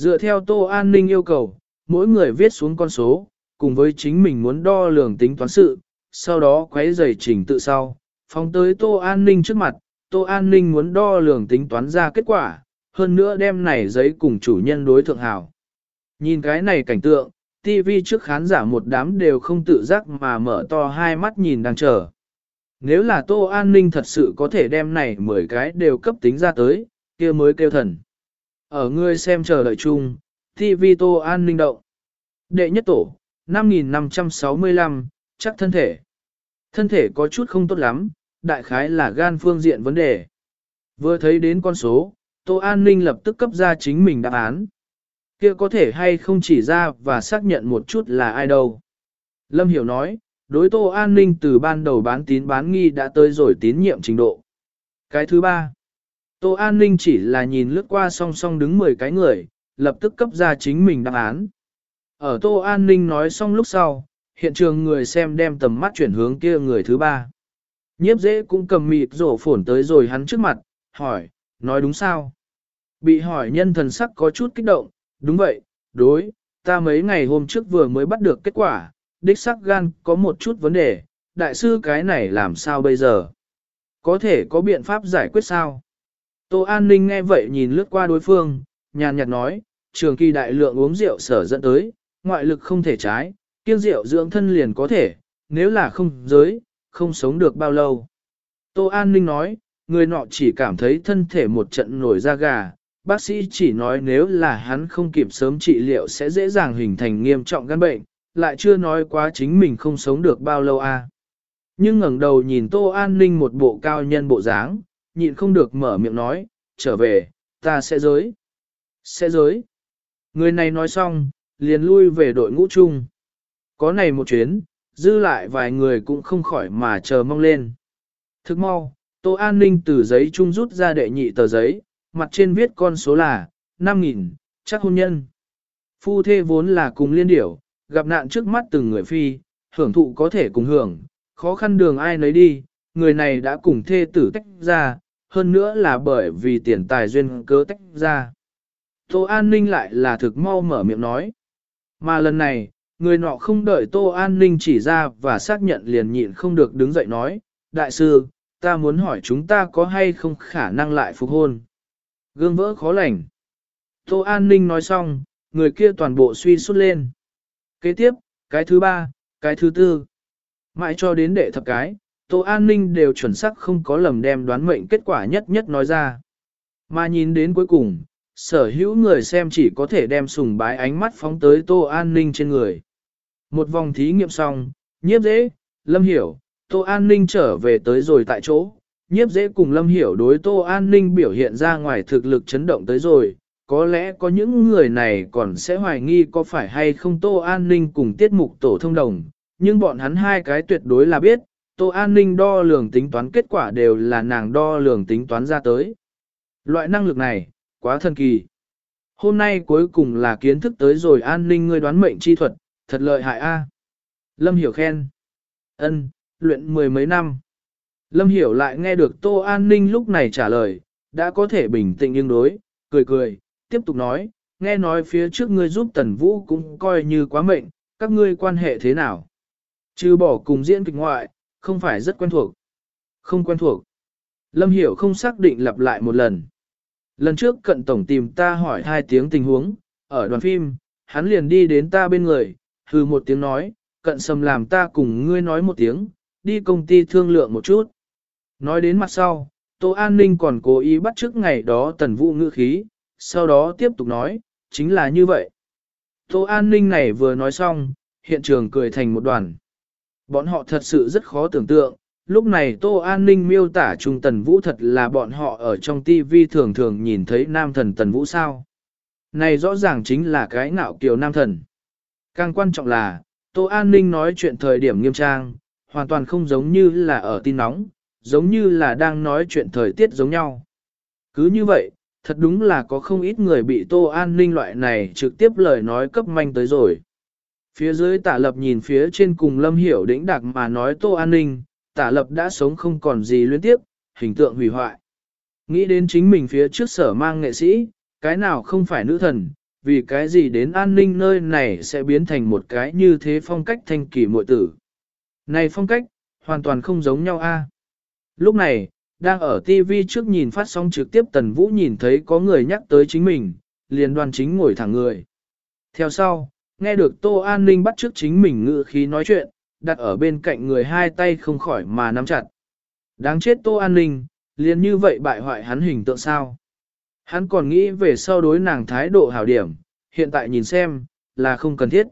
Dựa theo Tô An Ninh yêu cầu, mỗi người viết xuống con số, cùng với chính mình muốn đo lường tính toán sự, sau đó quấy giày trình tự sau, phóng tới Tô An Ninh trước mặt, Tô An Ninh muốn đo lường tính toán ra kết quả, hơn nữa đem này giấy cùng chủ nhân đối thượng hảo. Nhìn cái này cảnh tượng, TV trước khán giả một đám đều không tự giác mà mở to hai mắt nhìn đang chờ. Nếu là Tô An Ninh thật sự có thể đem này 10 cái đều cấp tính ra tới, kia mới kêu thần. Ở ngươi xem chờ đợi chung, TV Tô An Ninh động. Đệ nhất tổ, 5565, chắc thân thể. Thân thể có chút không tốt lắm, đại khái là gan phương diện vấn đề. Vừa thấy đến con số, Tô An Ninh lập tức cấp ra chính mình đáp án. Kia có thể hay không chỉ ra và xác nhận một chút là ai đâu. Lâm Hiểu nói, đối Tô An Ninh từ ban đầu bán tín bán nghi đã tới rồi tín nhiệm trình độ. Cái thứ ba, Tô An Ninh chỉ là nhìn lướt qua song song đứng 10 cái người, lập tức cấp ra chính mình đáp án. Ở Tô An Ninh nói xong lúc sau, hiện trường người xem đem tầm mắt chuyển hướng kia người thứ ba. Nhiếp dễ cũng cầm mịt rổ phổn tới rồi hắn trước mặt, hỏi, nói đúng sao? Bị hỏi nhân thần sắc có chút kích động, đúng vậy, đối, ta mấy ngày hôm trước vừa mới bắt được kết quả, đích sắc gan có một chút vấn đề, đại sư cái này làm sao bây giờ? Có thể có biện pháp giải quyết sao? Tô An Ninh nghe vậy nhìn lướt qua đối phương, nhàn nhạt nói, trường kỳ đại lượng uống rượu sở dẫn tới, ngoại lực không thể trái, kiêng rượu dưỡng thân liền có thể, nếu là không giới, không sống được bao lâu. Tô An Ninh nói, người nọ chỉ cảm thấy thân thể một trận nổi da gà, bác sĩ chỉ nói nếu là hắn không kịp sớm trị liệu sẽ dễ dàng hình thành nghiêm trọng căn bệnh, lại chưa nói quá chính mình không sống được bao lâu a. À. Nhưng ngẩng đầu nhìn Tô An Ninh một bộ cao nhân bộ dáng, nhịn không được mở miệng nói, trở về, ta sẽ giới. Sẽ giới. Người này nói xong, liền lui về đội ngũ chung. Có này một chuyến, dư lại vài người cũng không khỏi mà chờ mong lên. Thức mau, Tô An Ninh từ giấy chung rút ra đệ nhị tờ giấy, mặt trên viết con số là 5.000, chắc hôn nhân. Phu thê vốn là cùng liên điểu, gặp nạn trước mắt từng người phi, hưởng thụ có thể cùng hưởng, khó khăn đường ai nấy đi, người này đã cùng thê tử tách ra, hơn nữa là bởi vì tiền tài duyên cớ tách ra. Tô An Ninh lại là thực mau mở miệng nói. Mà lần này, người nọ không đợi Tô An Ninh chỉ ra và xác nhận liền nhịn không được đứng dậy nói, Đại sư, ta muốn hỏi chúng ta có hay không khả năng lại phục hôn. Gương vỡ khó lành. Tô An Ninh nói xong, người kia toàn bộ suy sút lên. Kế tiếp, cái thứ ba, cái thứ tư. Mãi cho đến đệ thập cái, Tô An Ninh đều chuẩn xác không có lầm đem đoán mệnh kết quả nhất nhất nói ra. Mà nhìn đến cuối cùng, sở hữu người xem chỉ có thể đem sùng bái ánh mắt phóng tới Tô An Ninh trên người. Một vòng thí nghiệm xong, nhiếp dễ, lâm hiểu, Tô An Ninh trở về tới rồi tại chỗ. Nhiếp dễ cùng lâm hiểu đối Tô An Ninh biểu hiện ra ngoài thực lực chấn động tới rồi, có lẽ có những người này còn sẽ hoài nghi có phải hay không Tô An Ninh cùng tiết mục tổ thông đồng, nhưng bọn hắn hai cái tuyệt đối là biết, Tô An Ninh đo lường tính toán kết quả đều là nàng đo lường tính toán ra tới. Loại năng lực này, quá thần kỳ. Hôm nay cuối cùng là kiến thức tới rồi An Ninh ngươi đoán mệnh chi thuật, thật lợi hại a. Lâm Hiểu khen. ân luyện mười mấy năm. Lâm Hiểu lại nghe được Tô An Ninh lúc này trả lời, đã có thể bình tĩnh nhưng đối, cười cười, tiếp tục nói, nghe nói phía trước ngươi giúp Tần Vũ cũng coi như quá mệnh, các ngươi quan hệ thế nào? Chứ bỏ cùng diễn kịch ngoại, không phải rất quen thuộc. Không quen thuộc. Lâm Hiểu không xác định lặp lại một lần. Lần trước cận tổng tìm ta hỏi hai tiếng tình huống, ở đoàn phim, hắn liền đi đến ta bên người, hừ một tiếng nói, cận sầm làm ta cùng ngươi nói một tiếng, đi công ty thương lượng một chút. Nói đến mặt sau, Tô An Ninh còn cố ý bắt trước ngày đó tần vũ ngữ khí, sau đó tiếp tục nói, chính là như vậy. Tô An Ninh này vừa nói xong, hiện trường cười thành một đoàn. Bọn họ thật sự rất khó tưởng tượng, lúc này Tô An Ninh miêu tả Trung Tần Vũ thật là bọn họ ở trong TV thường thường nhìn thấy nam thần Tần Vũ sao. Này rõ ràng chính là cái ngạo kiều nam thần. Càng quan trọng là, Tô An Ninh nói chuyện thời điểm nghiêm trang, hoàn toàn không giống như là ở tin nóng, giống như là đang nói chuyện thời tiết giống nhau. Cứ như vậy, thật đúng là có không ít người bị Tô An Ninh loại này trực tiếp lời nói cấp manh tới rồi. Phía dưới tả lập nhìn phía trên cùng lâm hiểu đĩnh đặc mà nói Tô An Ninh, tả lập đã sống không còn gì liên tiếp, hình tượng hủy hoại. Nghĩ đến chính mình phía trước sở mang nghệ sĩ, cái nào không phải nữ thần, vì cái gì đến an ninh nơi này sẽ biến thành một cái như thế phong cách thanh kỳ muội tử. Này phong cách, hoàn toàn không giống nhau a. À. Lúc này, đang ở TV trước nhìn phát sóng trực tiếp Tần Vũ nhìn thấy có người nhắc tới chính mình, liền đoàn chính ngồi thẳng người. Theo sau, nghe được Tô An Ninh bắt trước chính mình ngự khí nói chuyện, đặt ở bên cạnh người hai tay không khỏi mà nắm chặt. Đáng chết Tô An Ninh, liền như vậy bại hoại hắn hình tượng sao. Hắn còn nghĩ về sau đối nàng thái độ hảo điểm, hiện tại nhìn xem, là không cần thiết.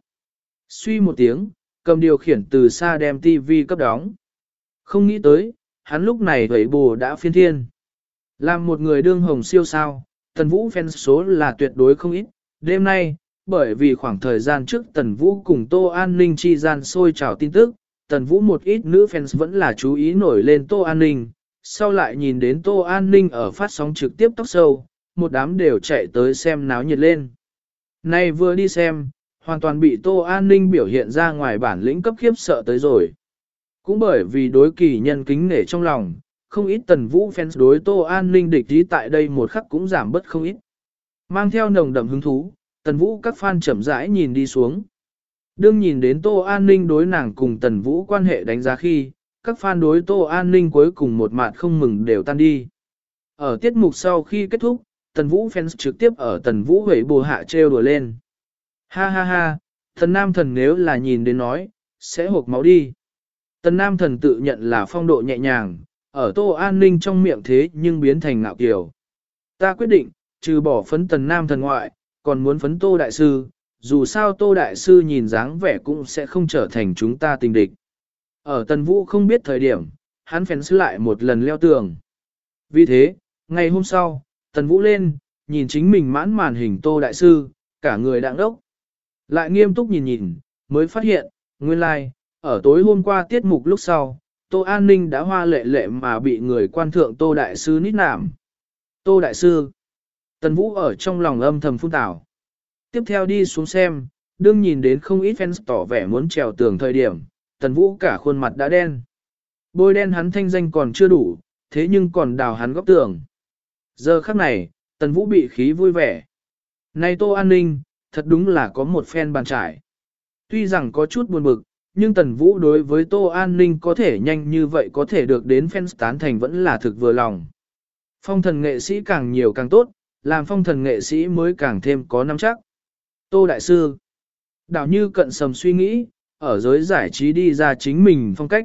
Suy một tiếng, cầm điều khiển từ xa đem TV cấp đóng. Không nghĩ tới, hắn lúc này vẩy bù đã phiên thiên. Làm một người đương hồng siêu sao, tần vũ fan số là tuyệt đối không ít. Đêm nay, bởi vì khoảng thời gian trước tần vũ cùng tô an ninh chi gian sôi trào tin tức, tần vũ một ít nữ fans vẫn là chú ý nổi lên tô an ninh. Sau lại nhìn đến tô an ninh ở phát sóng trực tiếp tóc sâu, một đám đều chạy tới xem náo nhiệt lên. Nay vừa đi xem, hoàn toàn bị Tô An Ninh biểu hiện ra ngoài bản lĩnh cấp khiếp sợ tới rồi. Cũng bởi vì đối kỳ nhân kính nể trong lòng, không ít tần vũ fans đối Tô An Ninh địch ý tại đây một khắc cũng giảm bớt không ít. Mang theo nồng đậm hứng thú, tần vũ các fan chậm rãi nhìn đi xuống. Đương nhìn đến Tô An Ninh đối nàng cùng tần vũ quan hệ đánh giá khi, các fan đối Tô An Ninh cuối cùng một mặt không mừng đều tan đi. Ở tiết mục sau khi kết thúc, tần vũ fans trực tiếp ở tần vũ hủy bù hạ trêu đùa lên. Ha ha ha, thần nam thần nếu là nhìn đến nói, sẽ hộp máu đi. Tần nam thần tự nhận là phong độ nhẹ nhàng, ở tô an ninh trong miệng thế nhưng biến thành ngạo kiều. Ta quyết định, trừ bỏ phấn tần nam thần ngoại, còn muốn phấn tô đại sư, dù sao tô đại sư nhìn dáng vẻ cũng sẽ không trở thành chúng ta tình địch. Ở tần vũ không biết thời điểm, hắn phèn sư lại một lần leo tường. Vì thế, ngày hôm sau, tần vũ lên, nhìn chính mình mãn màn hình tô đại sư, cả người đạng đốc. Lại nghiêm túc nhìn nhìn, mới phát hiện, nguyên lai, like, ở tối hôm qua tiết mục lúc sau, Tô An Ninh đã hoa lệ lệ mà bị người quan thượng Tô Đại Sư nít nảm. Tô Đại Sư. Tần Vũ ở trong lòng âm thầm phun tảo. Tiếp theo đi xuống xem, đương nhìn đến không ít fans tỏ vẻ muốn trèo tường thời điểm, Tần Vũ cả khuôn mặt đã đen. Bôi đen hắn thanh danh còn chưa đủ, thế nhưng còn đào hắn góc tường. Giờ khắc này, Tần Vũ bị khí vui vẻ. Này Tô An Ninh, thật đúng là có một phen bàn trải. Tuy rằng có chút buồn bực, nhưng Tần Vũ đối với Tô An Ninh có thể nhanh như vậy có thể được đến fans tán thành vẫn là thực vừa lòng. Phong thần nghệ sĩ càng nhiều càng tốt, làm phong thần nghệ sĩ mới càng thêm có nắm chắc. Tô Đại Sư Đảo như cận sầm suy nghĩ, ở giới giải trí đi ra chính mình phong cách.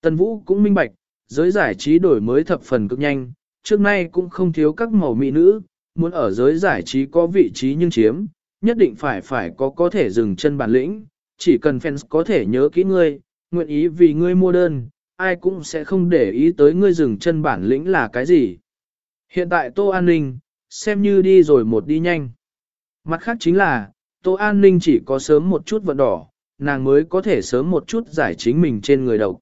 Tần Vũ cũng minh bạch, giới giải trí đổi mới thập phần cực nhanh, trước nay cũng không thiếu các màu mỹ nữ, muốn ở giới giải trí có vị trí nhưng chiếm, nhất định phải phải có có thể dừng chân bản lĩnh, chỉ cần fans có thể nhớ kỹ ngươi, nguyện ý vì ngươi mua đơn, ai cũng sẽ không để ý tới ngươi dừng chân bản lĩnh là cái gì. Hiện tại Tô An Ninh, xem như đi rồi một đi nhanh. Mặt khác chính là, Tô An Ninh chỉ có sớm một chút vận đỏ, nàng mới có thể sớm một chút giải chính mình trên người độc.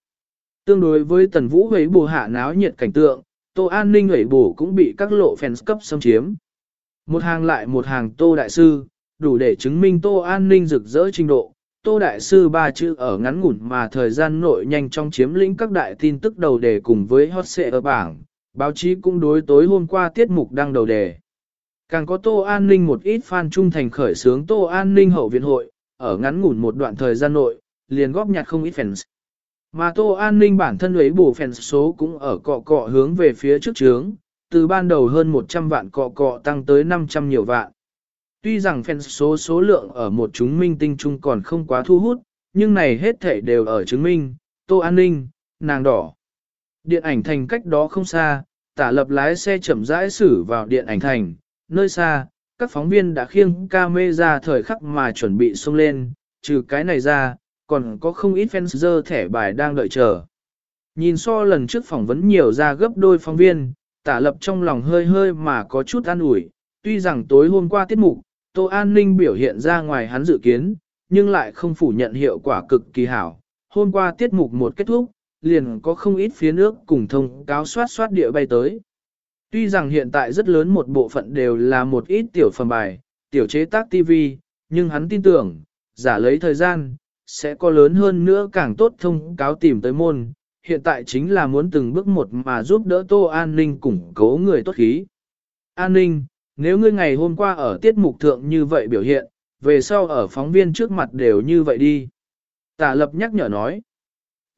Tương đối với tần vũ hấy bù hạ náo nhiệt cảnh tượng, Tô An Ninh hấy bù cũng bị các lộ fans cấp xâm chiếm. Một hàng lại một hàng Tô Đại Sư, đủ để chứng minh Tô An Ninh rực rỡ trình độ. Tô Đại Sư ba chữ ở ngắn ngủn mà thời gian nội nhanh trong chiếm lĩnh các đại tin tức đầu đề cùng với hot xệ ở bảng, báo chí cũng đối tối hôm qua tiết mục đăng đầu đề. Càng có Tô An Ninh một ít fan trung thành khởi sướng Tô An Ninh hậu viện hội, ở ngắn ngủn một đoạn thời gian nội, liền góp nhặt không ít fans. Mà Tô An Ninh bản thân ấy bổ fans số cũng ở cọ cọ hướng về phía trước trướng, từ ban đầu hơn 100 vạn cọ cọ tăng tới 500 nhiều vạn. Tuy rằng fans số số lượng ở một chúng minh tinh chung còn không quá thu hút, nhưng này hết thể đều ở chứng minh, Tô An Ninh, nàng đỏ. Điện ảnh thành cách đó không xa, tả lập lái xe chậm rãi xử vào điện ảnh thành, nơi xa, các phóng viên đã khiêng ca mê ra thời khắc mà chuẩn bị xông lên, trừ cái này ra, còn có không ít fans dơ thẻ bài đang đợi chờ. Nhìn so lần trước phỏng vấn nhiều ra gấp đôi phóng viên, tả lập trong lòng hơi hơi mà có chút an ủi, tuy rằng tối hôm qua tiết mục, Tô An Ninh biểu hiện ra ngoài hắn dự kiến, nhưng lại không phủ nhận hiệu quả cực kỳ hảo. Hôm qua tiết mục một kết thúc, liền có không ít phía nước cùng thông cáo soát soát địa bay tới. Tuy rằng hiện tại rất lớn một bộ phận đều là một ít tiểu phẩm bài, tiểu chế tác TV, nhưng hắn tin tưởng, giả lấy thời gian, sẽ có lớn hơn nữa càng tốt thông cáo tìm tới môn. Hiện tại chính là muốn từng bước một mà giúp đỡ Tô An Ninh củng cố người tốt khí. An Ninh, Nếu ngươi ngày hôm qua ở tiết mục thượng như vậy biểu hiện, về sau ở phóng viên trước mặt đều như vậy đi. Tả lập nhắc nhở nói.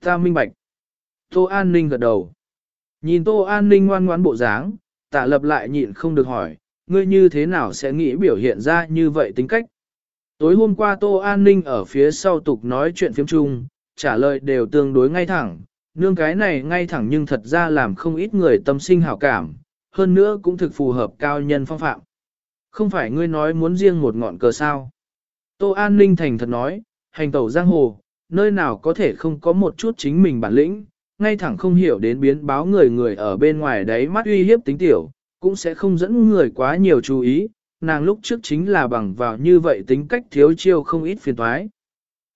Ta minh bạch. Tô An Ninh gật đầu. Nhìn Tô An Ninh ngoan ngoãn bộ dáng, Tạ lập lại nhịn không được hỏi, ngươi như thế nào sẽ nghĩ biểu hiện ra như vậy tính cách? Tối hôm qua Tô An Ninh ở phía sau tục nói chuyện phiếm chung, trả lời đều tương đối ngay thẳng, nương cái này ngay thẳng nhưng thật ra làm không ít người tâm sinh hảo cảm, hơn nữa cũng thực phù hợp cao nhân phong phạm. Không phải ngươi nói muốn riêng một ngọn cờ sao? Tô An Ninh thành thật nói, hành tẩu giang hồ, nơi nào có thể không có một chút chính mình bản lĩnh, ngay thẳng không hiểu đến biến báo người người ở bên ngoài đấy mắt uy hiếp tính tiểu, cũng sẽ không dẫn người quá nhiều chú ý, nàng lúc trước chính là bằng vào như vậy tính cách thiếu chiêu không ít phiền toái.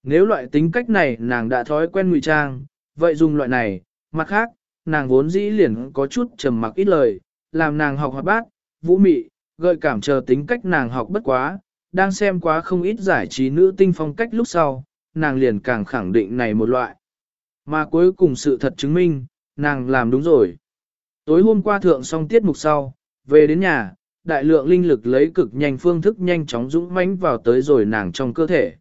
Nếu loại tính cách này nàng đã thói quen ngụy trang, vậy dùng loại này, mặt khác, nàng vốn dĩ liền có chút trầm mặc ít lời, làm nàng học hoạt bát, vũ mị, gợi cảm chờ tính cách nàng học bất quá, đang xem quá không ít giải trí nữ tinh phong cách lúc sau, nàng liền càng khẳng định này một loại. Mà cuối cùng sự thật chứng minh, nàng làm đúng rồi. Tối hôm qua thượng xong tiết mục sau, về đến nhà, đại lượng linh lực lấy cực nhanh phương thức nhanh chóng dũng mãnh vào tới rồi nàng trong cơ thể.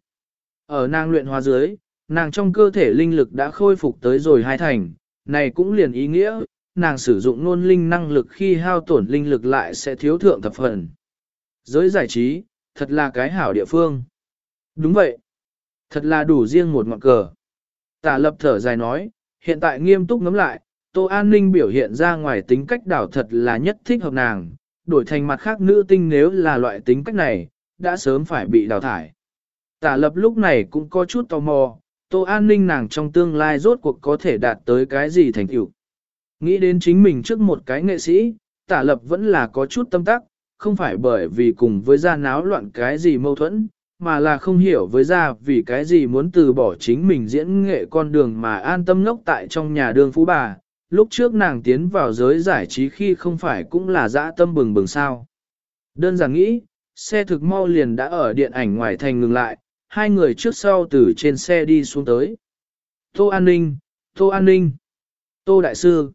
Ở nàng luyện hóa dưới, nàng trong cơ thể linh lực đã khôi phục tới rồi hai thành, này cũng liền ý nghĩa, nàng sử dụng nôn linh năng lực khi hao tổn linh lực lại sẽ thiếu thượng thập phần. Giới giải trí, thật là cái hảo địa phương. Đúng vậy. Thật là đủ riêng một ngọn cờ. Tả lập thở dài nói, hiện tại nghiêm túc ngắm lại, Tô An Ninh biểu hiện ra ngoài tính cách đảo thật là nhất thích hợp nàng, đổi thành mặt khác nữ tinh nếu là loại tính cách này, đã sớm phải bị đào thải. Tả lập lúc này cũng có chút tò mò, Tô An Ninh nàng trong tương lai rốt cuộc có thể đạt tới cái gì thành tựu. Nghĩ đến chính mình trước một cái nghệ sĩ, tả lập vẫn là có chút tâm tắc, không phải bởi vì cùng với gia náo loạn cái gì mâu thuẫn, mà là không hiểu với ra vì cái gì muốn từ bỏ chính mình diễn nghệ con đường mà an tâm ngốc tại trong nhà đường phú bà. Lúc trước nàng tiến vào giới giải trí khi không phải cũng là dã tâm bừng bừng sao. Đơn giản nghĩ, xe thực mau liền đã ở điện ảnh ngoài thành ngừng lại, hai người trước sau từ trên xe đi xuống tới. Tô An Ninh, Tô An Ninh, Tô Đại Sư.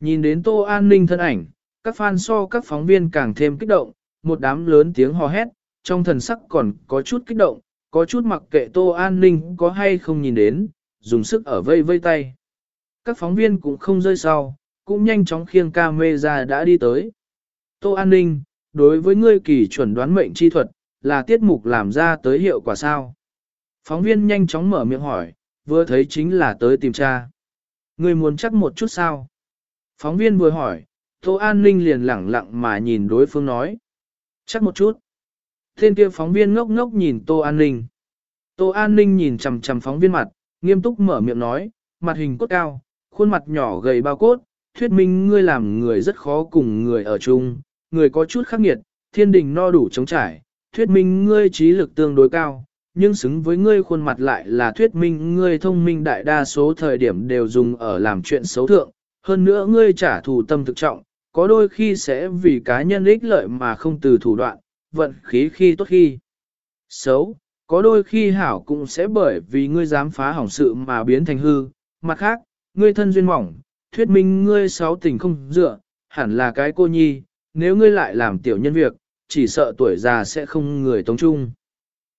Nhìn đến Tô An Ninh thân ảnh, các fan so các phóng viên càng thêm kích động, một đám lớn tiếng hò hét, trong thần sắc còn có chút kích động, có chút mặc kệ Tô An Ninh có hay không nhìn đến, dùng sức ở vây vây tay. Các phóng viên cũng không rơi sau, cũng nhanh chóng khiêng ca mê ra đã đi tới. Tô An Ninh, đối với ngươi kỳ chuẩn đoán mệnh chi thuật, là tiết mục làm ra tới hiệu quả sao? Phóng viên nhanh chóng mở miệng hỏi, vừa thấy chính là tới tìm tra. Ngươi muốn chắc một chút sao? Phóng viên vừa hỏi, Tô An Ninh liền lẳng lặng mà nhìn đối phương nói. Chắc một chút. Tên kia phóng viên ngốc ngốc nhìn Tô An Ninh. Tô An Ninh nhìn chầm chầm phóng viên mặt, nghiêm túc mở miệng nói, mặt hình cốt cao, khuôn mặt nhỏ gầy bao cốt, thuyết minh ngươi làm người rất khó cùng người ở chung, người có chút khắc nghiệt, thiên đình no đủ chống trải, thuyết minh ngươi trí lực tương đối cao, nhưng xứng với ngươi khuôn mặt lại là thuyết minh ngươi thông minh đại đa số thời điểm đều dùng ở làm chuyện xấu thượng, hơn nữa ngươi trả thù tâm thực trọng, có đôi khi sẽ vì cá nhân ích lợi mà không từ thủ đoạn, vận khí khi tốt khi. Xấu, có đôi khi hảo cũng sẽ bởi vì ngươi dám phá hỏng sự mà biến thành hư, mặt khác, ngươi thân duyên mỏng, thuyết minh ngươi sáu tình không dựa, hẳn là cái cô nhi, nếu ngươi lại làm tiểu nhân việc, chỉ sợ tuổi già sẽ không người tống trung.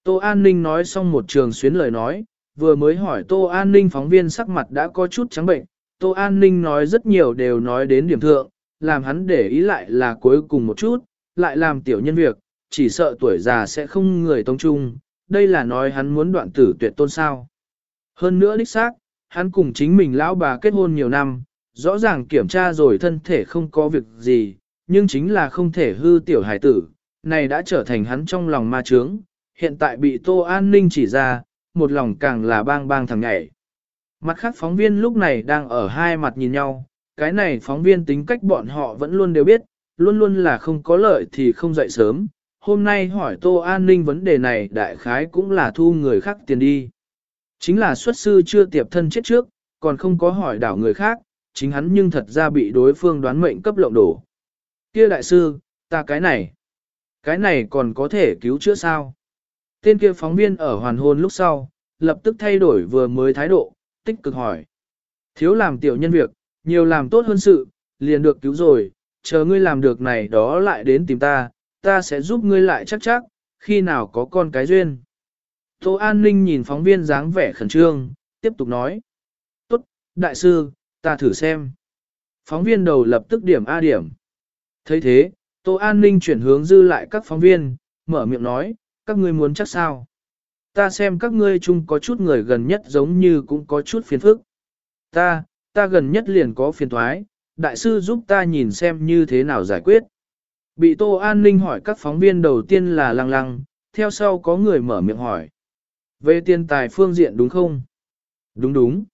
Tô An Ninh nói xong một trường xuyến lời nói, vừa mới hỏi Tô An Ninh phóng viên sắc mặt đã có chút trắng bệnh, Tô An Ninh nói rất nhiều đều nói đến điểm thượng, làm hắn để ý lại là cuối cùng một chút, lại làm tiểu nhân việc, chỉ sợ tuổi già sẽ không người tông trung, đây là nói hắn muốn đoạn tử tuyệt tôn sao. Hơn nữa đích xác, hắn cùng chính mình lão bà kết hôn nhiều năm, rõ ràng kiểm tra rồi thân thể không có việc gì, nhưng chính là không thể hư tiểu hải tử, này đã trở thành hắn trong lòng ma trướng, hiện tại bị Tô An Ninh chỉ ra, một lòng càng là bang bang thằng nhảy. Mặt khác phóng viên lúc này đang ở hai mặt nhìn nhau, cái này phóng viên tính cách bọn họ vẫn luôn đều biết, luôn luôn là không có lợi thì không dậy sớm. Hôm nay hỏi Tô An Ninh vấn đề này đại khái cũng là thu người khác tiền đi. Chính là xuất sư chưa tiệp thân chết trước, còn không có hỏi đảo người khác, chính hắn nhưng thật ra bị đối phương đoán mệnh cấp lộng đổ. Kia đại sư, ta cái này, cái này còn có thể cứu chữa sao? Tên kia phóng viên ở hoàn hôn lúc sau, lập tức thay đổi vừa mới thái độ, tích cực hỏi. Thiếu làm tiểu nhân việc, nhiều làm tốt hơn sự, liền được cứu rồi, chờ ngươi làm được này đó lại đến tìm ta, ta sẽ giúp ngươi lại chắc chắc, khi nào có con cái duyên. Tô An Ninh nhìn phóng viên dáng vẻ khẩn trương, tiếp tục nói. Tốt, đại sư, ta thử xem. Phóng viên đầu lập tức điểm A điểm. thấy thế, Tô An Ninh chuyển hướng dư lại các phóng viên, mở miệng nói, các ngươi muốn chắc sao. Ta xem các ngươi chung có chút người gần nhất giống như cũng có chút phiền phức. Ta, ta gần nhất liền có phiền thoái, đại sư giúp ta nhìn xem như thế nào giải quyết. Bị Tô An Ninh hỏi các phóng viên đầu tiên là lăng lăng, theo sau có người mở miệng hỏi. Về tiền tài phương diện đúng không? Đúng đúng.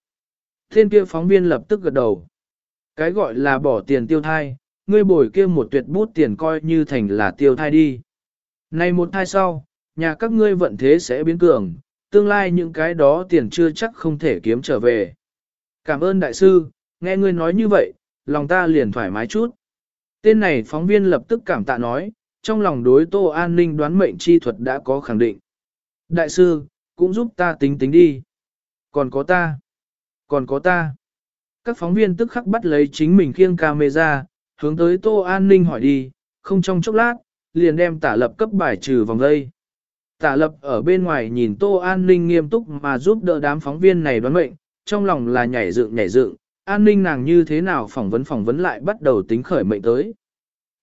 Thiên kia phóng viên lập tức gật đầu. Cái gọi là bỏ tiền tiêu thai, ngươi bồi kia một tuyệt bút tiền coi như thành là tiêu thai đi. Này một thai sau, nhà các ngươi vận thế sẽ biến cường, tương lai những cái đó tiền chưa chắc không thể kiếm trở về. Cảm ơn đại sư, nghe ngươi nói như vậy, lòng ta liền thoải mái chút. Tên này phóng viên lập tức cảm tạ nói, trong lòng đối tô an ninh đoán mệnh chi thuật đã có khẳng định. Đại sư, cũng giúp ta tính tính đi. Còn có ta. Còn có ta. Các phóng viên tức khắc bắt lấy chính mình khiêng camera, hướng tới tô an ninh hỏi đi, không trong chốc lát, liền đem tả lập cấp bài trừ vòng dây. Tả lập ở bên ngoài nhìn tô an ninh nghiêm túc mà giúp đỡ đám phóng viên này đoán mệnh, trong lòng là nhảy dựng nhảy dựng, an ninh nàng như thế nào phỏng vấn phỏng vấn lại bắt đầu tính khởi mệnh tới.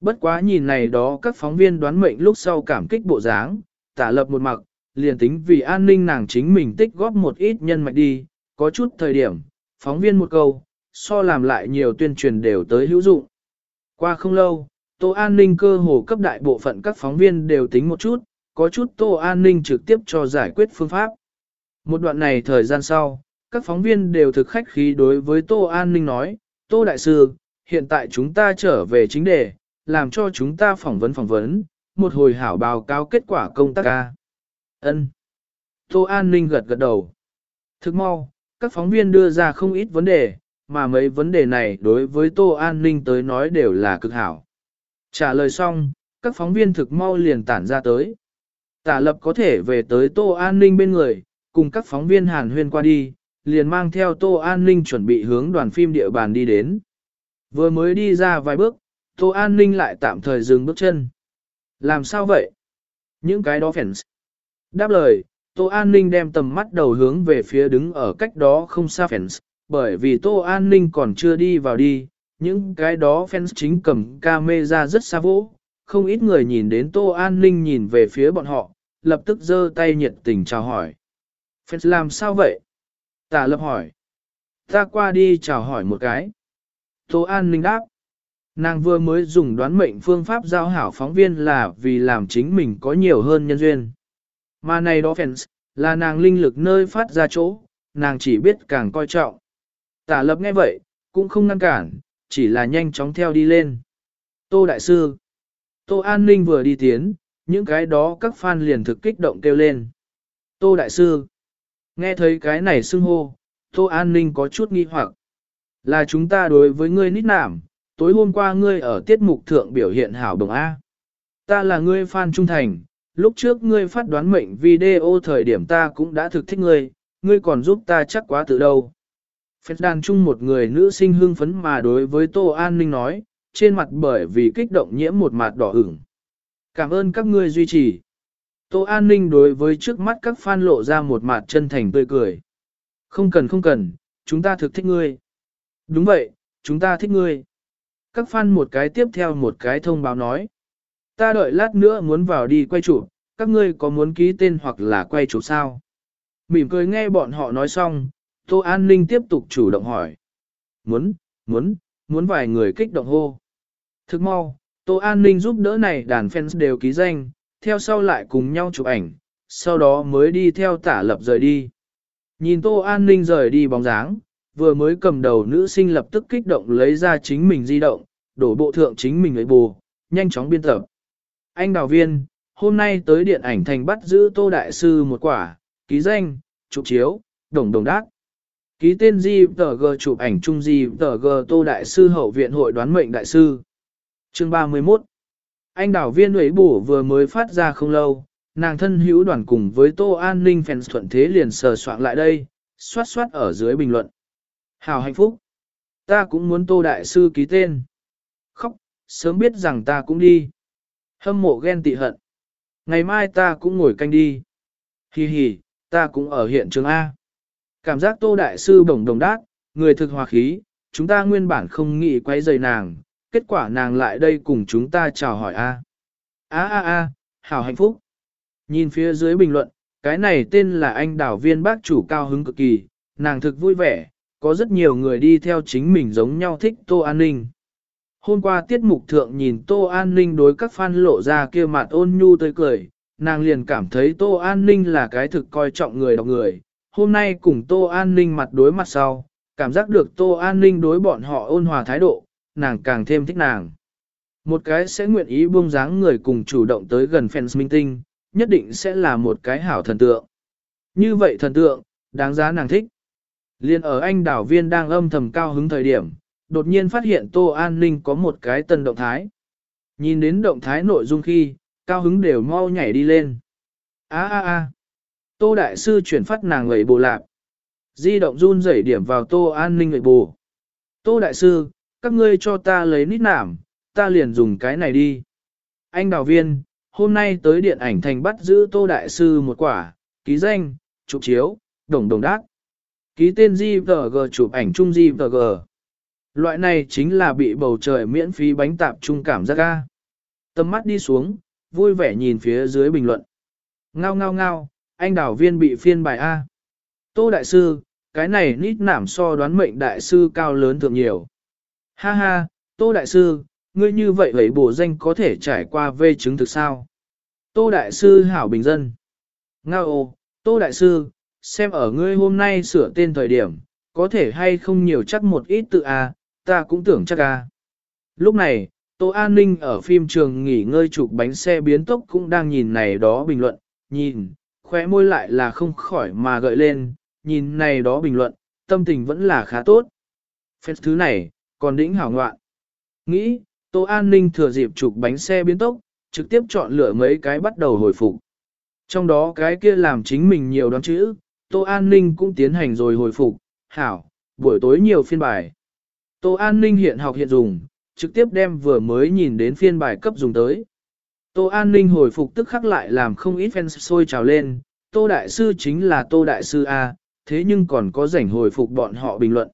Bất quá nhìn này đó các phóng viên đoán mệnh lúc sau cảm kích bộ dáng, tả lập một mặc, liền tính vì an ninh nàng chính mình tích góp một ít nhân mạch đi, có chút thời điểm, phóng viên một câu, so làm lại nhiều tuyên truyền đều tới hữu dụng. Qua không lâu, Tô An ninh cơ hồ cấp đại bộ phận các phóng viên đều tính một chút, có chút Tô An ninh trực tiếp cho giải quyết phương pháp. Một đoạn này thời gian sau, các phóng viên đều thực khách khí đối với Tô An ninh nói, Tô Đại Sư, hiện tại chúng ta trở về chính đề, làm cho chúng ta phỏng vấn phỏng vấn, một hồi hảo báo cáo kết quả công tác ca. Ân. Tô An ninh gật gật đầu. Thức mau, các phóng viên đưa ra không ít vấn đề, mà mấy vấn đề này đối với Tô An ninh tới nói đều là cực hảo. Trả lời xong, các phóng viên thực mau liền tản ra tới. Tả lập có thể về tới Tô An ninh bên người, cùng các phóng viên hàn huyên qua đi, liền mang theo Tô An ninh chuẩn bị hướng đoàn phim địa bàn đi đến. Vừa mới đi ra vài bước, Tô An ninh lại tạm thời dừng bước chân. Làm sao vậy? Những cái đó fans. Đáp lời, Tô An ninh đem tầm mắt đầu hướng về phía đứng ở cách đó không xa fans, bởi vì Tô An ninh còn chưa đi vào đi, những cái đó fans chính cầm camera rất xa vỗ, không ít người nhìn đến Tô An Ninh nhìn về phía bọn họ, lập tức giơ tay nhiệt tình chào hỏi. Fans làm sao vậy? Tả lập hỏi. Ta qua đi chào hỏi một cái. Tô An Ninh đáp. Nàng vừa mới dùng đoán mệnh phương pháp giao hảo phóng viên là vì làm chính mình có nhiều hơn nhân duyên. Mà này đó fans, là nàng linh lực nơi phát ra chỗ, nàng chỉ biết càng coi trọng. Tả lập nghe vậy, cũng không ngăn cản, chỉ là nhanh chóng theo đi lên. Tô Đại Sư Tô An Ninh vừa đi tiến, những cái đó các fan liền thực kích động kêu lên. Tô Đại Sư Nghe thấy cái này xưng hô, Tô An Ninh có chút nghi hoặc. Là chúng ta đối với ngươi nít nảm, tối hôm qua ngươi ở tiết mục thượng biểu hiện hảo đồng A. Ta là ngươi fan trung thành, lúc trước ngươi phát đoán mệnh video thời điểm ta cũng đã thực thích ngươi, ngươi còn giúp ta chắc quá từ đâu. Phết đàn chung một người nữ sinh hưng phấn mà đối với Tô An Ninh nói, trên mặt bởi vì kích động nhiễm một mặt đỏ ửng. Cảm ơn các ngươi duy trì. Tô An Ninh đối với trước mắt các fan lộ ra một mặt chân thành tươi cười. Không cần không cần, chúng ta thực thích ngươi. Đúng vậy, chúng ta thích ngươi. Các fan một cái tiếp theo một cái thông báo nói. Ta đợi lát nữa muốn vào đi quay chụp, các ngươi có muốn ký tên hoặc là quay chụp sao? Mỉm cười nghe bọn họ nói xong, Tô An Ninh tiếp tục chủ động hỏi. Muốn, muốn, muốn vài người kích động hô. Thức mau, Tô An Ninh giúp đỡ này đàn fans đều ký danh, theo sau lại cùng nhau chụp ảnh, sau đó mới đi theo tả lập rời đi. Nhìn Tô An Ninh rời đi bóng dáng, vừa mới cầm đầu nữ sinh lập tức kích động lấy ra chính mình di động, đổ bộ thượng chính mình lấy bù, nhanh chóng biên tập. Anh đào viên, hôm nay tới điện ảnh thành bắt giữ Tô Đại Sư một quả, ký danh, chụp chiếu, đồng đồng đác, Ký tên GTG chụp ảnh chung GTG Tô Đại Sư Hậu viện hội đoán mệnh Đại Sư. Chương 31 anh đảo viên ủy bổ vừa mới phát ra không lâu, nàng thân hữu đoàn cùng với Tô An Ninh phèn thuận thế liền sờ soạn lại đây, xoát xoát ở dưới bình luận. Hào hạnh phúc. Ta cũng muốn Tô Đại Sư ký tên. Khóc, sớm biết rằng ta cũng đi. Hâm mộ ghen tị hận. Ngày mai ta cũng ngồi canh đi. Hi hi, ta cũng ở hiện trường A. Cảm giác tô đại sư bổng đồng đát, người thực hòa khí, chúng ta nguyên bản không nghĩ quay rời nàng, kết quả nàng lại đây cùng chúng ta chào hỏi A. A a a, hảo hạnh phúc. Nhìn phía dưới bình luận, cái này tên là anh đảo viên bác chủ cao hứng cực kỳ, nàng thực vui vẻ, có rất nhiều người đi theo chính mình giống nhau thích Tô An Ninh. Hôm qua tiết mục thượng nhìn Tô An Ninh đối các fan lộ ra kia mặt ôn nhu tươi cười, nàng liền cảm thấy Tô An Ninh là cái thực coi trọng người đọc người. Hôm nay cùng Tô An Ninh mặt đối mặt sau, cảm giác được Tô An Ninh đối bọn họ ôn hòa thái độ, nàng càng thêm thích nàng. Một cái sẽ nguyện ý buông dáng người cùng chủ động tới gần fans minh tinh, nhất định sẽ là một cái hảo thần tượng. Như vậy thần tượng, đáng giá nàng thích. Liên ở anh đảo viên đang âm thầm cao hứng thời điểm, đột nhiên phát hiện Tô An Ninh có một cái tân động thái. Nhìn đến động thái nội dung khi, cao hứng đều mau nhảy đi lên. Á á á, Tô Đại Sư chuyển phát nàng gậy bồ lạc Di động run rẩy điểm vào Tô An Ninh gậy bồ. Tô Đại Sư, các ngươi cho ta lấy nít nảm, ta liền dùng cái này đi. Anh đào viên, hôm nay tới điện ảnh thành bắt giữ Tô Đại Sư một quả, ký danh, chụp chiếu, đồng đồng đác. Ký tên GVG chụp ảnh chung GVG. Loại này chính là bị bầu trời miễn phí bánh tạp chung cảm giác ga. Tâm mắt đi xuống, vui vẻ nhìn phía dưới bình luận. Ngao ngao ngao, anh đảo viên bị phiên bài A. Tô Đại Sư, cái này nít nảm so đoán mệnh Đại Sư cao lớn thượng nhiều. Ha ha, Tô Đại Sư, ngươi như vậy vậy bổ danh có thể trải qua vê chứng thực sao? Tô Đại Sư hảo bình dân. Ngao ô, Tô Đại Sư, xem ở ngươi hôm nay sửa tên thời điểm, có thể hay không nhiều chắc một ít tự a, ta cũng tưởng chắc a. Lúc này, Tô An Ninh ở phim trường nghỉ ngơi chụp bánh xe biến tốc cũng đang nhìn này đó bình luận, nhìn, khóe môi lại là không khỏi mà gợi lên, nhìn này đó bình luận, tâm tình vẫn là khá tốt. Phép thứ này, còn đĩnh hảo ngoạn. Nghĩ, Tô An Ninh thừa dịp chụp bánh xe biến tốc, trực tiếp chọn lựa mấy cái bắt đầu hồi phục. Trong đó cái kia làm chính mình nhiều đoán chữ, Tô An Ninh cũng tiến hành rồi hồi phục, hảo, buổi tối nhiều phiên bài. Tô An Ninh hiện học hiện dùng, trực tiếp đem vừa mới nhìn đến phiên bài cấp dùng tới. Tô An Ninh hồi phục tức khắc lại làm không ít fans sôi trào lên, Tô Đại Sư chính là Tô Đại Sư A, thế nhưng còn có rảnh hồi phục bọn họ bình luận.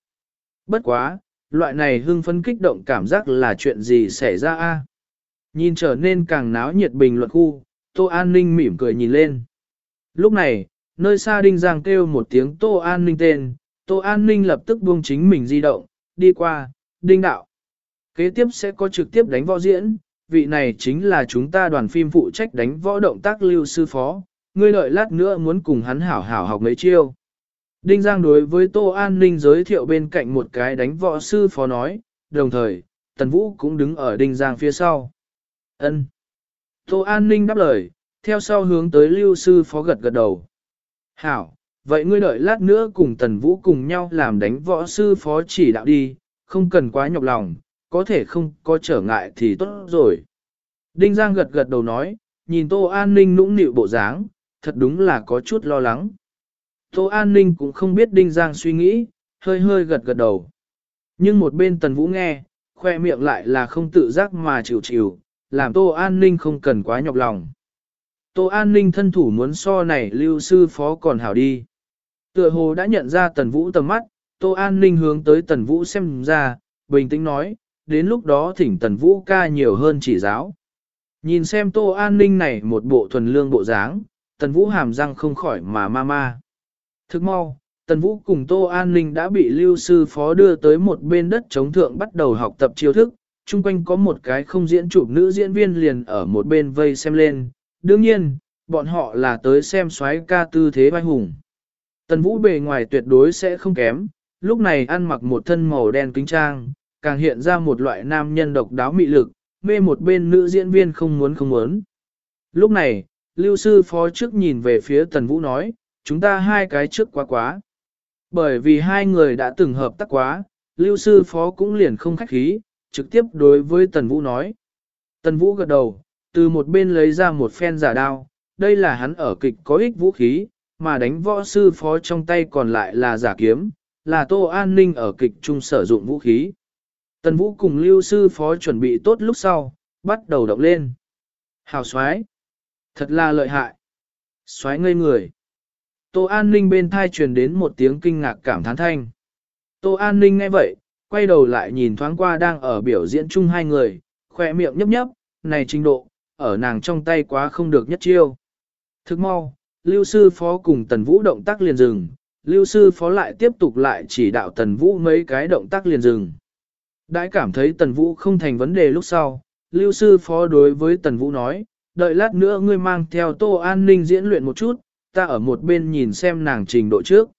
Bất quá, loại này hưng phấn kích động cảm giác là chuyện gì xảy ra A. Nhìn trở nên càng náo nhiệt bình luận khu, Tô An Ninh mỉm cười nhìn lên. Lúc này, nơi xa Đinh Giang kêu một tiếng Tô An Ninh tên, Tô An Ninh lập tức buông chính mình di động, đi qua, Đinh Đạo. Kế tiếp sẽ có trực tiếp đánh võ diễn, vị này chính là chúng ta đoàn phim phụ trách đánh võ động tác lưu sư phó, ngươi lợi lát nữa muốn cùng hắn hảo hảo học mấy chiêu. Đinh Giang đối với Tô An Ninh giới thiệu bên cạnh một cái đánh võ sư phó nói, đồng thời, Tần Vũ cũng đứng ở Đinh Giang phía sau. Ân. Tô An Ninh đáp lời, theo sau hướng tới lưu sư phó gật gật đầu. Hảo, vậy ngươi đợi lát nữa cùng Tần Vũ cùng nhau làm đánh võ sư phó chỉ đạo đi, không cần quá nhọc lòng, có thể không có trở ngại thì tốt rồi. Đinh Giang gật gật đầu nói, nhìn Tô An Ninh nũng nịu bộ dáng, thật đúng là có chút lo lắng. Tô An Ninh cũng không biết Đinh Giang suy nghĩ, hơi hơi gật gật đầu. Nhưng một bên Tần Vũ nghe, khoe miệng lại là không tự giác mà chịu chịu, làm Tô An Ninh không cần quá nhọc lòng. Tô An Ninh thân thủ muốn so này lưu sư phó còn hảo đi. Tựa hồ đã nhận ra Tần Vũ tầm mắt, Tô An Ninh hướng tới Tần Vũ xem ra, bình tĩnh nói, đến lúc đó thỉnh Tần Vũ ca nhiều hơn chỉ giáo. Nhìn xem Tô An Ninh này một bộ thuần lương bộ dáng, Tần Vũ hàm răng không khỏi mà ma ma. Thức mau, Tần Vũ cùng Tô An Ninh đã bị lưu sư phó đưa tới một bên đất chống thượng bắt đầu học tập chiêu thức, chung quanh có một cái không diễn chụp nữ diễn viên liền ở một bên vây xem lên. Đương nhiên, bọn họ là tới xem xoáy ca tư thế vai hùng. Tần Vũ bề ngoài tuyệt đối sẽ không kém, lúc này ăn mặc một thân màu đen kính trang, càng hiện ra một loại nam nhân độc đáo mị lực, mê một bên nữ diễn viên không muốn không muốn. Lúc này, lưu sư phó trước nhìn về phía Tần Vũ nói, chúng ta hai cái trước quá quá. Bởi vì hai người đã từng hợp tác quá, lưu sư phó cũng liền không khách khí, trực tiếp đối với Tần Vũ nói. Tần Vũ gật đầu, từ một bên lấy ra một phen giả đao, đây là hắn ở kịch có ích vũ khí, mà đánh võ sư phó trong tay còn lại là giả kiếm, là tô an ninh ở kịch trung sử dụng vũ khí. Tần Vũ cùng lưu sư phó chuẩn bị tốt lúc sau, bắt đầu động lên. Hào xoái. Thật là lợi hại. Xoái ngây người. Tô An Ninh bên thai truyền đến một tiếng kinh ngạc cảm thán thanh. Tô An Ninh nghe vậy, quay đầu lại nhìn thoáng qua đang ở biểu diễn chung hai người, khỏe miệng nhấp nhấp, này trình độ, ở nàng trong tay quá không được nhất chiêu. Thức mau, lưu sư phó cùng tần vũ động tác liền dừng, lưu sư phó lại tiếp tục lại chỉ đạo tần vũ mấy cái động tác liền dừng. Đã cảm thấy tần vũ không thành vấn đề lúc sau, lưu sư phó đối với tần vũ nói, đợi lát nữa ngươi mang theo tô an ninh diễn luyện một chút, ta ở một bên nhìn xem nàng trình độ trước.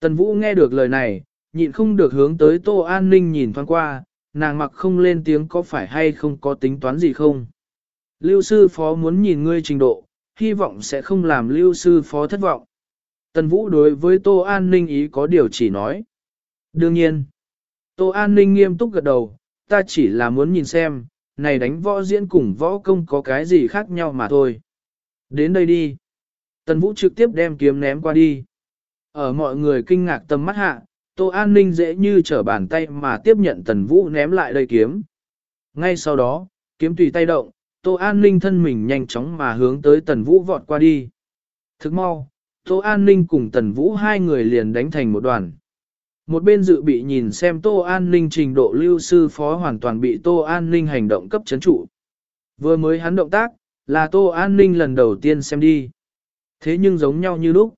Tần vũ nghe được lời này, nhịn không được hướng tới tô an ninh nhìn thoáng qua, nàng mặc không lên tiếng có phải hay không có tính toán gì không. Lưu sư phó muốn nhìn ngươi trình độ, hy vọng sẽ không làm lưu sư phó thất vọng. Tần Vũ đối với Tô An Ninh ý có điều chỉ nói. Đương nhiên, Tô An Ninh nghiêm túc gật đầu, ta chỉ là muốn nhìn xem, này đánh võ diễn cùng võ công có cái gì khác nhau mà thôi. Đến đây đi. Tần Vũ trực tiếp đem kiếm ném qua đi. Ở mọi người kinh ngạc tầm mắt hạ, Tô An Ninh dễ như trở bàn tay mà tiếp nhận Tần Vũ ném lại đây kiếm. Ngay sau đó, kiếm tùy tay động, Tô An Ninh thân mình nhanh chóng mà hướng tới Tần Vũ vọt qua đi. Thức mau, Tô An Ninh cùng Tần Vũ hai người liền đánh thành một đoàn. Một bên dự bị nhìn xem Tô An Ninh trình độ lưu sư phó hoàn toàn bị Tô An Ninh hành động cấp chấn trụ. Vừa mới hắn động tác, là Tô An Ninh lần đầu tiên xem đi. Thế nhưng giống nhau như lúc.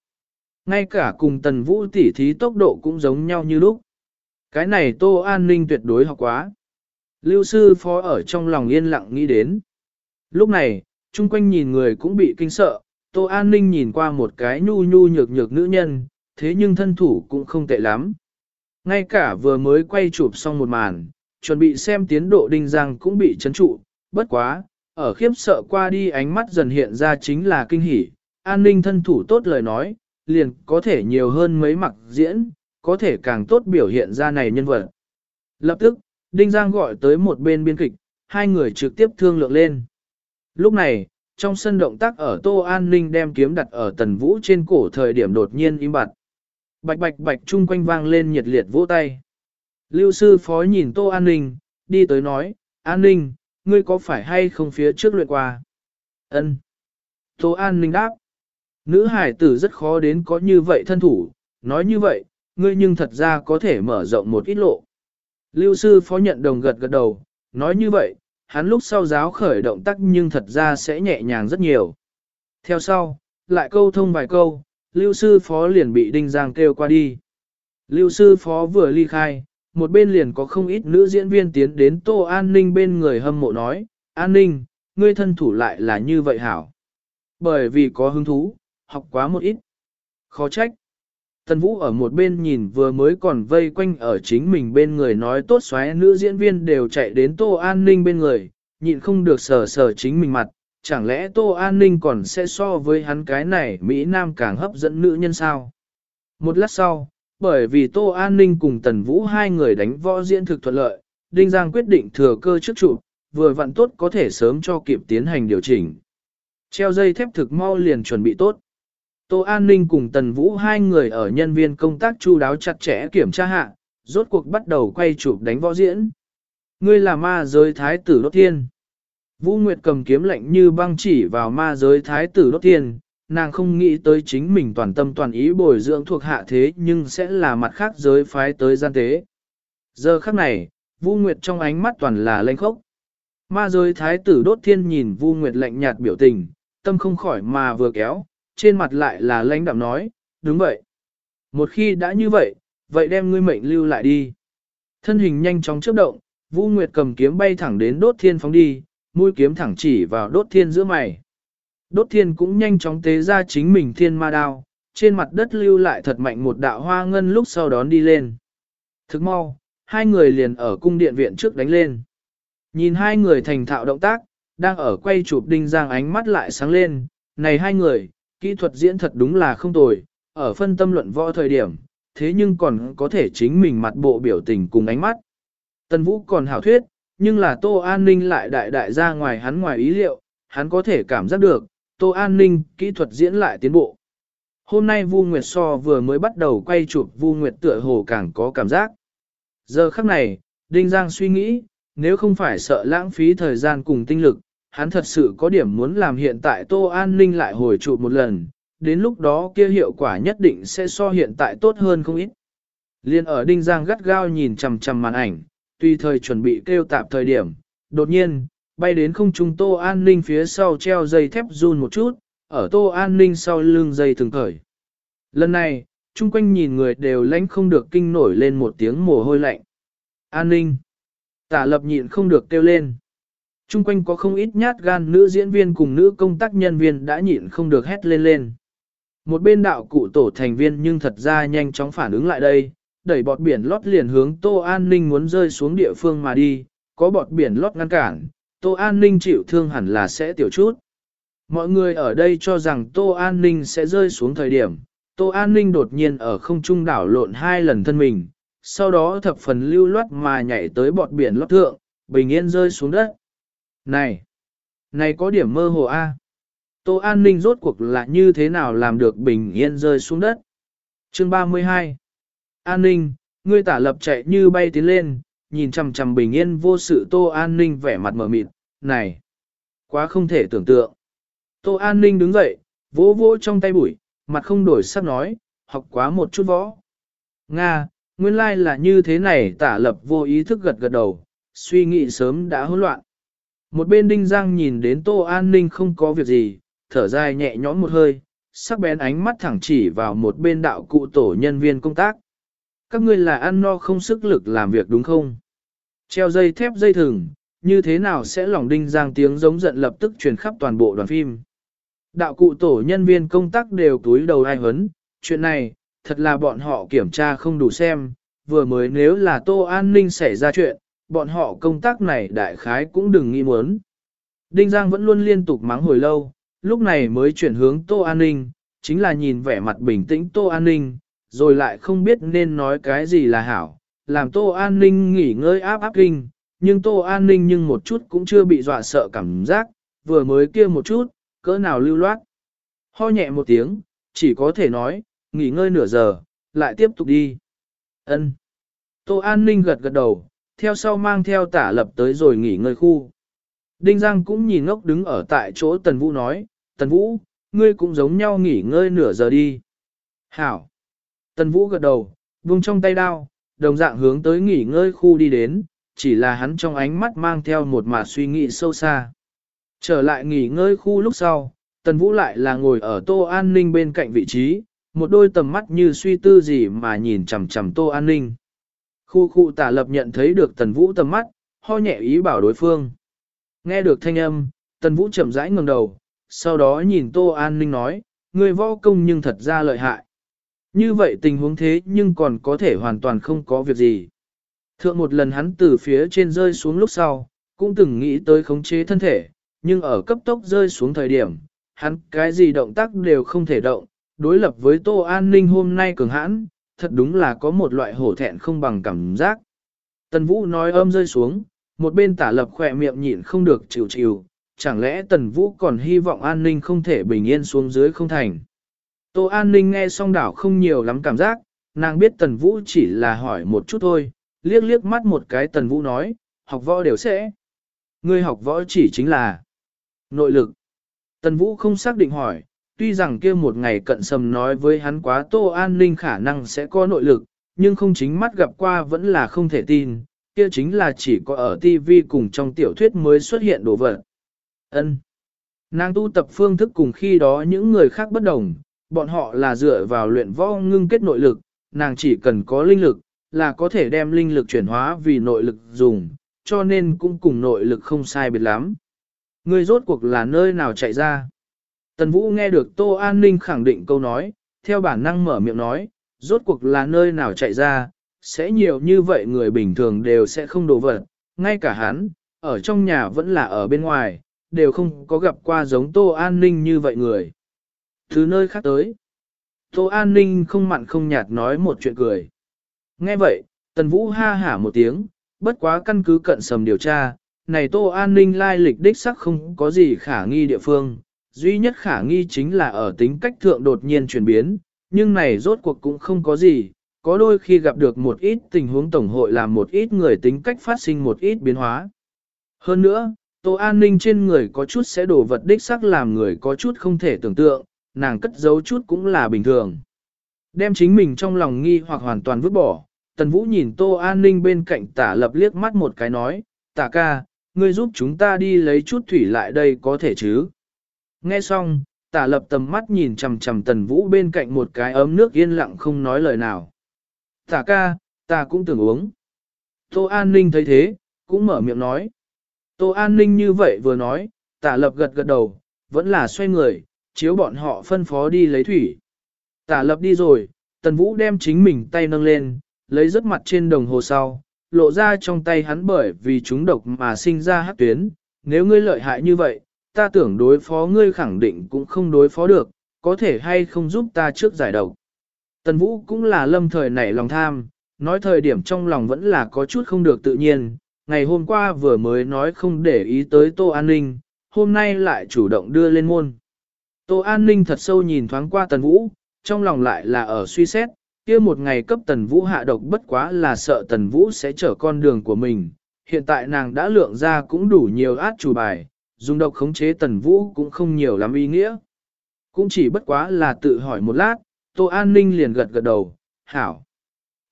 Ngay cả cùng Tần Vũ tỉ thí tốc độ cũng giống nhau như lúc. Cái này Tô An Ninh tuyệt đối học quá. Lưu sư phó ở trong lòng yên lặng nghĩ đến. Lúc này, chung quanh nhìn người cũng bị kinh sợ, Tô An Ninh nhìn qua một cái nhu nhu nhược nhược nữ nhân, thế nhưng thân thủ cũng không tệ lắm. Ngay cả vừa mới quay chụp xong một màn, chuẩn bị xem tiến độ đinh giang cũng bị chấn trụ, bất quá, ở khiếp sợ qua đi ánh mắt dần hiện ra chính là kinh hỉ, an ninh thân thủ tốt lời nói, liền có thể nhiều hơn mấy mặt diễn, có thể càng tốt biểu hiện ra này nhân vật. Lập tức, Đinh Giang gọi tới một bên biên kịch, hai người trực tiếp thương lượng lên. Lúc này, trong sân động tác ở Tô An Ninh đem kiếm đặt ở tần vũ trên cổ thời điểm đột nhiên im bặt. Bạch bạch bạch chung quanh vang lên nhiệt liệt vỗ tay. Lưu sư phó nhìn Tô An Ninh, đi tới nói, An Ninh, ngươi có phải hay không phía trước luyện qua? Ân. Tô An Ninh đáp. Nữ hải tử rất khó đến có như vậy thân thủ, nói như vậy, ngươi nhưng thật ra có thể mở rộng một ít lộ. Lưu sư phó nhận đồng gật gật đầu, nói như vậy, hắn lúc sau giáo khởi động tác nhưng thật ra sẽ nhẹ nhàng rất nhiều. Theo sau, lại câu thông vài câu, lưu sư phó liền bị đinh giang kêu qua đi. Lưu sư phó vừa ly khai, một bên liền có không ít nữ diễn viên tiến đến tô an ninh bên người hâm mộ nói, an ninh, ngươi thân thủ lại là như vậy hảo. Bởi vì có hứng thú, học quá một ít. Khó trách. Tần Vũ ở một bên nhìn vừa mới còn vây quanh ở chính mình bên người nói tốt xoáy nữ diễn viên đều chạy đến Tô An Ninh bên người, nhịn không được sờ sờ chính mình mặt, chẳng lẽ Tô An Ninh còn sẽ so với hắn cái này Mỹ Nam càng hấp dẫn nữ nhân sao? Một lát sau, bởi vì Tô An Ninh cùng Tần Vũ hai người đánh võ diễn thực thuận lợi, Đinh Giang quyết định thừa cơ trước trụ, vừa vặn tốt có thể sớm cho kịp tiến hành điều chỉnh. Treo dây thép thực mau liền chuẩn bị tốt. Tô An Ninh cùng Tần Vũ hai người ở nhân viên công tác chu đáo chặt chẽ kiểm tra hạ, rốt cuộc bắt đầu quay chụp đánh võ diễn. Ngươi là ma giới thái tử đốt thiên. Vũ Nguyệt cầm kiếm lệnh như băng chỉ vào ma giới thái tử đốt thiên, nàng không nghĩ tới chính mình toàn tâm toàn ý bồi dưỡng thuộc hạ thế nhưng sẽ là mặt khác giới phái tới gian tế. Giờ khắc này, Vũ Nguyệt trong ánh mắt toàn là lênh khốc. Ma giới thái tử đốt thiên nhìn Vu Nguyệt lạnh nhạt biểu tình, tâm không khỏi mà vừa kéo, trên mặt lại là lãnh đạm nói, đúng vậy. Một khi đã như vậy, vậy đem ngươi mệnh lưu lại đi. Thân hình nhanh chóng chớp động, Vũ Nguyệt cầm kiếm bay thẳng đến đốt thiên phóng đi, mũi kiếm thẳng chỉ vào đốt thiên giữa mày. Đốt thiên cũng nhanh chóng tế ra chính mình thiên ma đao, trên mặt đất lưu lại thật mạnh một đạo hoa ngân lúc sau đón đi lên. Thức mau, hai người liền ở cung điện viện trước đánh lên. Nhìn hai người thành thạo động tác, đang ở quay chụp đinh giang ánh mắt lại sáng lên, này hai người, kỹ thuật diễn thật đúng là không tồi, ở phân tâm luận võ thời điểm, thế nhưng còn có thể chính mình mặt bộ biểu tình cùng ánh mắt. Tân Vũ còn hảo thuyết, nhưng là Tô An Ninh lại đại đại ra ngoài hắn ngoài ý liệu, hắn có thể cảm giác được, Tô An Ninh kỹ thuật diễn lại tiến bộ. Hôm nay Vu Nguyệt so vừa mới bắt đầu quay chụp Vu Nguyệt tựa hồ càng có cảm giác. Giờ khắc này, Đinh Giang suy nghĩ, nếu không phải sợ lãng phí thời gian cùng tinh lực, hắn thật sự có điểm muốn làm hiện tại Tô An Ninh lại hồi trụ một lần, đến lúc đó kia hiệu quả nhất định sẽ so hiện tại tốt hơn không ít. Liên ở Đinh Giang gắt gao nhìn chằm chằm màn ảnh, tùy thời chuẩn bị kêu tạp thời điểm, đột nhiên, bay đến không trung Tô An Ninh phía sau treo dây thép run một chút, ở Tô An Ninh sau lưng dây thường khởi. Lần này, chung quanh nhìn người đều lánh không được kinh nổi lên một tiếng mồ hôi lạnh. An ninh. Tả lập nhịn không được kêu lên. Trung quanh có không ít nhát gan nữ diễn viên cùng nữ công tác nhân viên đã nhịn không được hét lên lên. Một bên đạo cụ tổ thành viên nhưng thật ra nhanh chóng phản ứng lại đây, đẩy bọt biển lót liền hướng Tô An Ninh muốn rơi xuống địa phương mà đi, có bọt biển lót ngăn cản, Tô An Ninh chịu thương hẳn là sẽ tiểu chút. Mọi người ở đây cho rằng Tô An Ninh sẽ rơi xuống thời điểm, Tô An Ninh đột nhiên ở không trung đảo lộn hai lần thân mình, sau đó thập phần lưu loát mà nhảy tới bọt biển lót thượng, bình yên rơi xuống đất. Này! Này có điểm mơ hồ A. Tô An Ninh rốt cuộc là như thế nào làm được bình yên rơi xuống đất? Chương 32 An Ninh, ngươi tả lập chạy như bay tiến lên, nhìn chằm chằm bình yên vô sự Tô An Ninh vẻ mặt mở mịt, này! Quá không thể tưởng tượng. Tô An Ninh đứng dậy, vỗ vỗ trong tay bụi, mặt không đổi sắc nói, học quá một chút võ. Nga, nguyên lai là như thế này tả lập vô ý thức gật gật đầu, suy nghĩ sớm đã hỗn loạn. Một bên đinh giang nhìn đến tô an ninh không có việc gì, thở dài nhẹ nhõm một hơi, sắc bén ánh mắt thẳng chỉ vào một bên đạo cụ tổ nhân viên công tác. Các ngươi là ăn no không sức lực làm việc đúng không? Treo dây thép dây thừng, như thế nào sẽ lòng đinh giang tiếng giống giận lập tức truyền khắp toàn bộ đoàn phim. Đạo cụ tổ nhân viên công tác đều túi đầu ai hấn, chuyện này, thật là bọn họ kiểm tra không đủ xem, vừa mới nếu là tô an ninh xảy ra chuyện, bọn họ công tác này đại khái cũng đừng nghĩ muốn. Đinh Giang vẫn luôn liên tục mắng hồi lâu, lúc này mới chuyển hướng tô an ninh, chính là nhìn vẻ mặt bình tĩnh tô an ninh, rồi lại không biết nên nói cái gì là hảo, làm tô an ninh nghỉ ngơi áp áp kinh, nhưng tô an ninh nhưng một chút cũng chưa bị dọa sợ cảm giác, vừa mới kia một chút, cỡ nào lưu loát. Ho nhẹ một tiếng, chỉ có thể nói, nghỉ ngơi nửa giờ, lại tiếp tục đi. Ân. Tô An Ninh gật gật đầu, theo sau mang theo tả lập tới rồi nghỉ ngơi khu. Đinh Giang cũng nhìn ngốc đứng ở tại chỗ Tần Vũ nói, Tần Vũ, ngươi cũng giống nhau nghỉ ngơi nửa giờ đi. Hảo. Tần Vũ gật đầu, vung trong tay đao, đồng dạng hướng tới nghỉ ngơi khu đi đến, chỉ là hắn trong ánh mắt mang theo một mà suy nghĩ sâu xa. Trở lại nghỉ ngơi khu lúc sau, Tần Vũ lại là ngồi ở Tô An Ninh bên cạnh vị trí, một đôi tầm mắt như suy tư gì mà nhìn chằm chằm Tô An Ninh. Khu khu tả lập nhận thấy được Tần Vũ tầm mắt, ho nhẹ ý bảo đối phương. Nghe được thanh âm, Tần Vũ chậm rãi ngẩng đầu, sau đó nhìn Tô An Ninh nói, người võ công nhưng thật ra lợi hại. Như vậy tình huống thế nhưng còn có thể hoàn toàn không có việc gì. Thượng một lần hắn từ phía trên rơi xuống lúc sau, cũng từng nghĩ tới khống chế thân thể, nhưng ở cấp tốc rơi xuống thời điểm, hắn cái gì động tác đều không thể động, đối lập với Tô An Ninh hôm nay cường hãn, thật đúng là có một loại hổ thẹn không bằng cảm giác. Tần Vũ nói âm rơi xuống, một bên tả lập khỏe miệng nhịn không được chịu chịu, chẳng lẽ Tần Vũ còn hy vọng An Ninh không thể bình yên xuống dưới không thành. Tô An Ninh nghe xong đảo không nhiều lắm cảm giác, nàng biết Tần Vũ chỉ là hỏi một chút thôi, liếc liếc mắt một cái Tần Vũ nói, học võ đều sẽ. Ngươi học võ chỉ chính là nội lực. Tần Vũ không xác định hỏi, tuy rằng kia một ngày cận sầm nói với hắn quá Tô An Ninh khả năng sẽ có nội lực, nhưng không chính mắt gặp qua vẫn là không thể tin, kia chính là chỉ có ở TV cùng trong tiểu thuyết mới xuất hiện đồ vật. Ân. Nàng tu tập phương thức cùng khi đó những người khác bất đồng, bọn họ là dựa vào luyện võ ngưng kết nội lực, nàng chỉ cần có linh lực, là có thể đem linh lực chuyển hóa vì nội lực dùng, cho nên cũng cùng nội lực không sai biệt lắm. Người rốt cuộc là nơi nào chạy ra? Tần Vũ nghe được Tô An Ninh khẳng định câu nói, theo bản năng mở miệng nói, rốt cuộc là nơi nào chạy ra, sẽ nhiều như vậy người bình thường đều sẽ không đổ vật, ngay cả hắn, ở trong nhà vẫn là ở bên ngoài, đều không có gặp qua giống Tô An Ninh như vậy người. Thứ nơi khác tới, Tô An Ninh không mặn không nhạt nói một chuyện cười. Nghe vậy, Tần Vũ ha hả một tiếng, bất quá căn cứ cận sầm điều tra, này Tô An Ninh lai lịch đích sắc không có gì khả nghi địa phương, duy nhất khả nghi chính là ở tính cách thượng đột nhiên chuyển biến, nhưng này rốt cuộc cũng không có gì, có đôi khi gặp được một ít tình huống tổng hội làm một ít người tính cách phát sinh một ít biến hóa. Hơn nữa, Tô an ninh trên người có chút sẽ đổ vật đích sắc làm người có chút không thể tưởng tượng, nàng cất giấu chút cũng là bình thường. Đem chính mình trong lòng nghi hoặc hoàn toàn vứt bỏ, tần vũ nhìn tô an ninh bên cạnh tả lập liếc mắt một cái nói, tả ca, ngươi giúp chúng ta đi lấy chút thủy lại đây có thể chứ. Nghe xong, tả lập tầm mắt nhìn chằm chằm tần vũ bên cạnh một cái ấm nước yên lặng không nói lời nào. Tả ca, ta cũng tưởng uống. Tô An Ninh thấy thế, cũng mở miệng nói. Tô An Ninh như vậy vừa nói, tả lập gật gật đầu, vẫn là xoay người, chiếu bọn họ phân phó đi lấy thủy. Tả lập đi rồi, tần vũ đem chính mình tay nâng lên, lấy rất mặt trên đồng hồ sau, lộ ra trong tay hắn bởi vì chúng độc mà sinh ra hát tuyến. Nếu ngươi lợi hại như vậy, ta tưởng đối phó ngươi khẳng định cũng không đối phó được, có thể hay không giúp ta trước giải độc. Tần Vũ cũng là lâm thời nảy lòng tham, nói thời điểm trong lòng vẫn là có chút không được tự nhiên, ngày hôm qua vừa mới nói không để ý tới Tô An Ninh, hôm nay lại chủ động đưa lên môn. Tô An Ninh thật sâu nhìn thoáng qua Tần Vũ, trong lòng lại là ở suy xét, kia một ngày cấp Tần Vũ hạ độc bất quá là sợ Tần Vũ sẽ trở con đường của mình, hiện tại nàng đã lượng ra cũng đủ nhiều át chủ bài, dùng độc khống chế Tần Vũ cũng không nhiều lắm ý nghĩa. Cũng chỉ bất quá là tự hỏi một lát, Tô An Ninh liền gật gật đầu, hảo.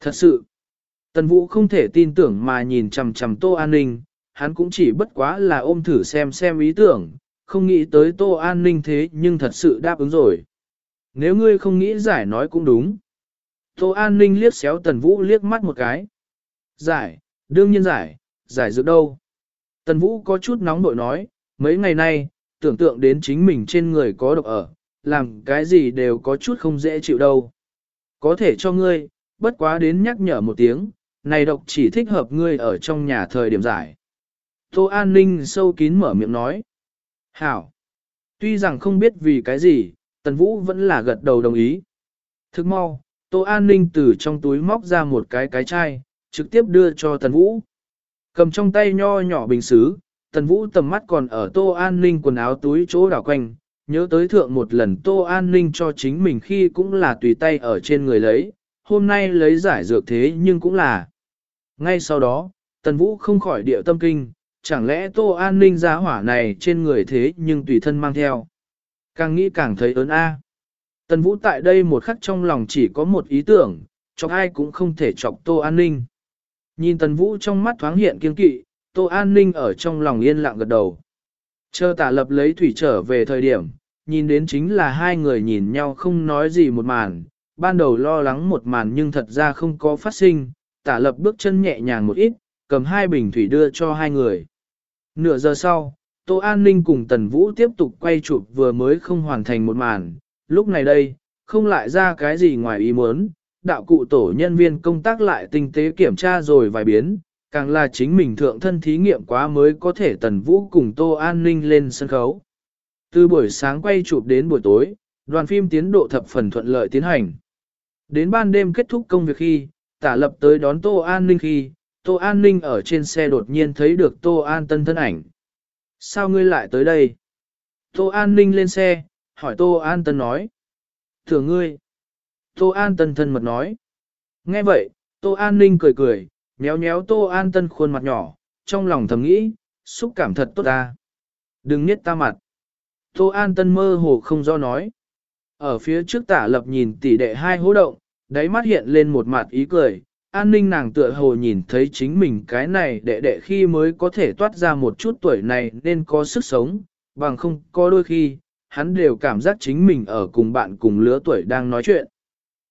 Thật sự, Tần Vũ không thể tin tưởng mà nhìn chằm chằm Tô An Ninh, hắn cũng chỉ bất quá là ôm thử xem xem ý tưởng, không nghĩ tới Tô An Ninh thế nhưng thật sự đáp ứng rồi. Nếu ngươi không nghĩ giải nói cũng đúng. Tô An Ninh liếc xéo Tần Vũ liếc mắt một cái. Giải, đương nhiên giải, giải dược đâu. Tần Vũ có chút nóng nội nói, mấy ngày nay, tưởng tượng đến chính mình trên người có độc ở, làm cái gì đều có chút không dễ chịu đâu. Có thể cho ngươi, bất quá đến nhắc nhở một tiếng, này độc chỉ thích hợp ngươi ở trong nhà thời điểm giải. Tô An Ninh sâu kín mở miệng nói. Hảo! Tuy rằng không biết vì cái gì, Tần Vũ vẫn là gật đầu đồng ý. Thức mau, Tô An Ninh từ trong túi móc ra một cái cái chai, trực tiếp đưa cho Tần Vũ. Cầm trong tay nho nhỏ bình xứ, Tần Vũ tầm mắt còn ở Tô An Ninh quần áo túi chỗ đảo quanh, nhớ tới thượng một lần Tô An Ninh cho chính mình khi cũng là tùy tay ở trên người lấy, hôm nay lấy giải dược thế nhưng cũng là. Ngay sau đó, Tần Vũ không khỏi điệu tâm kinh, chẳng lẽ Tô An Ninh giá hỏa này trên người thế nhưng tùy thân mang theo. Càng nghĩ càng thấy ớn a. Tần Vũ tại đây một khắc trong lòng chỉ có một ý tưởng, chọc ai cũng không thể chọc Tô An Ninh. Nhìn Tần Vũ trong mắt thoáng hiện kiên kỵ, Tô An Ninh ở trong lòng yên lặng gật đầu. Chờ tả lập lấy thủy trở về thời điểm, nhìn đến chính là hai người nhìn nhau không nói gì một màn, ban đầu lo lắng một màn nhưng thật ra không có phát sinh, tả lập bước chân nhẹ nhàng một ít, cầm hai bình thủy đưa cho hai người. Nửa giờ sau, Tô An Ninh cùng Tần Vũ tiếp tục quay chụp vừa mới không hoàn thành một màn, lúc này đây, không lại ra cái gì ngoài ý muốn, đạo cụ tổ nhân viên công tác lại tinh tế kiểm tra rồi vài biến, càng là chính mình thượng thân thí nghiệm quá mới có thể Tần Vũ cùng Tô An Ninh lên sân khấu. Từ buổi sáng quay chụp đến buổi tối, đoàn phim tiến độ thập phần thuận lợi tiến hành. Đến ban đêm kết thúc công việc khi, tả lập tới đón Tô An Ninh khi, Tô An Ninh ở trên xe đột nhiên thấy được Tô An Tân thân ảnh. Sao ngươi lại tới đây? Tô An Ninh lên xe, hỏi Tô An Tân nói. Thưa ngươi. Tô An Tân thân mật nói. Nghe vậy, Tô An Ninh cười cười, nhéo nhéo Tô An Tân khuôn mặt nhỏ, trong lòng thầm nghĩ, xúc cảm thật tốt ta. Đừng nhất ta mặt. Tô An Tân mơ hồ không do nói. Ở phía trước tả lập nhìn tỷ đệ hai hố động, đáy mắt hiện lên một mặt ý cười. An ninh nàng tựa hồ nhìn thấy chính mình cái này đệ đệ khi mới có thể toát ra một chút tuổi này nên có sức sống, bằng không có đôi khi, hắn đều cảm giác chính mình ở cùng bạn cùng lứa tuổi đang nói chuyện.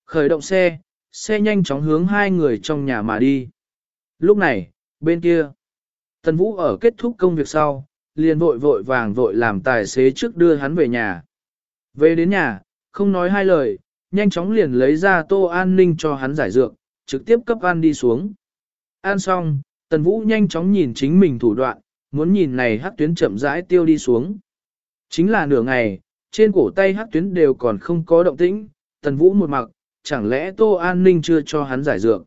Khởi động xe, xe nhanh chóng hướng hai người trong nhà mà đi. Lúc này, bên kia, Tần Vũ ở kết thúc công việc sau, liền vội vội vàng vội làm tài xế trước đưa hắn về nhà. Về đến nhà, không nói hai lời, nhanh chóng liền lấy ra tô an ninh cho hắn giải dược, trực tiếp cấp ăn đi xuống. Ăn xong, Tần Vũ nhanh chóng nhìn chính mình thủ đoạn, muốn nhìn này hắc tuyến chậm rãi tiêu đi xuống. Chính là nửa ngày, trên cổ tay hắc tuyến đều còn không có động tĩnh, Tần Vũ một mặc, chẳng lẽ Tô An Ninh chưa cho hắn giải dược.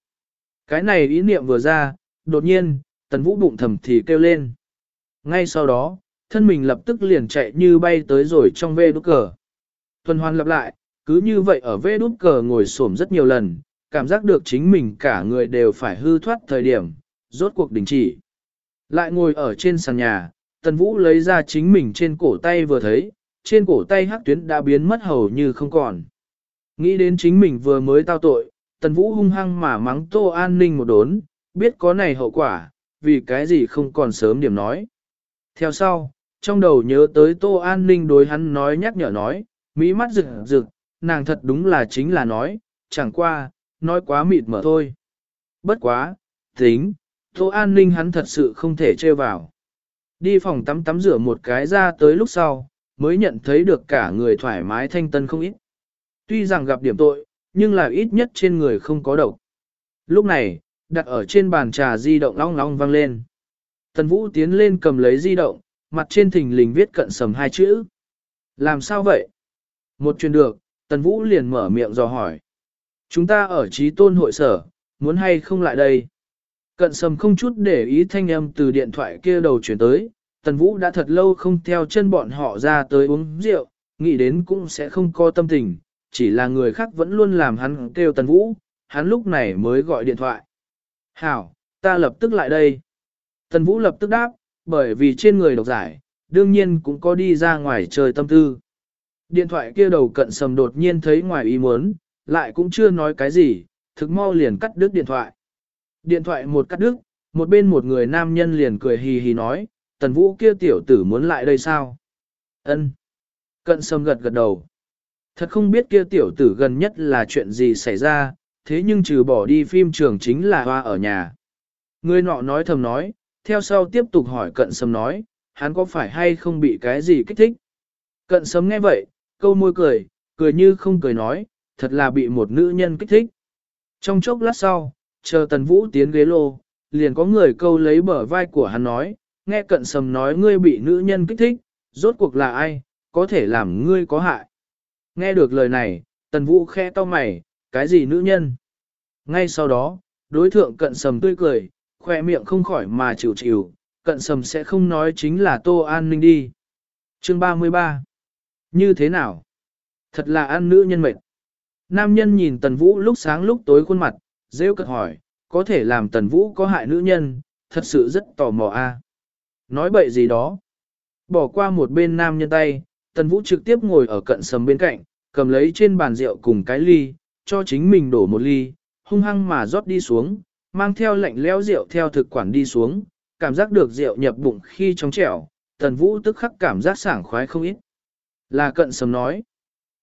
Cái này ý niệm vừa ra, đột nhiên, Tần Vũ bụng thầm thì kêu lên. Ngay sau đó, thân mình lập tức liền chạy như bay tới rồi trong vê đút cờ. Tuần hoàn lặp lại, cứ như vậy ở vê đút cờ ngồi xổm rất nhiều lần, cảm giác được chính mình cả người đều phải hư thoát thời điểm, rốt cuộc đình chỉ. Lại ngồi ở trên sàn nhà, Tần Vũ lấy ra chính mình trên cổ tay vừa thấy, trên cổ tay hắc tuyến đã biến mất hầu như không còn. Nghĩ đến chính mình vừa mới tao tội, Tần Vũ hung hăng mà mắng Tô An Ninh một đốn, biết có này hậu quả, vì cái gì không còn sớm điểm nói. Theo sau, trong đầu nhớ tới Tô An Ninh đối hắn nói nhắc nhở nói, mỹ mắt rực rực, nàng thật đúng là chính là nói, chẳng qua, nói quá mịt mở thôi. Bất quá, tính, Tô An Ninh hắn thật sự không thể trêu vào. Đi phòng tắm tắm rửa một cái ra tới lúc sau, mới nhận thấy được cả người thoải mái thanh tân không ít. Tuy rằng gặp điểm tội, nhưng là ít nhất trên người không có độc. Lúc này, đặt ở trên bàn trà di động long long vang lên. Tần Vũ tiến lên cầm lấy di động, mặt trên thình lình viết cận sầm hai chữ. Làm sao vậy? Một chuyện được, Tần Vũ liền mở miệng dò hỏi. Chúng ta ở trí tôn hội sở, muốn hay không lại đây? Cận sầm không chút để ý thanh âm từ điện thoại kia đầu chuyển tới, Tần Vũ đã thật lâu không theo chân bọn họ ra tới uống rượu, nghĩ đến cũng sẽ không có tâm tình, chỉ là người khác vẫn luôn làm hắn kêu Tần Vũ, hắn lúc này mới gọi điện thoại. Hảo, ta lập tức lại đây. Tần Vũ lập tức đáp, bởi vì trên người độc giải, đương nhiên cũng có đi ra ngoài trời tâm tư. Điện thoại kia đầu cận sầm đột nhiên thấy ngoài ý muốn, lại cũng chưa nói cái gì, thực mau liền cắt đứt điện thoại. Điện thoại một cắt đứt, một bên một người nam nhân liền cười hì hì nói, tần vũ kia tiểu tử muốn lại đây sao? Ân. Cận sầm gật gật đầu. Thật không biết kia tiểu tử gần nhất là chuyện gì xảy ra, thế nhưng trừ bỏ đi phim trường chính là hoa ở nhà. Người nọ nói thầm nói, theo sau tiếp tục hỏi cận sầm nói, hắn có phải hay không bị cái gì kích thích? Cận sầm nghe vậy, câu môi cười, cười như không cười nói, thật là bị một nữ nhân kích thích. Trong chốc lát sau, chờ tần vũ tiến ghế lô, liền có người câu lấy bờ vai của hắn nói, nghe cận sầm nói ngươi bị nữ nhân kích thích, rốt cuộc là ai, có thể làm ngươi có hại. Nghe được lời này, tần vũ khe to mày, cái gì nữ nhân? Ngay sau đó, đối thượng cận sầm tươi cười, khoe miệng không khỏi mà chịu chịu, cận sầm sẽ không nói chính là tô an ninh đi. Chương 33 Như thế nào? Thật là ăn nữ nhân mệt. Nam nhân nhìn tần vũ lúc sáng lúc tối khuôn mặt, rêu cật hỏi, có thể làm tần vũ có hại nữ nhân, thật sự rất tò mò a. Nói bậy gì đó. Bỏ qua một bên nam nhân tay, tần vũ trực tiếp ngồi ở cận sầm bên cạnh, cầm lấy trên bàn rượu cùng cái ly, cho chính mình đổ một ly, hung hăng mà rót đi xuống, mang theo lạnh lẽo rượu theo thực quản đi xuống, cảm giác được rượu nhập bụng khi trong trẻo, tần vũ tức khắc cảm giác sảng khoái không ít. Là cận sầm nói,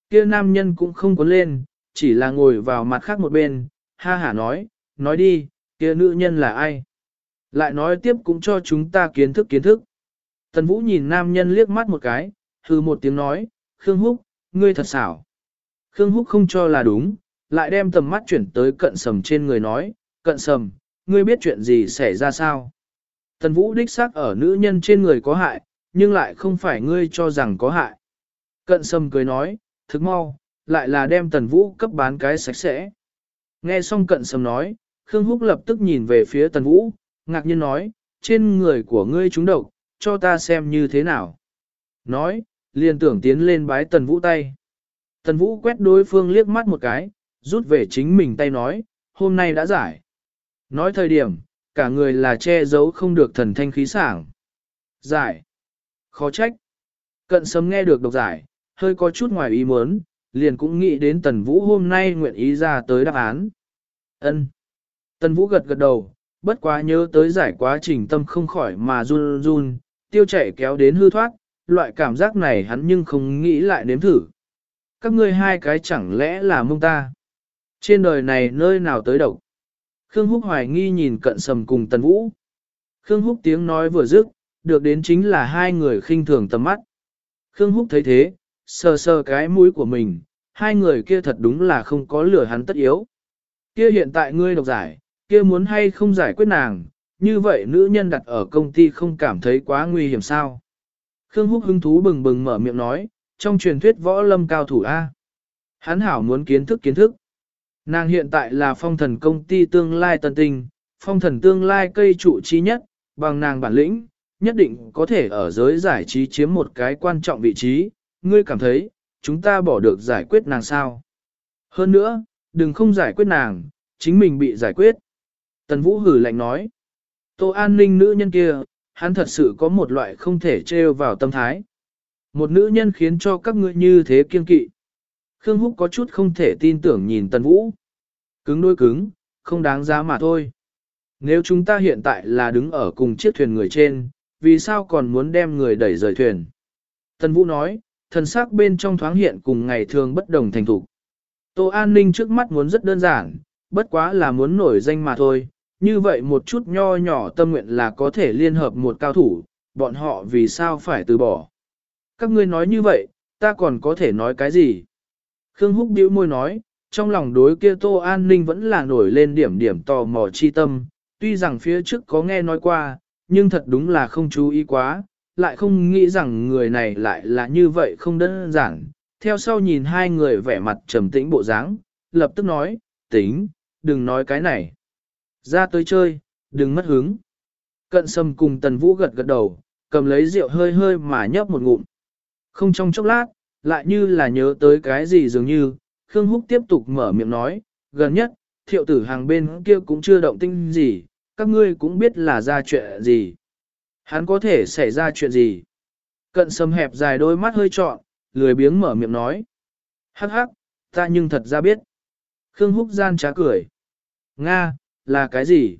kia nam nhân cũng không có lên, chỉ là ngồi vào mặt khác một bên, ha hả nói, nói đi, kia nữ nhân là ai? Lại nói tiếp cũng cho chúng ta kiến thức kiến thức. Tần Vũ nhìn nam nhân liếc mắt một cái, hư một tiếng nói, Khương Húc, ngươi thật xảo. Khương Húc không cho là đúng, lại đem tầm mắt chuyển tới cận sầm trên người nói, cận sầm, ngươi biết chuyện gì xảy ra sao? Tần Vũ đích xác ở nữ nhân trên người có hại, nhưng lại không phải ngươi cho rằng có hại. Cận sầm cười nói, thức mau, lại là đem Tần Vũ cấp bán cái sạch sẽ. Nghe xong cận sầm nói, Khương Húc lập tức nhìn về phía Tần Vũ, ngạc nhiên nói, trên người của ngươi trúng độc, cho ta xem như thế nào. Nói, liền tưởng tiến lên bái Tần Vũ tay. Tần Vũ quét đối phương liếc mắt một cái, rút về chính mình tay nói, hôm nay đã giải. Nói thời điểm, cả người là che giấu không được thần thanh khí sảng. Giải. Khó trách. Cận sấm nghe được độc giải, hơi có chút ngoài ý muốn, liền cũng nghĩ đến Tần Vũ hôm nay nguyện ý ra tới đáp án. Ân. Tần Vũ gật gật đầu, bất quá nhớ tới giải quá trình tâm không khỏi mà run run, tiêu chảy kéo đến hư thoát, loại cảm giác này hắn nhưng không nghĩ lại nếm thử. Các ngươi hai cái chẳng lẽ là mông ta? Trên đời này nơi nào tới độc? Khương Húc hoài nghi nhìn cận sầm cùng Tần Vũ. Khương Húc tiếng nói vừa dứt, được đến chính là hai người khinh thường tầm mắt. Khương Húc thấy thế, sờ sờ cái mũi của mình, hai người kia thật đúng là không có lửa hắn tất yếu. Kia hiện tại ngươi độc giải, kia muốn hay không giải quyết nàng, như vậy nữ nhân đặt ở công ty không cảm thấy quá nguy hiểm sao. Khương Húc hứng thú bừng bừng mở miệng nói, trong truyền thuyết võ lâm cao thủ A. Hắn hảo muốn kiến thức kiến thức. Nàng hiện tại là phong thần công ty tương lai tân tinh, phong thần tương lai cây trụ chi nhất, bằng nàng bản lĩnh, nhất định có thể ở giới giải trí chiếm một cái quan trọng vị trí, ngươi cảm thấy, chúng ta bỏ được giải quyết nàng sao. Hơn nữa, đừng không giải quyết nàng, chính mình bị giải quyết. Tần Vũ hử lạnh nói, Tô An ninh nữ nhân kia, hắn thật sự có một loại không thể trêu vào tâm thái. Một nữ nhân khiến cho các ngươi như thế kiên kỵ. Khương Húc có chút không thể tin tưởng nhìn Tần Vũ. Cứng đôi cứng, không đáng giá mà thôi. Nếu chúng ta hiện tại là đứng ở cùng chiếc thuyền người trên, vì sao còn muốn đem người đẩy rời thuyền? Tần Vũ nói, thần sắc bên trong thoáng hiện cùng ngày thường bất đồng thành thủ. Tô An Ninh trước mắt muốn rất đơn giản, bất quá là muốn nổi danh mà thôi, như vậy một chút nho nhỏ tâm nguyện là có thể liên hợp một cao thủ, bọn họ vì sao phải từ bỏ. Các ngươi nói như vậy, ta còn có thể nói cái gì? Khương Húc bĩu môi nói, trong lòng đối kia Tô An Ninh vẫn là nổi lên điểm điểm tò mò chi tâm, tuy rằng phía trước có nghe nói qua, nhưng thật đúng là không chú ý quá, lại không nghĩ rằng người này lại là như vậy không đơn giản. Theo sau nhìn hai người vẻ mặt trầm tĩnh bộ dáng, lập tức nói, tính, đừng nói cái này. Ra tới chơi, đừng mất hứng. Cận sâm cùng tần vũ gật gật đầu, cầm lấy rượu hơi hơi mà nhấp một ngụm. Không trong chốc lát, lại như là nhớ tới cái gì dường như, Khương Húc tiếp tục mở miệng nói, gần nhất, thiệu tử hàng bên kia cũng chưa động tinh gì, các ngươi cũng biết là ra chuyện gì. Hắn có thể xảy ra chuyện gì? Cận sâm hẹp dài đôi mắt hơi trọn, lười biếng mở miệng nói. Hắc hắc, ta nhưng thật ra biết. Khương Húc gian trá cười. Nga, là cái gì?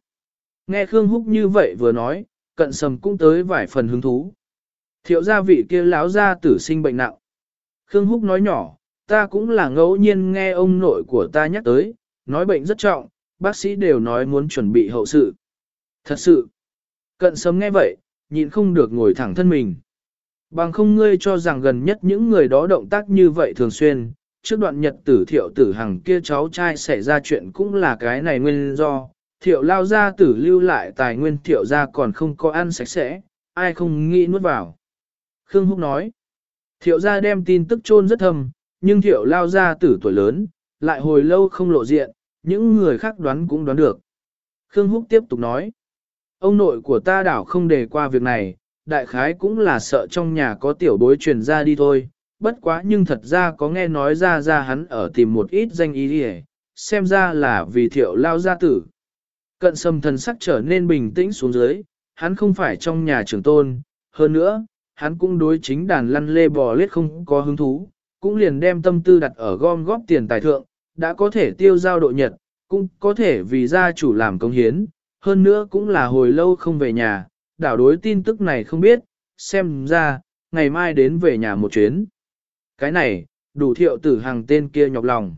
Nghe Khương Húc như vậy vừa nói, cận sầm cũng tới vài phần hứng thú. Thiệu gia vị kia láo ra tử sinh bệnh nặng. Khương Húc nói nhỏ, ta cũng là ngẫu nhiên nghe ông nội của ta nhắc tới, nói bệnh rất trọng, bác sĩ đều nói muốn chuẩn bị hậu sự. Thật sự, cận sầm nghe vậy, nhịn không được ngồi thẳng thân mình. Bằng không ngươi cho rằng gần nhất những người đó động tác như vậy thường xuyên, trước đoạn nhật tử thiệu tử hằng kia cháu trai xảy ra chuyện cũng là cái này nguyên do, thiệu lao gia tử lưu lại tài nguyên thiệu gia còn không có ăn sạch sẽ, ai không nghĩ nuốt vào. Khương Húc nói, thiệu gia đem tin tức chôn rất thầm, nhưng thiệu lao gia tử tuổi lớn, lại hồi lâu không lộ diện, những người khác đoán cũng đoán được. Khương Húc tiếp tục nói, ông nội của ta đảo không đề qua việc này, đại khái cũng là sợ trong nhà có tiểu bối truyền ra đi thôi, bất quá nhưng thật ra có nghe nói ra ra hắn ở tìm một ít danh ý đi xem ra là vì thiệu lao gia tử. Cận sâm thần sắc trở nên bình tĩnh xuống dưới, hắn không phải trong nhà trưởng tôn, hơn nữa, hắn cũng đối chính đàn lăn lê bò lết không có hứng thú, cũng liền đem tâm tư đặt ở gom góp tiền tài thượng, đã có thể tiêu giao độ nhật, cũng có thể vì gia chủ làm công hiến, hơn nữa cũng là hồi lâu không về nhà, đảo đối tin tức này không biết, xem ra, ngày mai đến về nhà một chuyến. Cái này, đủ thiệu tử hàng tên kia nhọc lòng.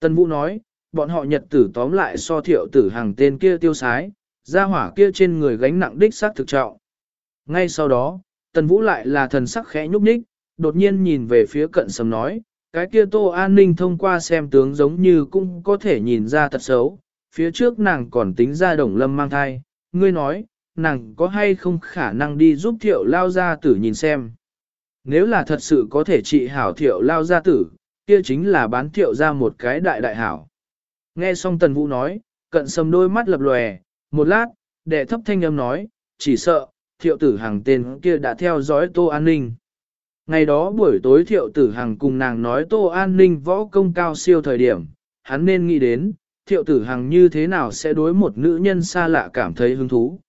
Tân Vũ nói, bọn họ nhật tử tóm lại so thiệu tử hàng tên kia tiêu sái, ra hỏa kia trên người gánh nặng đích xác thực trọng. Ngay sau đó, Tần Vũ lại là thần sắc khẽ nhúc nhích, đột nhiên nhìn về phía cận sầm nói, cái kia tô an ninh thông qua xem tướng giống như cũng có thể nhìn ra thật xấu, phía trước nàng còn tính ra đồng lâm mang thai, ngươi nói, nàng có hay không khả năng đi giúp thiệu lao gia tử nhìn xem. Nếu là thật sự có thể trị hảo thiệu lao gia tử, kia chính là bán thiệu ra một cái đại đại hảo. Nghe xong tần vũ nói, cận sầm đôi mắt lập lòe, một lát, đệ thấp thanh âm nói, chỉ sợ, thiệu tử hàng tên kia đã theo dõi tô an ninh. Ngày đó buổi tối thiệu tử hàng cùng nàng nói tô an ninh võ công cao siêu thời điểm, hắn nên nghĩ đến, thiệu tử hàng như thế nào sẽ đối một nữ nhân xa lạ cảm thấy hứng thú.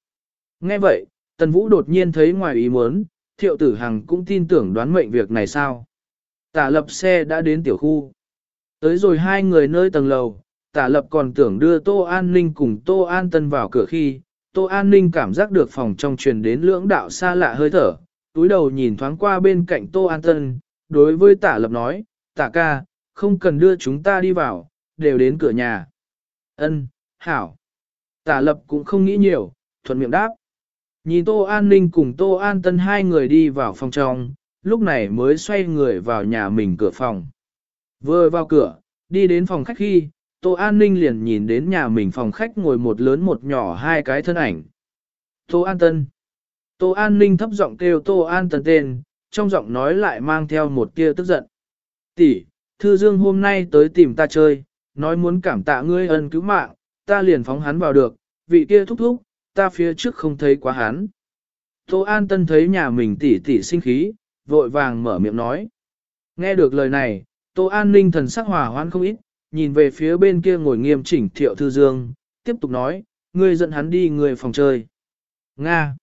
Nghe vậy, tần vũ đột nhiên thấy ngoài ý muốn, thiệu tử hàng cũng tin tưởng đoán mệnh việc này sao. Tả lập xe đã đến tiểu khu. Tới rồi hai người nơi tầng lầu, tả lập còn tưởng đưa Tô An Ninh cùng Tô An Tân vào cửa khi, Tô An Ninh cảm giác được phòng trong truyền đến lưỡng đạo xa lạ hơi thở, túi đầu nhìn thoáng qua bên cạnh Tô An Tân, đối với tả lập nói, tả ca, không cần đưa chúng ta đi vào, đều đến cửa nhà. Ân, hảo. Tả lập cũng không nghĩ nhiều, thuận miệng đáp. Nhìn Tô An Ninh cùng Tô An Tân hai người đi vào phòng trong, lúc này mới xoay người vào nhà mình cửa phòng. Vừa vào cửa, đi đến phòng khách khi, Tô An Ninh liền nhìn đến nhà mình phòng khách ngồi một lớn một nhỏ hai cái thân ảnh. Tô An Tân. Tô An Ninh thấp giọng kêu Tô An Tân tên, trong giọng nói lại mang theo một tia tức giận. Tỷ, Thư Dương hôm nay tới tìm ta chơi, nói muốn cảm tạ ngươi ân cứu mạng, ta liền phóng hắn vào được, vị kia thúc thúc, ta phía trước không thấy quá hắn. Tô An Tân thấy nhà mình tỷ tỷ sinh khí, vội vàng mở miệng nói. Nghe được lời này, Tô An Ninh thần sắc hòa hoan không ít, nhìn về phía bên kia ngồi nghiêm chỉnh Thiệu Thư Dương, tiếp tục nói, ngươi dẫn hắn đi người phòng chơi. Nga.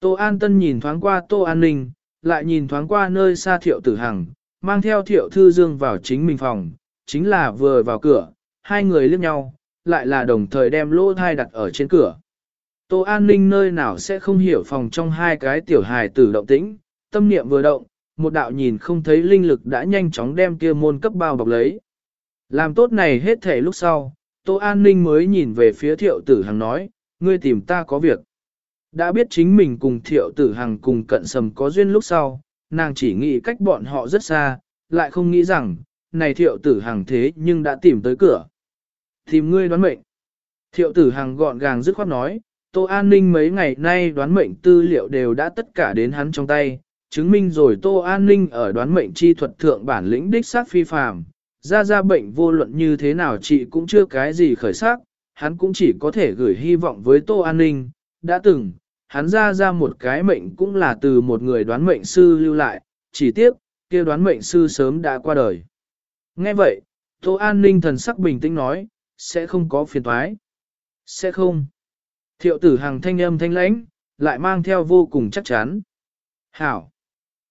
Tô An Tân nhìn thoáng qua Tô An Ninh, lại nhìn thoáng qua nơi xa thiệu tử hằng, mang theo thiệu thư dương vào chính mình phòng, chính là vừa vào cửa, hai người liếc nhau, lại là đồng thời đem lỗ thai đặt ở trên cửa. Tô An Ninh nơi nào sẽ không hiểu phòng trong hai cái tiểu hài tử động tĩnh, tâm niệm vừa động, một đạo nhìn không thấy linh lực đã nhanh chóng đem kia môn cấp bao bọc lấy. Làm tốt này hết thể lúc sau, Tô An Ninh mới nhìn về phía thiệu tử hằng nói, ngươi tìm ta có việc. Đã biết chính mình cùng thiệu tử hằng cùng cận sầm có duyên lúc sau, nàng chỉ nghĩ cách bọn họ rất xa, lại không nghĩ rằng, này thiệu tử hằng thế nhưng đã tìm tới cửa. Tìm ngươi đoán mệnh. Thiệu tử hằng gọn gàng dứt khoát nói, Tô An Ninh mấy ngày nay đoán mệnh tư liệu đều đã tất cả đến hắn trong tay, chứng minh rồi Tô An Ninh ở đoán mệnh chi thuật thượng bản lĩnh đích sát phi phàm, ra ra bệnh vô luận như thế nào chị cũng chưa cái gì khởi sắc, hắn cũng chỉ có thể gửi hy vọng với Tô An Ninh, đã từng, hắn ra ra một cái mệnh cũng là từ một người đoán mệnh sư lưu lại, chỉ tiếc, kia đoán mệnh sư sớm đã qua đời. Nghe vậy, Tô An Ninh thần sắc bình tĩnh nói, sẽ không có phiền toái. Sẽ không. Thiệu tử hàng thanh âm thanh lãnh, lại mang theo vô cùng chắc chắn. Hảo.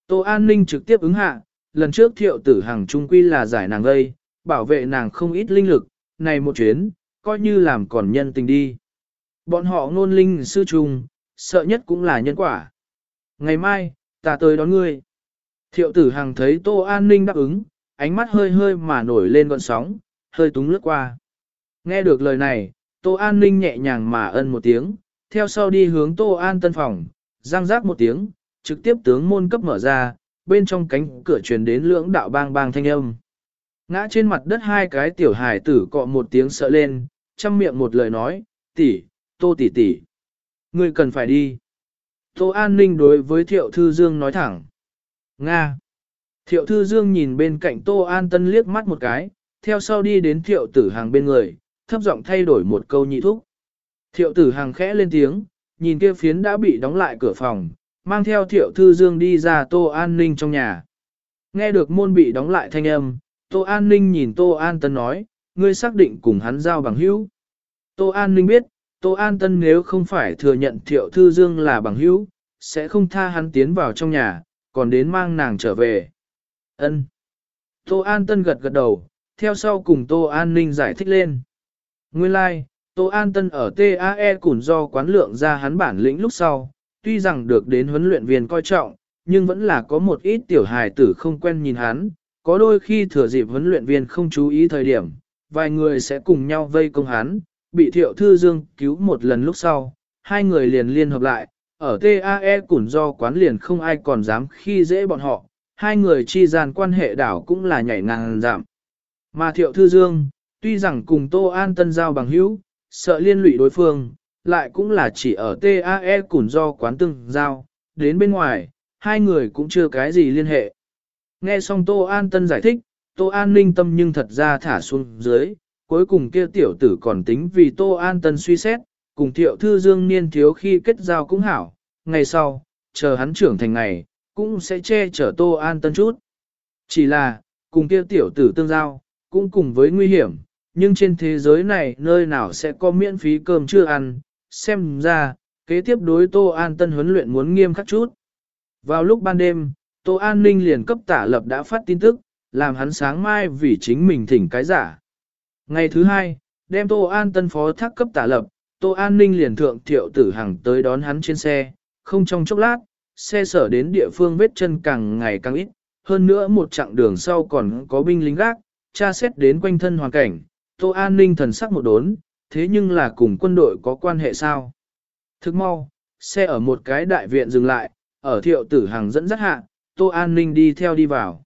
Tô An Ninh trực tiếp ứng hạ, lần trước thiệu tử hàng trung quy là giải nàng gây, bảo vệ nàng không ít linh lực, này một chuyến, coi như làm còn nhân tình đi. Bọn họ ngôn linh sư trùng, sợ nhất cũng là nhân quả. Ngày mai, ta tới đón ngươi. Thiệu tử hàng thấy Tô An Ninh đáp ứng, ánh mắt hơi hơi mà nổi lên gọn sóng, hơi túng lướt qua. Nghe được lời này, Tô An Ninh nhẹ nhàng mà ân một tiếng, theo sau đi hướng Tô An tân phòng, răng rác một tiếng, trực tiếp tướng môn cấp mở ra, bên trong cánh cửa truyền đến lưỡng đạo bang bang thanh âm. Ngã trên mặt đất hai cái tiểu hài tử cọ một tiếng sợ lên, chăm miệng một lời nói, tỷ, tô tỷ tỷ. Ngươi cần phải đi. Tô An Ninh đối với Thiệu Thư Dương nói thẳng. Nga. Thiệu Thư Dương nhìn bên cạnh Tô An Tân liếc mắt một cái, theo sau đi đến Thiệu Tử Hàng bên người, thấp giọng thay đổi một câu nhị thúc. Thiệu Tử Hàng khẽ lên tiếng, nhìn kia phiến đã bị đóng lại cửa phòng, mang theo Thiệu Thư Dương đi ra Tô An Ninh trong nhà. Nghe được môn bị đóng lại thanh âm, Tô An Ninh nhìn Tô An Tân nói, ngươi xác định cùng hắn giao bằng hữu. Tô An Ninh biết, Tô An Tân nếu không phải thừa nhận Thiệu Thư Dương là bằng hữu, sẽ không tha hắn tiến vào trong nhà, còn đến mang nàng trở về. Ân. Tô An Tân gật gật đầu, theo sau cùng Tô An Ninh giải thích lên. Nguyên lai, like, Tô An Tân ở TAE củn do quán lượng ra hắn bản lĩnh lúc sau, tuy rằng được đến huấn luyện viên coi trọng, nhưng vẫn là có một ít tiểu hài tử không quen nhìn hắn, có đôi khi thừa dịp huấn luyện viên không chú ý thời điểm, vài người sẽ cùng nhau vây công hắn, bị thiệu thư dương cứu một lần lúc sau, hai người liền liên hợp lại, ở TAE củn do quán liền không ai còn dám khi dễ bọn họ, hai người chi gian quan hệ đảo cũng là nhảy ngang giảm. Mà thiệu thư dương, tuy rằng cùng Tô An Tân giao bằng hữu, sợ liên lụy đối phương, lại cũng là chỉ ở TAE cùng do quán tương giao, đến bên ngoài, hai người cũng chưa cái gì liên hệ. Nghe xong Tô An Tân giải thích, Tô An ninh tâm nhưng thật ra thả xuống dưới, cuối cùng kia tiểu tử còn tính vì Tô An Tân suy xét, cùng thiệu thư dương niên thiếu khi kết giao cũng hảo, ngày sau, chờ hắn trưởng thành ngày, cũng sẽ che chở Tô An Tân chút. Chỉ là, cùng kia tiểu tử tương giao, cũng cùng với nguy hiểm, nhưng trên thế giới này nơi nào sẽ có miễn phí cơm chưa ăn, xem ra, kế tiếp đối Tô An Tân huấn luyện muốn nghiêm khắc chút. Vào lúc ban đêm, Tô An Ninh liền cấp tả lập đã phát tin tức, làm hắn sáng mai vì chính mình thỉnh cái giả. Ngày thứ hai, đem Tô An Tân phó thác cấp tả lập, Tô An Ninh liền thượng thiệu tử hằng tới đón hắn trên xe, không trong chốc lát, xe sở đến địa phương vết chân càng ngày càng ít, hơn nữa một chặng đường sau còn có binh lính gác, tra xét đến quanh thân hoàn cảnh, Tô An Ninh thần sắc một đốn, thế nhưng là cùng quân đội có quan hệ sao? Thức mau, xe ở một cái đại viện dừng lại, ở thiệu tử hàng dẫn dắt hạ, Tô An Ninh đi theo đi vào.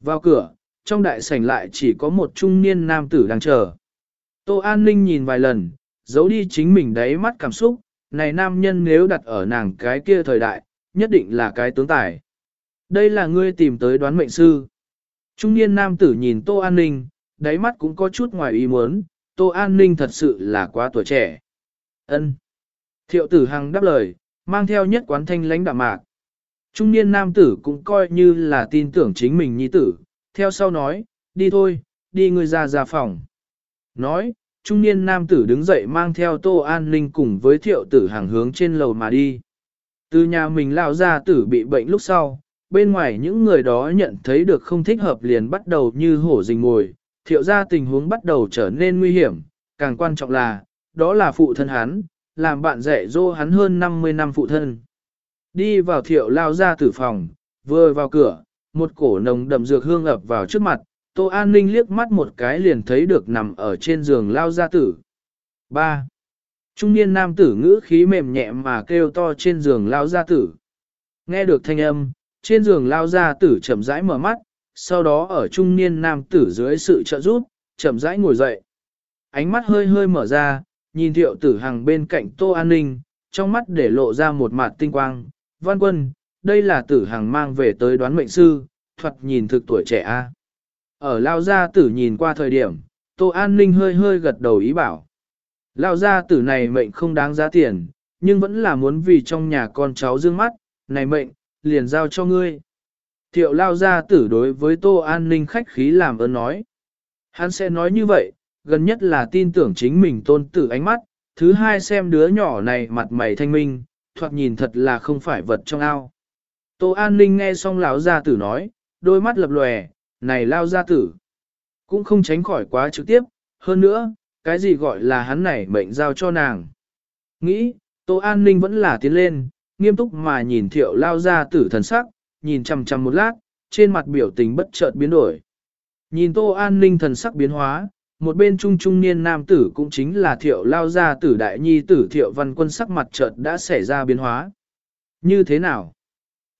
Vào cửa, trong đại sảnh lại chỉ có một trung niên nam tử đang chờ. Tô An Ninh nhìn vài lần, giấu đi chính mình đáy mắt cảm xúc, này nam nhân nếu đặt ở nàng cái kia thời đại, nhất định là cái tướng tài. Đây là ngươi tìm tới đoán mệnh sư. Trung niên nam tử nhìn Tô An Ninh, đáy mắt cũng có chút ngoài ý muốn, Tô An Ninh thật sự là quá tuổi trẻ. ân Thiệu tử hằng đáp lời, mang theo nhất quán thanh lãnh đạm mạc. Trung niên nam tử cũng coi như là tin tưởng chính mình nhi tử, theo sau nói, đi thôi, đi ngươi ra ra phòng. Nói, trung niên nam tử đứng dậy mang theo Tô An Ninh cùng với thiệu tử hàng hướng trên lầu mà đi. Từ nhà mình lao ra tử bị bệnh lúc sau, bên ngoài những người đó nhận thấy được không thích hợp liền bắt đầu như hổ rình ngồi, thiệu ra tình huống bắt đầu trở nên nguy hiểm, càng quan trọng là, đó là phụ thân hắn, làm bạn dạy dỗ hắn hơn 50 năm phụ thân. Đi vào thiệu lao ra tử phòng, vừa vào cửa, một cổ nồng đậm dược hương ập vào trước mặt, Tô An Ninh liếc mắt một cái liền thấy được nằm ở trên giường lao gia tử. 3. Trung niên nam tử ngữ khí mềm nhẹ mà kêu to trên giường lao gia tử. Nghe được thanh âm, trên giường lao gia tử chậm rãi mở mắt, sau đó ở trung niên nam tử dưới sự trợ giúp, chậm rãi ngồi dậy. Ánh mắt hơi hơi mở ra, nhìn thiệu tử hàng bên cạnh Tô An Ninh, trong mắt để lộ ra một mặt tinh quang. Văn quân, đây là tử hàng mang về tới đoán mệnh sư, thuật nhìn thực tuổi trẻ a. Ở lao gia tử nhìn qua thời điểm, Tô An Ninh hơi hơi gật đầu ý bảo. Lao gia tử này mệnh không đáng giá tiền, nhưng vẫn là muốn vì trong nhà con cháu dương mắt, này mệnh, liền giao cho ngươi. Thiệu lao gia tử đối với Tô An Ninh khách khí làm ơn nói. Hắn sẽ nói như vậy, gần nhất là tin tưởng chính mình tôn tử ánh mắt, thứ hai xem đứa nhỏ này mặt mày thanh minh, thoạt nhìn thật là không phải vật trong ao. Tô An Ninh nghe xong lão gia tử nói, đôi mắt lập lòe, này lao gia tử. Cũng không tránh khỏi quá trực tiếp, hơn nữa, cái gì gọi là hắn này mệnh giao cho nàng. Nghĩ, Tô An Ninh vẫn là tiến lên, nghiêm túc mà nhìn thiệu lao gia tử thần sắc, nhìn chằm chằm một lát, trên mặt biểu tình bất chợt biến đổi. Nhìn Tô An Ninh thần sắc biến hóa, một bên trung trung niên nam tử cũng chính là thiệu lao gia tử đại nhi tử thiệu văn quân sắc mặt chợt đã xảy ra biến hóa. Như thế nào?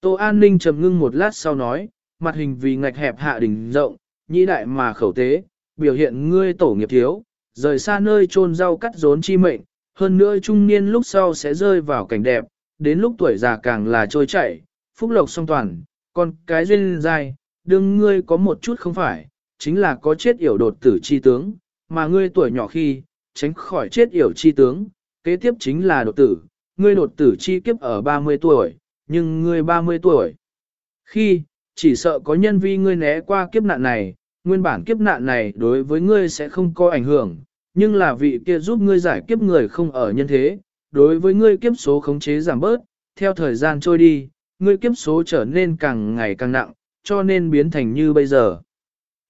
Tô An Ninh trầm ngưng một lát sau nói, mặt hình vì ngạch hẹp hạ đỉnh rộng, nhĩ đại mà khẩu tế, biểu hiện ngươi tổ nghiệp thiếu, rời xa nơi chôn rau cắt rốn chi mệnh, hơn nữa trung niên lúc sau sẽ rơi vào cảnh đẹp, đến lúc tuổi già càng là trôi chảy, phúc lộc song toàn, còn cái duyên dài, đương ngươi có một chút không phải, chính là có chết yểu đột tử chi tướng, mà ngươi tuổi nhỏ khi, tránh khỏi chết yểu chi tướng, kế tiếp chính là đột tử, ngươi đột tử chi kiếp ở 30 tuổi, nhưng ngươi 30 tuổi. Khi, chỉ sợ có nhân vi ngươi né qua kiếp nạn này, nguyên bản kiếp nạn này đối với ngươi sẽ không có ảnh hưởng, nhưng là vị kia giúp ngươi giải kiếp người không ở nhân thế, đối với ngươi kiếp số khống chế giảm bớt, theo thời gian trôi đi, ngươi kiếp số trở nên càng ngày càng nặng, cho nên biến thành như bây giờ.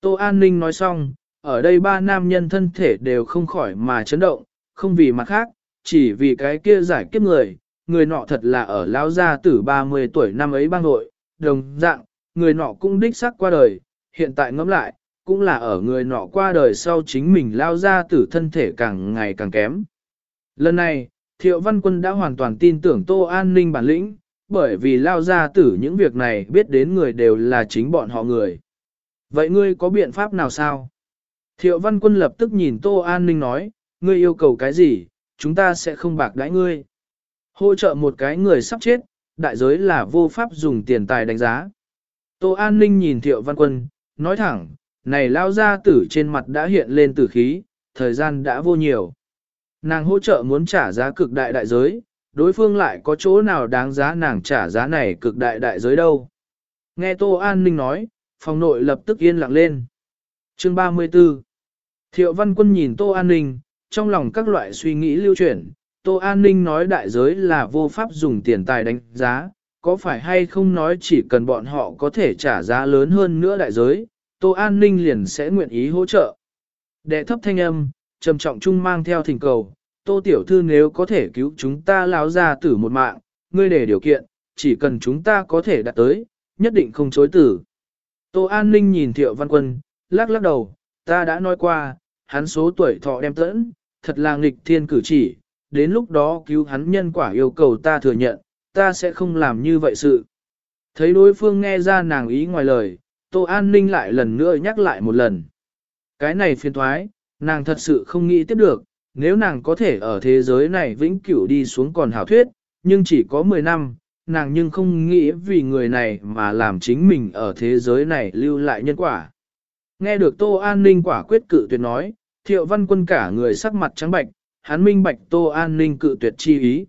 Tô An Ninh nói xong, ở đây ba nam nhân thân thể đều không khỏi mà chấn động, không vì mặt khác, chỉ vì cái kia giải kiếp người, người nọ thật là ở lao gia tử 30 tuổi năm ấy bang hội, đồng dạng, người nọ cũng đích xác qua đời, hiện tại ngẫm lại, cũng là ở người nọ qua đời sau chính mình lao ra tử thân thể càng ngày càng kém. Lần này, Thiệu Văn Quân đã hoàn toàn tin tưởng Tô An Ninh bản lĩnh, bởi vì lao ra tử những việc này biết đến người đều là chính bọn họ người. Vậy ngươi có biện pháp nào sao? Thiệu Văn Quân lập tức nhìn Tô An Ninh nói, ngươi yêu cầu cái gì, chúng ta sẽ không bạc đãi ngươi. Hỗ trợ một cái người sắp chết, đại giới là vô pháp dùng tiền tài đánh giá. Tô An Ninh nhìn Thiệu Văn Quân, nói thẳng, này lao ra tử trên mặt đã hiện lên tử khí, thời gian đã vô nhiều. Nàng hỗ trợ muốn trả giá cực đại đại giới, đối phương lại có chỗ nào đáng giá nàng trả giá này cực đại đại giới đâu. Nghe Tô An Ninh nói, phòng nội lập tức yên lặng lên. Chương 34 Thiệu Văn Quân nhìn Tô An Ninh, trong lòng các loại suy nghĩ lưu chuyển, Tô An Ninh nói đại giới là vô pháp dùng tiền tài đánh giá, có phải hay không nói chỉ cần bọn họ có thể trả giá lớn hơn nữa đại giới, Tô An Ninh liền sẽ nguyện ý hỗ trợ. Đệ thấp thanh âm, trầm trọng chung mang theo thỉnh cầu, Tô Tiểu Thư nếu có thể cứu chúng ta lão ra tử một mạng, ngươi để điều kiện, chỉ cần chúng ta có thể đạt tới, nhất định không chối tử. Tô An Ninh nhìn Thiệu Văn Quân, lắc lắc đầu, ta đã nói qua, hắn số tuổi thọ đem tẫn, thật là nghịch thiên cử chỉ, đến lúc đó cứu hắn nhân quả yêu cầu ta thừa nhận, ta sẽ không làm như vậy sự. Thấy đối phương nghe ra nàng ý ngoài lời, Tô An Ninh lại lần nữa nhắc lại một lần. Cái này phiền thoái, nàng thật sự không nghĩ tiếp được, nếu nàng có thể ở thế giới này vĩnh cửu đi xuống còn hảo thuyết, nhưng chỉ có 10 năm, nàng nhưng không nghĩ vì người này mà làm chính mình ở thế giới này lưu lại nhân quả. Nghe được Tô An Ninh quả quyết cự tuyệt nói, thiệu văn quân cả người sắc mặt trắng bạch, hắn minh bạch Tô An Ninh cự tuyệt chi ý.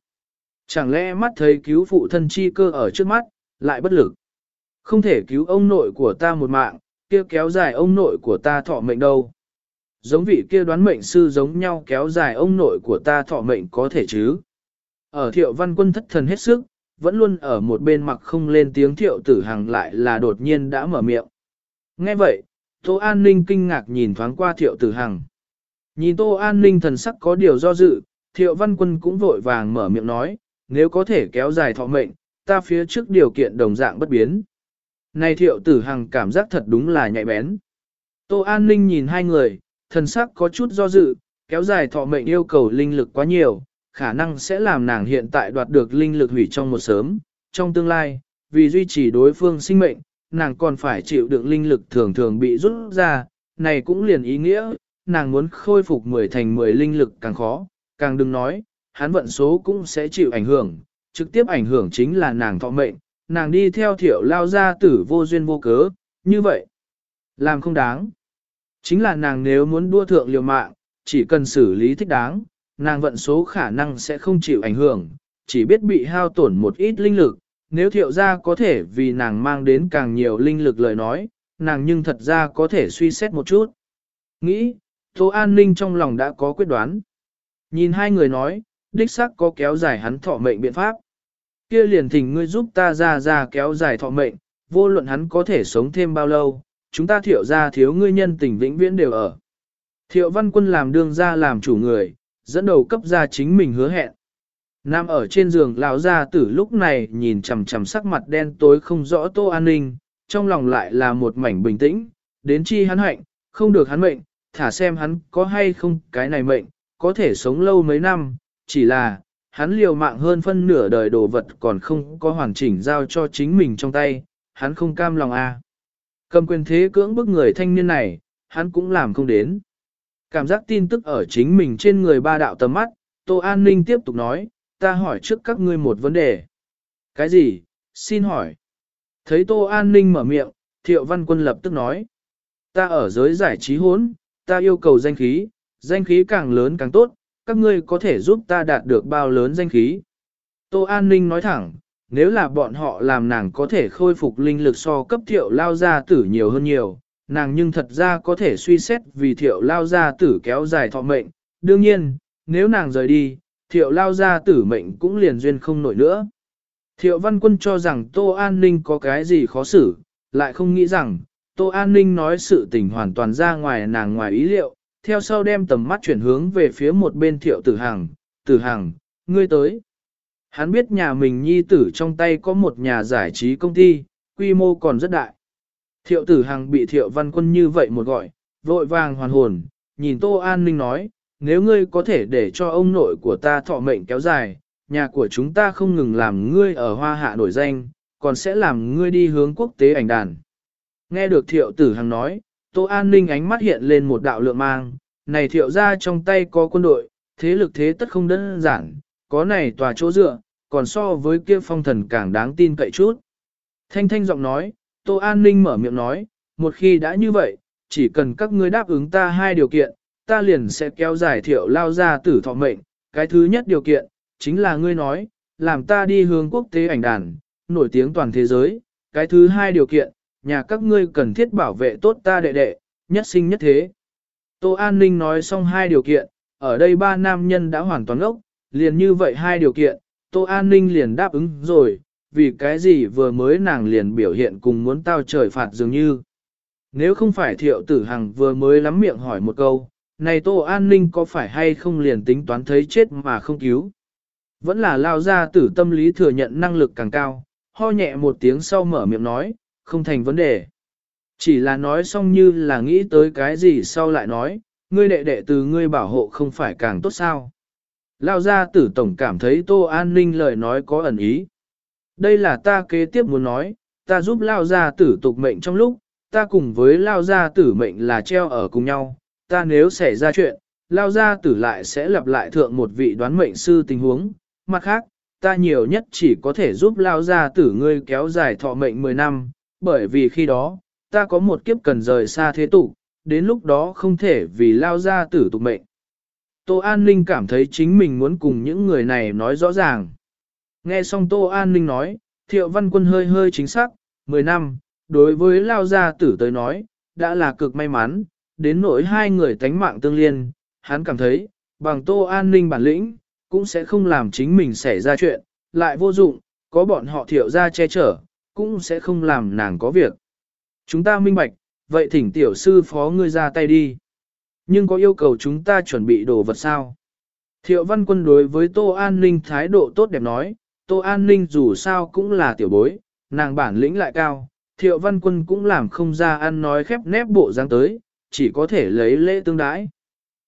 Chẳng lẽ mắt thấy cứu phụ thân chi cơ ở trước mắt, lại bất lực. Không thể cứu ông nội của ta một mạng, kia kéo dài ông nội của ta thọ mệnh đâu. Giống vị kia đoán mệnh sư giống nhau kéo dài ông nội của ta thọ mệnh có thể chứ. Ở thiệu văn quân thất thần hết sức, vẫn luôn ở một bên mặc không lên tiếng thiệu tử hằng lại là đột nhiên đã mở miệng. Nghe vậy, Tô An Ninh kinh ngạc nhìn thoáng qua thiệu tử hằng. Nhìn Tô An Ninh thần sắc có điều do dự, thiệu văn quân cũng vội vàng mở miệng nói, nếu có thể kéo dài thọ mệnh, ta phía trước điều kiện đồng dạng bất biến. Này thiệu tử hằng cảm giác thật đúng là nhạy bén. Tô An Ninh nhìn hai người, thần sắc có chút do dự, kéo dài thọ mệnh yêu cầu linh lực quá nhiều, khả năng sẽ làm nàng hiện tại đoạt được linh lực hủy trong một sớm, trong tương lai, vì duy trì đối phương sinh mệnh, nàng còn phải chịu đựng linh lực thường thường bị rút ra, này cũng liền ý nghĩa, nàng muốn khôi phục 10 thành 10 linh lực càng khó, càng đừng nói, hắn vận số cũng sẽ chịu ảnh hưởng, trực tiếp ảnh hưởng chính là nàng thọ mệnh, nàng đi theo thiểu lao ra tử vô duyên vô cớ, như vậy, làm không đáng. Chính là nàng nếu muốn đua thượng liều mạng, chỉ cần xử lý thích đáng, nàng vận số khả năng sẽ không chịu ảnh hưởng, chỉ biết bị hao tổn một ít linh lực. Nếu thiệu ra có thể vì nàng mang đến càng nhiều linh lực lời nói, nàng nhưng thật ra có thể suy xét một chút. Nghĩ, Tô An Ninh trong lòng đã có quyết đoán. Nhìn hai người nói, đích xác có kéo dài hắn thọ mệnh biện pháp. Kia liền thỉnh ngươi giúp ta ra ra kéo dài thọ mệnh, vô luận hắn có thể sống thêm bao lâu, chúng ta thiệu ra thiếu ngươi nhân tình vĩnh viễn đều ở. Thiệu văn quân làm đương ra làm chủ người, dẫn đầu cấp ra chính mình hứa hẹn. Nam ở trên giường lão gia tử lúc này nhìn chằm chằm sắc mặt đen tối không rõ tô an ninh, trong lòng lại là một mảnh bình tĩnh, đến chi hắn hạnh, không được hắn mệnh, thả xem hắn có hay không cái này mệnh, có thể sống lâu mấy năm, chỉ là, hắn liều mạng hơn phân nửa đời đồ vật còn không có hoàn chỉnh giao cho chính mình trong tay, hắn không cam lòng a. À. Cầm quyền thế cưỡng bức người thanh niên này, hắn cũng làm không đến. Cảm giác tin tức ở chính mình trên người ba đạo tầm mắt, Tô An Ninh tiếp tục nói, ta hỏi trước các ngươi một vấn đề. Cái gì? Xin hỏi. Thấy Tô An Ninh mở miệng, Thiệu Văn Quân lập tức nói. Ta ở giới giải trí hốn, ta yêu cầu danh khí, danh khí càng lớn càng tốt, các ngươi có thể giúp ta đạt được bao lớn danh khí. Tô An Ninh nói thẳng, nếu là bọn họ làm nàng có thể khôi phục linh lực so cấp thiệu lao gia tử nhiều hơn nhiều, nàng nhưng thật ra có thể suy xét vì thiệu lao gia tử kéo dài thọ mệnh. Đương nhiên, nếu nàng rời đi, thiệu lao gia tử mệnh cũng liền duyên không nổi nữa. Thiệu văn quân cho rằng Tô An Ninh có cái gì khó xử, lại không nghĩ rằng, Tô An Ninh nói sự tình hoàn toàn ra ngoài nàng ngoài ý liệu, theo sau đem tầm mắt chuyển hướng về phía một bên thiệu tử hàng, tử hàng, ngươi tới. Hắn biết nhà mình nhi tử trong tay có một nhà giải trí công ty, quy mô còn rất đại. Thiệu tử hằng bị thiệu văn quân như vậy một gọi, vội vàng hoàn hồn, nhìn Tô An Ninh nói, nếu ngươi có thể để cho ông nội của ta thọ mệnh kéo dài, nhà của chúng ta không ngừng làm ngươi ở hoa hạ nổi danh, còn sẽ làm ngươi đi hướng quốc tế ảnh đàn. Nghe được thiệu tử hằng nói, Tô An Ninh ánh mắt hiện lên một đạo lượng mang, này thiệu ra trong tay có quân đội, thế lực thế tất không đơn giản, có này tòa chỗ dựa, còn so với kia phong thần càng đáng tin cậy chút. Thanh thanh giọng nói, Tô An Ninh mở miệng nói, một khi đã như vậy, chỉ cần các ngươi đáp ứng ta hai điều kiện, ta liền sẽ kéo dài thiệu lao ra tử thọ mệnh. Cái thứ nhất điều kiện, chính là ngươi nói, làm ta đi hướng quốc tế ảnh đàn, nổi tiếng toàn thế giới. Cái thứ hai điều kiện, nhà các ngươi cần thiết bảo vệ tốt ta đệ đệ, nhất sinh nhất thế. Tô An Ninh nói xong hai điều kiện, ở đây ba nam nhân đã hoàn toàn ốc, liền như vậy hai điều kiện, Tô An Ninh liền đáp ứng rồi, vì cái gì vừa mới nàng liền biểu hiện cùng muốn tao trời phạt dường như. Nếu không phải thiệu tử hằng vừa mới lắm miệng hỏi một câu, này tô an ninh có phải hay không liền tính toán thấy chết mà không cứu. Vẫn là lao ra tử tâm lý thừa nhận năng lực càng cao, ho nhẹ một tiếng sau mở miệng nói, không thành vấn đề. Chỉ là nói xong như là nghĩ tới cái gì sau lại nói, ngươi đệ đệ từ ngươi bảo hộ không phải càng tốt sao. Lao gia tử tổng cảm thấy tô an ninh lời nói có ẩn ý. Đây là ta kế tiếp muốn nói, ta giúp lao gia tử tục mệnh trong lúc, ta cùng với lao gia tử mệnh là treo ở cùng nhau, ta nếu xảy ra chuyện, lao gia tử lại sẽ lặp lại thượng một vị đoán mệnh sư tình huống, mặt khác, ta nhiều nhất chỉ có thể giúp lao gia tử ngươi kéo dài thọ mệnh 10 năm, bởi vì khi đó, ta có một kiếp cần rời xa thế tục, đến lúc đó không thể vì lao gia tử tục mệnh. Tô An Ninh cảm thấy chính mình muốn cùng những người này nói rõ ràng. Nghe xong Tô An Ninh nói, Thiệu Văn Quân hơi hơi chính xác, 10 năm, đối với Lao Gia Tử tới nói, đã là cực may mắn, đến nỗi hai người tánh mạng tương liên, hắn cảm thấy, bằng Tô An Ninh bản lĩnh, cũng sẽ không làm chính mình xảy ra chuyện, lại vô dụng, có bọn họ thiệu ra che chở, cũng sẽ không làm nàng có việc. Chúng ta minh bạch, vậy thỉnh tiểu sư phó ngươi ra tay đi. Nhưng có yêu cầu chúng ta chuẩn bị đồ vật sao? Thiệu văn quân đối với Tô An Ninh thái độ tốt đẹp nói, Tô An Ninh dù sao cũng là tiểu bối, nàng bản lĩnh lại cao, thiệu văn quân cũng làm không ra ăn nói khép nép bộ dáng tới, chỉ có thể lấy lễ tương đái.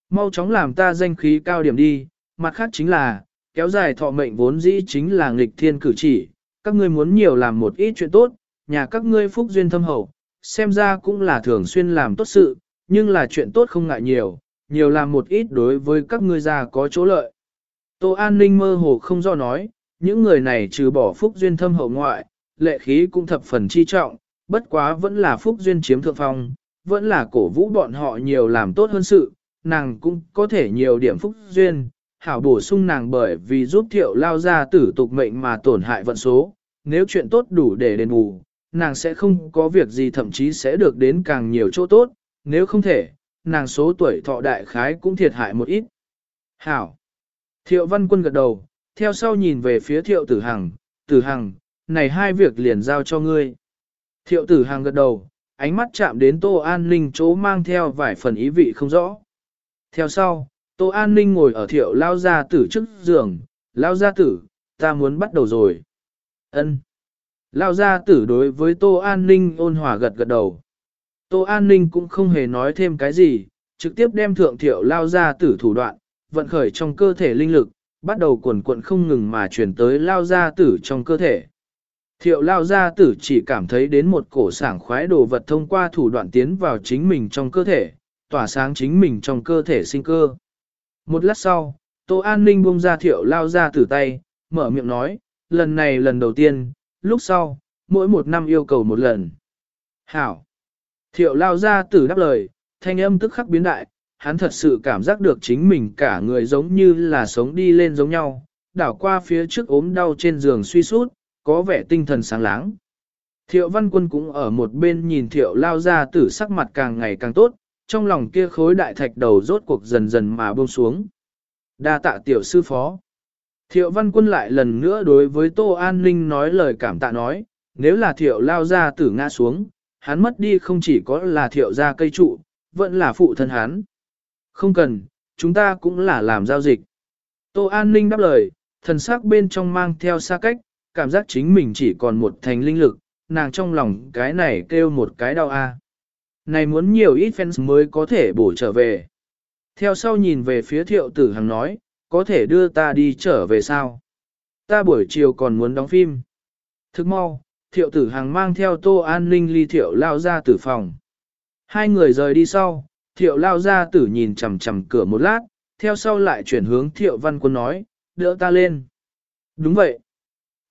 Mau chóng làm ta danh khí cao điểm đi, mặt khác chính là, kéo dài thọ mệnh vốn dĩ chính là nghịch thiên cử chỉ, các ngươi muốn nhiều làm một ít chuyện tốt, nhà các ngươi phúc duyên thâm hậu, xem ra cũng là thường xuyên làm tốt sự, nhưng là chuyện tốt không ngại nhiều, nhiều làm một ít đối với các ngươi già có chỗ lợi. Tô An Ninh mơ hồ không do nói, những người này trừ bỏ phúc duyên thâm hậu ngoại, lệ khí cũng thập phần chi trọng, bất quá vẫn là phúc duyên chiếm thượng phong, vẫn là cổ vũ bọn họ nhiều làm tốt hơn sự, nàng cũng có thể nhiều điểm phúc duyên, hảo bổ sung nàng bởi vì giúp thiệu lao ra tử tục mệnh mà tổn hại vận số, nếu chuyện tốt đủ để đền bù, nàng sẽ không có việc gì thậm chí sẽ được đến càng nhiều chỗ tốt, nếu không thể, nàng số tuổi thọ đại khái cũng thiệt hại một ít. Hảo! Thiệu văn quân gật đầu, theo sau nhìn về phía thiệu tử hằng, tử hằng, này hai việc liền giao cho ngươi. Thiệu tử hằng gật đầu, ánh mắt chạm đến tô an ninh chỗ mang theo vài phần ý vị không rõ. Theo sau, tô an ninh ngồi ở thiệu lao gia tử trước giường, lao gia tử, ta muốn bắt đầu rồi. ân Lao gia tử đối với tô an ninh ôn hòa gật gật đầu. Tô an ninh cũng không hề nói thêm cái gì, trực tiếp đem thượng thiệu lao gia tử thủ đoạn, vận khởi trong cơ thể linh lực, bắt đầu cuộn cuộn không ngừng mà chuyển tới lao gia tử trong cơ thể. Thiệu lao gia tử chỉ cảm thấy đến một cổ sảng khoái đồ vật thông qua thủ đoạn tiến vào chính mình trong cơ thể, tỏa sáng chính mình trong cơ thể sinh cơ. Một lát sau, Tô An Ninh buông ra thiệu lao gia tử tay, mở miệng nói, lần này lần đầu tiên, lúc sau, mỗi một năm yêu cầu một lần. Hảo! Thiệu lao gia tử đáp lời, thanh âm tức khắc biến đại, hắn thật sự cảm giác được chính mình cả người giống như là sống đi lên giống nhau, đảo qua phía trước ốm đau trên giường suy sút, có vẻ tinh thần sáng láng. Thiệu văn quân cũng ở một bên nhìn thiệu lao ra tử sắc mặt càng ngày càng tốt, trong lòng kia khối đại thạch đầu rốt cuộc dần dần mà buông xuống. đa tạ tiểu sư phó. Thiệu văn quân lại lần nữa đối với Tô An Ninh nói lời cảm tạ nói, nếu là thiệu lao ra tử ngã xuống, hắn mất đi không chỉ có là thiệu ra cây trụ, vẫn là phụ thân hắn. Không cần, chúng ta cũng là làm giao dịch. Tô An Ninh đáp lời, thần sắc bên trong mang theo xa cách, cảm giác chính mình chỉ còn một thành linh lực, nàng trong lòng cái này kêu một cái đau a. À. Này muốn nhiều ít fans mới có thể bổ trở về. Theo sau nhìn về phía thiệu tử hằng nói, có thể đưa ta đi trở về sao? Ta buổi chiều còn muốn đóng phim. Thức mau, thiệu tử hằng mang theo tô an ninh ly thiệu lao ra tử phòng. Hai người rời đi sau, thiệu lao ra tử nhìn chầm chầm cửa một lát, theo sau lại chuyển hướng thiệu văn quân nói, đỡ ta lên. Đúng vậy.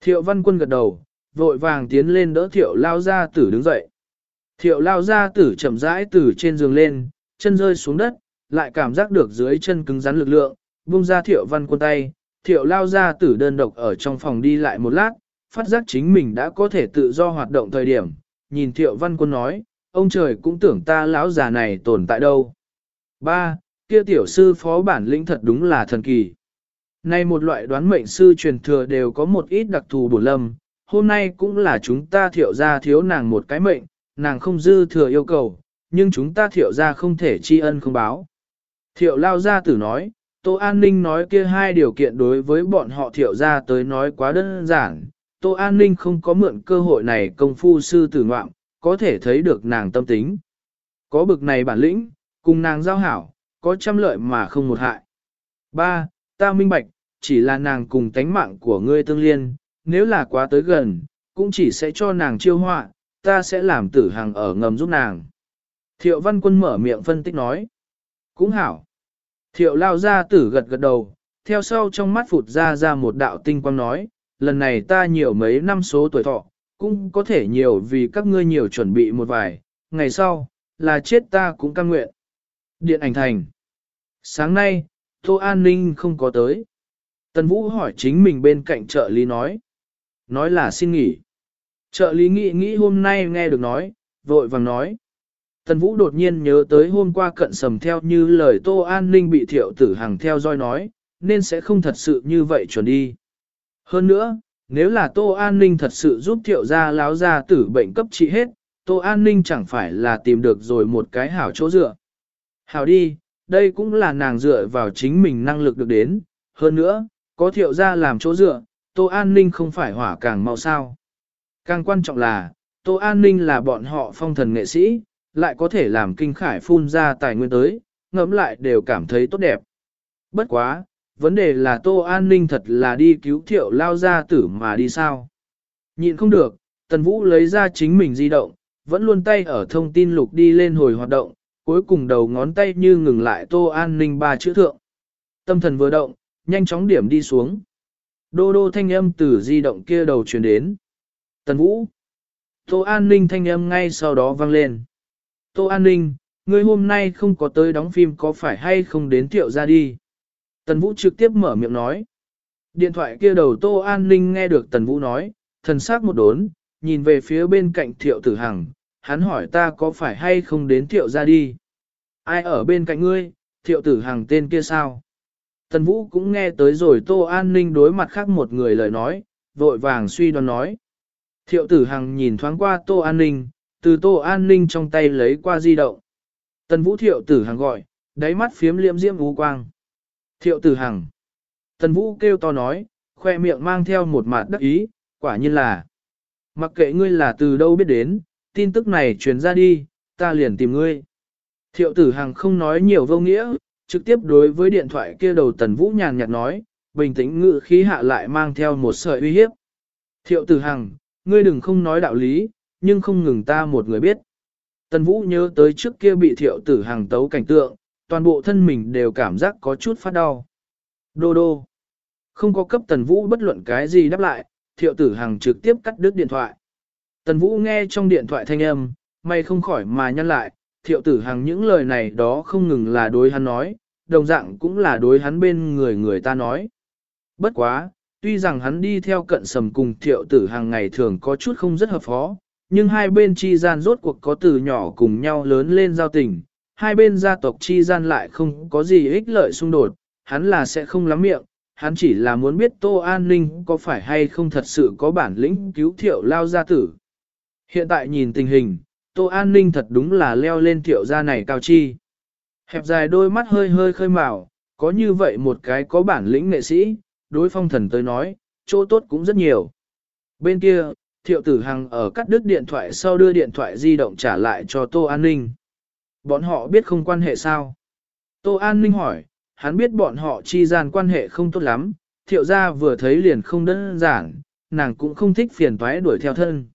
Thiệu văn quân gật đầu, vội vàng tiến lên đỡ thiệu lao ra tử đứng dậy. Thiệu lao ra tử chậm rãi từ trên giường lên, chân rơi xuống đất, lại cảm giác được dưới chân cứng rắn lực lượng, buông ra thiệu văn quân tay. Thiệu lao ra tử đơn độc ở trong phòng đi lại một lát, phát giác chính mình đã có thể tự do hoạt động thời điểm. Nhìn thiệu văn quân nói, ông trời cũng tưởng ta lão già này tồn tại đâu. Ba, kia tiểu sư phó bản lĩnh thật đúng là thần kỳ. Nay một loại đoán mệnh sư truyền thừa đều có một ít đặc thù bổ lâm, hôm nay cũng là chúng ta thiệu ra thiếu nàng một cái mệnh, nàng không dư thừa yêu cầu, nhưng chúng ta thiệu ra không thể tri ân không báo. Thiệu lao gia tử nói, Tô An Ninh nói kia hai điều kiện đối với bọn họ thiệu ra tới nói quá đơn giản, Tô An Ninh không có mượn cơ hội này công phu sư tử ngoạm, có thể thấy được nàng tâm tính. Có bực này bản lĩnh, cùng nàng giao hảo, có trăm lợi mà không một hại. 3. Ta minh bạch, chỉ là nàng cùng tánh mạng của ngươi tương liên, nếu là quá tới gần, cũng chỉ sẽ cho nàng chiêu họa, ta sẽ làm tử hàng ở ngầm giúp nàng. Thiệu văn quân mở miệng phân tích nói. Cũng hảo. Thiệu lao ra tử gật gật đầu, theo sau trong mắt phụt ra ra một đạo tinh quang nói, lần này ta nhiều mấy năm số tuổi thọ, cũng có thể nhiều vì các ngươi nhiều chuẩn bị một vài, ngày sau, là chết ta cũng căng nguyện. Điện ảnh thành. Sáng nay, Tô An Ninh không có tới. Tần Vũ hỏi chính mình bên cạnh trợ lý nói. Nói là xin nghỉ. Trợ lý nghĩ nghĩ hôm nay nghe được nói, vội vàng nói. Tần Vũ đột nhiên nhớ tới hôm qua cận sầm theo như lời Tô An Ninh bị thiệu tử hàng theo dõi nói, nên sẽ không thật sự như vậy chuẩn đi. Hơn nữa, Nếu là Tô An Ninh thật sự giúp thiệu gia láo gia tử bệnh cấp trị hết, Tô An Ninh chẳng phải là tìm được rồi một cái hảo chỗ dựa. Hảo đi, đây cũng là nàng dựa vào chính mình năng lực được đến. Hơn nữa, có thiệu gia làm chỗ dựa, Tô An Ninh không phải hỏa càng mau sao. Càng quan trọng là, Tô An Ninh là bọn họ phong thần nghệ sĩ, lại có thể làm kinh khải phun ra tài nguyên tới, ngẫm lại đều cảm thấy tốt đẹp. Bất quá, vấn đề là Tô An Ninh thật là đi cứu thiệu lao gia tử mà đi sao. Nhịn không được, Tần Vũ lấy ra chính mình di động, vẫn luôn tay ở thông tin lục đi lên hồi hoạt động, cuối cùng đầu ngón tay như ngừng lại Tô An Ninh ba chữ thượng. Tâm thần vừa động, nhanh chóng điểm đi xuống. Đô đô thanh âm từ di động kia đầu truyền đến. Tần Vũ. Tô An Ninh thanh âm ngay sau đó vang lên. Tô An Ninh, ngươi hôm nay không có tới đóng phim có phải hay không đến thiệu ra đi. Tần Vũ trực tiếp mở miệng nói. Điện thoại kia đầu Tô An Ninh nghe được Tần Vũ nói, thần sắc một đốn, nhìn về phía bên cạnh thiệu tử hằng, hắn hỏi ta có phải hay không đến thiệu ra đi. Ai ở bên cạnh ngươi, thiệu tử hằng tên kia sao? Tần Vũ cũng nghe tới rồi Tô An Ninh đối mặt khác một người lời nói, vội vàng suy đoán nói. Thiệu tử hằng nhìn thoáng qua Tô An Ninh, từ Tô An Ninh trong tay lấy qua di động. Tần Vũ thiệu tử hằng gọi, đáy mắt phiếm liệm diễm vũ quang. Thiệu tử hằng. Tần Vũ kêu to nói, khoe miệng mang theo một mặt đắc ý, quả nhiên là. Mặc kệ ngươi là từ đâu biết đến, tin tức này truyền ra đi, ta liền tìm ngươi. Thiệu tử hằng không nói nhiều vô nghĩa, trực tiếp đối với điện thoại kia đầu tần vũ nhàn nhạt nói, bình tĩnh ngự khí hạ lại mang theo một sợi uy hiếp. Thiệu tử hằng, ngươi đừng không nói đạo lý, nhưng không ngừng ta một người biết. Tần vũ nhớ tới trước kia bị thiệu tử hằng tấu cảnh tượng, toàn bộ thân mình đều cảm giác có chút phát đau. Đô đô. Không có cấp tần vũ bất luận cái gì đáp lại, thiệu tử hằng trực tiếp cắt đứt điện thoại. Tần vũ nghe trong điện thoại thanh âm, may không khỏi mà nhăn lại, thiệu tử hằng những lời này đó không ngừng là đối hắn nói, đồng dạng cũng là đối hắn bên người người ta nói. Bất quá, tuy rằng hắn đi theo cận sầm cùng thiệu tử hàng ngày thường có chút không rất hợp phó, nhưng hai bên chi gian rốt cuộc có từ nhỏ cùng nhau lớn lên giao tình, hai bên gia tộc chi gian lại không có gì ích lợi xung đột, hắn là sẽ không lắm miệng, hắn chỉ là muốn biết Tô An Ninh có phải hay không thật sự có bản lĩnh cứu thiệu lao gia tử. Hiện tại nhìn tình hình, Tô An Ninh thật đúng là leo lên thiệu gia này cao chi. Hẹp dài đôi mắt hơi hơi khơi màu, có như vậy một cái có bản lĩnh nghệ sĩ, đối phong thần tới nói, chỗ tốt cũng rất nhiều. Bên kia, thiệu tử hằng ở cắt đứt điện thoại sau đưa điện thoại di động trả lại cho Tô An Ninh. Bọn họ biết không quan hệ sao? Tô An Ninh hỏi, hắn biết bọn họ chi gian quan hệ không tốt lắm, thiệu gia vừa thấy liền không đơn giản, nàng cũng không thích phiền toái đuổi theo thân.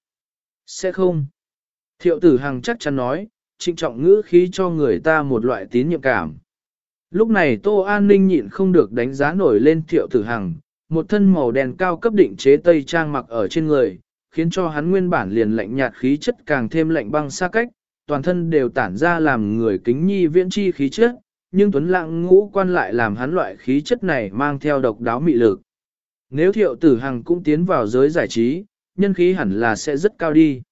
Sẽ không. Thiệu tử hằng chắc chắn nói, trịnh trọng ngữ khí cho người ta một loại tín nhiệm cảm. Lúc này Tô An Ninh nhịn không được đánh giá nổi lên thiệu tử hằng, một thân màu đen cao cấp định chế tây trang mặc ở trên người, khiến cho hắn nguyên bản liền lạnh nhạt khí chất càng thêm lạnh băng xa cách, toàn thân đều tản ra làm người kính nhi viễn chi khí chất, nhưng tuấn lãng ngũ quan lại làm hắn loại khí chất này mang theo độc đáo mị lực. Nếu thiệu tử hằng cũng tiến vào giới giải trí, nhân khí hẳn là sẽ rất cao đi.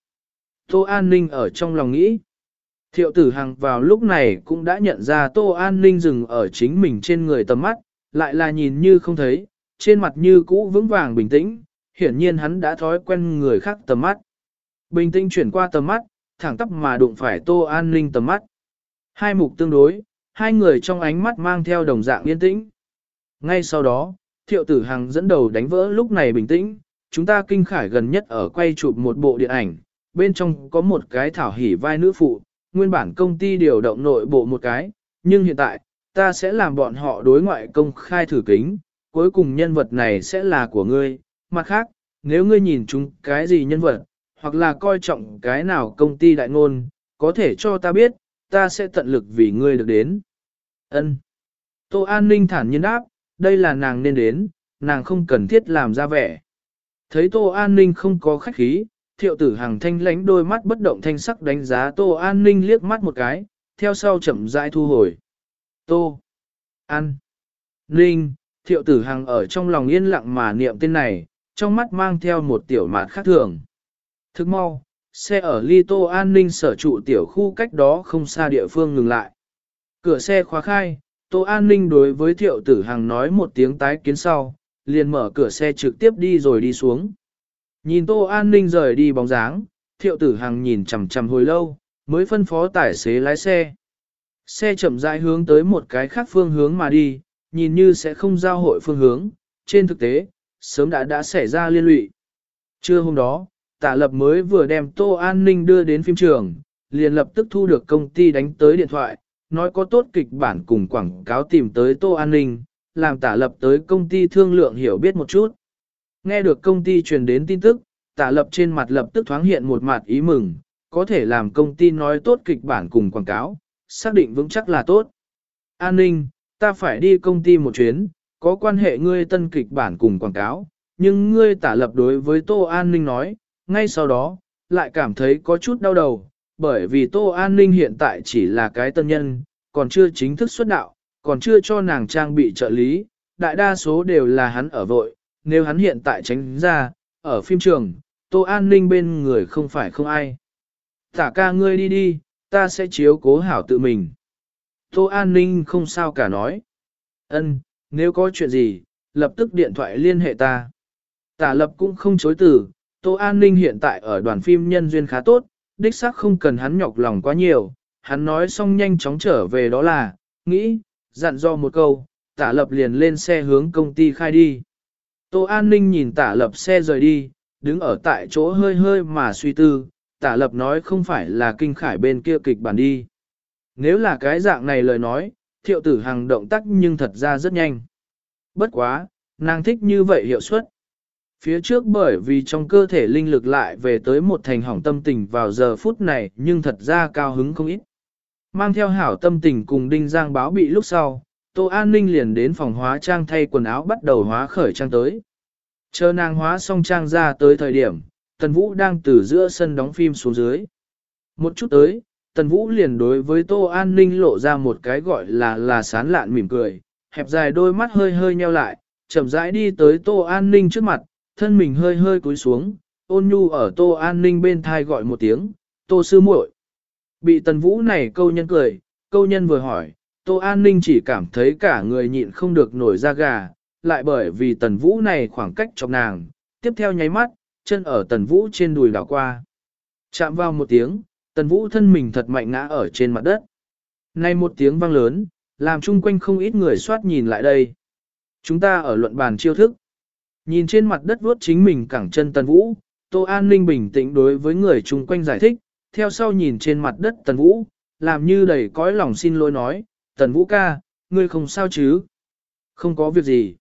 Tô An Ninh ở trong lòng nghĩ. Thiệu tử hằng vào lúc này cũng đã nhận ra Tô An Ninh dừng ở chính mình trên người tầm mắt, lại là nhìn như không thấy, trên mặt như cũ vững vàng bình tĩnh, hiển nhiên hắn đã thói quen người khác tầm mắt. Bình tĩnh chuyển qua tầm mắt, thẳng tắp mà đụng phải Tô An Ninh tầm mắt. Hai mục tương đối, hai người trong ánh mắt mang theo đồng dạng yên tĩnh. Ngay sau đó, thiệu tử hằng dẫn đầu đánh vỡ lúc này bình tĩnh, chúng ta kinh khải gần nhất ở quay chụp một bộ điện ảnh, bên trong có một cái thảo hỉ vai nữ phụ, nguyên bản công ty điều động nội bộ một cái, nhưng hiện tại, ta sẽ làm bọn họ đối ngoại công khai thử kính, cuối cùng nhân vật này sẽ là của ngươi. Mặt khác, nếu ngươi nhìn chúng cái gì nhân vật, hoặc là coi trọng cái nào công ty đại ngôn, có thể cho ta biết, ta sẽ tận lực vì ngươi được đến. Ân. Tô An Ninh thản nhiên đáp, đây là nàng nên đến, nàng không cần thiết làm ra vẻ. Thấy Tô An Ninh không có khách khí, thiệu tử hàng thanh lánh đôi mắt bất động thanh sắc đánh giá Tô An Ninh liếc mắt một cái, theo sau chậm rãi thu hồi. Tô. An. Ninh, thiệu tử hàng ở trong lòng yên lặng mà niệm tên này, trong mắt mang theo một tiểu mạt khác thường. Thức mau, xe ở ly Tô An Ninh sở trụ tiểu khu cách đó không xa địa phương ngừng lại. Cửa xe khóa khai, Tô An Ninh đối với thiệu tử hàng nói một tiếng tái kiến sau, liền mở cửa xe trực tiếp đi rồi đi xuống. Nhìn Tô An Ninh rời đi bóng dáng, thiệu tử hằng nhìn chằm chằm hồi lâu, mới phân phó tài xế lái xe. Xe chậm rãi hướng tới một cái khác phương hướng mà đi, nhìn như sẽ không giao hội phương hướng, trên thực tế, sớm đã đã xảy ra liên lụy. Trưa hôm đó, tả lập mới vừa đem Tô An Ninh đưa đến phim trường, liền lập tức thu được công ty đánh tới điện thoại, nói có tốt kịch bản cùng quảng cáo tìm tới Tô An Ninh, làm tả lập tới công ty thương lượng hiểu biết một chút. Nghe được công ty truyền đến tin tức, tả lập trên mặt lập tức thoáng hiện một mặt ý mừng, có thể làm công ty nói tốt kịch bản cùng quảng cáo, xác định vững chắc là tốt. An ninh, ta phải đi công ty một chuyến, có quan hệ ngươi tân kịch bản cùng quảng cáo, nhưng ngươi tả lập đối với Tô An ninh nói, ngay sau đó, lại cảm thấy có chút đau đầu, bởi vì Tô An ninh hiện tại chỉ là cái tân nhân, còn chưa chính thức xuất đạo, còn chưa cho nàng trang bị trợ lý, đại đa số đều là hắn ở vội, nếu hắn hiện tại tránh ra, ở phim trường, Tô An ninh bên người không phải không ai. Tả ca ngươi đi đi, ta sẽ chiếu cố hảo tự mình. Tô An ninh không sao cả nói. Ân, nếu có chuyện gì, lập tức điện thoại liên hệ ta. Tả lập cũng không chối từ, Tô An ninh hiện tại ở đoàn phim nhân duyên khá tốt, đích xác không cần hắn nhọc lòng quá nhiều, hắn nói xong nhanh chóng trở về đó là, nghĩ, dặn do một câu, tả lập liền lên xe hướng công ty khai đi. Tô An ninh nhìn tả lập xe rời đi, đứng ở tại chỗ hơi hơi mà suy tư, tả lập nói không phải là kinh khải bên kia kịch bản đi. Nếu là cái dạng này lời nói, thiệu tử hàng động tác nhưng thật ra rất nhanh. Bất quá, nàng thích như vậy hiệu suất. Phía trước bởi vì trong cơ thể linh lực lại về tới một thành hỏng tâm tình vào giờ phút này nhưng thật ra cao hứng không ít. Mang theo hảo tâm tình cùng đinh giang báo bị lúc sau, Tô An Ninh liền đến phòng hóa trang thay quần áo bắt đầu hóa khởi trang tới. Chờ nàng hóa xong trang ra tới thời điểm, Tần Vũ đang từ giữa sân đóng phim xuống dưới. Một chút tới, Tần Vũ liền đối với Tô An Ninh lộ ra một cái gọi là là sán lạn mỉm cười, hẹp dài đôi mắt hơi hơi nheo lại, chậm rãi đi tới Tô An Ninh trước mặt, thân mình hơi hơi cúi xuống, ôn nhu ở Tô An Ninh bên thai gọi một tiếng, Tô Sư muội Bị Tần Vũ này câu nhân cười, câu nhân vừa hỏi, Tô An Ninh chỉ cảm thấy cả người nhịn không được nổi da gà, lại bởi vì Tần Vũ này khoảng cách chọc nàng, tiếp theo nháy mắt, chân ở Tần Vũ trên đùi đảo qua. Chạm vào một tiếng, Tần Vũ thân mình thật mạnh ngã ở trên mặt đất. Nay một tiếng vang lớn, làm chung quanh không ít người soát nhìn lại đây. Chúng ta ở luận bàn chiêu thức. Nhìn trên mặt đất vuốt chính mình cẳng chân Tần Vũ, Tô An Ninh bình tĩnh đối với người chung quanh giải thích, theo sau nhìn trên mặt đất Tần Vũ, làm như đầy cõi lòng xin lỗi nói, Tần Vũ ca, ngươi không sao chứ? Không có việc gì.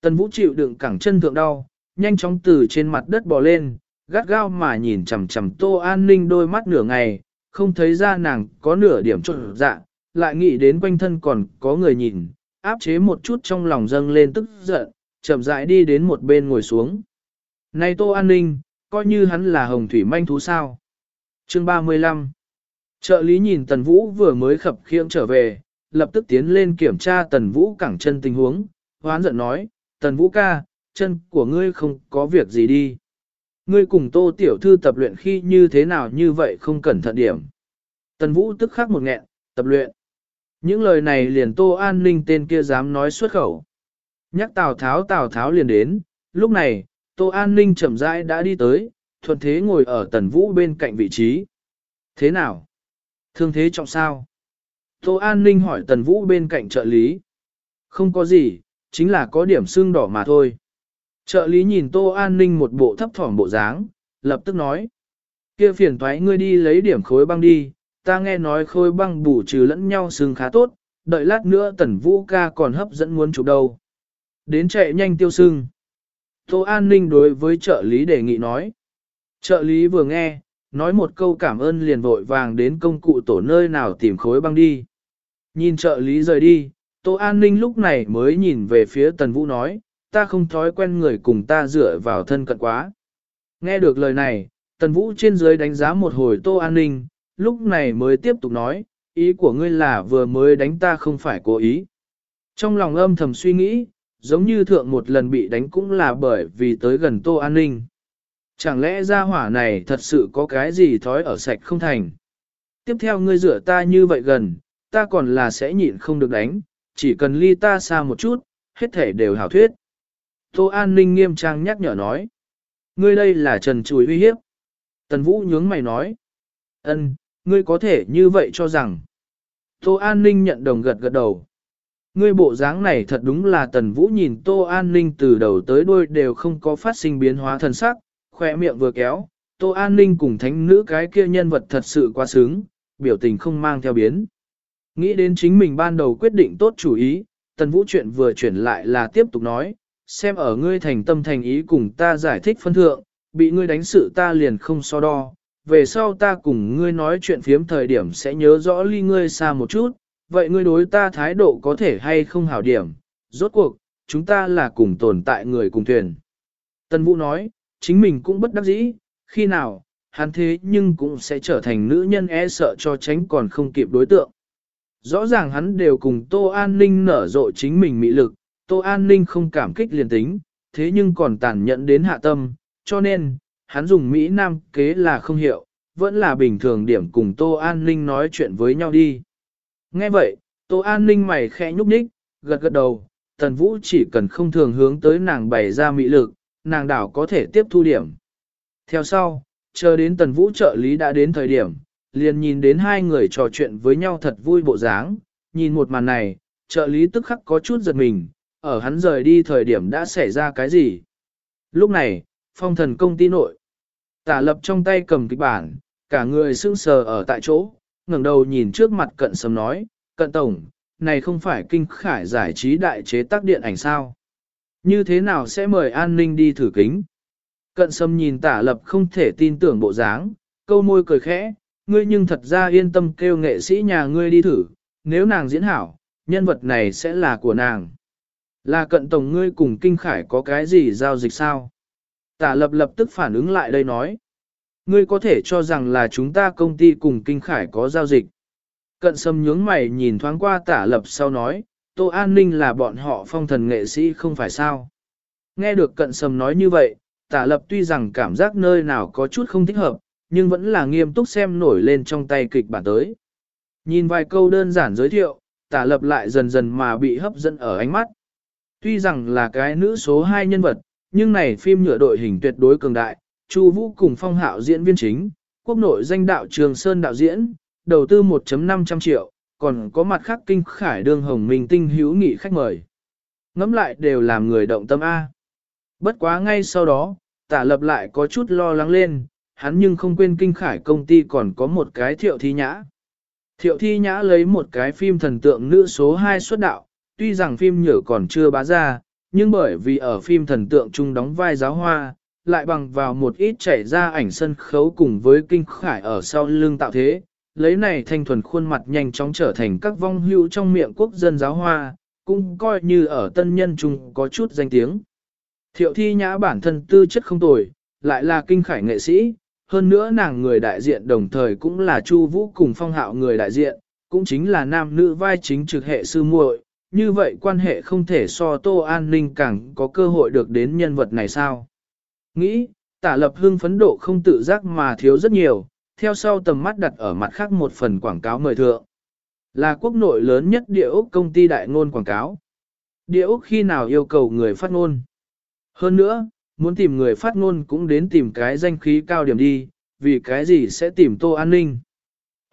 Tần Vũ chịu đựng cẳng chân thượng đau, nhanh chóng từ trên mặt đất bò lên, gắt gao mà nhìn chằm chằm Tô An Ninh đôi mắt nửa ngày, không thấy ra nàng có nửa điểm trộn dạ, lại nghĩ đến quanh thân còn có người nhìn, áp chế một chút trong lòng dâng lên tức giận, chậm rãi đi đến một bên ngồi xuống. Này Tô An Ninh, coi như hắn là hồng thủy manh thú sao. Chương 35 Trợ lý nhìn Tần Vũ vừa mới khập khiễng trở về, lập tức tiến lên kiểm tra Tần Vũ cẳng chân tình huống, hoán giận nói, Tần Vũ ca, chân của ngươi không có việc gì đi. Ngươi cùng tô tiểu thư tập luyện khi như thế nào như vậy không cẩn thận điểm. Tần Vũ tức khắc một nghẹn, tập luyện. Những lời này liền tô an ninh tên kia dám nói xuất khẩu. Nhắc Tào Tháo Tào Tháo liền đến, lúc này, tô an ninh chậm rãi đã đi tới, thuận thế ngồi ở tần Vũ bên cạnh vị trí. Thế nào? Thương thế trọng sao? Tô An Ninh hỏi Tần Vũ bên cạnh trợ lý. Không có gì, chính là có điểm sưng đỏ mà thôi. Trợ lý nhìn Tô An Ninh một bộ thấp thỏm bộ dáng, lập tức nói. kia phiền thoái ngươi đi lấy điểm khối băng đi, ta nghe nói khối băng bù trừ lẫn nhau sưng khá tốt, đợi lát nữa Tần Vũ ca còn hấp dẫn muốn chụp đâu. Đến chạy nhanh tiêu sưng. Tô An Ninh đối với trợ lý đề nghị nói. Trợ lý vừa nghe, nói một câu cảm ơn liền vội vàng đến công cụ tổ nơi nào tìm khối băng đi. Nhìn trợ lý rời đi, Tô An Ninh lúc này mới nhìn về phía Tần Vũ nói, ta không thói quen người cùng ta dựa vào thân cận quá. Nghe được lời này, Tần Vũ trên dưới đánh giá một hồi Tô An Ninh, lúc này mới tiếp tục nói, ý của ngươi là vừa mới đánh ta không phải cố ý. Trong lòng âm thầm suy nghĩ, giống như thượng một lần bị đánh cũng là bởi vì tới gần Tô An Ninh. Chẳng lẽ ra hỏa này thật sự có cái gì thói ở sạch không thành? Tiếp theo ngươi rửa ta như vậy gần, ta còn là sẽ nhịn không được đánh, chỉ cần ly ta xa một chút, hết thể đều hảo thuyết. Tô An Ninh nghiêm trang nhắc nhở nói. Ngươi đây là trần chùi uy hiếp. Tần Vũ nhướng mày nói. ân, ngươi có thể như vậy cho rằng. Tô An Ninh nhận đồng gật gật đầu. Ngươi bộ dáng này thật đúng là Tần Vũ nhìn Tô An Ninh từ đầu tới đuôi đều không có phát sinh biến hóa thần sắc, khỏe miệng vừa kéo, Tô An Ninh cùng thánh nữ cái kia nhân vật thật sự quá sướng, biểu tình không mang theo biến. Nghĩ đến chính mình ban đầu quyết định tốt chủ ý, Tần Vũ chuyện vừa chuyển lại là tiếp tục nói, xem ở ngươi thành tâm thành ý cùng ta giải thích phân thượng, bị ngươi đánh sự ta liền không so đo, về sau ta cùng ngươi nói chuyện phiếm thời điểm sẽ nhớ rõ ly ngươi xa một chút, vậy ngươi đối ta thái độ có thể hay không hảo điểm, rốt cuộc, chúng ta là cùng tồn tại người cùng thuyền. Tân Vũ nói, chính mình cũng bất đắc dĩ, khi nào, hắn thế nhưng cũng sẽ trở thành nữ nhân e sợ cho tránh còn không kịp đối tượng. Rõ ràng hắn đều cùng Tô An Ninh nở rộ chính mình mị lực, Tô An Ninh không cảm kích liền tính, thế nhưng còn tàn nhẫn đến hạ tâm, cho nên, hắn dùng Mỹ Nam kế là không hiệu, vẫn là bình thường điểm cùng Tô An Ninh nói chuyện với nhau đi. Nghe vậy, Tô An Ninh mày khẽ nhúc nhích, gật gật đầu, Tần Vũ chỉ cần không thường hướng tới nàng bày ra mỹ lực, nàng đảo có thể tiếp thu điểm. Theo sau, chờ đến Tần Vũ trợ lý đã đến thời điểm, liền nhìn đến hai người trò chuyện với nhau thật vui bộ dáng, nhìn một màn này, trợ lý tức khắc có chút giật mình, ở hắn rời đi thời điểm đã xảy ra cái gì. Lúc này, phong thần công ty nội, tả lập trong tay cầm kịch bản, cả người sững sờ ở tại chỗ, ngẩng đầu nhìn trước mặt cận sầm nói, cận tổng, này không phải kinh khải giải trí đại chế tác điện ảnh sao? Như thế nào sẽ mời an ninh đi thử kính? Cận sầm nhìn tả lập không thể tin tưởng bộ dáng, câu môi cười khẽ, ngươi nhưng thật ra yên tâm kêu nghệ sĩ nhà ngươi đi thử, nếu nàng diễn hảo, nhân vật này sẽ là của nàng. Là cận tổng ngươi cùng kinh khải có cái gì giao dịch sao? Tả lập lập tức phản ứng lại đây nói. Ngươi có thể cho rằng là chúng ta công ty cùng kinh khải có giao dịch. Cận sâm nhướng mày nhìn thoáng qua tả lập sau nói, Tô An Ninh là bọn họ phong thần nghệ sĩ không phải sao. Nghe được cận sâm nói như vậy, tả lập tuy rằng cảm giác nơi nào có chút không thích hợp, nhưng vẫn là nghiêm túc xem nổi lên trong tay kịch bản tới. Nhìn vài câu đơn giản giới thiệu, tả lập lại dần dần mà bị hấp dẫn ở ánh mắt. Tuy rằng là cái nữ số 2 nhân vật, nhưng này phim nhựa đội hình tuyệt đối cường đại, Chu Vũ cùng Phong Hạo diễn viên chính, quốc nội danh đạo Trường Sơn đạo diễn, đầu tư 1.500 triệu, còn có mặt khác kinh khải đương hồng minh tinh hữu nghị khách mời. Ngắm lại đều làm người động tâm A. Bất quá ngay sau đó, tả lập lại có chút lo lắng lên, hắn nhưng không quên kinh khải công ty còn có một cái thiệu thi nhã. Thiệu thi nhã lấy một cái phim thần tượng nữ số 2 xuất đạo, tuy rằng phim nhở còn chưa bá ra, nhưng bởi vì ở phim thần tượng chung đóng vai giáo hoa, lại bằng vào một ít chảy ra ảnh sân khấu cùng với kinh khải ở sau lưng tạo thế, lấy này thanh thuần khuôn mặt nhanh chóng trở thành các vong hữu trong miệng quốc dân giáo hoa, cũng coi như ở tân nhân Trung có chút danh tiếng. Thiệu thi nhã bản thân tư chất không tồi, lại là kinh khải nghệ sĩ, hơn nữa nàng người đại diện đồng thời cũng là Chu Vũ cùng phong hạo người đại diện, cũng chính là nam nữ vai chính trực hệ sư muội, như vậy quan hệ không thể so Tô An Ninh càng có cơ hội được đến nhân vật này sao. Nghĩ, tả lập hưng phấn độ không tự giác mà thiếu rất nhiều, theo sau tầm mắt đặt ở mặt khác một phần quảng cáo mời thượng. Là quốc nội lớn nhất địa ốc công ty đại ngôn quảng cáo. Địa ốc khi nào yêu cầu người phát ngôn. Hơn nữa, muốn tìm người phát ngôn cũng đến tìm cái danh khí cao điểm đi, vì cái gì sẽ tìm tô an ninh.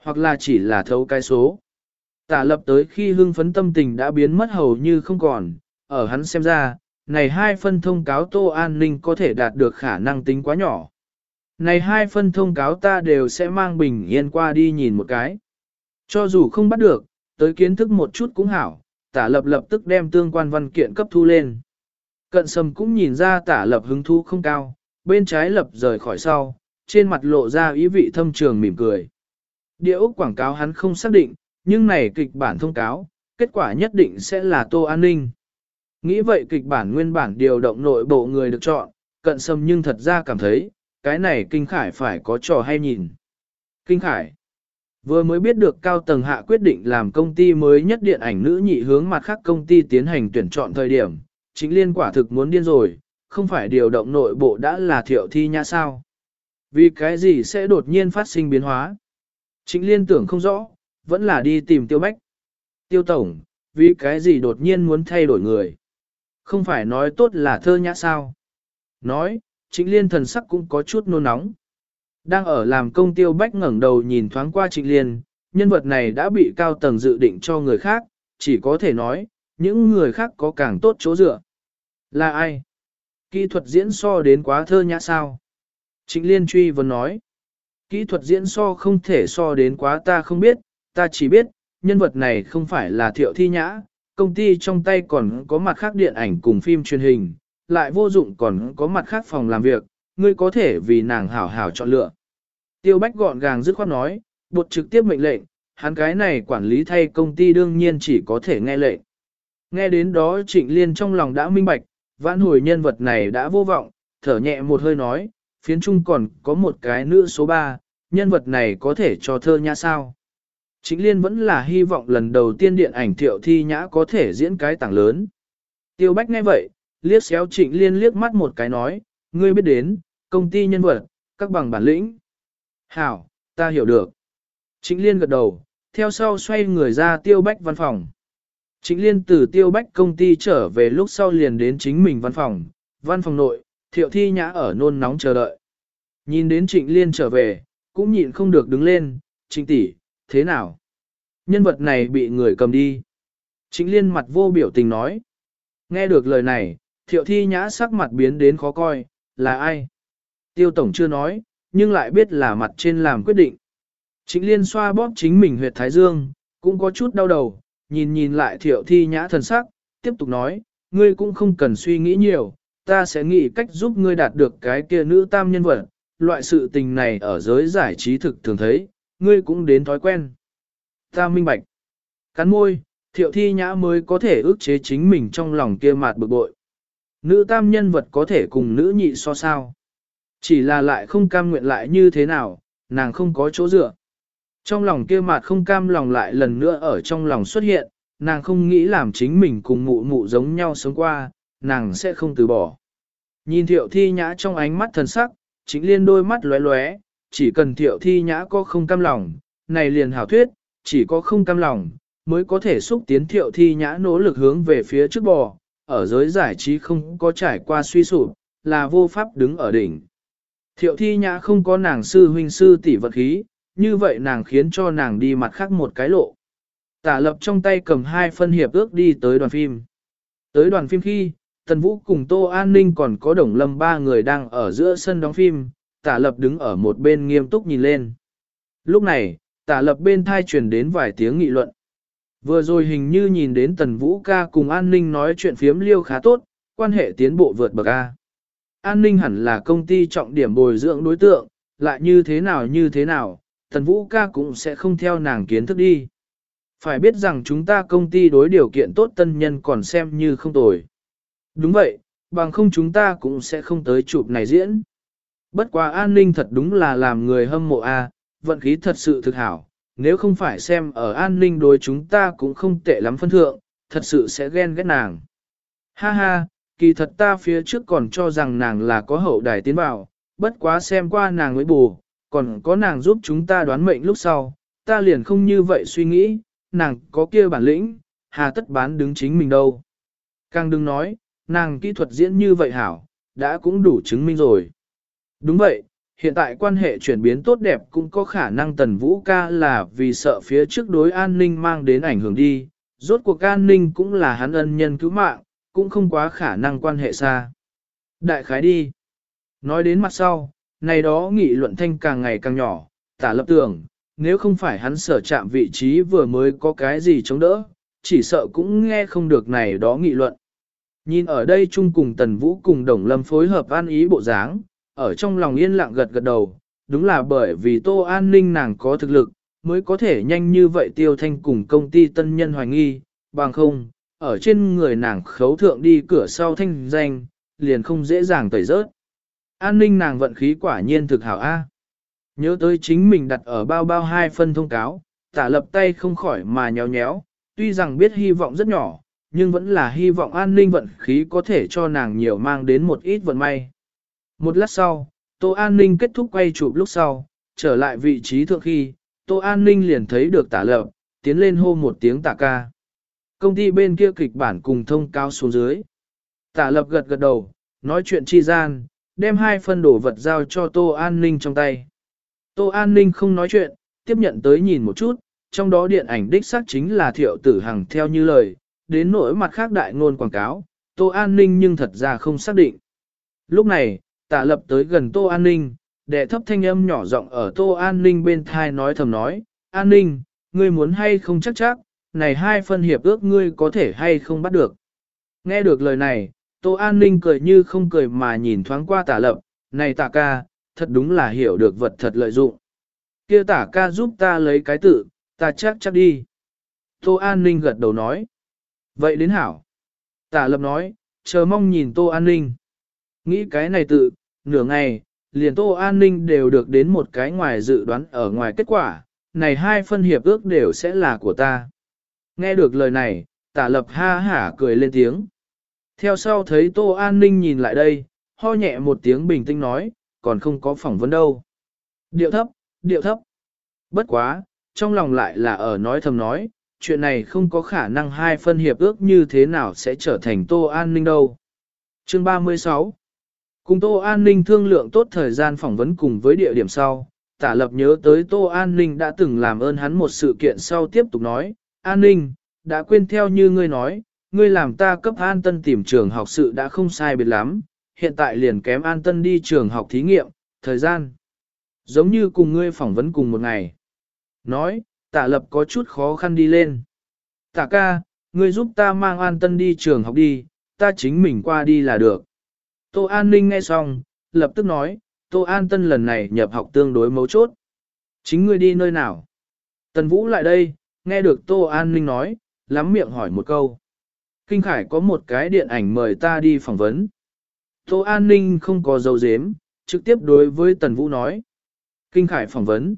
Hoặc là chỉ là thấu cái số. Tả lập tới khi hưng phấn tâm tình đã biến mất hầu như không còn, ở hắn xem ra, này hai phân thông cáo tô an ninh có thể đạt được khả năng tính quá nhỏ. Này hai phân thông cáo ta đều sẽ mang bình yên qua đi nhìn một cái. Cho dù không bắt được, tới kiến thức một chút cũng hảo, tả lập lập tức đem tương quan văn kiện cấp thu lên. Cận sầm cũng nhìn ra tả lập hứng thu không cao, bên trái lập rời khỏi sau, trên mặt lộ ra ý vị thâm trường mỉm cười. Địa ốc quảng cáo hắn không xác định, nhưng này kịch bản thông cáo, kết quả nhất định sẽ là tô an ninh. Nghĩ vậy kịch bản nguyên bản điều động nội bộ người được chọn, cận sâm nhưng thật ra cảm thấy, cái này kinh khải phải có trò hay nhìn. Kinh khải Vừa mới biết được cao tầng hạ quyết định làm công ty mới nhất điện ảnh nữ nhị hướng mặt khác công ty tiến hành tuyển chọn thời điểm, chính liên quả thực muốn điên rồi, không phải điều động nội bộ đã là thiệu thi nhã sao. Vì cái gì sẽ đột nhiên phát sinh biến hóa? Chính liên tưởng không rõ, vẫn là đi tìm tiêu bách. Tiêu tổng, vì cái gì đột nhiên muốn thay đổi người? Không phải nói tốt là thơ nhã sao? Nói, trịnh liên thần sắc cũng có chút nôn nóng. Đang ở làm công tiêu bách ngẩng đầu nhìn thoáng qua trịnh liên, nhân vật này đã bị cao tầng dự định cho người khác, chỉ có thể nói, những người khác có càng tốt chỗ dựa. Là ai? Kỹ thuật diễn so đến quá thơ nhã sao? Trịnh liên truy vấn nói. Kỹ thuật diễn so không thể so đến quá ta không biết, ta chỉ biết, nhân vật này không phải là thiệu thi nhã, công ty trong tay còn có mặt khác điện ảnh cùng phim truyền hình, lại vô dụng còn có mặt khác phòng làm việc, ngươi có thể vì nàng hảo hảo chọn lựa. Tiêu Bách gọn gàng dứt khoát nói, bột trực tiếp mệnh lệnh, hắn cái này quản lý thay công ty đương nhiên chỉ có thể nghe lệnh. Nghe đến đó Trịnh Liên trong lòng đã minh bạch, vãn hồi nhân vật này đã vô vọng, thở nhẹ một hơi nói, phiến trung còn có một cái nữ số 3, nhân vật này có thể cho thơ nha sao. Trịnh Liên vẫn là hy vọng lần đầu tiên điện ảnh thiệu thi nhã có thể diễn cái tảng lớn. Tiêu Bách nghe vậy, liếc xéo Trịnh Liên liếc mắt một cái nói, ngươi biết đến, công ty nhân vật, các bằng bản lĩnh. Hảo, ta hiểu được. Trịnh Liên gật đầu, theo sau xoay người ra Tiêu Bách văn phòng. Trịnh Liên từ Tiêu Bách công ty trở về lúc sau liền đến chính mình văn phòng, văn phòng nội, thiệu thi nhã ở nôn nóng chờ đợi. Nhìn đến Trịnh Liên trở về, cũng nhịn không được đứng lên, Trịnh tỷ, thế nào? Nhân vật này bị người cầm đi. Trịnh Liên mặt vô biểu tình nói. Nghe được lời này, thiệu thi nhã sắc mặt biến đến khó coi, là ai? Tiêu Tổng chưa nói, nhưng lại biết là mặt trên làm quyết định. Trịnh Liên xoa bóp chính mình huyệt thái dương, cũng có chút đau đầu, nhìn nhìn lại thiệu thi nhã thần sắc, tiếp tục nói, ngươi cũng không cần suy nghĩ nhiều, ta sẽ nghĩ cách giúp ngươi đạt được cái kia nữ tam nhân vật, loại sự tình này ở giới giải trí thực thường thấy, ngươi cũng đến thói quen. Ta minh bạch. Cắn môi, thiệu thi nhã mới có thể ước chế chính mình trong lòng kia mạt bực bội. Nữ tam nhân vật có thể cùng nữ nhị so sao. Chỉ là lại không cam nguyện lại như thế nào, nàng không có chỗ dựa. Trong lòng kia mạt không cam lòng lại lần nữa ở trong lòng xuất hiện, nàng không nghĩ làm chính mình cùng mụ mụ giống nhau sống qua, nàng sẽ không từ bỏ. Nhìn thiệu thi nhã trong ánh mắt thần sắc, chính liên đôi mắt lóe lóe, chỉ cần thiệu thi nhã có không cam lòng, này liền hảo thuyết, chỉ có không cam lòng, mới có thể xúc tiến thiệu thi nhã nỗ lực hướng về phía trước bò, ở giới giải trí không có trải qua suy sụp, là vô pháp đứng ở đỉnh. Thiệu thi nhã không có nàng sư huynh sư tỷ vật khí, như vậy nàng khiến cho nàng đi mặt khác một cái lộ. Tả lập trong tay cầm hai phân hiệp ước đi tới đoàn phim. Tới đoàn phim khi, Tần Vũ cùng Tô An Ninh còn có Đồng Lâm ba người đang ở giữa sân đóng phim, tả lập đứng ở một bên nghiêm túc nhìn lên. Lúc này, tả lập bên thai truyền đến vài tiếng nghị luận. Vừa rồi hình như nhìn đến Tần Vũ ca cùng An Ninh nói chuyện phiếm liêu khá tốt, quan hệ tiến bộ vượt bậc A. An Ninh hẳn là công ty trọng điểm bồi dưỡng đối tượng, lại như thế nào như thế nào, Tần Vũ ca cũng sẽ không theo nàng kiến thức đi. Phải biết rằng chúng ta công ty đối điều kiện tốt tân nhân còn xem như không tồi. Đúng vậy, bằng không chúng ta cũng sẽ không tới chụp này diễn. Bất quá an ninh thật đúng là làm người hâm mộ a, vận khí thật sự thực hảo, nếu không phải xem ở an ninh đối chúng ta cũng không tệ lắm phân thượng, thật sự sẽ ghen ghét nàng. Ha ha, kỳ thật ta phía trước còn cho rằng nàng là có hậu đài tiến vào, bất quá xem qua nàng mới bù, còn có nàng giúp chúng ta đoán mệnh lúc sau, ta liền không như vậy suy nghĩ, nàng có kia bản lĩnh, hà tất bán đứng chính mình đâu. Càng đừng nói, nàng kỹ thuật diễn như vậy hảo, đã cũng đủ chứng minh rồi. Đúng vậy, hiện tại quan hệ chuyển biến tốt đẹp cũng có khả năng tần vũ ca là vì sợ phía trước đối an ninh mang đến ảnh hưởng đi, rốt cuộc an ninh cũng là hắn ân nhân cứu mạng, cũng không quá khả năng quan hệ xa. Đại khái đi. Nói đến mặt sau, này đó nghị luận thanh càng ngày càng nhỏ, tả lập tưởng, nếu không phải hắn sở chạm vị trí vừa mới có cái gì chống đỡ, chỉ sợ cũng nghe không được này đó nghị luận. Nhìn ở đây chung cùng Tần Vũ cùng Đồng Lâm phối hợp an ý bộ dáng, ở trong lòng yên lặng gật gật đầu, đúng là bởi vì Tô An Ninh nàng có thực lực, mới có thể nhanh như vậy tiêu thanh cùng công ty tân nhân hoài nghi, bằng không, ở trên người nàng khấu thượng đi cửa sau thanh danh, liền không dễ dàng tẩy rớt. An ninh nàng vận khí quả nhiên thực hảo A. Nhớ tới chính mình đặt ở bao bao hai phân thông cáo, tả lập tay không khỏi mà nhéo nhéo, tuy rằng biết hy vọng rất nhỏ, nhưng vẫn là hy vọng an ninh vận khí có thể cho nàng nhiều mang đến một ít vận may. Một lát sau, Tô An ninh kết thúc quay chụp lúc sau, trở lại vị trí thượng khi, Tô An ninh liền thấy được tả lập, tiến lên hô một tiếng tả ca. Công ty bên kia kịch bản cùng thông cáo xuống dưới. Tả lập gật gật đầu, nói chuyện chi gian, đem hai phân đồ vật giao cho Tô An Ninh trong tay. Tô An Ninh không nói chuyện, tiếp nhận tới nhìn một chút, trong đó điện ảnh đích xác chính là thiệu tử hằng theo như lời, đến nỗi mặt khác đại ngôn quảng cáo, Tô An Ninh nhưng thật ra không xác định. Lúc này, tả lập tới gần Tô An Ninh, đệ thấp thanh âm nhỏ giọng ở Tô An Ninh bên thai nói thầm nói, An Ninh, ngươi muốn hay không chắc chắc, này hai phân hiệp ước ngươi có thể hay không bắt được. Nghe được lời này, Tô An Ninh cười như không cười mà nhìn thoáng qua tả lập, này tả ca, thật đúng là hiểu được vật thật lợi dụng. kia tả ca giúp ta lấy cái tự, ta chắc chắc đi. Tô An Ninh gật đầu nói. Vậy đến hảo. Tả lập nói, chờ mong nhìn Tô An Ninh. Nghĩ cái này tự, nửa ngày, liền Tô An Ninh đều được đến một cái ngoài dự đoán ở ngoài kết quả, này hai phân hiệp ước đều sẽ là của ta. Nghe được lời này, tả lập ha hả cười lên tiếng. Theo sau thấy Tô An Ninh nhìn lại đây, ho nhẹ một tiếng bình tĩnh nói, còn không có phỏng vấn đâu. Điệu thấp, điệu thấp. Bất quá, trong lòng lại là ở nói thầm nói, chuyện này không có khả năng hai phân hiệp ước như thế nào sẽ trở thành Tô An Ninh đâu. Chương 36 Cùng Tô An Ninh thương lượng tốt thời gian phỏng vấn cùng với địa điểm sau, tả lập nhớ tới Tô An Ninh đã từng làm ơn hắn một sự kiện sau tiếp tục nói, An Ninh, đã quên theo như ngươi nói, ngươi làm ta cấp an tân tìm trường học sự đã không sai biệt lắm, hiện tại liền kém an tân đi trường học thí nghiệm, thời gian. Giống như cùng ngươi phỏng vấn cùng một ngày. Nói, tả lập có chút khó khăn đi lên. Tả ca, ngươi giúp ta mang an tân đi trường học đi, ta chính mình qua đi là được. Tô An Ninh nghe xong, lập tức nói, Tô An Tân lần này nhập học tương đối mấu chốt. Chính ngươi đi nơi nào? Tần Vũ lại đây, nghe được Tô An Ninh nói, lắm miệng hỏi một câu. Kinh Khải có một cái điện ảnh mời ta đi phỏng vấn. Tô An Ninh không có dấu dếm, trực tiếp đối với Tần Vũ nói. Kinh Khải phỏng vấn.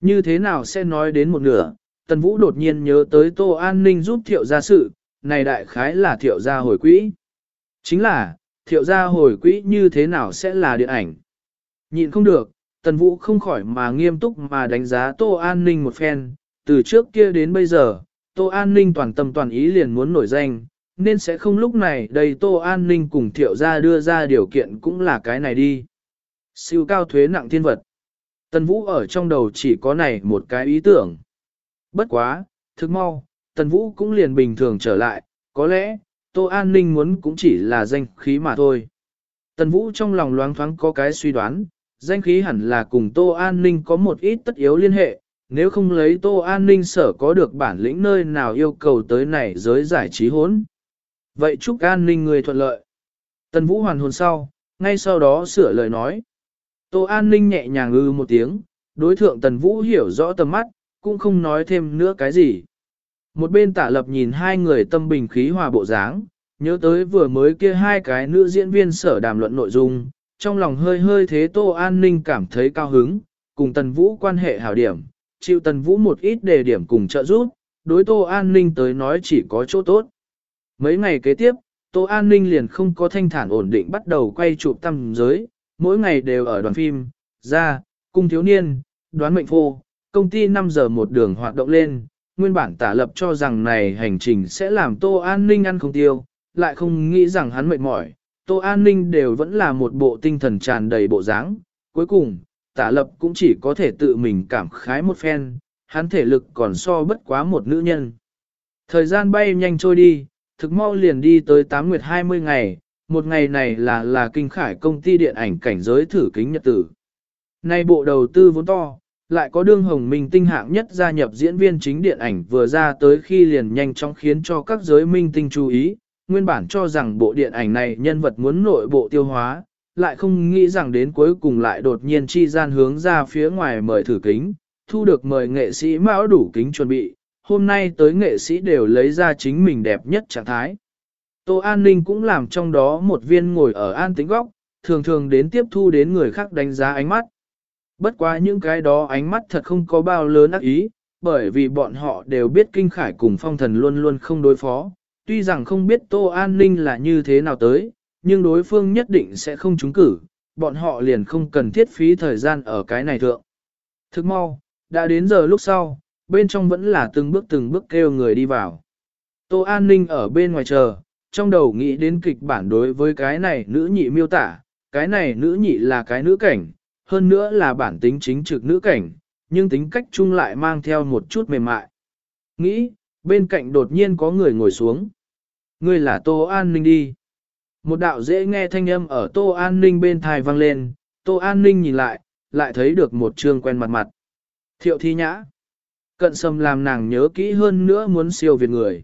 Như thế nào sẽ nói đến một nửa, Tần Vũ đột nhiên nhớ tới Tô An Ninh giúp thiệu gia sự, này đại khái là thiệu gia hồi quỹ. Chính là, thiệu gia hồi quỹ như thế nào sẽ là điện ảnh. Nhịn không được, Tần Vũ không khỏi mà nghiêm túc mà đánh giá Tô An Ninh một phen, từ trước kia đến bây giờ, Tô An Ninh toàn tâm toàn ý liền muốn nổi danh, nên sẽ không lúc này đầy Tô An Ninh cùng thiệu gia đưa ra điều kiện cũng là cái này đi. Siêu cao thuế nặng thiên vật. Tần Vũ ở trong đầu chỉ có này một cái ý tưởng. Bất quá, thức mau, Tần Vũ cũng liền bình thường trở lại, có lẽ, Tô An Ninh muốn cũng chỉ là danh khí mà thôi. Tần Vũ trong lòng loáng thoáng có cái suy đoán, danh khí hẳn là cùng Tô An Ninh có một ít tất yếu liên hệ, nếu không lấy Tô An Ninh sở có được bản lĩnh nơi nào yêu cầu tới này giới giải trí hốn. Vậy chúc An Ninh người thuận lợi. Tần Vũ hoàn hồn sau, ngay sau đó sửa lời nói. Tô An Ninh nhẹ nhàng ư một tiếng, đối thượng Tần Vũ hiểu rõ tầm mắt, cũng không nói thêm nữa cái gì. Một bên tả lập nhìn hai người tâm bình khí hòa bộ dáng, nhớ tới vừa mới kia hai cái nữ diễn viên sở đàm luận nội dung, trong lòng hơi hơi thế Tô An Ninh cảm thấy cao hứng, cùng Tần Vũ quan hệ hảo điểm, chịu Tần Vũ một ít đề điểm cùng trợ giúp, đối Tô An Ninh tới nói chỉ có chỗ tốt. Mấy ngày kế tiếp, Tô An Ninh liền không có thanh thản ổn định bắt đầu quay chụp tâm giới, mỗi ngày đều ở đoàn phim, ra, cung thiếu niên, đoán mệnh phô, công ty 5 giờ một đường hoạt động lên, nguyên bản tả lập cho rằng này hành trình sẽ làm Tô An Ninh ăn không tiêu, lại không nghĩ rằng hắn mệt mỏi, Tô An Ninh đều vẫn là một bộ tinh thần tràn đầy bộ dáng. Cuối cùng, tả lập cũng chỉ có thể tự mình cảm khái một phen, hắn thể lực còn so bất quá một nữ nhân. Thời gian bay nhanh trôi đi, thực mau liền đi tới 8 nguyệt 20 ngày, một ngày này là là kinh khải công ty điện ảnh cảnh giới thử kính nhật tử. Nay bộ đầu tư vốn to, lại có đương hồng minh tinh hạng nhất gia nhập diễn viên chính điện ảnh vừa ra tới khi liền nhanh chóng khiến cho các giới minh tinh chú ý, nguyên bản cho rằng bộ điện ảnh này nhân vật muốn nội bộ tiêu hóa, lại không nghĩ rằng đến cuối cùng lại đột nhiên chi gian hướng ra phía ngoài mời thử kính, thu được mời nghệ sĩ mão đủ kính chuẩn bị, hôm nay tới nghệ sĩ đều lấy ra chính mình đẹp nhất trạng thái. Tô An Ninh cũng làm trong đó một viên ngồi ở an tính góc, thường thường đến tiếp thu đến người khác đánh giá ánh mắt. Bất quá những cái đó ánh mắt thật không có bao lớn ác ý, bởi vì bọn họ đều biết kinh khải cùng phong thần luôn luôn không đối phó. Tuy rằng không biết Tô An Ninh là như thế nào tới, nhưng đối phương nhất định sẽ không trúng cử, bọn họ liền không cần thiết phí thời gian ở cái này thượng. Thức mau, đã đến giờ lúc sau, bên trong vẫn là từng bước từng bước kêu người đi vào. Tô An Ninh ở bên ngoài chờ, trong đầu nghĩ đến kịch bản đối với cái này nữ nhị miêu tả, cái này nữ nhị là cái nữ cảnh, hơn nữa là bản tính chính trực nữ cảnh, nhưng tính cách chung lại mang theo một chút mềm mại. Nghĩ, bên cạnh đột nhiên có người ngồi xuống. Ngươi là Tô An Ninh đi. Một đạo dễ nghe thanh âm ở Tô An Ninh bên thai vang lên, Tô An Ninh nhìn lại, lại thấy được một trương quen mặt mặt. Thiệu thi nhã. Cận sầm làm nàng nhớ kỹ hơn nữa muốn siêu việt người.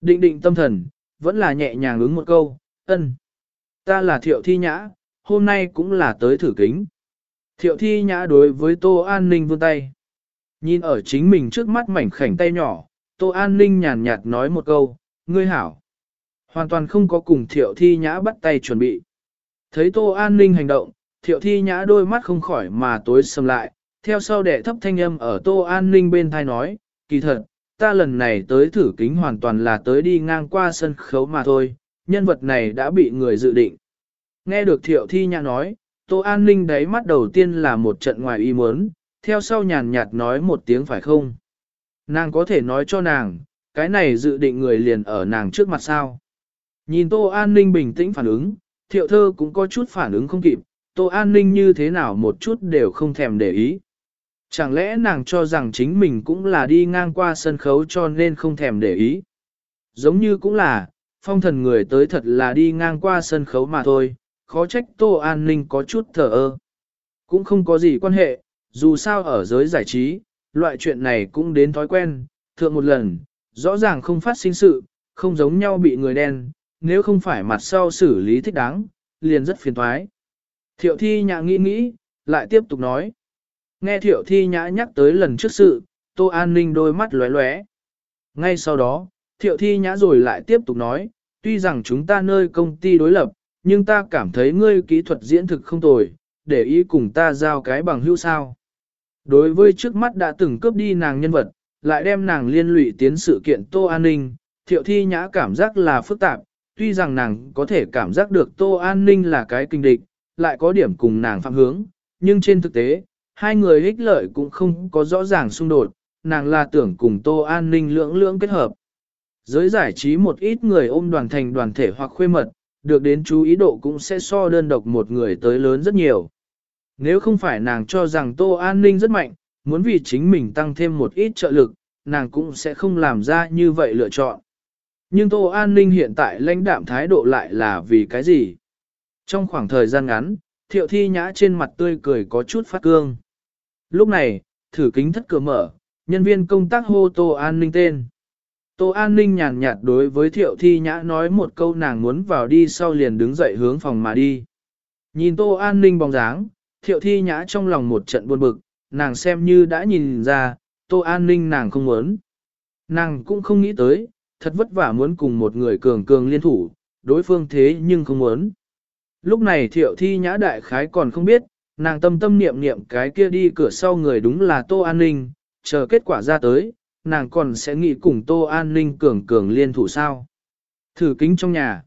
Định định tâm thần, vẫn là nhẹ nhàng ứng một câu, ân. Ta là thiệu thi nhã, hôm nay cũng là tới thử kính. Thiệu thi nhã đối với Tô An Ninh vươn tay. Nhìn ở chính mình trước mắt mảnh khảnh tay nhỏ, Tô An Ninh nhàn nhạt nói một câu, ngươi hảo. Hoàn toàn không có cùng thiệu thi nhã bắt tay chuẩn bị. Thấy Tô An Ninh hành động, thiệu thi nhã đôi mắt không khỏi mà tối sầm lại, theo sau đệ thấp thanh âm ở Tô An Ninh bên thai nói, kỳ thật, ta lần này tới thử kính hoàn toàn là tới đi ngang qua sân khấu mà thôi, nhân vật này đã bị người dự định. Nghe được thiệu thi nhã nói, Tô An Ninh đáy mắt đầu tiên là một trận ngoài ý muốn, theo sau nhàn nhạt nói một tiếng phải không. Nàng có thể nói cho nàng, cái này dự định người liền ở nàng trước mặt sao. Nhìn Tô An Ninh bình tĩnh phản ứng, thiệu thơ cũng có chút phản ứng không kịp, Tô An Ninh như thế nào một chút đều không thèm để ý. Chẳng lẽ nàng cho rằng chính mình cũng là đi ngang qua sân khấu cho nên không thèm để ý. Giống như cũng là, phong thần người tới thật là đi ngang qua sân khấu mà thôi, khó trách Tô An Ninh có chút thờ ơ. Cũng không có gì quan hệ, dù sao ở giới giải trí, loại chuyện này cũng đến thói quen, thượng một lần, rõ ràng không phát sinh sự, không giống nhau bị người đen, nếu không phải mặt sau xử lý thích đáng, liền rất phiền thoái. Thiệu thi nhã nghĩ nghĩ, lại tiếp tục nói. Nghe thiệu thi nhã nhắc tới lần trước sự, tô an ninh đôi mắt lóe lóe. Ngay sau đó, thiệu thi nhã rồi lại tiếp tục nói, tuy rằng chúng ta nơi công ty đối lập, nhưng ta cảm thấy ngươi kỹ thuật diễn thực không tồi, để ý cùng ta giao cái bằng hữu sao. Đối với trước mắt đã từng cướp đi nàng nhân vật, lại đem nàng liên lụy tiến sự kiện Tô An Ninh, thiệu thi nhã cảm giác là phức tạp, tuy rằng nàng có thể cảm giác được Tô An Ninh là cái kinh địch, lại có điểm cùng nàng phạm hướng, nhưng trên thực tế, hai người ích lợi cũng không có rõ ràng xung đột, nàng là tưởng cùng Tô An Ninh lưỡng lưỡng kết hợp. Giới giải trí một ít người ôm đoàn thành đoàn thể hoặc khuê mật, được đến chú ý độ cũng sẽ so đơn độc một người tới lớn rất nhiều. Nếu không phải nàng cho rằng Tô An Ninh rất mạnh, muốn vì chính mình tăng thêm một ít trợ lực, nàng cũng sẽ không làm ra như vậy lựa chọn. Nhưng Tô An Ninh hiện tại lãnh đạm thái độ lại là vì cái gì? Trong khoảng thời gian ngắn, thiệu thi nhã trên mặt tươi cười có chút phát cương. Lúc này, thử kính thất cửa mở, nhân viên công tác hô Tô An Ninh tên. Tô An Ninh nhàn nhạt đối với thiệu thi nhã nói một câu nàng muốn vào đi sau liền đứng dậy hướng phòng mà đi. Nhìn Tô An Ninh bóng dáng, thiệu thi nhã trong lòng một trận buồn bực, nàng xem như đã nhìn ra, Tô An Ninh nàng không muốn. Nàng cũng không nghĩ tới, thật vất vả muốn cùng một người cường cường liên thủ, đối phương thế nhưng không muốn. Lúc này thiệu thi nhã đại khái còn không biết, nàng tâm tâm niệm niệm cái kia đi cửa sau người đúng là Tô An Ninh, chờ kết quả ra tới, nàng còn sẽ nghĩ cùng Tô An Ninh cường cường liên thủ sao. Thử kính trong nhà.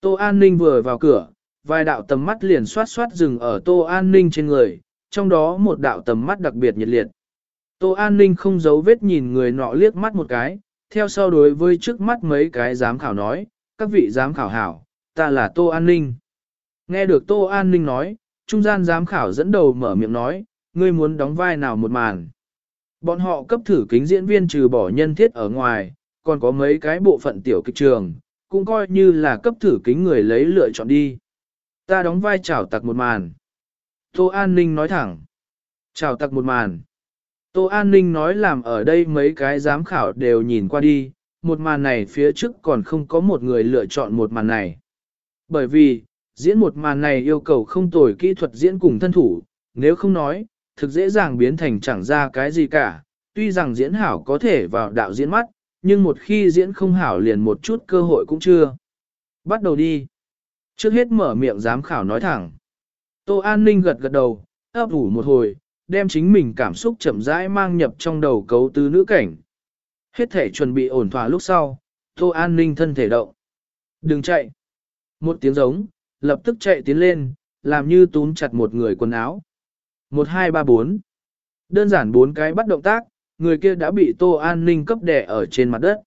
Tô An Ninh vừa vào cửa, vài đạo tầm mắt liền xoát xoát dừng ở Tô An Ninh trên người, trong đó một đạo tầm mắt đặc biệt nhiệt liệt. Tô An Ninh không giấu vết nhìn người nọ liếc mắt một cái, theo sau đối với trước mắt mấy cái giám khảo nói, các vị giám khảo hảo, ta là Tô An Ninh. Nghe được Tô An Ninh nói, trung gian giám khảo dẫn đầu mở miệng nói, ngươi muốn đóng vai nào một màn. Bọn họ cấp thử kính diễn viên trừ bỏ nhân thiết ở ngoài, còn có mấy cái bộ phận tiểu kịch trường, cũng coi như là cấp thử kính người lấy lựa chọn đi. Ta đóng vai chào tặc một màn. Tô An Ninh nói thẳng. Chào tặc một màn. Tô An Ninh nói làm ở đây mấy cái giám khảo đều nhìn qua đi, một màn này phía trước còn không có một người lựa chọn một màn này. Bởi vì, diễn một màn này yêu cầu không tồi kỹ thuật diễn cùng thân thủ, nếu không nói, thực dễ dàng biến thành chẳng ra cái gì cả. Tuy rằng diễn hảo có thể vào đạo diễn mắt, nhưng một khi diễn không hảo liền một chút cơ hội cũng chưa. Bắt đầu đi. Trước hết mở miệng giám khảo nói thẳng. Tô An Ninh gật gật đầu, ấp ủ một hồi, đem chính mình cảm xúc chậm rãi mang nhập trong đầu cấu tứ nữ cảnh. Hết thể chuẩn bị ổn thỏa lúc sau, Tô An Ninh thân thể động. Đừng chạy. Một tiếng giống, lập tức chạy tiến lên, làm như túm chặt một người quần áo. 1 2 3 4 Đơn giản bốn cái bắt động tác, người kia đã bị Tô An Ninh cấp đẻ ở trên mặt đất.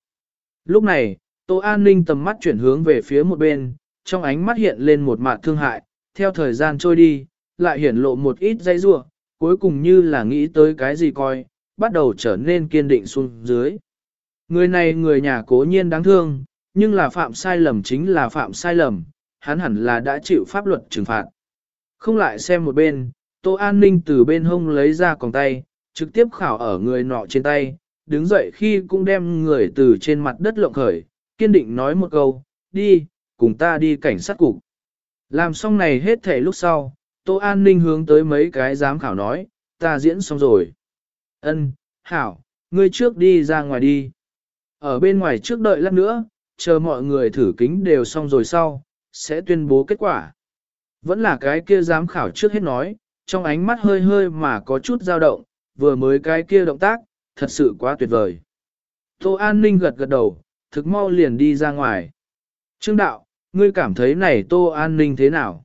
Lúc này, Tô An Ninh tầm mắt chuyển hướng về phía một bên, trong ánh mắt hiện lên một mặt thương hại, theo thời gian trôi đi, lại hiển lộ một ít dây rua, cuối cùng như là nghĩ tới cái gì coi, bắt đầu trở nên kiên định xuống dưới. Người này người nhà cố nhiên đáng thương, nhưng là phạm sai lầm chính là phạm sai lầm, hắn hẳn là đã chịu pháp luật trừng phạt. Không lại xem một bên, Tô An Ninh từ bên hông lấy ra còng tay, trực tiếp khảo ở người nọ trên tay, đứng dậy khi cũng đem người từ trên mặt đất lộng khởi, kiên định nói một câu, đi, cùng ta đi cảnh sát cục. Làm xong này hết thể lúc sau, Tô An Ninh hướng tới mấy cái giám khảo nói, ta diễn xong rồi. Ân, Hảo, ngươi trước đi ra ngoài đi. Ở bên ngoài trước đợi lát nữa, chờ mọi người thử kính đều xong rồi sau, sẽ tuyên bố kết quả. Vẫn là cái kia giám khảo trước hết nói, trong ánh mắt hơi hơi mà có chút dao động, vừa mới cái kia động tác, thật sự quá tuyệt vời. Tô An Ninh gật gật đầu, thực mau liền đi ra ngoài. Trương Đạo, ngươi cảm thấy này Tô An Ninh thế nào?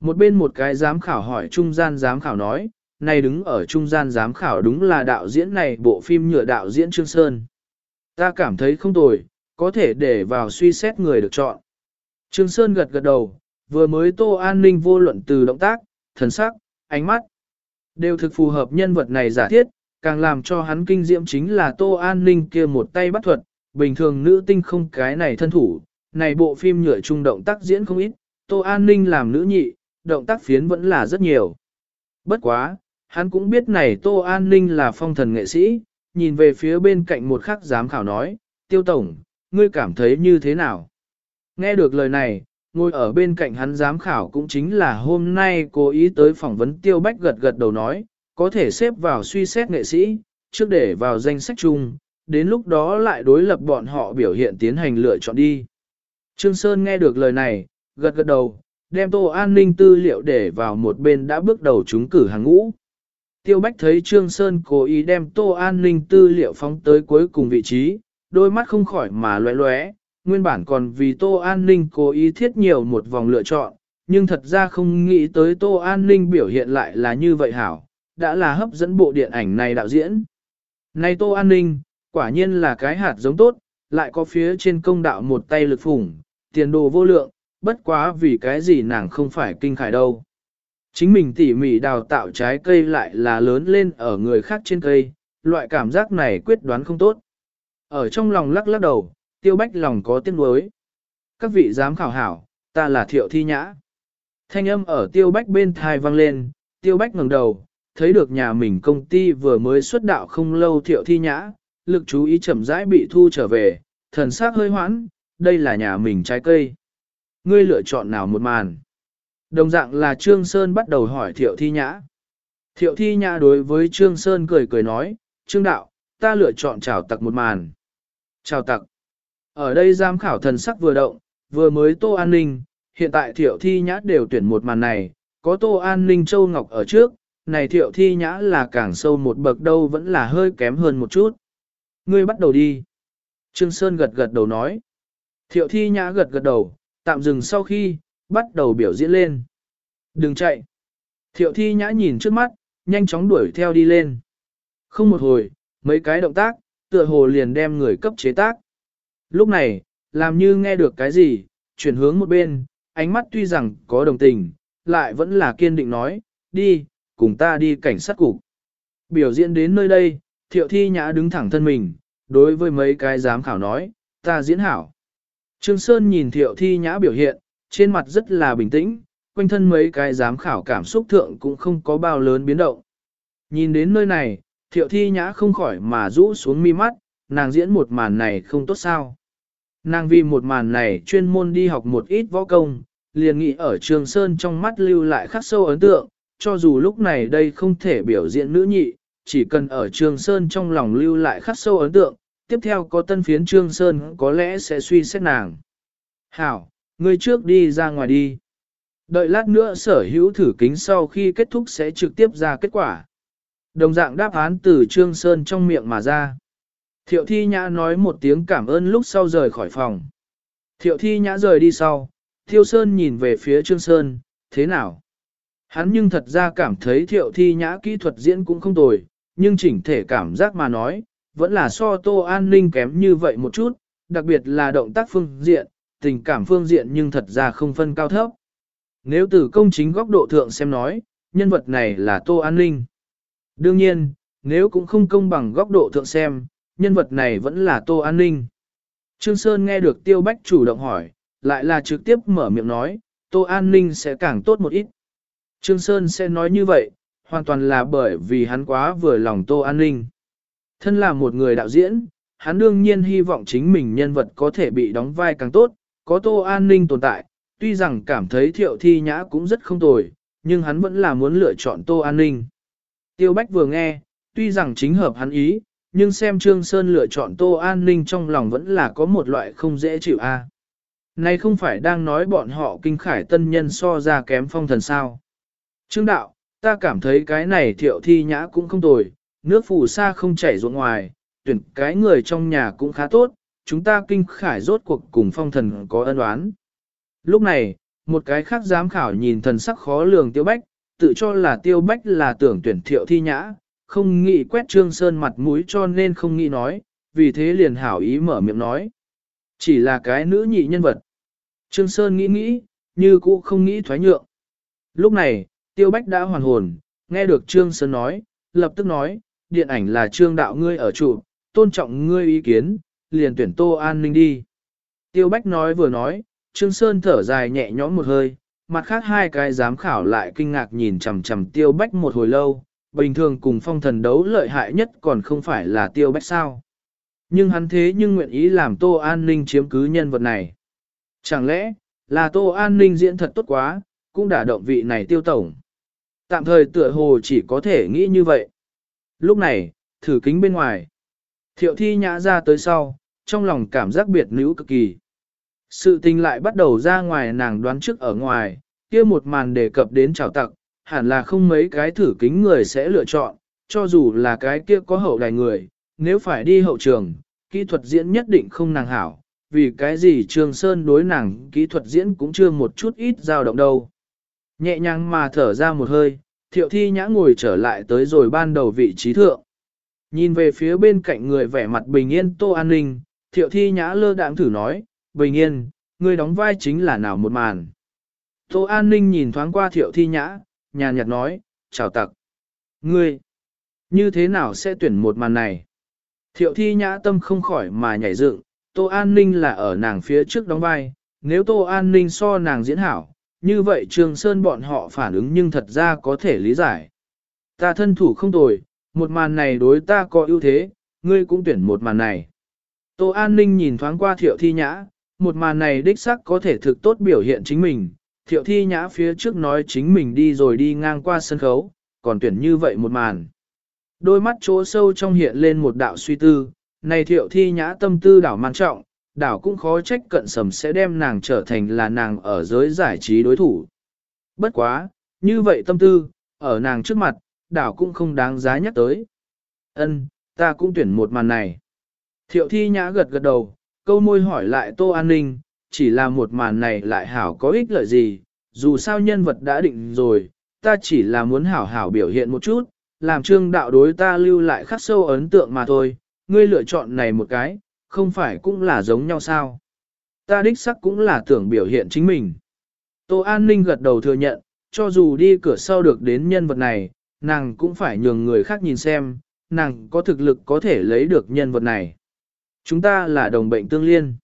Một bên một cái giám khảo hỏi trung gian giám khảo nói, này đứng ở trung gian giám khảo đúng là đạo diễn này bộ phim nhựa đạo diễn Trương Sơn. Ta cảm thấy không tồi, có thể để vào suy xét người được chọn. Trương Sơn gật gật đầu, vừa mới Tô An Ninh vô luận từ động tác, thần sắc, ánh mắt, đều thực phù hợp nhân vật này giả thiết, càng làm cho hắn kinh diễm chính là Tô An Ninh kia một tay bắt thuật, bình thường nữ tinh không cái này thân thủ, này bộ phim nhựa trung động tác diễn không ít, Tô An Ninh làm nữ nhị, động tác phiến vẫn là rất nhiều. Bất quá, hắn cũng biết này Tô An Ninh là phong thần nghệ sĩ, nhìn về phía bên cạnh một khắc giám khảo nói, Tiêu Tổng, ngươi cảm thấy như thế nào? Nghe được lời này, ngồi ở bên cạnh hắn giám khảo cũng chính là hôm nay cố ý tới phỏng vấn Tiêu Bách gật gật đầu nói, có thể xếp vào suy xét nghệ sĩ, trước để vào danh sách chung, đến lúc đó lại đối lập bọn họ biểu hiện tiến hành lựa chọn đi. Trương Sơn nghe được lời này, gật gật đầu, đem tô an ninh tư liệu để vào một bên đã bước đầu trúng cử hàng ngũ. Tiêu Bách thấy Trương Sơn cố ý đem tô an ninh tư liệu phóng tới cuối cùng vị trí, đôi mắt không khỏi mà loé loé, nguyên bản còn vì tô an ninh cố ý thiết nhiều một vòng lựa chọn, nhưng thật ra không nghĩ tới tô an ninh biểu hiện lại là như vậy hảo, đã là hấp dẫn bộ điện ảnh này đạo diễn. Này tô an ninh, quả nhiên là cái hạt giống tốt, lại có phía trên công đạo một tay lực phủng, tiền đồ vô lượng, bất quá vì cái gì nàng không phải kinh khải đâu. Chính mình tỉ mỉ đào tạo trái cây lại là lớn lên ở người khác trên cây, loại cảm giác này quyết đoán không tốt. Ở trong lòng lắc lắc đầu, tiêu bách lòng có tiếc nuối. Các vị giám khảo hảo, ta là thiệu thi nhã. Thanh âm ở tiêu bách bên thai vang lên, tiêu bách ngẩng đầu, thấy được nhà mình công ty vừa mới xuất đạo không lâu thiệu thi nhã, lực chú ý chậm rãi bị thu trở về, thần sắc hơi hoãn, đây là nhà mình trái cây. Ngươi lựa chọn nào một màn? Đồng dạng là Trương Sơn bắt đầu hỏi Thiệu Thi Nhã. Thiệu Thi Nhã đối với Trương Sơn cười cười nói, Trương Đạo, ta lựa chọn chào tặc một màn. Chào tặc. Ở đây giám khảo thần sắc vừa động, vừa mới tô an ninh, hiện tại Thiệu Thi Nhã đều tuyển một màn này, có tô an ninh Châu Ngọc ở trước, này Thiệu Thi Nhã là càng sâu một bậc đâu vẫn là hơi kém hơn một chút. Ngươi bắt đầu đi. Trương Sơn gật gật đầu nói. Thiệu Thi Nhã gật gật đầu, tạm dừng sau khi, bắt đầu biểu diễn lên. Đừng chạy. Thiệu thi nhã nhìn trước mắt, nhanh chóng đuổi theo đi lên. Không một hồi, mấy cái động tác, tựa hồ liền đem người cấp chế tác. Lúc này, làm như nghe được cái gì, chuyển hướng một bên, ánh mắt tuy rằng có đồng tình, lại vẫn là kiên định nói, đi, cùng ta đi cảnh sát cục. Biểu diễn đến nơi đây, thiệu thi nhã đứng thẳng thân mình, đối với mấy cái giám khảo nói, ta diễn hảo. Trương Sơn nhìn thiệu thi nhã biểu hiện, trên mặt rất là bình tĩnh, quanh thân mấy cái giám khảo cảm xúc thượng cũng không có bao lớn biến động. Nhìn đến nơi này, thiệu thi nhã không khỏi mà rũ xuống mi mắt, nàng diễn một màn này không tốt sao. Nàng vì một màn này chuyên môn đi học một ít võ công, liền nghĩ ở Trường Sơn trong mắt lưu lại khắc sâu ấn tượng, cho dù lúc này đây không thể biểu diễn nữ nhị, chỉ cần ở Trường Sơn trong lòng lưu lại khắc sâu ấn tượng, tiếp theo có tân phiến Trương Sơn có lẽ sẽ suy xét nàng. Hảo, ngươi trước đi ra ngoài đi. Đợi lát nữa sở hữu thử kính sau khi kết thúc sẽ trực tiếp ra kết quả. Đồng dạng đáp án từ Trương Sơn trong miệng mà ra. Thiệu Thi Nhã nói một tiếng cảm ơn lúc sau rời khỏi phòng. Thiệu Thi Nhã rời đi sau, Thiêu Sơn nhìn về phía Trương Sơn, thế nào? Hắn nhưng thật ra cảm thấy Thiệu Thi Nhã kỹ thuật diễn cũng không tồi, nhưng chỉnh thể cảm giác mà nói, vẫn là so Tô An Ninh kém như vậy một chút, đặc biệt là động tác phương diện, tình cảm phương diện nhưng thật ra không phân cao thấp. Nếu từ công chính góc độ thượng xem nói, nhân vật này là Tô An Ninh. Đương nhiên, nếu cũng không công bằng góc độ thượng xem, nhân vật này vẫn là Tô An Ninh. Trương Sơn nghe được Tiêu Bách chủ động hỏi, lại là trực tiếp mở miệng nói, Tô An Ninh sẽ càng tốt một ít. Trương Sơn sẽ nói như vậy, hoàn toàn là bởi vì hắn quá vừa lòng Tô An Ninh. Thân là một người đạo diễn, hắn đương nhiên hy vọng chính mình nhân vật có thể bị đóng vai càng tốt, có Tô An Ninh tồn tại, tuy rằng cảm thấy thiệu thi nhã cũng rất không tồi, nhưng hắn vẫn là muốn lựa chọn Tô An Ninh. Tiêu Bách vừa nghe, tuy rằng chính hợp hắn ý, nhưng xem Trương Sơn lựa chọn Tô An Ninh trong lòng vẫn là có một loại không dễ chịu a. Này không phải đang nói bọn họ kinh khải tân nhân so ra kém phong thần sao. Trương đạo, ta cảm thấy cái này thiệu thi nhã cũng không tồi, nước phù sa không chảy ruộng ngoài, tuyển cái người trong nhà cũng khá tốt, chúng ta kinh khải rốt cuộc cùng phong thần có ân oán. Lúc này, một cái khác giám khảo nhìn thần sắc khó lường tiêu bách, tự cho là tiêu bách là tưởng tuyển thiệu thi nhã, không nghĩ quét trương sơn mặt mũi cho nên không nghĩ nói, vì thế liền hảo ý mở miệng nói. Chỉ là cái nữ nhị nhân vật. Trương Sơn nghĩ nghĩ, như cũ không nghĩ thoái nhượng. Lúc này, Tiêu Bách đã hoàn hồn, nghe được Trương Sơn nói, lập tức nói, điện ảnh là trương đạo ngươi ở trụ, tôn trọng ngươi ý kiến, liền tuyển Tô An Ninh đi. Tiêu Bách nói vừa nói, Trương Sơn thở dài nhẹ nhõm một hơi, mặt khác hai cái giám khảo lại kinh ngạc nhìn chằm chằm Tiêu Bách một hồi lâu, bình thường cùng phong thần đấu lợi hại nhất còn không phải là Tiêu Bách sao. Nhưng hắn thế nhưng nguyện ý làm Tô An Ninh chiếm cứ nhân vật này. Chẳng lẽ, là Tô An Ninh diễn thật tốt quá, cũng đã động vị này tiêu tổng. Tạm thời tựa hồ chỉ có thể nghĩ như vậy. Lúc này, thử kính bên ngoài. Thiệu thi nhã ra tới sau, trong lòng cảm giác biệt nữ cực kỳ. Sự tình lại bắt đầu ra ngoài nàng đoán trước ở ngoài, kia một màn đề cập đến trào tặc, hẳn là không mấy cái thử kính người sẽ lựa chọn, cho dù là cái kia có hậu đài người, nếu phải đi hậu trường, kỹ thuật diễn nhất định không nàng hảo, vì cái gì trường Sơn đối nàng kỹ thuật diễn cũng chưa một chút ít dao động đâu. Nhẹ nhàng mà thở ra một hơi, thiệu thi nhã ngồi trở lại tới rồi ban đầu vị trí thượng. Nhìn về phía bên cạnh người vẻ mặt bình yên tô an ninh, thiệu thi nhã lơ đãng thử nói, bình yên, người đóng vai chính là nào một màn. Tô an ninh nhìn thoáng qua thiệu thi nhã, nhàn nhạt nói, chào tặc. Ngươi, như thế nào sẽ tuyển một màn này? Thiệu thi nhã tâm không khỏi mà nhảy dựng, Tô An Ninh là ở nàng phía trước đóng vai, nếu Tô An Ninh so nàng diễn hảo, như vậy Trường Sơn bọn họ phản ứng nhưng thật ra có thể lý giải. Ta thân thủ không tồi, một màn này đối ta có ưu thế, ngươi cũng tuyển một màn này. Tô An Ninh nhìn thoáng qua thiệu thi nhã, một màn này đích xác có thể thực tốt biểu hiện chính mình. Thiệu thi nhã phía trước nói chính mình đi rồi đi ngang qua sân khấu, còn tuyển như vậy một màn. Đôi mắt chỗ sâu trong hiện lên một đạo suy tư, này thiệu thi nhã tâm tư đảo man trọng, đảo cũng khó trách cận sầm sẽ đem nàng trở thành là nàng ở giới giải trí đối thủ. Bất quá, như vậy tâm tư, ở nàng trước mặt, đảo cũng không đáng giá nhắc tới. Ân, ta cũng tuyển một màn này. Thiệu thi nhã gật gật đầu, câu môi hỏi lại Tô An Ninh, chỉ là một màn này lại hảo có ích lợi gì, dù sao nhân vật đã định rồi, ta chỉ là muốn hảo hảo biểu hiện một chút, làm trương đạo đối ta lưu lại khắc sâu ấn tượng mà thôi, ngươi lựa chọn này một cái, không phải cũng là giống nhau sao? Ta đích sắc cũng là tưởng biểu hiện chính mình. Tô An Ninh gật đầu thừa nhận, cho dù đi cửa sau được đến nhân vật này, nàng cũng phải nhường người khác nhìn xem, nàng có thực lực có thể lấy được nhân vật này. Chúng ta là đồng bệnh tương liên.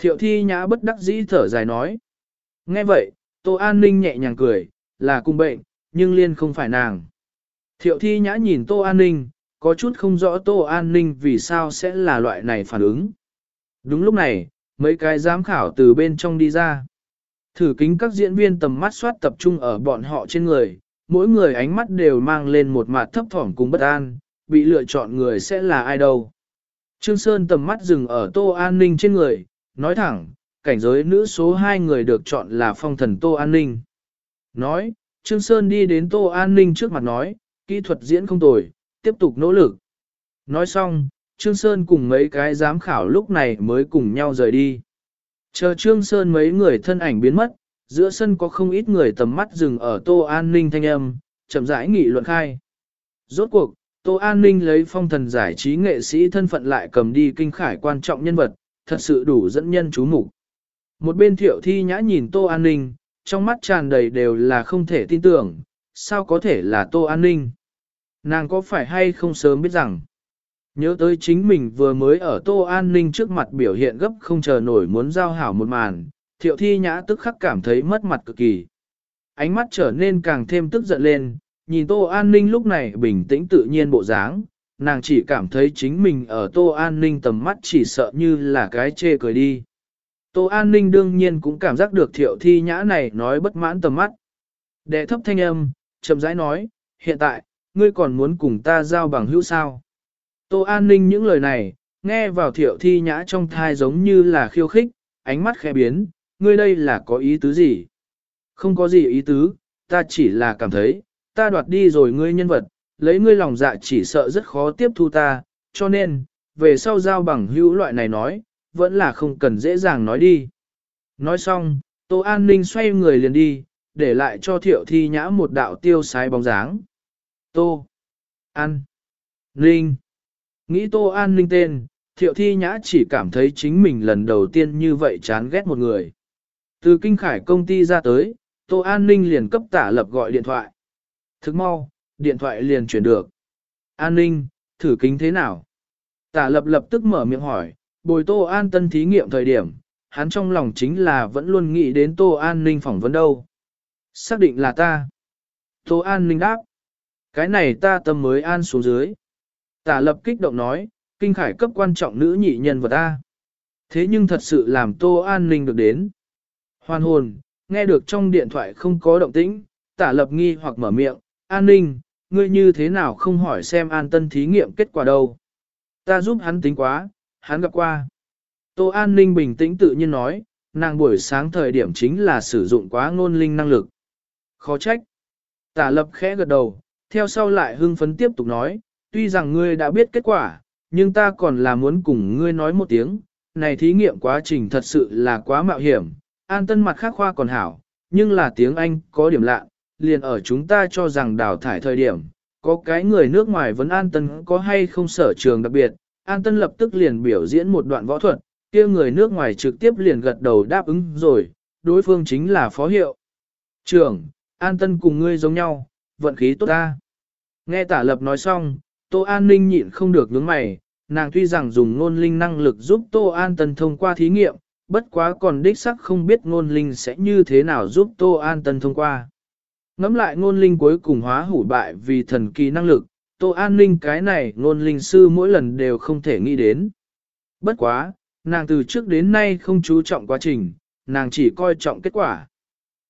Thiệu thi nhã bất đắc dĩ thở dài nói. Nghe vậy, Tô An Ninh nhẹ nhàng cười, là cùng bệnh, nhưng liên không phải nàng. Thiệu thi nhã nhìn Tô An Ninh, có chút không rõ Tô An Ninh vì sao sẽ là loại này phản ứng. Đúng lúc này, mấy cái giám khảo từ bên trong đi ra. Thử kính các diễn viên tầm mắt soát tập trung ở bọn họ trên người, mỗi người ánh mắt đều mang lên một mặt thấp thỏm cùng bất an, bị lựa chọn người sẽ là ai đâu. Trương Sơn tầm mắt dừng ở Tô An Ninh trên người, nói thẳng, cảnh giới nữ số 2 người được chọn là phong thần Tô An Ninh. Nói, Trương Sơn đi đến Tô An Ninh trước mặt nói, kỹ thuật diễn không tồi, tiếp tục nỗ lực. Nói xong, Trương Sơn cùng mấy cái giám khảo lúc này mới cùng nhau rời đi. Chờ Trương Sơn mấy người thân ảnh biến mất, giữa sân có không ít người tầm mắt dừng ở Tô An Ninh thanh âm, chậm rãi nghị luận khai. Rốt cuộc, Tô An Ninh lấy phong thần giải trí nghệ sĩ thân phận lại cầm đi kinh khải quan trọng nhân vật, thật sự đủ dẫn nhân chú mục Một bên thiệu thi nhã nhìn Tô An Ninh, trong mắt tràn đầy đều là không thể tin tưởng, sao có thể là Tô An Ninh? Nàng có phải hay không sớm biết rằng, nhớ tới chính mình vừa mới ở Tô An Ninh trước mặt biểu hiện gấp không chờ nổi muốn giao hảo một màn, thiệu thi nhã tức khắc cảm thấy mất mặt cực kỳ. Ánh mắt trở nên càng thêm tức giận lên, nhìn Tô An Ninh lúc này bình tĩnh tự nhiên bộ dáng, nàng chỉ cảm thấy chính mình ở Tô An Ninh tầm mắt chỉ sợ như là cái chê cười đi. Tô An Ninh đương nhiên cũng cảm giác được thiệu thi nhã này nói bất mãn tầm mắt. Đệ thấp thanh âm, chậm rãi nói, hiện tại, ngươi còn muốn cùng ta giao bằng hữu sao. Tô An Ninh những lời này, nghe vào thiệu thi nhã trong thai giống như là khiêu khích, ánh mắt khẽ biến, ngươi đây là có ý tứ gì? Không có gì ý tứ, ta chỉ là cảm thấy, ta đoạt đi rồi ngươi nhân vật, lấy ngươi lòng dạ chỉ sợ rất khó tiếp thu ta, cho nên, về sau giao bằng hữu loại này nói, vẫn là không cần dễ dàng nói đi. Nói xong, Tô An Ninh xoay người liền đi, để lại cho thiệu thi nhã một đạo tiêu sái bóng dáng. Tô. An. Ninh. Nghĩ Tô An Ninh tên, thiệu thi nhã chỉ cảm thấy chính mình lần đầu tiên như vậy chán ghét một người. Từ kinh khải công ty ra tới, Tô An Ninh liền cấp tả lập gọi điện thoại. Thức mau, điện thoại liền chuyển được. An Ninh, thử kính thế nào? Tả lập lập tức mở miệng hỏi, bồi Tô An tân thí nghiệm thời điểm, hắn trong lòng chính là vẫn luôn nghĩ đến Tô An Ninh phỏng vấn đâu. Xác định là ta. Tô An Ninh đáp. Cái này ta tâm mới an xuống dưới. Tả lập kích động nói, kinh khải cấp quan trọng nữ nhị nhân vật ta. Thế nhưng thật sự làm Tô An Ninh được đến. Hoàn hồn, nghe được trong điện thoại không có động tĩnh, tả lập nghi hoặc mở miệng, An Ninh, ngươi như thế nào không hỏi xem an tân thí nghiệm kết quả đâu. Ta giúp hắn tính quá, hắn gặp qua. Tô An Ninh bình tĩnh tự nhiên nói, nàng buổi sáng thời điểm chính là sử dụng quá ngôn linh năng lực. Khó trách. Tả lập khẽ gật đầu, theo sau lại hưng phấn tiếp tục nói, tuy rằng ngươi đã biết kết quả, nhưng ta còn là muốn cùng ngươi nói một tiếng, này thí nghiệm quá trình thật sự là quá mạo hiểm, an tân mặt khác khoa còn hảo, nhưng là tiếng Anh có điểm lạ, liền ở chúng ta cho rằng đào thải thời điểm, có cái người nước ngoài vẫn an tân có hay không sở trường đặc biệt, an tân lập tức liền biểu diễn một đoạn võ thuật, kia người nước ngoài trực tiếp liền gật đầu đáp ứng rồi, đối phương chính là phó hiệu. Trưởng, an tân cùng ngươi giống nhau, vận khí tốt ta. Nghe tả lập nói xong, Tô An Ninh nhịn không được nhướng mày, nàng tuy rằng dùng ngôn linh năng lực giúp Tô An Tân thông qua thí nghiệm, bất quá còn đích sắc không biết ngôn linh sẽ như thế nào giúp Tô An Tân thông qua. Ngắm lại ngôn linh cuối cùng hóa hủ bại vì thần kỳ năng lực, Tô An Ninh cái này ngôn linh sư mỗi lần đều không thể nghĩ đến. Bất quá, nàng từ trước đến nay không chú trọng quá trình, nàng chỉ coi trọng kết quả.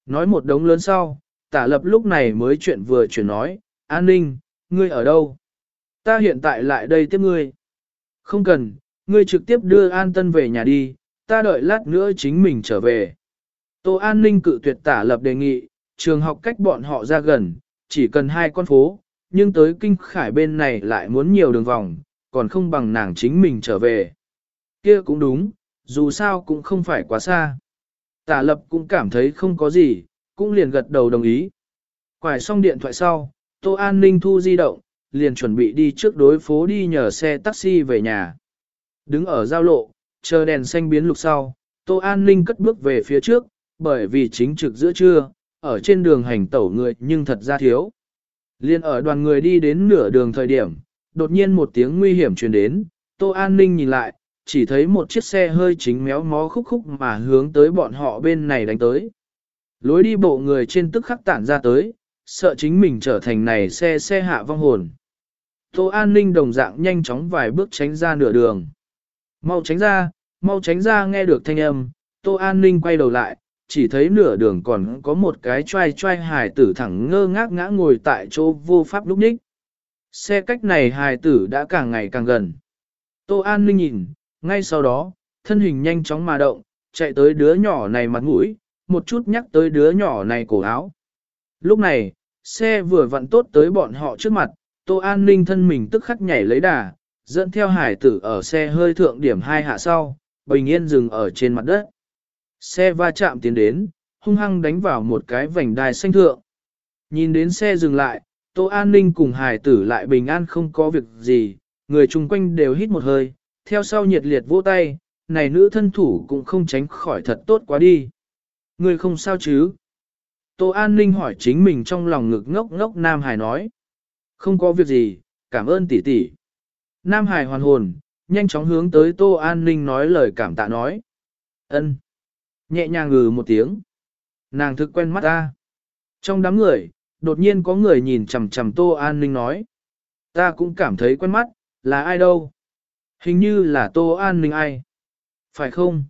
Nói một đống lớn sau, tả lập lúc này mới chuyện vừa chuyển nói, An Ninh, ngươi ở đâu? Ta hiện tại lại đây tiếp ngươi. Không cần, ngươi trực tiếp đưa An Tân về nhà đi, ta đợi lát nữa chính mình trở về. Tô An Ninh cự tuyệt tả lập đề nghị, trường học cách bọn họ ra gần, chỉ cần hai con phố, nhưng tới kinh khải bên này lại muốn nhiều đường vòng, còn không bằng nàng chính mình trở về. Kia cũng đúng, dù sao cũng không phải quá xa. Tả lập cũng cảm thấy không có gì, cũng liền gật đầu đồng ý. Quải xong điện thoại sau, Tô An Ninh thu di động, liền chuẩn bị đi trước đối phố đi nhờ xe taxi về nhà. Đứng ở giao lộ, chờ đèn xanh biến lục sau, Tô An Ninh cất bước về phía trước, bởi vì chính trực giữa trưa, ở trên đường hành tẩu người nhưng thật ra thiếu. Liên ở đoàn người đi đến nửa đường thời điểm, đột nhiên một tiếng nguy hiểm truyền đến, Tô An Ninh nhìn lại, chỉ thấy một chiếc xe hơi chính méo mó khúc khúc mà hướng tới bọn họ bên này đánh tới. Lối đi bộ người trên tức khắc tản ra tới, sợ chính mình trở thành này xe xe hạ vong hồn. Tô An Ninh đồng dạng nhanh chóng vài bước tránh ra nửa đường. Mau tránh ra, mau tránh ra nghe được thanh âm, Tô An Ninh quay đầu lại, chỉ thấy nửa đường còn có một cái trai trai hài tử thẳng ngơ ngác ngã ngồi tại chỗ vô pháp lúc ních. Xe cách này hài tử đã càng ngày càng gần. Tô An Ninh nhìn, ngay sau đó, thân hình nhanh chóng mà động, chạy tới đứa nhỏ này mặt mũi, một chút nhắc tới đứa nhỏ này cổ áo. Lúc này, xe vừa vặn tốt tới bọn họ trước mặt, Tô An Ninh thân mình tức khắc nhảy lấy đà, dẫn theo hải tử ở xe hơi thượng điểm hai hạ sau, bình yên dừng ở trên mặt đất. Xe va chạm tiến đến, hung hăng đánh vào một cái vành đai xanh thượng. Nhìn đến xe dừng lại, Tô An Ninh cùng hải tử lại bình an không có việc gì, người chung quanh đều hít một hơi, theo sau nhiệt liệt vỗ tay, này nữ thân thủ cũng không tránh khỏi thật tốt quá đi. Người không sao chứ? Tô An Ninh hỏi chính mình trong lòng ngực ngốc ngốc Nam Hải nói. Không có việc gì, cảm ơn tỷ tỷ. Nam Hải hoàn hồn, nhanh chóng hướng tới Tô An Ninh nói lời cảm tạ nói. ân Nhẹ nhàng ngừ một tiếng. Nàng thực quen mắt ta. Trong đám người, đột nhiên có người nhìn chằm chằm Tô An Ninh nói. Ta cũng cảm thấy quen mắt, là ai đâu? Hình như là Tô An Ninh ai? Phải không?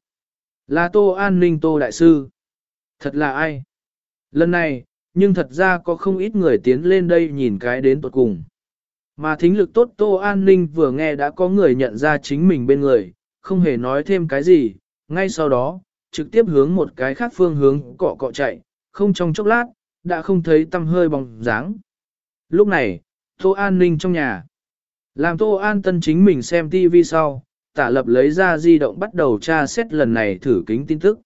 Là Tô An Ninh Tô Đại Sư. Thật là ai? Lần này, nhưng thật ra có không ít người tiến lên đây nhìn cái đến tuột cùng. Mà thính lực tốt Tô An Ninh vừa nghe đã có người nhận ra chính mình bên người, không hề nói thêm cái gì, ngay sau đó, trực tiếp hướng một cái khác phương hướng cọ cọ chạy, không trong chốc lát, đã không thấy tâm hơi bóng dáng. Lúc này, Tô An Ninh trong nhà. Làm Tô An Tân chính mình xem TV sau, tả lập lấy ra di động bắt đầu tra xét lần này thử kính tin tức.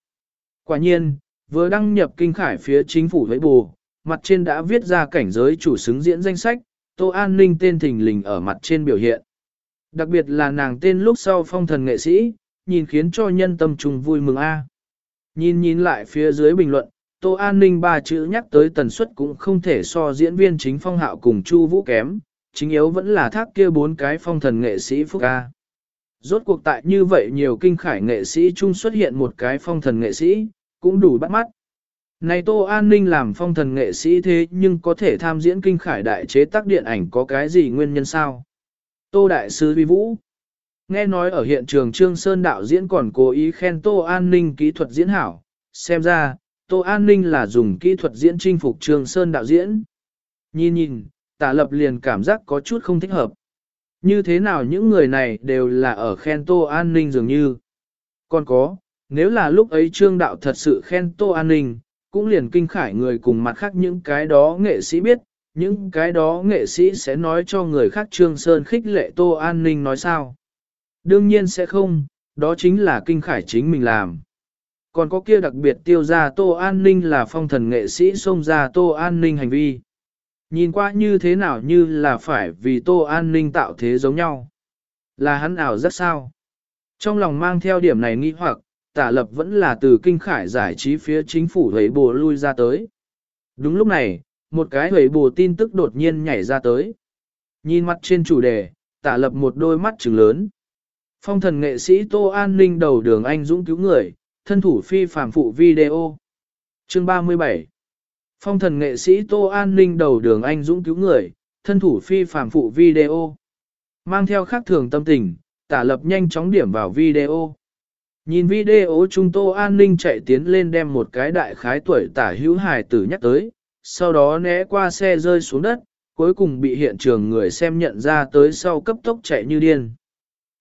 Quả nhiên, vừa đăng nhập kinh khải phía chính phủ với bù, mặt trên đã viết ra cảnh giới chủ xứng diễn danh sách, Tô An Ninh tên thình lình ở mặt trên biểu hiện. Đặc biệt là nàng tên lúc sau phong thần nghệ sĩ, nhìn khiến cho nhân tâm trùng vui mừng a. Nhìn nhìn lại phía dưới bình luận, Tô An Ninh ba chữ nhắc tới tần suất cũng không thể so diễn viên chính phong hạo cùng Chu Vũ kém, chính yếu vẫn là thác kia bốn cái phong thần nghệ sĩ Phúc A. Rốt cuộc tại như vậy nhiều kinh khải nghệ sĩ chung xuất hiện một cái phong thần nghệ sĩ, cũng đủ bắt mắt. Này Tô An Ninh làm phong thần nghệ sĩ thế nhưng có thể tham diễn kinh khải đại chế tác điện ảnh có cái gì nguyên nhân sao? Tô Đại Sư Vi Vũ Nghe nói ở hiện trường Trương Sơn đạo diễn còn cố ý khen Tô An Ninh kỹ thuật diễn hảo, xem ra, Tô An Ninh là dùng kỹ thuật diễn chinh phục Trương Sơn đạo diễn. Nhìn nhìn, tả lập liền cảm giác có chút không thích hợp. Như thế nào những người này đều là ở khen Tô An Ninh dường như. Còn có, nếu là lúc ấy Trương Đạo thật sự khen Tô An Ninh, cũng liền kinh khải người cùng mặt khác những cái đó nghệ sĩ biết, những cái đó nghệ sĩ sẽ nói cho người khác Trương Sơn khích lệ Tô An Ninh nói sao. Đương nhiên sẽ không, đó chính là kinh khải chính mình làm. Còn có kia đặc biệt tiêu ra Tô An Ninh là phong thần nghệ sĩ xông ra Tô An Ninh hành vi. Nhìn qua như thế nào như là phải vì Tô An Ninh tạo thế giống nhau. Là hắn ảo rất sao. Trong lòng mang theo điểm này nghi hoặc, tả lập vẫn là từ kinh khải giải trí phía chính phủ hấy bồ lui ra tới. Đúng lúc này, một cái hấy bồ tin tức đột nhiên nhảy ra tới. Nhìn mặt trên chủ đề, tả lập một đôi mắt trừng lớn. Phong thần nghệ sĩ Tô An Ninh đầu đường anh dũng cứu người, thân thủ phi phàm phụ video. Chương 37 Phong thần nghệ sĩ Tô An Ninh đầu đường anh dũng cứu người, thân thủ phi phàm phụ video. Mang theo khác thường tâm tình, tả lập nhanh chóng điểm vào video. Nhìn video chúng Tô An Ninh chạy tiến lên đem một cái đại khái tuổi tả hữu hài tử nhắc tới, sau đó né qua xe rơi xuống đất, cuối cùng bị hiện trường người xem nhận ra tới sau cấp tốc chạy như điên.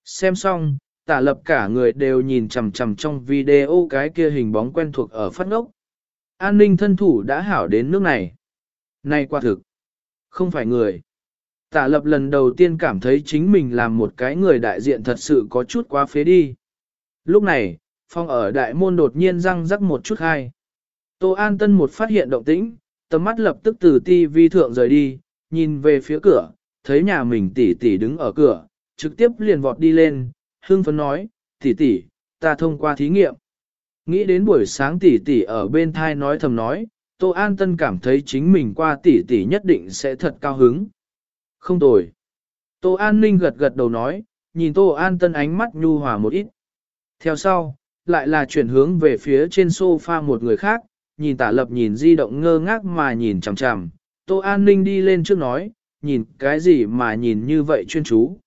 Xem xong, tả lập cả người đều nhìn chằm chằm trong video cái kia hình bóng quen thuộc ở phát ngốc. An ninh thân thủ đã hảo đến nước này. Này quả thực, không phải người. Tả lập lần đầu tiên cảm thấy chính mình làm một cái người đại diện thật sự có chút quá phế đi. Lúc này, phong ở đại môn đột nhiên răng rắc một chút hai. Tô An Tân một phát hiện động tĩnh, tầm mắt lập tức từ ti vi thượng rời đi, nhìn về phía cửa, thấy nhà mình tỷ tỷ đứng ở cửa, trực tiếp liền vọt đi lên, hưng phấn nói, tỷ tỷ, ta thông qua thí nghiệm. Nghĩ đến buổi sáng tỷ tỷ ở bên thai nói thầm nói, Tô An Tân cảm thấy chính mình qua tỷ tỷ nhất định sẽ thật cao hứng. Không tồi. Tô An Ninh gật gật đầu nói, nhìn Tô An Tân ánh mắt nhu hòa một ít. Theo sau, lại là chuyển hướng về phía trên sofa một người khác, nhìn tả lập nhìn di động ngơ ngác mà nhìn chằm chằm. Tô An Ninh đi lên trước nói, nhìn cái gì mà nhìn như vậy chuyên chú.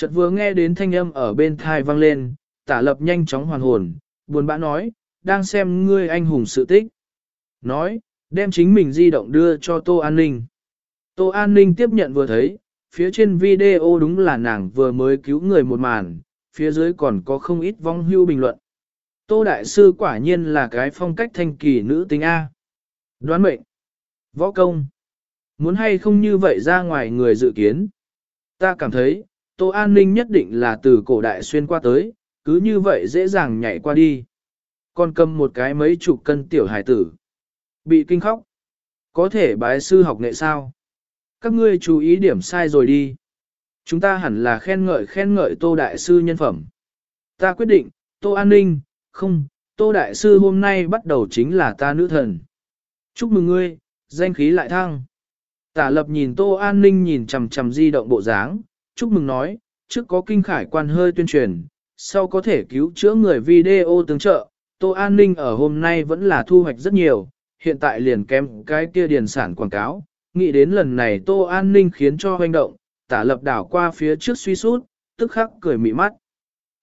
Chợt vừa nghe đến thanh âm ở bên thai vang lên, tả lập nhanh chóng hoàn hồn, buồn bã nói, đang xem ngươi anh hùng sự tích. Nói, đem chính mình di động đưa cho Tô An Ninh. Tô An Ninh tiếp nhận vừa thấy, phía trên video đúng là nàng vừa mới cứu người một màn, phía dưới còn có không ít vong hưu bình luận. Tô Đại Sư quả nhiên là cái phong cách thanh kỳ nữ tính A. Đoán mệnh. Võ công. Muốn hay không như vậy ra ngoài người dự kiến. Ta cảm thấy, Tô An Ninh nhất định là từ cổ đại xuyên qua tới, cứ như vậy dễ dàng nhảy qua đi. Còn cầm một cái mấy chục cân tiểu hải tử. Bị kinh khóc. Có thể bái sư học nghệ sao? Các ngươi chú ý điểm sai rồi đi. Chúng ta hẳn là khen ngợi khen ngợi tô đại sư nhân phẩm. Ta quyết định, Tô An Ninh, không, Tô Đại Sư hôm nay bắt đầu chính là ta nữ thần. Chúc mừng ngươi, danh khí lại thăng. Tả lập nhìn Tô An Ninh nhìn chầm chầm di động bộ dáng, chúc mừng nói, trước có kinh khải quan hơi tuyên truyền, sau có thể cứu chữa người video tương trợ, Tô An Ninh ở hôm nay vẫn là thu hoạch rất nhiều, hiện tại liền kém cái kia điền sản quảng cáo, nghĩ đến lần này Tô An Ninh khiến cho hoành động, tả lập đảo qua phía trước suy sút, tức khắc cười mị mắt.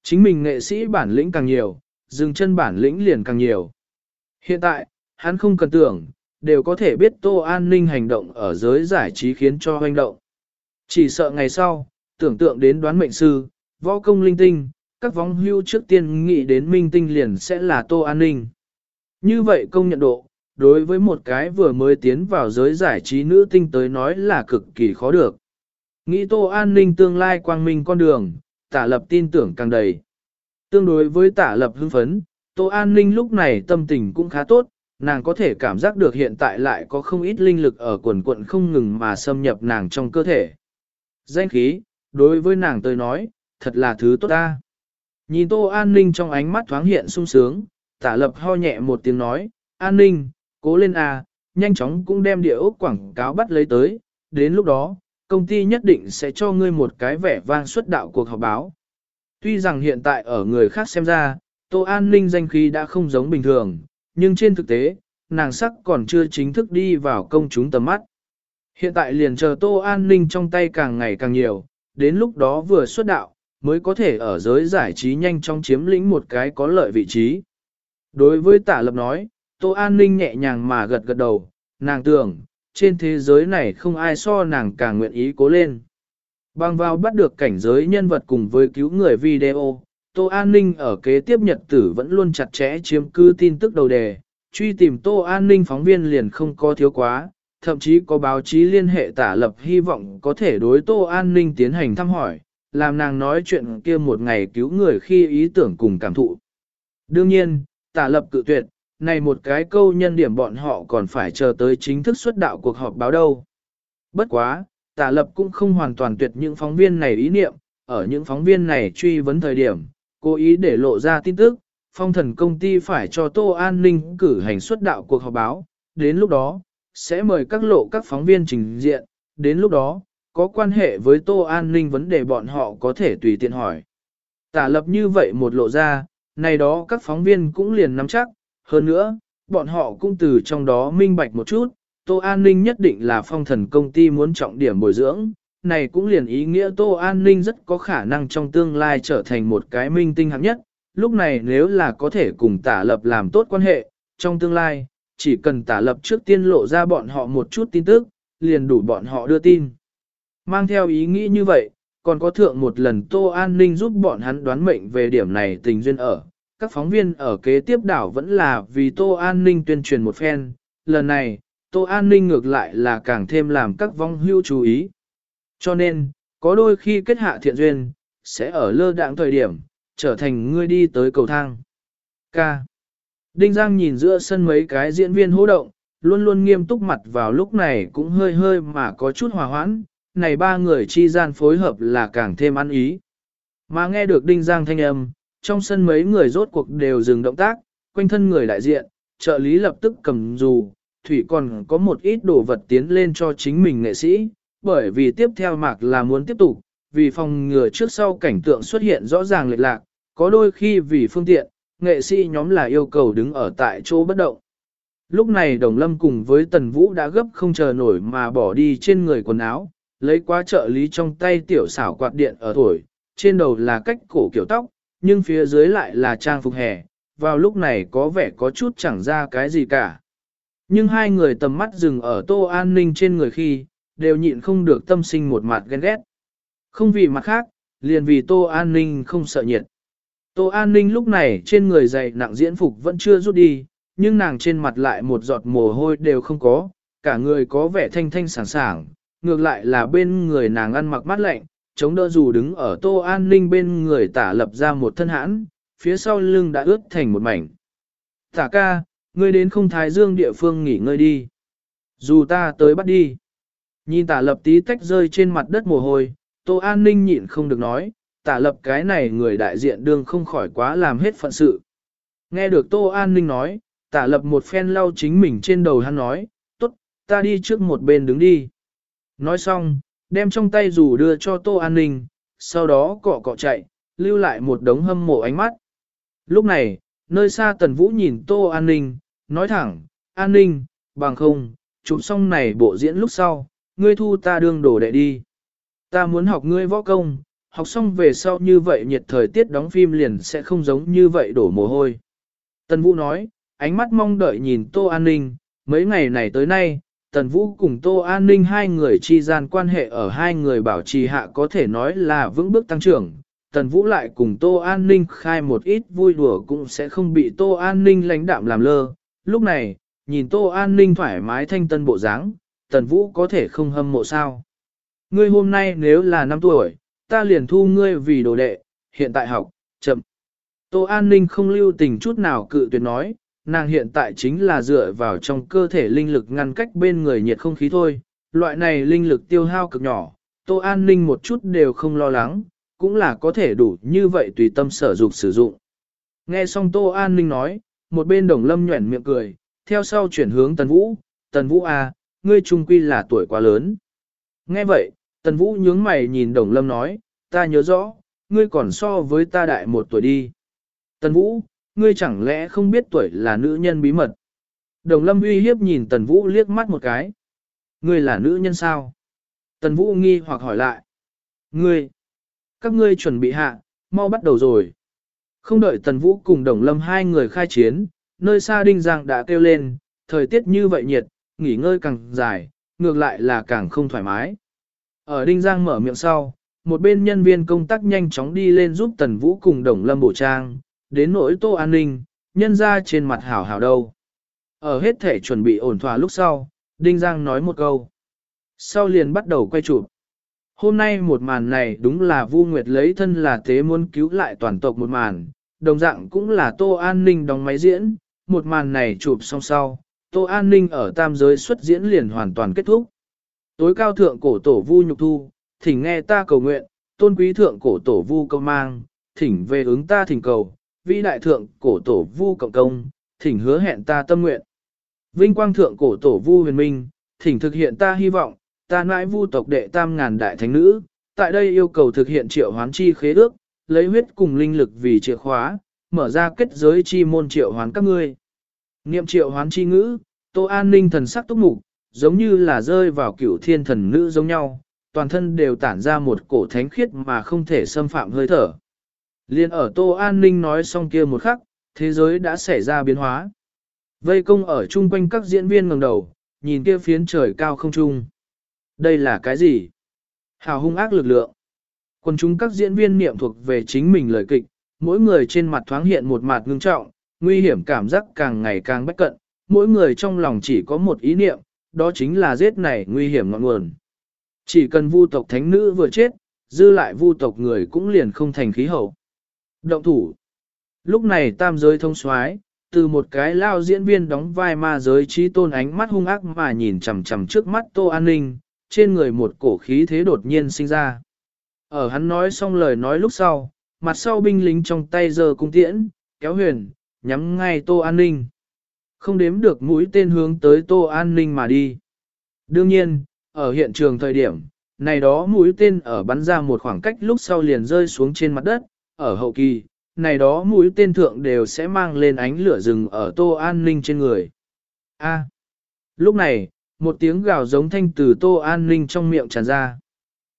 Chính mình nghệ sĩ bản lĩnh càng nhiều, dừng chân bản lĩnh liền càng nhiều. Hiện tại, hắn không cần tưởng, đều có thể biết Tô An Ninh hành động ở giới giải trí khiến cho hoành động. Chỉ sợ ngày sau, tưởng tượng đến đoán mệnh sư, võ công linh tinh, các vong hưu trước tiên nghĩ đến minh tinh liền sẽ là Tô An Ninh. Như vậy công nhận độ, đối với một cái vừa mới tiến vào giới giải trí nữ tinh tới nói là cực kỳ khó được. Nghĩ Tô An Ninh tương lai quang minh con đường, tả lập tin tưởng càng đầy. Tương đối với tả lập hưng phấn, Tô An Ninh lúc này tâm tình cũng khá tốt, nàng có thể cảm giác được hiện tại lại có không ít linh lực ở quần quận không ngừng mà xâm nhập nàng trong cơ thể. Danh khí, đối với nàng tôi nói, thật là thứ tốt ta. Nhìn Tô An Ninh trong ánh mắt thoáng hiện sung sướng, tả lập ho nhẹ một tiếng nói, An Ninh, cố lên à, nhanh chóng cũng đem địa ốc quảng cáo bắt lấy tới, đến lúc đó, công ty nhất định sẽ cho ngươi một cái vẻ vang xuất đạo cuộc họp báo. Tuy rằng hiện tại ở người khác xem ra, Tô An Ninh danh khí đã không giống bình thường, nhưng trên thực tế, nàng sắc còn chưa chính thức đi vào công chúng tầm mắt. Hiện tại liền chờ Tô An Ninh trong tay càng ngày càng nhiều, đến lúc đó vừa xuất đạo, mới có thể ở giới giải trí nhanh chóng chiếm lĩnh một cái có lợi vị trí. Đối với tả lập nói, Tô An Ninh nhẹ nhàng mà gật gật đầu, nàng tưởng, trên thế giới này không ai so nàng càng nguyện ý cố lên. Bằng vào bắt được cảnh giới nhân vật cùng với cứu người video, Tô An Ninh ở kế tiếp nhật tử vẫn luôn chặt chẽ chiếm cư tin tức đầu đề, truy tìm Tô An Ninh phóng viên liền không có thiếu quá, thậm chí có báo chí liên hệ tả lập hy vọng có thể đối Tô An Ninh tiến hành thăm hỏi, làm nàng nói chuyện kia một ngày cứu người khi ý tưởng cùng cảm thụ. Đương nhiên, tả lập cự tuyệt, này một cái câu nhân điểm bọn họ còn phải chờ tới chính thức xuất đạo cuộc họp báo đâu. Bất quá, tả lập cũng không hoàn toàn tuyệt những phóng viên này ý niệm, ở những phóng viên này truy vấn thời điểm, cố ý để lộ ra tin tức, phong thần công ty phải cho Tô An Ninh cử hành xuất đạo cuộc họp báo, đến lúc đó, sẽ mời các lộ các phóng viên trình diện, đến lúc đó, có quan hệ với Tô An Ninh vấn đề bọn họ có thể tùy tiện hỏi. Tả lập như vậy một lộ ra, này đó các phóng viên cũng liền nắm chắc, hơn nữa, bọn họ cũng từ trong đó minh bạch một chút, Tô An Ninh nhất định là phong thần công ty muốn trọng điểm bồi dưỡng, này cũng liền ý nghĩa Tô An Ninh rất có khả năng trong tương lai trở thành một cái minh tinh hạng nhất, lúc này nếu là có thể cùng tả lập làm tốt quan hệ, trong tương lai, chỉ cần tả lập trước tiên lộ ra bọn họ một chút tin tức, liền đủ bọn họ đưa tin. Mang theo ý nghĩ như vậy, còn có thượng một lần Tô An Ninh giúp bọn hắn đoán mệnh về điểm này tình duyên ở. Các phóng viên ở kế tiếp đảo vẫn là vì Tô An Ninh tuyên truyền một phen, lần này, Tô An Ninh ngược lại là càng thêm làm các vong hưu chú ý. Cho nên, có đôi khi kết hạ thiện duyên, sẽ ở lơ đạng thời điểm, trở thành ngươi đi tới cầu thang. K. Đinh Giang nhìn giữa sân mấy cái diễn viên hô động, luôn luôn nghiêm túc mặt vào lúc này cũng hơi hơi mà có chút hòa hoãn, này ba người chi gian phối hợp là càng thêm ăn ý. Mà nghe được Đinh Giang thanh âm, trong sân mấy người rốt cuộc đều dừng động tác, quanh thân người đại diện, trợ lý lập tức cầm dù, Thủy còn có một ít đồ vật tiến lên cho chính mình nghệ sĩ, bởi vì tiếp theo mạc là muốn tiếp tục, vì phòng ngừa trước sau cảnh tượng xuất hiện rõ ràng lệch lạc, có đôi khi vì phương tiện, nghệ sĩ nhóm là yêu cầu đứng ở tại chỗ bất động. Lúc này Đồng Lâm cùng với Tần Vũ đã gấp không chờ nổi mà bỏ đi trên người quần áo, lấy qua trợ lý trong tay tiểu xảo quạt điện ở thổi, trên đầu là cách cổ kiểu tóc, nhưng phía dưới lại là trang phục hè, vào lúc này có vẻ có chút chẳng ra cái gì cả. Nhưng hai người tầm mắt dừng ở tô an ninh trên người khi, đều nhịn không được tâm sinh một mặt ghen ghét. Không vì mặt khác, liền vì tô an ninh không sợ nhiệt. Tô an ninh lúc này trên người dày nặng diễn phục vẫn chưa rút đi, nhưng nàng trên mặt lại một giọt mồ hôi đều không có, cả người có vẻ thanh thanh sảng sảng, ngược lại là bên người nàng ăn mặc mát lạnh, chống đỡ dù đứng ở tô an ninh bên người tả lập ra một thân hãn, phía sau lưng đã ướt thành một mảnh. Tả ca, ngươi đến không thái dương địa phương nghỉ ngơi đi. Dù ta tới bắt đi. Nhìn tả lập tí tách rơi trên mặt đất mồ hôi, tô an ninh nhịn không được nói, tả lập cái này người đại diện đương không khỏi quá làm hết phận sự. Nghe được Tô An Ninh nói, tả lập một phen lau chính mình trên đầu hắn nói, tốt, ta đi trước một bên đứng đi. Nói xong, đem trong tay rủ đưa cho Tô An Ninh, sau đó cọ cọ chạy, lưu lại một đống hâm mộ ánh mắt. Lúc này, nơi xa Tần Vũ nhìn Tô An Ninh, nói thẳng, An Ninh, bằng không, chụp xong này bộ diễn lúc sau, ngươi thu ta đương đổ đệ đi. Ta muốn học ngươi võ công, học xong về sau như vậy nhiệt thời tiết đóng phim liền sẽ không giống như vậy đổ mồ hôi. Tần Vũ nói, ánh mắt mong đợi nhìn Tô An Ninh, mấy ngày này tới nay, Tần Vũ cùng Tô An Ninh hai người chi gian quan hệ ở hai người bảo trì hạ có thể nói là vững bước tăng trưởng. Tần Vũ lại cùng Tô An Ninh khai một ít vui đùa cũng sẽ không bị Tô An Ninh lãnh đạm làm lơ. Lúc này, nhìn Tô An Ninh thoải mái thanh tân bộ dáng, Tần Vũ có thể không hâm mộ sao. Ngươi hôm nay nếu là 5 tuổi, ta liền thu ngươi vì đồ đệ, hiện tại học, chậm. Tô An Ninh không lưu tình chút nào cự tuyệt nói, nàng hiện tại chính là dựa vào trong cơ thể linh lực ngăn cách bên người nhiệt không khí thôi. Loại này linh lực tiêu hao cực nhỏ, Tô An Ninh một chút đều không lo lắng, cũng là có thể đủ như vậy tùy tâm sở dục sử dụng. Nghe xong Tô An Ninh nói, một bên đồng lâm nhuẩn miệng cười, theo sau chuyển hướng Tần Vũ, Tần Vũ à, ngươi trung quy là tuổi quá lớn. Nghe vậy, Tần Vũ nhướng mày nhìn đồng lâm nói, ta nhớ rõ, ngươi còn so với ta đại một tuổi đi. Tần Vũ, ngươi chẳng lẽ không biết tuổi là nữ nhân bí mật? Đồng lâm uy hiếp nhìn Tần Vũ liếc mắt một cái. Ngươi là nữ nhân sao? Tần Vũ nghi hoặc hỏi lại. Ngươi, các ngươi chuẩn bị hạ, mau bắt đầu rồi. Không đợi Tần Vũ cùng Đồng Lâm hai người khai chiến, nơi xa Đinh Giang đã kêu lên, thời tiết như vậy nhiệt, nghỉ ngơi càng dài, ngược lại là càng không thoải mái. Ở Đinh Giang mở miệng sau, một bên nhân viên công tác nhanh chóng đi lên giúp Tần Vũ cùng Đồng Lâm bổ trang, đến nỗi tô an ninh, nhân ra trên mặt hảo hảo đâu. Ở hết thể chuẩn bị ổn thỏa lúc sau, Đinh Giang nói một câu. Sau liền bắt đầu quay chụp. Hôm nay một màn này đúng là Vu Nguyệt lấy thân là thế muốn cứu lại toàn tộc một màn, đồng dạng cũng là Tô An Ninh đóng máy diễn, một màn này chụp xong sau, Tô An Ninh ở tam giới xuất diễn liền hoàn toàn kết thúc. Tối cao thượng cổ tổ Vu Nhục Thu, thỉnh nghe ta cầu nguyện, tôn quý thượng cổ tổ Vu công Mang, thỉnh về ứng ta thỉnh cầu, vĩ đại thượng cổ tổ vu cộng công, thỉnh hứa hẹn ta tâm nguyện. Vinh quang thượng cổ tổ vu huyền minh, thỉnh thực hiện ta hy vọng, ta nãi vu tộc đệ tam ngàn đại thánh nữ, tại đây yêu cầu thực hiện triệu hoán chi khế ước, lấy huyết cùng linh lực vì chìa khóa, mở ra kết giới chi môn triệu hoán các ngươi. Niệm triệu hoán chi ngữ, tô an ninh thần sắc túc mục, giống như là rơi vào cửu thiên thần nữ giống nhau, toàn thân đều tản ra một cổ thánh khiết mà không thể xâm phạm hơi thở. Liên ở Tô An Ninh nói xong kia một khắc, thế giới đã xảy ra biến hóa. Vây công ở chung quanh các diễn viên ngẩng đầu, nhìn kia phiến trời cao không trung. Đây là cái gì? Hào hung ác lực lượng. Quân chúng các diễn viên niệm thuộc về chính mình lời kịch, mỗi người trên mặt thoáng hiện một mặt ngưng trọng, nguy hiểm cảm giác càng ngày càng bách cận, mỗi người trong lòng chỉ có một ý niệm, đó chính là giết này nguy hiểm ngọn nguồn. Chỉ cần vu tộc thánh nữ vừa chết, dư lại vu tộc người cũng liền không thành khí hậu. Động thủ. Lúc này tam giới thông soái từ một cái lao diễn viên đóng vai ma giới trí tôn ánh mắt hung ác mà nhìn chằm chằm trước mắt tô an ninh, trên người một cổ khí thế đột nhiên sinh ra. Ở hắn nói xong lời nói lúc sau, mặt sau binh lính trong tay giờ cung tiễn, kéo huyền, nhắm ngay tô an ninh. Không đếm được mũi tên hướng tới tô an ninh mà đi. Đương nhiên, ở hiện trường thời điểm, này đó mũi tên ở bắn ra một khoảng cách lúc sau liền rơi xuống trên mặt đất, ở hậu kỳ, này đó mũi tên thượng đều sẽ mang lên ánh lửa rừng ở tô an ninh trên người. A. lúc này, một tiếng gào giống thanh từ tô an ninh trong miệng tràn ra.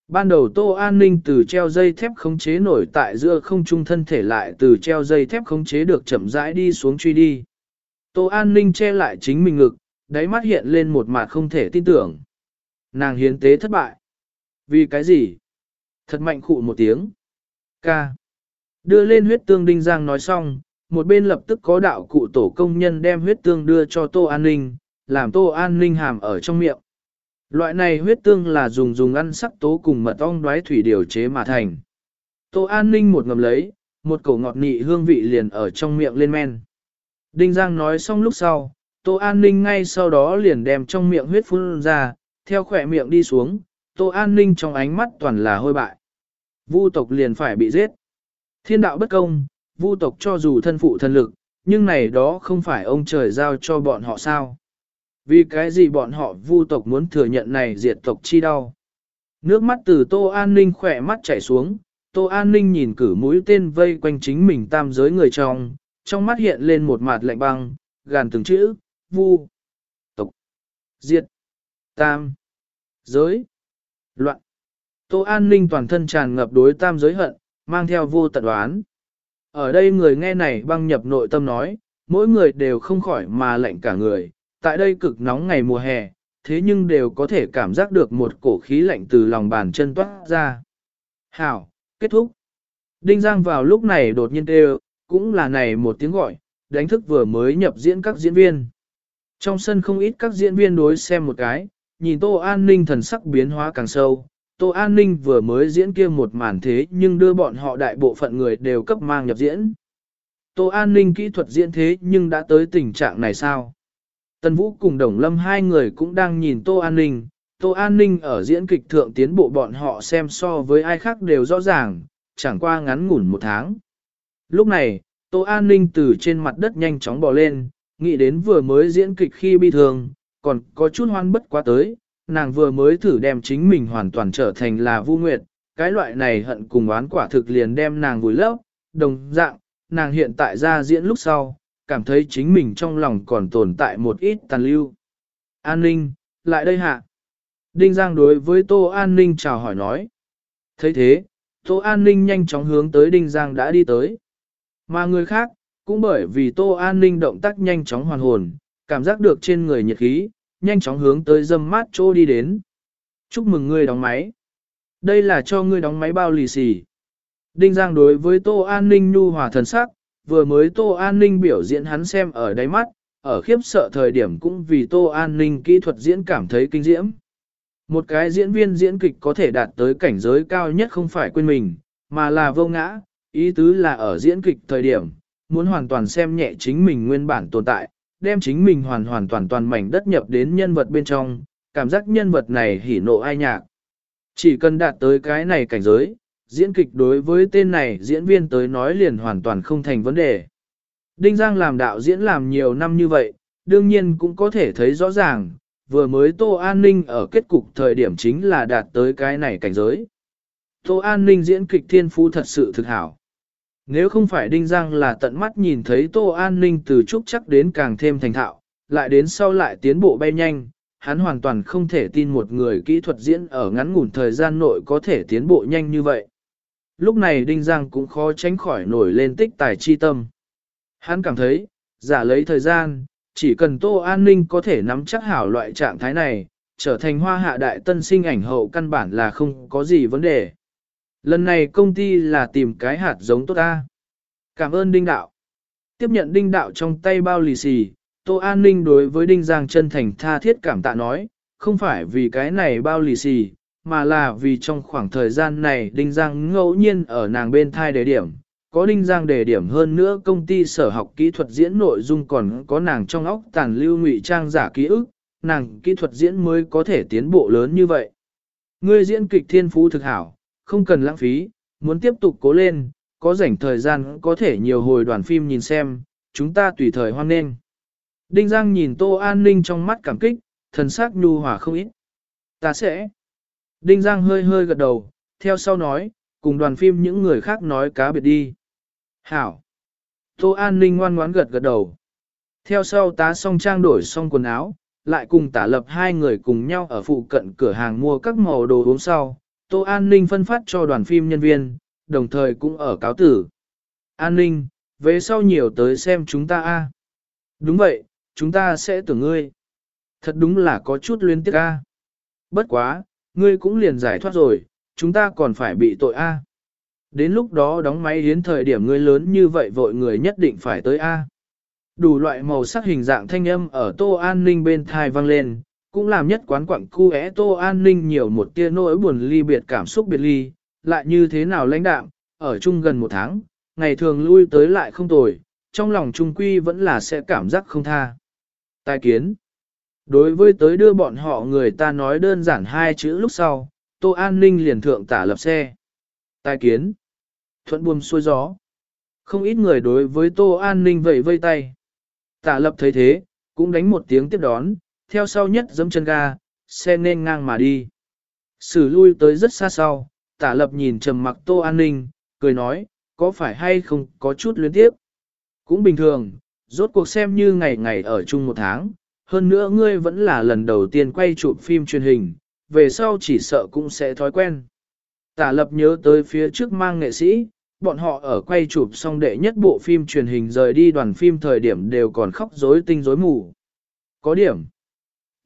Ban đầu tô an ninh từ treo dây thép khống chế nổi tại giữa không trung thân thể lại từ treo dây thép khống chế được chậm rãi đi xuống truy đi. Tô an ninh che lại chính mình ngực, đáy mắt hiện lên một mặt không thể tin tưởng. Nàng hiến tế thất bại. Vì cái gì? Thật mạnh khụ một tiếng. Ca. Đưa lên huyết tương đinh giang nói xong, một bên lập tức có đạo cụ tổ công nhân đem huyết tương đưa cho tô an ninh, làm tô an ninh hàm ở trong miệng. Loại này huyết tương là dùng dùng ăn sắc tố cùng mật ong đoái thủy điều chế mà thành. Tô an ninh một ngầm lấy, một cổ ngọt nị hương vị liền ở trong miệng lên men. Đinh Giang nói xong lúc sau, Tô An Ninh ngay sau đó liền đem trong miệng huyết phun ra, theo khỏe miệng đi xuống, Tô An Ninh trong ánh mắt toàn là hôi bại. Vu tộc liền phải bị giết. Thiên đạo bất công, vu tộc cho dù thân phụ thân lực, nhưng này đó không phải ông trời giao cho bọn họ sao. Vì cái gì bọn họ vu tộc muốn thừa nhận này diệt tộc chi đau. Nước mắt từ Tô An Ninh khỏe mắt chảy xuống, Tô An Ninh nhìn cử mũi tên vây quanh chính mình tam giới người trong, trong mắt hiện lên một mặt lạnh băng, gàn từng chữ, vu, tộc, diệt, tam, giới, loạn. Tô An Ninh toàn thân tràn ngập đối tam giới hận, mang theo vô tận đoán. Ở đây người nghe này băng nhập nội tâm nói, mỗi người đều không khỏi mà lạnh cả người, tại đây cực nóng ngày mùa hè, thế nhưng đều có thể cảm giác được một cổ khí lạnh từ lòng bàn chân toát ra. Hảo, kết thúc. Đinh Giang vào lúc này đột nhiên kêu, cũng là này một tiếng gọi, đánh thức vừa mới nhập diễn các diễn viên. Trong sân không ít các diễn viên đối xem một cái, nhìn Tô An Ninh thần sắc biến hóa càng sâu. Tô An Ninh vừa mới diễn kia một màn thế nhưng đưa bọn họ đại bộ phận người đều cấp mang nhập diễn. Tô An Ninh kỹ thuật diễn thế nhưng đã tới tình trạng này sao? Tần Vũ cùng Đồng Lâm hai người cũng đang nhìn Tô An Ninh. Tô An Ninh ở diễn kịch thượng tiến bộ bọn họ xem so với ai khác đều rõ ràng, chẳng qua ngắn ngủn một tháng. Lúc này, Tô An Ninh từ trên mặt đất nhanh chóng bò lên, nghĩ đến vừa mới diễn kịch khi bi thường, còn có chút hoan bất quá tới, nàng vừa mới thử đem chính mình hoàn toàn trở thành là vu nguyệt, cái loại này hận cùng oán quả thực liền đem nàng vùi lấp, đồng dạng, nàng hiện tại ra diễn lúc sau, cảm thấy chính mình trong lòng còn tồn tại một ít tàn lưu. An ninh, lại đây hạ. Đinh Giang đối với Tô An ninh chào hỏi nói. thấy thế, Tô An ninh nhanh chóng hướng tới Đinh Giang đã đi tới. Mà người khác, cũng bởi vì Tô An ninh động tác nhanh chóng hoàn hồn, cảm giác được trên người nhiệt khí, nhanh chóng hướng tới dâm mát chỗ đi đến. Chúc mừng ngươi đóng máy. Đây là cho ngươi đóng máy bao lì xì. Đinh Giang đối với Tô An ninh nhu hòa thần sắc, vừa mới Tô An ninh biểu diễn hắn xem ở đáy mắt, ở khiếp sợ thời điểm cũng vì Tô An ninh kỹ thuật diễn cảm thấy kinh diễm. Một cái diễn viên diễn kịch có thể đạt tới cảnh giới cao nhất không phải quên mình, mà là vô ngã, ý tứ là ở diễn kịch thời điểm, muốn hoàn toàn xem nhẹ chính mình nguyên bản tồn tại, đem chính mình hoàn hoàn toàn toàn mảnh đất nhập đến nhân vật bên trong, cảm giác nhân vật này hỉ nộ ai nhạc. Chỉ cần đạt tới cái này cảnh giới, diễn kịch đối với tên này diễn viên tới nói liền hoàn toàn không thành vấn đề. Đinh Giang làm đạo diễn làm nhiều năm như vậy, đương nhiên cũng có thể thấy rõ ràng, vừa mới Tô An Ninh ở kết cục thời điểm chính là đạt tới cái này cảnh giới. Tô An Ninh diễn kịch thiên phú thật sự thực hảo. Nếu không phải Đinh Giang là tận mắt nhìn thấy Tô An Ninh từ trúc chắc đến càng thêm thành thạo, lại đến sau lại tiến bộ bay nhanh, hắn hoàn toàn không thể tin một người kỹ thuật diễn ở ngắn ngủn thời gian nội có thể tiến bộ nhanh như vậy. Lúc này Đinh Giang cũng khó tránh khỏi nổi lên tích tài chi tâm. Hắn cảm thấy, giả lấy thời gian, chỉ cần Tô An Ninh có thể nắm chắc hảo loại trạng thái này, trở thành hoa hạ đại tân sinh ảnh hậu căn bản là không có gì vấn đề. Lần này công ty là tìm cái hạt giống tốt ta. Cảm ơn Đinh Đạo. Tiếp nhận Đinh Đạo trong tay bao lì xì, Tô An Ninh đối với Đinh Giang chân thành tha thiết cảm tạ nói, không phải vì cái này bao lì xì, mà là vì trong khoảng thời gian này Đinh Giang ngẫu nhiên ở nàng bên thai đề điểm. Có Đinh Giang đề điểm hơn nữa công ty sở học kỹ thuật diễn nội dung còn có nàng trong óc tàn lưu ngụy trang giả ký ức, nàng kỹ thuật diễn mới có thể tiến bộ lớn như vậy. Ngươi diễn kịch thiên phú thực hảo, không cần lãng phí, muốn tiếp tục cố lên, có rảnh thời gian có thể nhiều hồi đoàn phim nhìn xem, chúng ta tùy thời hoan nghênh. Đinh Giang nhìn Tô An Ninh trong mắt cảm kích, thần sắc nhu hòa không ít. Ta sẽ. Đinh Giang hơi hơi gật đầu, theo sau nói, cùng đoàn phim những người khác nói cá biệt đi. Hảo. Tô An Ninh ngoan ngoãn gật gật đầu. Theo sau tá xong trang đổi xong quần áo, lại cùng tả lập hai người cùng nhau ở phụ cận cửa hàng mua các màu đồ uống sau, Tô An Ninh phân phát cho đoàn phim nhân viên, đồng thời cũng ở cáo tử. An Ninh, về sau nhiều tới xem chúng ta a. Đúng vậy, chúng ta sẽ tưởng ngươi. Thật đúng là có chút luyến tiếc a. Bất quá, ngươi cũng liền giải thoát rồi, chúng ta còn phải bị tội a. Đến lúc đó đóng máy đến thời điểm ngươi lớn như vậy vội người nhất định phải tới a. Đủ loại màu sắc hình dạng thanh âm ở Tô An Ninh bên thai vang lên, cũng làm nhất quán quặng cu é tô an ninh nhiều một tia nỗi buồn ly biệt cảm xúc biệt ly, lại như thế nào lãnh đạm, ở chung gần một tháng, ngày thường lui tới lại không tồi, trong lòng trung quy vẫn là sẽ cảm giác không tha. Tài kiến Đối với tới đưa bọn họ người ta nói đơn giản hai chữ lúc sau, Tô An Ninh liền thượng tả lập xe. tài kiến. Thuận buồm xuôi gió. Không ít người đối với Tô An Ninh vẫy vây tay. Tả lập thấy thế, cũng đánh một tiếng tiếp đón, theo sau nhất dẫm chân ga, xe nên ngang mà đi. Sử lui tới rất xa sau, tả lập nhìn trầm mặc Tô An Ninh, cười nói, có phải hay không có chút luyến tiếp. Cũng bình thường, rốt cuộc xem như ngày ngày ở chung một tháng, hơn nữa ngươi vẫn là lần đầu tiên quay chụp phim truyền hình, về sau chỉ sợ cũng sẽ thói quen. Tả lập nhớ tới phía trước mang nghệ sĩ, bọn họ ở quay chụp xong đệ nhất bộ phim truyền hình rời đi đoàn phim thời điểm đều còn khóc rối tinh rối mù. Có điểm.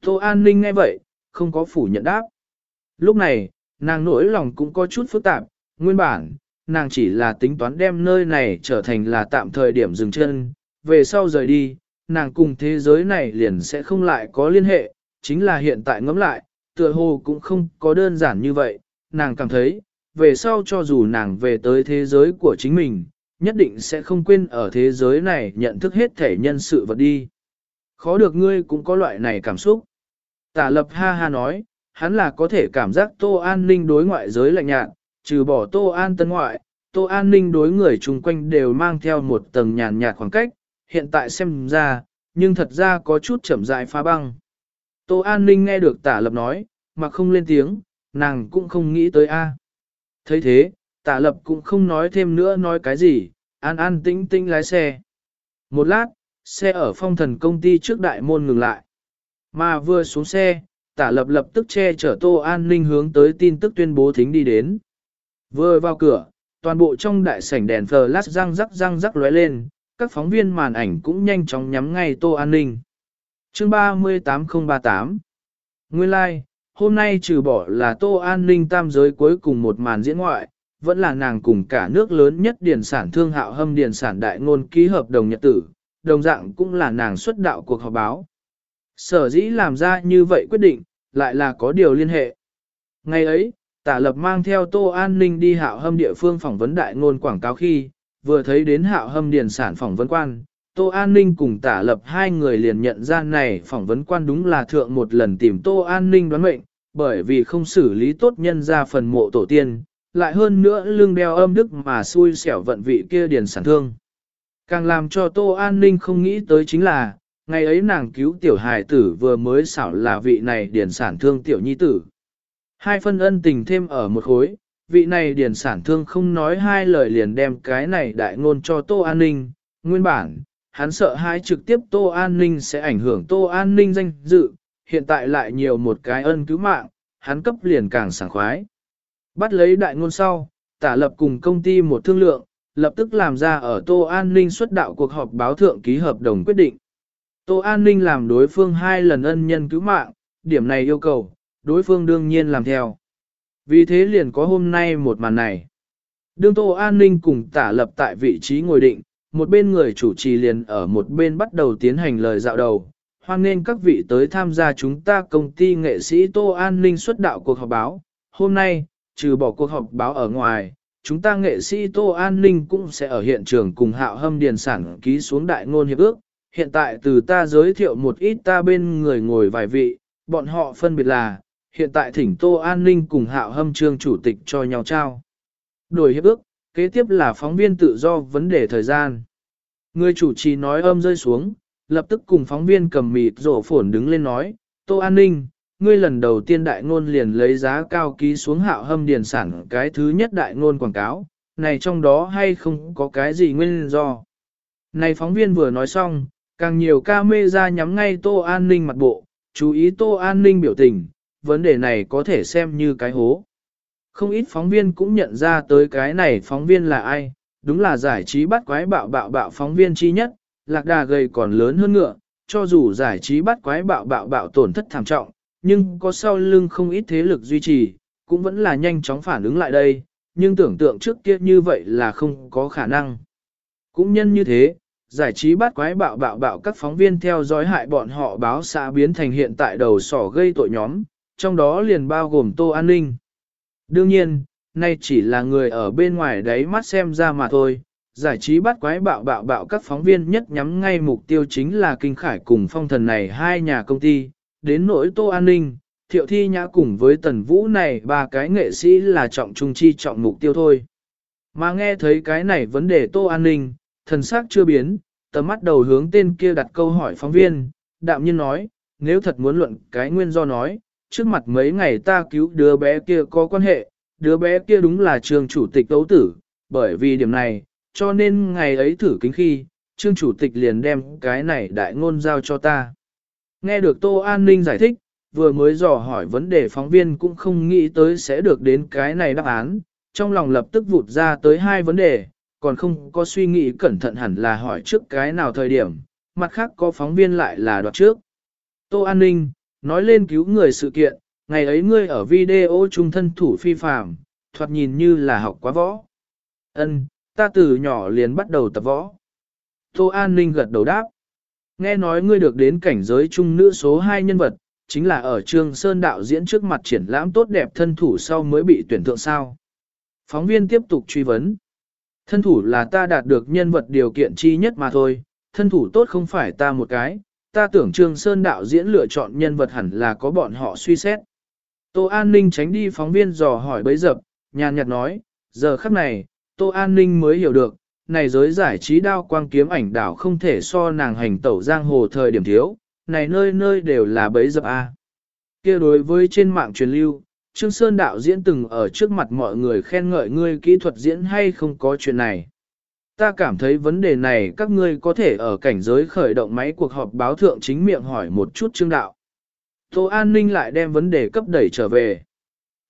Tô An Ninh nghe vậy, không có phủ nhận đáp. Lúc này, nàng nỗi lòng cũng có chút phức tạp, nguyên bản, nàng chỉ là tính toán đem nơi này trở thành là tạm thời điểm dừng chân, về sau rời đi, nàng cùng thế giới này liền sẽ không lại có liên hệ, chính là hiện tại ngẫm lại, tựa hồ cũng không có đơn giản như vậy, nàng cảm thấy, về sau cho dù nàng về tới thế giới của chính mình, nhất định sẽ không quên ở thế giới này nhận thức hết thể nhân sự vật đi. Khó được ngươi cũng có loại này cảm xúc. Tả lập ha ha nói, hắn là có thể cảm giác tô an ninh đối ngoại giới lạnh nhạt, trừ bỏ tô an tân ngoại, tô an ninh đối người chung quanh đều mang theo một tầng nhàn nhạt khoảng cách, hiện tại xem ra, nhưng thật ra có chút chậm dại phá băng. Tô an ninh nghe được tả lập nói, mà không lên tiếng, nàng cũng không nghĩ tới a. thấy thế, tả lập cũng không nói thêm nữa nói cái gì, an an tĩnh tĩnh lái xe. Một lát, xe ở phong thần công ty trước đại môn ngừng lại. Mà vừa xuống xe, tả lập lập tức che chở tô an ninh hướng tới tin tức tuyên bố thính đi đến. Vừa vào cửa, toàn bộ trong đại sảnh đèn flash răng rắc răng rắc lóe lên, các phóng viên màn ảnh cũng nhanh chóng nhắm ngay tô an ninh. Chương 38038 Nguyên lai, like, hôm nay trừ bỏ là tô an ninh tam giới cuối cùng một màn diễn ngoại, vẫn là nàng cùng cả nước lớn nhất điển sản thương hạo hâm điển sản đại ngôn ký hợp đồng nhật tử, đồng dạng cũng là nàng xuất đạo cuộc họp báo. Sở dĩ làm ra như vậy quyết định, lại là có điều liên hệ. Ngày ấy, tả lập mang theo tô an ninh đi hạo hâm địa phương phỏng vấn đại ngôn quảng cáo khi, vừa thấy đến hạo hâm điền sản phỏng vấn quan, tô an ninh cùng tả lập hai người liền nhận ra này phỏng vấn quan đúng là thượng một lần tìm tô an ninh đoán mệnh, bởi vì không xử lý tốt nhân ra phần mộ tổ tiên, lại hơn nữa lương đeo âm đức mà xui xẻo vận vị kia điền sản thương. Càng làm cho Tô An Ninh không nghĩ tới chính là, ngày ấy nàng cứu tiểu hài tử vừa mới xảo là vị này điển sản thương tiểu nhi tử. Hai phân ân tình thêm ở một khối, vị này điển sản thương không nói hai lời liền đem cái này đại ngôn cho Tô An Ninh. Nguyên bản, hắn sợ hai trực tiếp Tô An Ninh sẽ ảnh hưởng Tô An Ninh danh dự, hiện tại lại nhiều một cái ân cứu mạng, hắn cấp liền càng sảng khoái. Bắt lấy đại ngôn sau, tả lập cùng công ty một thương lượng, lập tức làm ra ở Tô An Ninh xuất đạo cuộc họp báo thượng ký hợp đồng quyết định. Tô An Ninh làm đối phương hai lần ân nhân cứu mạng, điểm này yêu cầu, đối phương đương nhiên làm theo. Vì thế liền có hôm nay một màn này. Đương Tô An Ninh cùng tả lập tại vị trí ngồi định, một bên người chủ trì liền ở một bên bắt đầu tiến hành lời dạo đầu. Hoan nên các vị tới tham gia chúng ta công ty nghệ sĩ Tô An Ninh xuất đạo cuộc họp báo. Hôm nay, trừ bỏ cuộc họp báo ở ngoài, chúng ta nghệ sĩ Tô An Ninh cũng sẽ ở hiện trường cùng hạo hâm điền sản ký xuống đại ngôn hiệp ước. Hiện tại từ ta giới thiệu một ít ta bên người ngồi vài vị, bọn họ phân biệt là, hiện tại thỉnh Tô An Ninh cùng hạo hâm trương chủ tịch cho nhau trao. Đổi hiệp ước, kế tiếp là phóng viên tự do vấn đề thời gian. Người chủ trì nói âm rơi xuống, lập tức cùng phóng viên cầm mịt rổ phổn đứng lên nói, Tô An Ninh, ngươi lần đầu tiên đại ngôn liền lấy giá cao ký xuống hạo hâm điền sản cái thứ nhất đại ngôn quảng cáo, này trong đó hay không có cái gì nguyên do. Này phóng viên vừa nói xong, càng nhiều ca mê ra nhắm ngay tô an ninh mặt bộ, chú ý tô an ninh biểu tình, vấn đề này có thể xem như cái hố. Không ít phóng viên cũng nhận ra tới cái này phóng viên là ai, đúng là giải trí bắt quái bạo bạo bạo phóng viên chi nhất, lạc đà gầy còn lớn hơn ngựa, cho dù giải trí bắt quái bạo bạo bạo tổn thất thảm trọng, nhưng có sau lưng không ít thế lực duy trì, cũng vẫn là nhanh chóng phản ứng lại đây, nhưng tưởng tượng trước kia như vậy là không có khả năng. Cũng nhân như thế, giải trí bắt quái bạo bạo bạo các phóng viên theo dõi hại bọn họ báo xã biến thành hiện tại đầu sỏ gây tội nhóm, trong đó liền bao gồm Tô An Ninh. Đương nhiên, nay chỉ là người ở bên ngoài đấy mắt xem ra mà thôi. Giải trí bắt quái bạo bạo bạo các phóng viên nhất nhắm ngay mục tiêu chính là Kinh Khải cùng phong thần này hai nhà công ty, đến nỗi tô an ninh, thiệu thi nhã cùng với tần vũ này ba cái nghệ sĩ là trọng trung chi trọng mục tiêu thôi. Mà nghe thấy cái này vấn đề Tô An Ninh, thần sắc chưa biến, tầm mắt đầu hướng tên kia đặt câu hỏi phóng viên, đạm nhiên nói, nếu thật muốn luận cái nguyên do nói, trước mặt mấy ngày ta cứu đứa bé kia có quan hệ, đứa bé kia đúng là trường chủ tịch đấu tử, bởi vì điểm này, cho nên ngày ấy thử kính khi, trương chủ tịch liền đem cái này đại ngôn giao cho ta. Nghe được Tô An Ninh giải thích, vừa mới dò hỏi vấn đề phóng viên cũng không nghĩ tới sẽ được đến cái này đáp án, trong lòng lập tức vụt ra tới hai vấn đề, còn không có suy nghĩ cẩn thận hẳn là hỏi trước cái nào thời điểm, mặt khác có phóng viên lại là đoạt trước. Tô An Ninh, nói lên cứu người sự kiện, ngày ấy ngươi ở video trung thân thủ phi phạm, thoạt nhìn như là học quá võ. Ân, ta từ nhỏ liền bắt đầu tập võ. Tô An Ninh gật đầu đáp. Nghe nói ngươi được đến cảnh giới trung nữ số 2 nhân vật, chính là ở Trương Sơn đạo diễn trước mặt triển lãm tốt đẹp thân thủ sau mới bị tuyển thượng sao. Phóng viên tiếp tục truy vấn. Thân thủ là ta đạt được nhân vật điều kiện chi nhất mà thôi, thân thủ tốt không phải ta một cái, ta tưởng Trương Sơn đạo diễn lựa chọn nhân vật hẳn là có bọn họ suy xét. Tô An Ninh tránh đi phóng viên dò hỏi bấy dập, nhàn nhạt nói, giờ khắc này, Tô An Ninh mới hiểu được, này giới giải trí đao quang kiếm ảnh đảo không thể so nàng hành tẩu giang hồ thời điểm thiếu, này nơi nơi đều là bấy dập A. kia đối với trên mạng truyền lưu, Trương Sơn đạo diễn từng ở trước mặt mọi người khen ngợi ngươi kỹ thuật diễn hay không có chuyện này. Ta cảm thấy vấn đề này các ngươi có thể ở cảnh giới khởi động máy cuộc họp báo thượng chính miệng hỏi một chút trương đạo. Tô An Ninh lại đem vấn đề cấp đẩy trở về.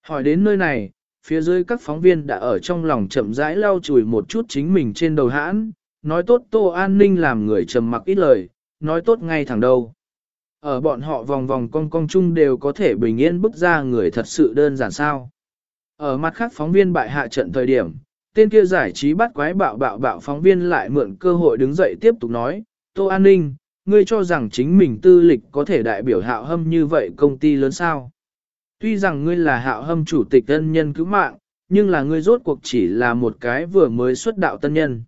Hỏi đến nơi này, phía dưới các phóng viên đã ở trong lòng chậm rãi lau chùi một chút chính mình trên đầu hãn, nói tốt Tô An Ninh làm người trầm mặc ít lời, nói tốt ngay thẳng đầu. Ở bọn họ vòng vòng cong cong chung đều có thể bình yên bức ra người thật sự đơn giản sao. Ở mặt khác phóng viên bại hạ trận thời điểm, tên kia giải trí bắt quái bạo bạo bạo phóng viên lại mượn cơ hội đứng dậy tiếp tục nói, Tô An Ninh, ngươi cho rằng chính mình tư lịch có thể đại biểu hạo hâm như vậy công ty lớn sao. Tuy rằng ngươi là hạo hâm chủ tịch tân nhân cứu mạng, nhưng là ngươi rốt cuộc chỉ là một cái vừa mới xuất đạo tân nhân.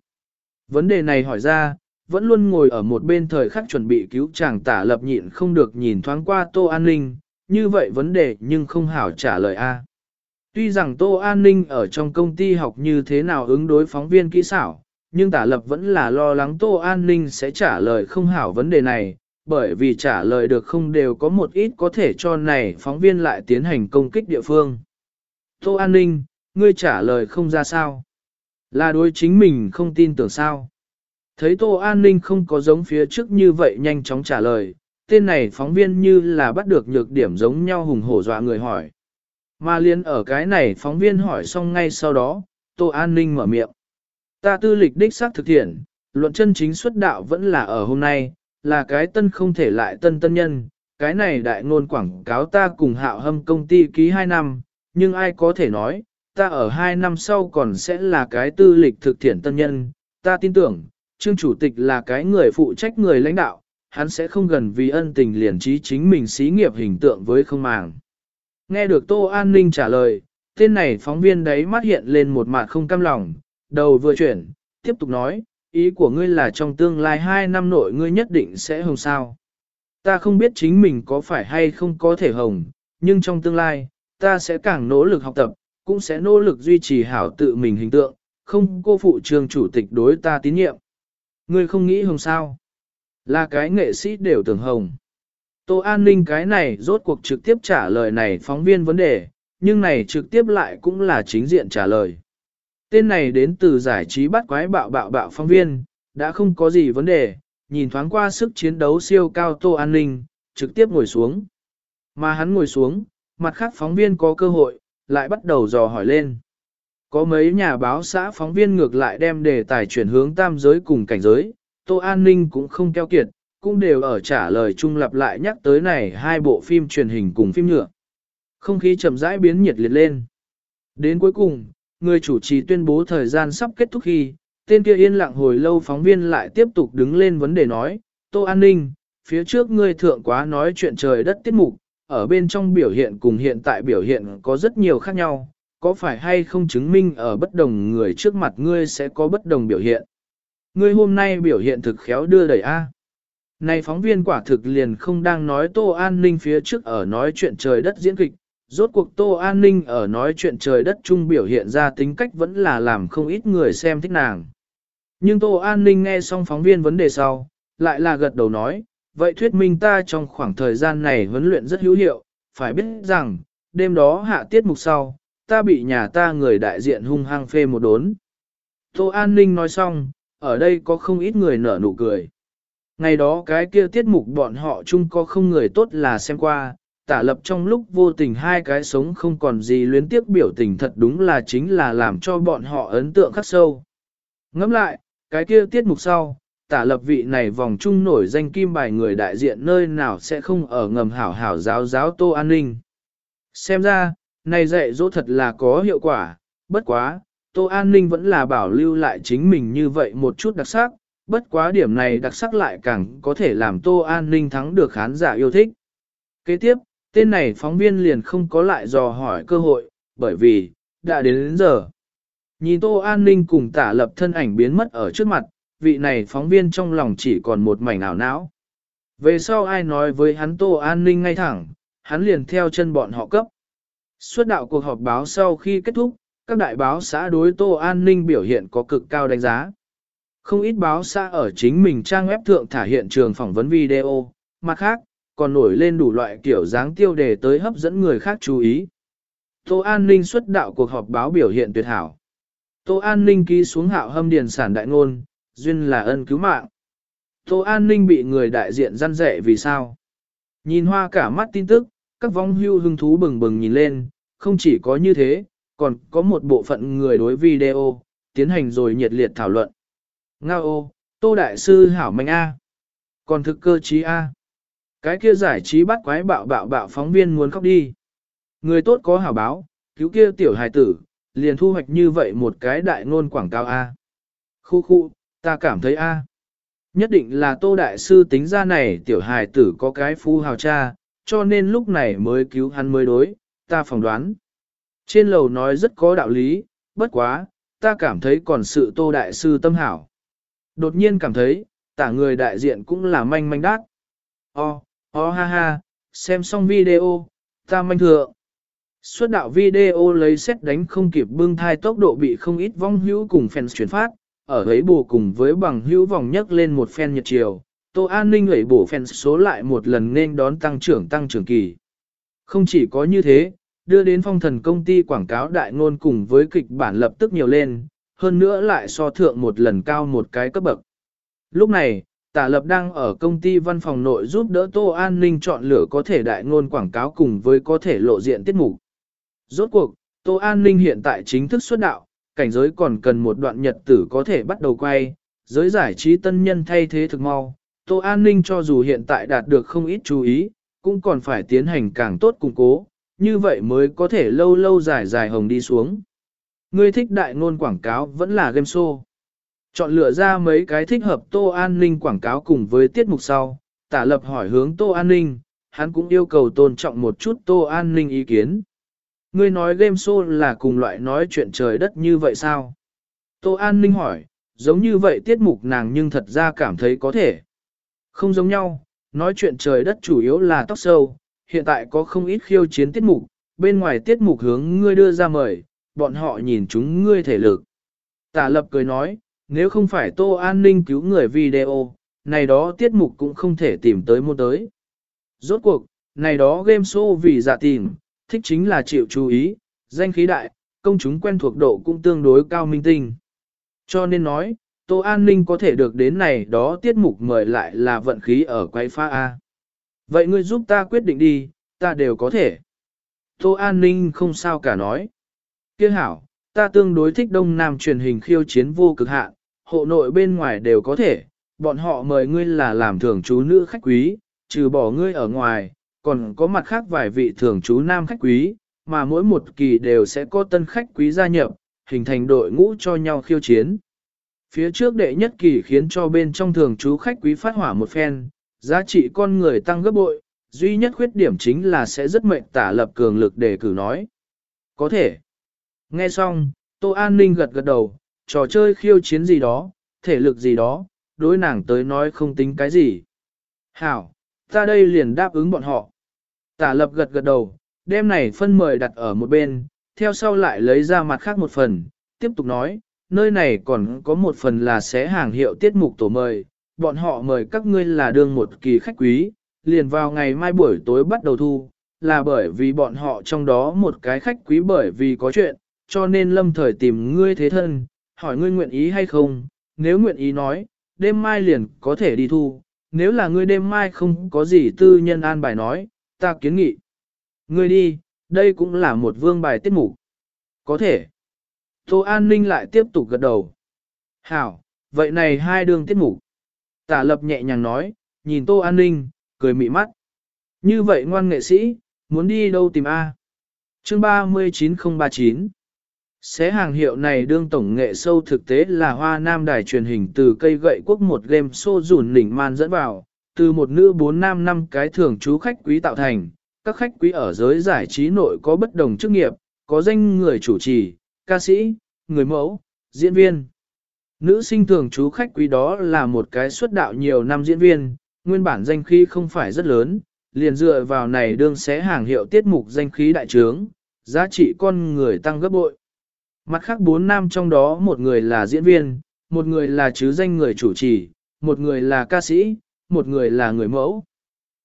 Vấn đề này hỏi ra, vẫn luôn ngồi ở một bên thời khắc chuẩn bị cứu chàng tả lập nhịn không được nhìn thoáng qua Tô An Ninh, như vậy vấn đề nhưng không hảo trả lời A. Tuy rằng Tô An Ninh ở trong công ty học như thế nào ứng đối phóng viên kỹ xảo, nhưng tả lập vẫn là lo lắng Tô An Ninh sẽ trả lời không hảo vấn đề này, bởi vì trả lời được không đều có một ít có thể cho này phóng viên lại tiến hành công kích địa phương. Tô An Ninh, ngươi trả lời không ra sao? Là đối chính mình không tin tưởng sao? Thấy Tô An Ninh không có giống phía trước như vậy nhanh chóng trả lời, tên này phóng viên như là bắt được nhược điểm giống nhau hùng hổ dọa người hỏi. Mà liên ở cái này phóng viên hỏi xong ngay sau đó, Tô An Ninh mở miệng. Ta tư lịch đích xác thực thiện, luận chân chính xuất đạo vẫn là ở hôm nay, là cái tân không thể lại tân tân nhân. Cái này đại ngôn quảng cáo ta cùng hạo hâm công ty ký 2 năm, nhưng ai có thể nói, ta ở 2 năm sau còn sẽ là cái tư lịch thực thiện tân nhân. Ta tin tưởng, Trương Chủ tịch là cái người phụ trách người lãnh đạo, hắn sẽ không gần vì ân tình liền trí chính mình xí nghiệp hình tượng với không màng. Nghe được Tô An Ninh trả lời, tên này phóng viên đấy mắt hiện lên một mặt không cam lòng, đầu vừa chuyển, tiếp tục nói, ý của ngươi là trong tương lai 2 năm nội ngươi nhất định sẽ hồng sao. Ta không biết chính mình có phải hay không có thể hồng, nhưng trong tương lai, ta sẽ càng nỗ lực học tập, cũng sẽ nỗ lực duy trì hảo tự mình hình tượng, không cô phụ trường chủ tịch đối ta tín nhiệm. Ngươi không nghĩ hồng sao? Là cái nghệ sĩ đều tưởng hồng. Tô An Ninh cái này rốt cuộc trực tiếp trả lời này phóng viên vấn đề, nhưng này trực tiếp lại cũng là chính diện trả lời. Tên này đến từ giải trí bắt quái bạo bạo bạo phóng viên, đã không có gì vấn đề, nhìn thoáng qua sức chiến đấu siêu cao Tô An Ninh, trực tiếp ngồi xuống. Mà hắn ngồi xuống, mặt khác phóng viên có cơ hội, lại bắt đầu dò hỏi lên. Có mấy nhà báo xã phóng viên ngược lại đem đề tài chuyển hướng tam giới cùng cảnh giới, Tô An Ninh cũng không keo kiệt, cũng đều ở trả lời trung lập lại nhắc tới này hai bộ phim truyền hình cùng phim nhựa. Không khí chậm rãi biến nhiệt liệt lên. Đến cuối cùng, người chủ trì tuyên bố thời gian sắp kết thúc khi, tên kia yên lặng hồi lâu phóng viên lại tiếp tục đứng lên vấn đề nói, Tô An Ninh, phía trước ngươi thượng quá nói chuyện trời đất tiết mục, ở bên trong biểu hiện cùng hiện tại biểu hiện có rất nhiều khác nhau, có phải hay không chứng minh ở bất đồng người trước mặt ngươi sẽ có bất đồng biểu hiện. Ngươi hôm nay biểu hiện thực khéo đưa đẩy A. Này phóng viên quả thực liền không đang nói Tô An Ninh phía trước ở nói chuyện trời đất diễn kịch, Rốt cuộc Tô An Ninh ở nói chuyện trời đất chung biểu hiện ra tính cách vẫn là làm không ít người xem thích nàng. Nhưng Tô An Ninh nghe xong phóng viên vấn đề sau, lại là gật đầu nói, vậy thuyết minh ta trong khoảng thời gian này huấn luyện rất hữu hiệu, phải biết rằng, đêm đó hạ tiết mục sau, ta bị nhà ta người đại diện hung hăng phê một đốn. Tô An Ninh nói xong, ở đây có không ít người nở nụ cười. Ngày đó cái kia tiết mục bọn họ chung có không người tốt là xem qua, tả lập trong lúc vô tình hai cái sống không còn gì luyến tiếc biểu tình thật đúng là chính là làm cho bọn họ ấn tượng khắc sâu. Ngẫm lại, cái kia tiết mục sau, tả lập vị này vòng chung nổi danh kim bài người đại diện nơi nào sẽ không ở ngầm hảo hảo giáo giáo tô an ninh. Xem ra, này dạy dỗ thật là có hiệu quả, bất quá, tô an ninh vẫn là bảo lưu lại chính mình như vậy một chút đặc sắc, bất quá điểm này đặc sắc lại càng có thể làm tô an ninh thắng được khán giả yêu thích. Kế tiếp, tên này phóng viên liền không có lại dò hỏi cơ hội, bởi vì, đã đến đến giờ. Nhìn Tô An Ninh cùng tả lập thân ảnh biến mất ở trước mặt, vị này phóng viên trong lòng chỉ còn một mảnh ảo não. Về sau ai nói với hắn Tô An Ninh ngay thẳng, hắn liền theo chân bọn họ cấp. Suốt đạo cuộc họp báo sau khi kết thúc, các đại báo xã đối Tô An Ninh biểu hiện có cực cao đánh giá. Không ít báo xã ở chính mình trang web thượng thả hiện trường phỏng vấn video, mặt khác, còn nổi lên đủ loại kiểu dáng tiêu đề tới hấp dẫn người khác chú ý. Tô An Ninh xuất đạo cuộc họp báo biểu hiện tuyệt hảo. Tô An Ninh ký xuống hạo hâm điền sản đại ngôn, duyên là ân cứu mạng. Tô An Ninh bị người đại diện răn rẻ vì sao? Nhìn hoa cả mắt tin tức, các vong hưu hưng thú bừng bừng nhìn lên, không chỉ có như thế, còn có một bộ phận người đối video, tiến hành rồi nhiệt liệt thảo luận. Nga ô, Tô Đại Sư Hảo Mạnh A. Còn thực cơ trí A. Cái kia giải trí bắt quái bạo bạo bạo phóng viên muốn khóc đi. Người tốt có hảo báo, cứu kia tiểu hài tử, liền thu hoạch như vậy một cái đại ngôn quảng cáo A. Khu khu, ta cảm thấy A. Nhất định là tô đại sư tính ra này tiểu hài tử có cái phu hào cha, cho nên lúc này mới cứu hắn mới đối, ta phỏng đoán. Trên lầu nói rất có đạo lý, bất quá, ta cảm thấy còn sự tô đại sư tâm hảo. Đột nhiên cảm thấy, tả người đại diện cũng là manh manh đát. O, o ha ha, xem xong video, ta manh thượng. Xuất đạo video lấy xét đánh không kịp bưng thai tốc độ bị không ít vong hữu cùng fans chuyển phát, ở ấy bù cùng với bằng hữu vòng nhấc lên một fan nhật chiều, Tô An Ninh ủy bổ fan số lại một lần nên đón tăng trưởng tăng trưởng kỳ. Không chỉ có như thế, đưa đến phong thần công ty quảng cáo đại ngôn cùng với kịch bản lập tức nhiều lên, hơn nữa lại so thượng một lần cao một cái cấp bậc. Lúc này, Tả Lập đang ở công ty văn phòng nội giúp đỡ Tô An Ninh chọn lựa có thể đại ngôn quảng cáo cùng với có thể lộ diện tiết mục. Rốt cuộc, Tô An Ninh hiện tại chính thức xuất đạo, cảnh giới còn cần một đoạn nhật tử có thể bắt đầu quay, giới giải trí tân nhân thay thế thực mau. Tô An Ninh cho dù hiện tại đạt được không ít chú ý, cũng còn phải tiến hành càng tốt củng cố, như vậy mới có thể lâu lâu dài dài hồng đi xuống. Người thích đại ngôn quảng cáo vẫn là game show. Chọn lựa ra mấy cái thích hợp Tô An Ninh quảng cáo cùng với tiết mục sau, tả lập hỏi hướng Tô An Ninh, hắn cũng yêu cầu tôn trọng một chút Tô An Ninh ý kiến. Ngươi nói game show là cùng loại nói chuyện trời đất như vậy sao? Tô An Ninh hỏi, giống như vậy tiết mục nàng nhưng thật ra cảm thấy có thể. Không giống nhau, nói chuyện trời đất chủ yếu là tóc sâu, hiện tại có không ít khiêu chiến tiết mục, bên ngoài tiết mục hướng ngươi đưa ra mời, bọn họ nhìn chúng ngươi thể lực. Tả lập cười nói, nếu không phải Tô An Ninh cứu người video, này đó tiết mục cũng không thể tìm tới mua tới. Rốt cuộc, này đó game show vì giả tìm, thích chính là chịu chú ý, danh khí đại, công chúng quen thuộc độ cũng tương đối cao minh tinh. Cho nên nói, Tô An Ninh có thể được đến này đó tiết mục mời lại là vận khí ở quay pha A. Vậy ngươi giúp ta quyết định đi, ta đều có thể. Tô An Ninh không sao cả nói. Kiếc hảo, ta tương đối thích đông nam truyền hình khiêu chiến vô cực hạn, hộ nội bên ngoài đều có thể, bọn họ mời ngươi là làm thường chú nữ khách quý, trừ bỏ ngươi ở ngoài, còn có mặt khác vài vị thường chú nam khách quý, mà mỗi một kỳ đều sẽ có tân khách quý gia nhập, hình thành đội ngũ cho nhau khiêu chiến. Phía trước đệ nhất kỳ khiến cho bên trong thường chú khách quý phát hỏa một phen, giá trị con người tăng gấp bội, duy nhất khuyết điểm chính là sẽ rất mệnh tả lập cường lực để cử nói. Có thể. Nghe xong, Tô An Ninh gật gật đầu, trò chơi khiêu chiến gì đó, thể lực gì đó, đối nàng tới nói không tính cái gì. Hảo, ta đây liền đáp ứng bọn họ. Tả lập gật gật đầu, đem này phân mời đặt ở một bên, theo sau lại lấy ra mặt khác một phần, tiếp tục nói, nơi này còn có một phần là sẽ hàng hiệu tiết mục tổ mời, bọn họ mời các ngươi là đương một kỳ khách quý, liền vào ngày mai buổi tối bắt đầu thu, là bởi vì bọn họ trong đó một cái khách quý bởi vì có chuyện, cho nên lâm thời tìm ngươi thế thân, hỏi ngươi nguyện ý hay không, nếu nguyện ý nói, đêm mai liền có thể đi thu, nếu là ngươi đêm mai không có gì tư nhân an bài nói, ta kiến nghị. Ngươi đi, đây cũng là một vương bài tiết mục. Có thể. Tô An Ninh lại tiếp tục gật đầu. Hảo, vậy này hai đường tiết mục. Tả lập nhẹ nhàng nói, nhìn Tô An Ninh, cười mị mắt. Như vậy ngoan nghệ sĩ, muốn đi đâu tìm A? Chương 39039 Xé hàng hiệu này đương tổng nghệ sâu thực tế là hoa nam đài truyền hình từ cây gậy quốc một game show rủn lỉnh man dẫn vào, từ một nữ bốn nam năm cái thường chú khách quý tạo thành, các khách quý ở giới giải trí nội có bất đồng chức nghiệp, có danh người chủ trì, ca sĩ, người mẫu, diễn viên. Nữ sinh thường chú khách quý đó là một cái xuất đạo nhiều năm diễn viên, nguyên bản danh khí không phải rất lớn, liền dựa vào này đương xé hàng hiệu tiết mục danh khí đại trướng, giá trị con người tăng gấp bội. Mặt khác bốn nam trong đó một người là diễn viên, một người là chứ danh người chủ trì, một người là ca sĩ, một người là người mẫu.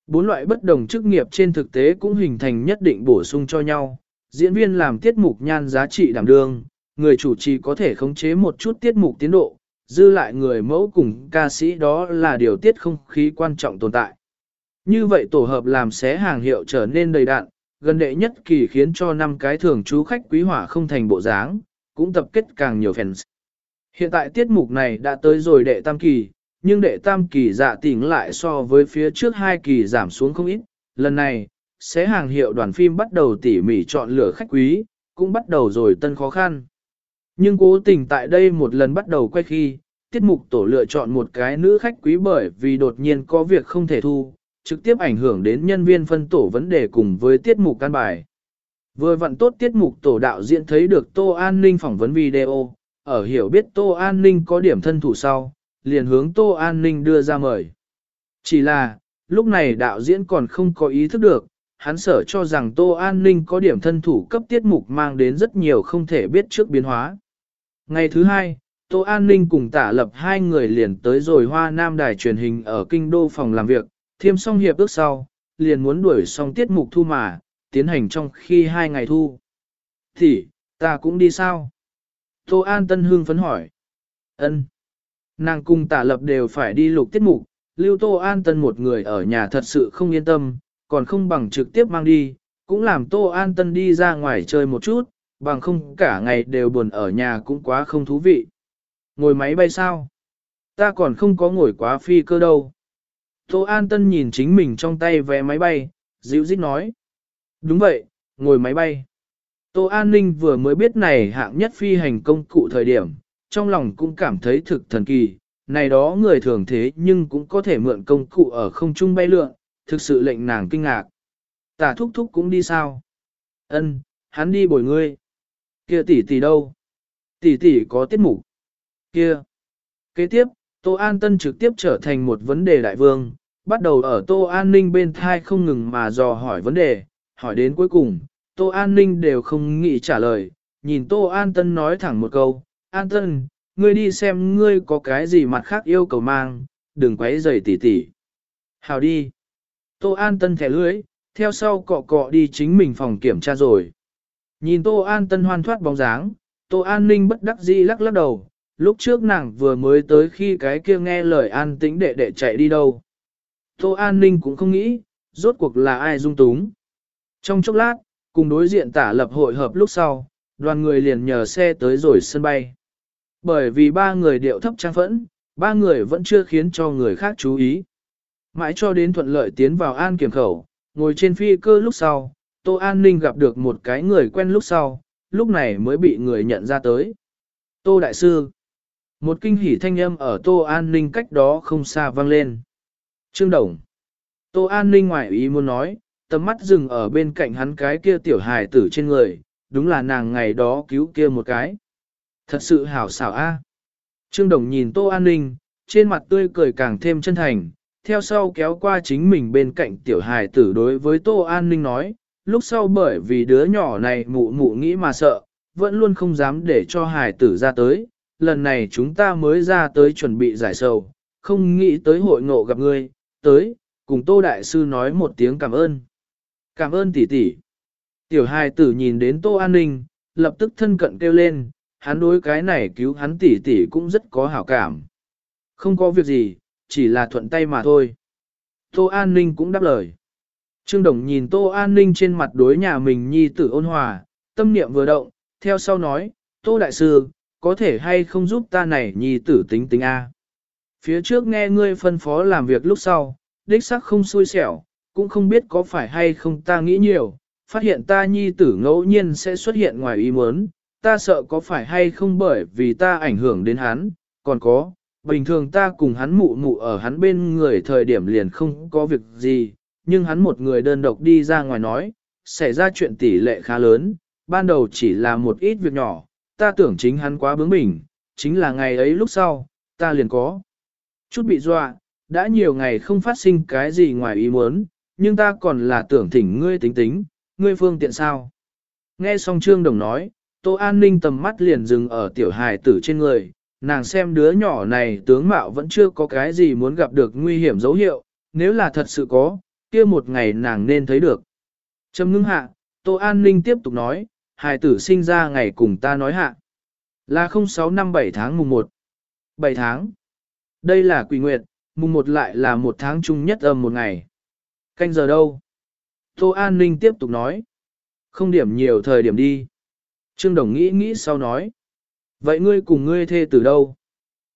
Bốn loại bất đồng chức nghiệp trên thực tế cũng hình thành nhất định bổ sung cho nhau. Diễn viên làm tiết mục nhan giá trị đảm đương, người chủ trì có thể khống chế một chút tiết mục tiến độ, dư lại người mẫu cùng ca sĩ đó là điều tiết không khí quan trọng tồn tại. Như vậy tổ hợp làm xé hàng hiệu trở nên đầy đạn, gần đệ nhất kỳ khiến cho năm cái thường chú khách quý hỏa không thành bộ dáng, cũng tập kết càng nhiều fans. Hiện tại tiết mục này đã tới rồi đệ tam kỳ, nhưng đệ tam kỳ dạ tỉnh lại so với phía trước hai kỳ giảm xuống không ít. Lần này, sẽ hàng hiệu đoàn phim bắt đầu tỉ mỉ chọn lựa khách quý, cũng bắt đầu rồi tân khó khăn. Nhưng cố tình tại đây một lần bắt đầu quay khi, tiết mục tổ lựa chọn một cái nữ khách quý bởi vì đột nhiên có việc không thể thu, trực tiếp ảnh hưởng đến nhân viên phân tổ vấn đề cùng với tiết mục căn bài. Vừa vặn tốt tiết mục tổ đạo diễn thấy được Tô An Ninh phỏng vấn video, ở hiểu biết Tô An Ninh có điểm thân thủ sau, liền hướng Tô An Ninh đưa ra mời. Chỉ là, lúc này đạo diễn còn không có ý thức được, hắn sở cho rằng Tô An Ninh có điểm thân thủ cấp tiết mục mang đến rất nhiều không thể biết trước biến hóa. Ngày thứ hai, Tô An Ninh cùng tả lập hai người liền tới rồi Hoa Nam Đài truyền hình ở Kinh Đô phòng làm việc, thiêm xong hiệp ước sau, liền muốn đuổi xong tiết mục thu mà, tiến hành trong khi hai ngày thu. Thì, ta cũng đi sao? Tô An Tân Hương phấn hỏi. ân Nàng cùng tả lập đều phải đi lục tiết mục, lưu Tô An Tân một người ở nhà thật sự không yên tâm, còn không bằng trực tiếp mang đi, cũng làm Tô An Tân đi ra ngoài chơi một chút, bằng không cả ngày đều buồn ở nhà cũng quá không thú vị. Ngồi máy bay sao? Ta còn không có ngồi quá phi cơ đâu. Tô An Tân nhìn chính mình trong tay vé máy bay, dịu dít nói. Đúng vậy, ngồi máy bay. Tô An Ninh vừa mới biết này hạng nhất phi hành công cụ thời điểm, trong lòng cũng cảm thấy thực thần kỳ, này đó người thường thế nhưng cũng có thể mượn công cụ ở không trung bay lượn, thực sự lệnh nàng kinh ngạc. Tả thúc thúc cũng đi sao? Ân, hắn đi bồi ngươi. Kia tỷ tỷ đâu? Tỷ tỷ có tiết mục. Kia. Kế tiếp, Tô An Tân trực tiếp trở thành một vấn đề đại vương, bắt đầu ở Tô An Ninh bên thai không ngừng mà dò hỏi vấn đề, hỏi đến cuối cùng, Tô An Ninh đều không nghĩ trả lời, nhìn Tô An Tân nói thẳng một câu, An Tân, ngươi đi xem ngươi có cái gì mặt khác yêu cầu mang, đừng quấy rầy tỉ tỉ. Hào đi. Tô An Tân thẻ lưới, theo sau cọ cọ đi chính mình phòng kiểm tra rồi. Nhìn Tô An Tân hoan thoát bóng dáng, Tô An Ninh bất đắc dĩ lắc lắc đầu, lúc trước nàng vừa mới tới khi cái kia nghe lời an tĩnh đệ đệ chạy đi đâu. Tô An Ninh cũng không nghĩ, rốt cuộc là ai dung túng. Trong chốc lát, cùng đối diện tả lập hội hợp lúc sau, đoàn người liền nhờ xe tới rồi sân bay. Bởi vì ba người điệu thấp trang phẫn, ba người vẫn chưa khiến cho người khác chú ý. Mãi cho đến thuận lợi tiến vào an kiểm khẩu, ngồi trên phi cơ lúc sau, Tô An Ninh gặp được một cái người quen lúc sau, lúc này mới bị người nhận ra tới. Tô Đại Sư Một kinh hỉ thanh âm ở Tô An Ninh cách đó không xa vang lên. Trương Đồng Tô An Ninh ngoại ý muốn nói, tầm mắt dừng ở bên cạnh hắn cái kia tiểu hài tử trên người, đúng là nàng ngày đó cứu kia một cái. Thật sự hảo xảo a. Trương Đồng nhìn Tô An Ninh, trên mặt tươi cười càng thêm chân thành, theo sau kéo qua chính mình bên cạnh tiểu hài tử đối với Tô An Ninh nói, lúc sau bởi vì đứa nhỏ này mụ mụ nghĩ mà sợ, vẫn luôn không dám để cho hài tử ra tới, lần này chúng ta mới ra tới chuẩn bị giải sầu, không nghĩ tới hội ngộ gặp ngươi, tới, cùng Tô Đại Sư nói một tiếng cảm ơn. Cảm ơn tỷ tỷ. Tiểu hài tử nhìn đến Tô An Ninh, lập tức thân cận kêu lên, hắn đối cái này cứu hắn tỷ tỷ cũng rất có hảo cảm. Không có việc gì, chỉ là thuận tay mà thôi. Tô An Ninh cũng đáp lời. Trương Đồng nhìn Tô An Ninh trên mặt đối nhà mình nhi tử ôn hòa, tâm niệm vừa động, theo sau nói, Tô Đại Sư, có thể hay không giúp ta này nhi tử tính tính A. Phía trước nghe ngươi phân phó làm việc lúc sau, đích sắc không xui xẻo, cũng không biết có phải hay không ta nghĩ nhiều, phát hiện ta nhi tử ngẫu nhiên sẽ xuất hiện ngoài ý muốn, ta sợ có phải hay không bởi vì ta ảnh hưởng đến hắn, còn có, bình thường ta cùng hắn mụ mụ ở hắn bên người thời điểm liền không có việc gì, nhưng hắn một người đơn độc đi ra ngoài nói, xảy ra chuyện tỷ lệ khá lớn, ban đầu chỉ là một ít việc nhỏ, ta tưởng chính hắn quá bướng bỉnh, chính là ngày ấy lúc sau, ta liền có. Chút bị dọa, đã nhiều ngày không phát sinh cái gì ngoài ý muốn, nhưng ta còn là tưởng thỉnh ngươi tính tính, ngươi phương tiện sao. Nghe xong Trương Đồng nói, Tô An Ninh tầm mắt liền dừng ở tiểu hài tử trên người, nàng xem đứa nhỏ này tướng mạo vẫn chưa có cái gì muốn gặp được nguy hiểm dấu hiệu, nếu là thật sự có, kia một ngày nàng nên thấy được. Trầm ngưng hạ, Tô An Ninh tiếp tục nói, hài tử sinh ra ngày cùng ta nói hạ. Là 06 năm 7 tháng mùng 1. 7 tháng. Đây là quỷ nguyệt, mùng 1 lại là một tháng chung nhất âm một ngày. Canh giờ đâu? Tô An Ninh tiếp tục nói. Không điểm nhiều thời điểm đi. Trương Đồng nghĩ nghĩ sau nói. Vậy ngươi cùng ngươi thê tử đâu?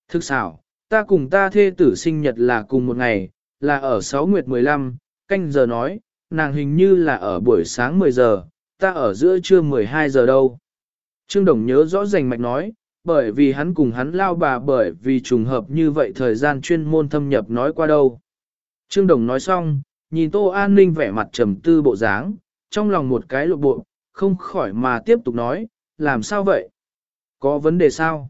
Thực xảo, ta cùng ta thê tử sinh nhật là cùng một ngày, là ở 6 nguyệt 15, canh giờ nói, nàng hình như là ở buổi sáng 10 giờ, ta ở giữa trưa 12 giờ đâu. Trương Đồng nhớ rõ rành mạch nói, bởi vì hắn cùng hắn lao bà bởi vì trùng hợp như vậy thời gian chuyên môn thâm nhập nói qua đâu. Trương Đồng nói xong, nhìn Tô An Ninh vẻ mặt trầm tư bộ dáng, trong lòng một cái lộ bộ, không khỏi mà tiếp tục nói, làm sao vậy? Có vấn đề sao?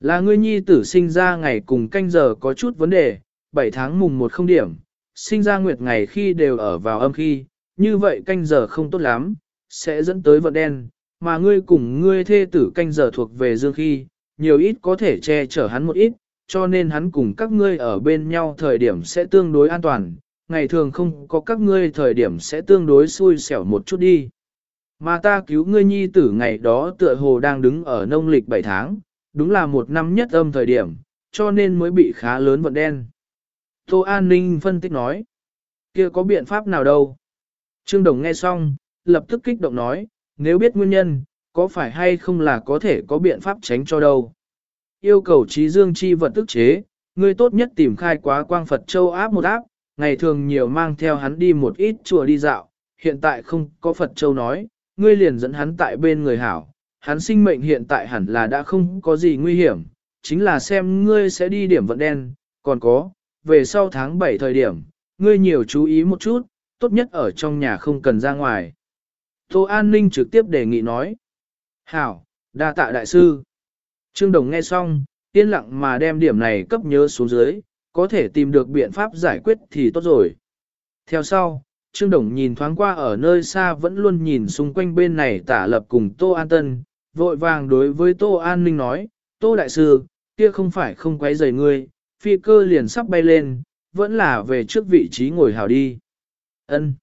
Là ngươi nhi tử sinh ra ngày cùng canh giờ có chút vấn đề, 7 tháng mùng 1 không điểm, sinh ra nguyệt ngày khi đều ở vào âm khi, như vậy canh giờ không tốt lắm, sẽ dẫn tới vận đen, mà ngươi cùng ngươi thê tử canh giờ thuộc về dương khi, nhiều ít có thể che chở hắn một ít, cho nên hắn cùng các ngươi ở bên nhau thời điểm sẽ tương đối an toàn, ngày thường không có các ngươi thời điểm sẽ tương đối xui xẻo một chút đi. Mà ta cứu ngươi nhi tử ngày đó tựa hồ đang đứng ở nông lịch 7 tháng, đúng là một năm nhất âm thời điểm, cho nên mới bị khá lớn vận đen. Tô An Ninh phân tích nói, kia có biện pháp nào đâu. Trương Đồng nghe xong, lập tức kích động nói, nếu biết nguyên nhân, có phải hay không là có thể có biện pháp tránh cho đâu. Yêu cầu trí dương chi vật tức chế, ngươi tốt nhất tìm khai quá quang Phật châu áp một áp, ngày thường nhiều mang theo hắn đi một ít chùa đi dạo, hiện tại không có Phật châu nói, ngươi liền dẫn hắn tại bên người hảo, hắn sinh mệnh hiện tại hẳn là đã không có gì nguy hiểm, chính là xem ngươi sẽ đi điểm vận đen, còn có, về sau tháng 7 thời điểm, ngươi nhiều chú ý một chút, tốt nhất ở trong nhà không cần ra ngoài. Tô An Ninh trực tiếp đề nghị nói. Hảo, đa tạ đại sư. Trương Đồng nghe xong, yên lặng mà đem điểm này cấp nhớ xuống dưới, có thể tìm được biện pháp giải quyết thì tốt rồi. Theo sau, Trương Đồng nhìn thoáng qua ở nơi xa vẫn luôn nhìn xung quanh bên này tả lập cùng Tô An Tân, vội vàng đối với Tô An Ninh nói, Tô Đại Sư, kia không phải không quấy rời ngươi, phi cơ liền sắp bay lên, vẫn là về trước vị trí ngồi hào đi. Ân.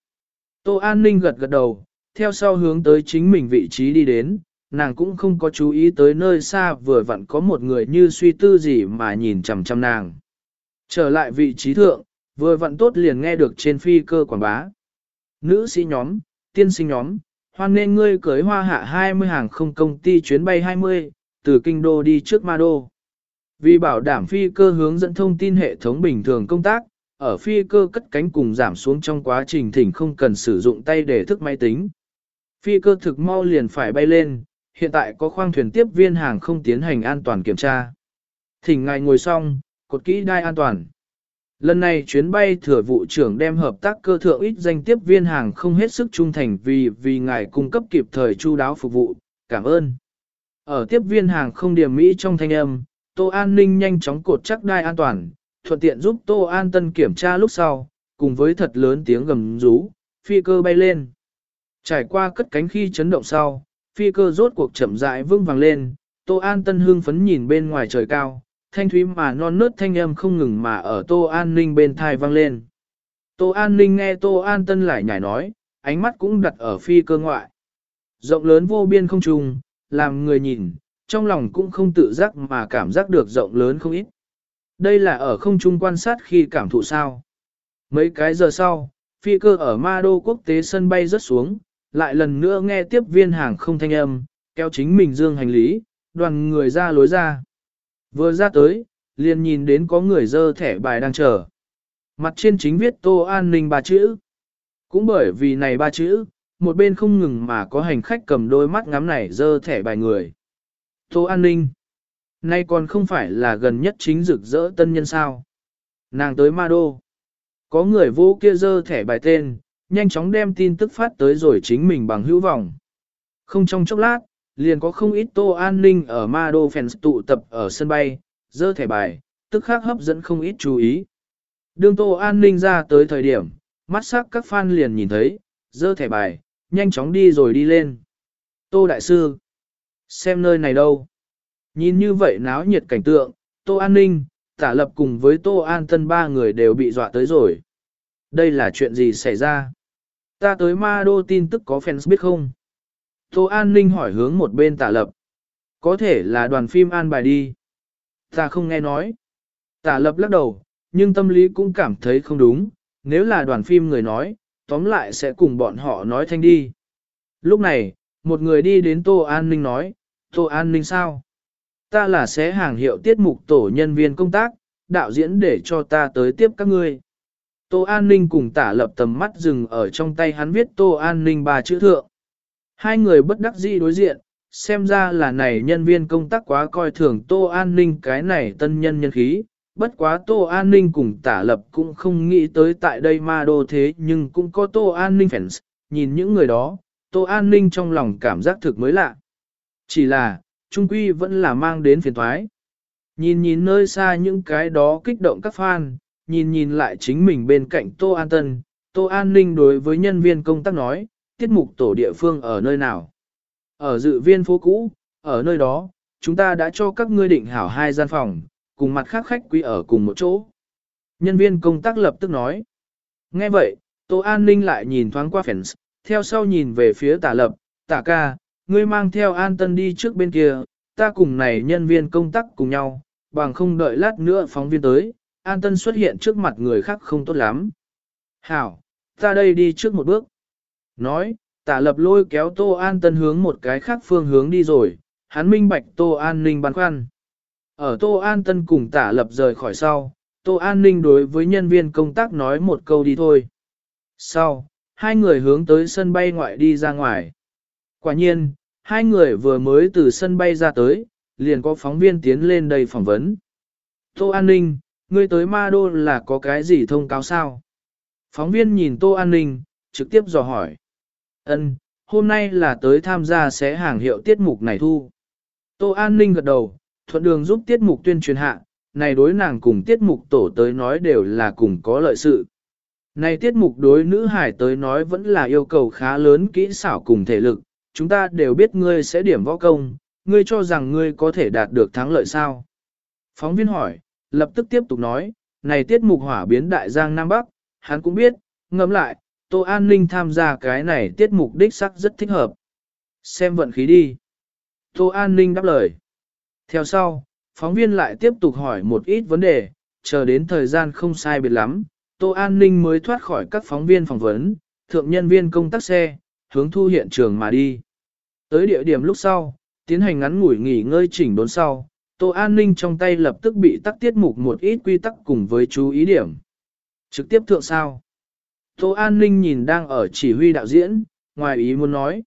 Tô An Ninh gật gật đầu, theo sau hướng tới chính mình vị trí đi đến, nàng cũng không có chú ý tới nơi xa vừa vặn có một người như suy tư gì mà nhìn chằm chằm nàng. Trở lại vị trí thượng, vừa vặn tốt liền nghe được trên phi cơ quảng bá. Nữ sĩ nhóm, tiên sinh nhóm, hoan nên ngươi cưới hoa hạ 20 hàng không công ty chuyến bay 20, từ kinh đô đi trước ma đô. Vì bảo đảm phi cơ hướng dẫn thông tin hệ thống bình thường công tác, ở phi cơ cất cánh cùng giảm xuống trong quá trình thỉnh không cần sử dụng tay để thức máy tính. Phi cơ thực mau liền phải bay lên, hiện tại có khoang thuyền tiếp viên hàng không tiến hành an toàn kiểm tra. Thỉnh ngài ngồi xong, cột kỹ đai an toàn. Lần này chuyến bay thừa vụ trưởng đem hợp tác cơ thượng ít danh tiếp viên hàng không hết sức trung thành vì vì ngài cung cấp kịp thời chu đáo phục vụ, cảm ơn. Ở tiếp viên hàng không điểm Mỹ trong thanh âm, Tô An Ninh nhanh chóng cột chắc đai an toàn, thuận tiện giúp Tô An Tân kiểm tra lúc sau, cùng với thật lớn tiếng gầm rú, phi cơ bay lên. Trải qua cất cánh khi chấn động sau, phi cơ rốt cuộc chậm rãi vững vàng lên, Tô An Tân hương phấn nhìn bên ngoài trời cao, thanh thúy mà non nớt thanh âm không ngừng mà ở Tô An Ninh bên thai vang lên. Tô An Ninh nghe Tô An Tân lại nhảy nói, ánh mắt cũng đặt ở phi cơ ngoại. Rộng lớn vô biên không trùng, làm người nhìn, trong lòng cũng không tự giác mà cảm giác được rộng lớn không ít. Đây là ở không trung quan sát khi cảm thụ sao. Mấy cái giờ sau, phi cơ ở Ma Đô quốc tế sân bay rớt xuống, lại lần nữa nghe tiếp viên hàng không thanh âm, kéo chính mình dương hành lý, đoàn người ra lối ra. Vừa ra tới, liền nhìn đến có người dơ thẻ bài đang chờ. Mặt trên chính viết Tô An Ninh ba chữ. Cũng bởi vì này ba chữ, một bên không ngừng mà có hành khách cầm đôi mắt ngắm này dơ thẻ bài người. Tô An Ninh. Nay còn không phải là gần nhất chính rực rỡ tân nhân sao. Nàng tới Ma Đô. Có người vô kia dơ thẻ bài tên, nhanh chóng đem tin tức phát tới rồi chính mình bằng hữu vọng. Không trong chốc lát, liền có không ít tô an ninh ở Ma Đô fans tụ tập ở sân bay, dơ thẻ bài, tức khác hấp dẫn không ít chú ý. Đường tô an ninh ra tới thời điểm, mắt sắc các fan liền nhìn thấy, dơ thẻ bài, nhanh chóng đi rồi đi lên. Tô Đại Sư, xem nơi này đâu. Nhìn như vậy náo nhiệt cảnh tượng, Tô An Ninh, tả lập cùng với Tô An Tân ba người đều bị dọa tới rồi. Đây là chuyện gì xảy ra? Ta tới ma đô tin tức có fans biết không? Tô An Ninh hỏi hướng một bên tả lập. Có thể là đoàn phim an bài đi. Ta không nghe nói. Tả lập lắc đầu, nhưng tâm lý cũng cảm thấy không đúng. Nếu là đoàn phim người nói, tóm lại sẽ cùng bọn họ nói thanh đi. Lúc này, một người đi đến Tô An Ninh nói, Tô An Ninh sao? Ta là sẽ hàng hiệu tiết mục tổ nhân viên công tác, đạo diễn để cho ta tới tiếp các ngươi. Tô An Ninh cùng tả lập tầm mắt dừng ở trong tay hắn viết Tô An Ninh ba chữ thượng. Hai người bất đắc dĩ đối diện, xem ra là này nhân viên công tác quá coi thường Tô An Ninh cái này tân nhân nhân khí. Bất quá Tô An Ninh cùng tả lập cũng không nghĩ tới tại đây ma đô thế nhưng cũng có Tô An Ninh fans, nhìn những người đó, Tô An Ninh trong lòng cảm giác thực mới lạ. Chỉ là, trung quy vẫn là mang đến phiền thoái. Nhìn nhìn nơi xa những cái đó kích động các fan, nhìn nhìn lại chính mình bên cạnh Tô An Tân, Tô An Ninh đối với nhân viên công tác nói, tiết mục tổ địa phương ở nơi nào. Ở dự viên phố cũ, ở nơi đó, chúng ta đã cho các ngươi định hảo hai gian phòng, cùng mặt khác khách quý ở cùng một chỗ. Nhân viên công tác lập tức nói. Nghe vậy, Tô An Ninh lại nhìn thoáng qua fans, theo sau nhìn về phía tả lập, tả ca, ngươi mang theo An Tân đi trước bên kia, ta cùng này nhân viên công tác cùng nhau, bằng không đợi lát nữa phóng viên tới, An Tân xuất hiện trước mặt người khác không tốt lắm. Hảo, ta đây đi trước một bước. Nói, tả lập lôi kéo Tô An Tân hướng một cái khác phương hướng đi rồi, hắn minh bạch Tô An Ninh băn khoăn. Ở Tô An Tân cùng tả lập rời khỏi sau, Tô An Ninh đối với nhân viên công tác nói một câu đi thôi. Sau, hai người hướng tới sân bay ngoại đi ra ngoài. Quả nhiên, hai người vừa mới từ sân bay ra tới, liền có phóng viên tiến lên đây phỏng vấn. Tô An Ninh, ngươi tới Ma Đô là có cái gì thông cáo sao? Phóng viên nhìn Tô An Ninh, trực tiếp dò hỏi. Ân, hôm nay là tới tham gia xé hàng hiệu tiết mục này thu. Tô An Ninh gật đầu, thuận đường giúp tiết mục tuyên truyền hạ, này đối nàng cùng tiết mục tổ tới nói đều là cùng có lợi sự. Này tiết mục đối nữ hải tới nói vẫn là yêu cầu khá lớn kỹ xảo cùng thể lực, chúng ta đều biết ngươi sẽ điểm võ công, ngươi cho rằng ngươi có thể đạt được thắng lợi sao. Phóng viên hỏi, lập tức tiếp tục nói, này tiết mục hỏa biến đại giang Nam Bắc, hắn cũng biết, ngẫm lại, Tô An Ninh tham gia cái này tiết mục đích sắc rất thích hợp. Xem vận khí đi. Tô An Ninh đáp lời. Theo sau, phóng viên lại tiếp tục hỏi một ít vấn đề, chờ đến thời gian không sai biệt lắm, Tô An Ninh mới thoát khỏi các phóng viên phỏng vấn, thượng nhân viên công tác xe, hướng thu hiện trường mà đi. Tới địa điểm lúc sau, tiến hành ngắn ngủi nghỉ ngơi chỉnh đốn sau, Tô An Ninh trong tay lập tức bị tắc tiết mục một ít quy tắc cùng với chú ý điểm. Trực tiếp thượng sao? Tô An Ninh nhìn đang ở chỉ huy đạo diễn, ngoài ý muốn nói.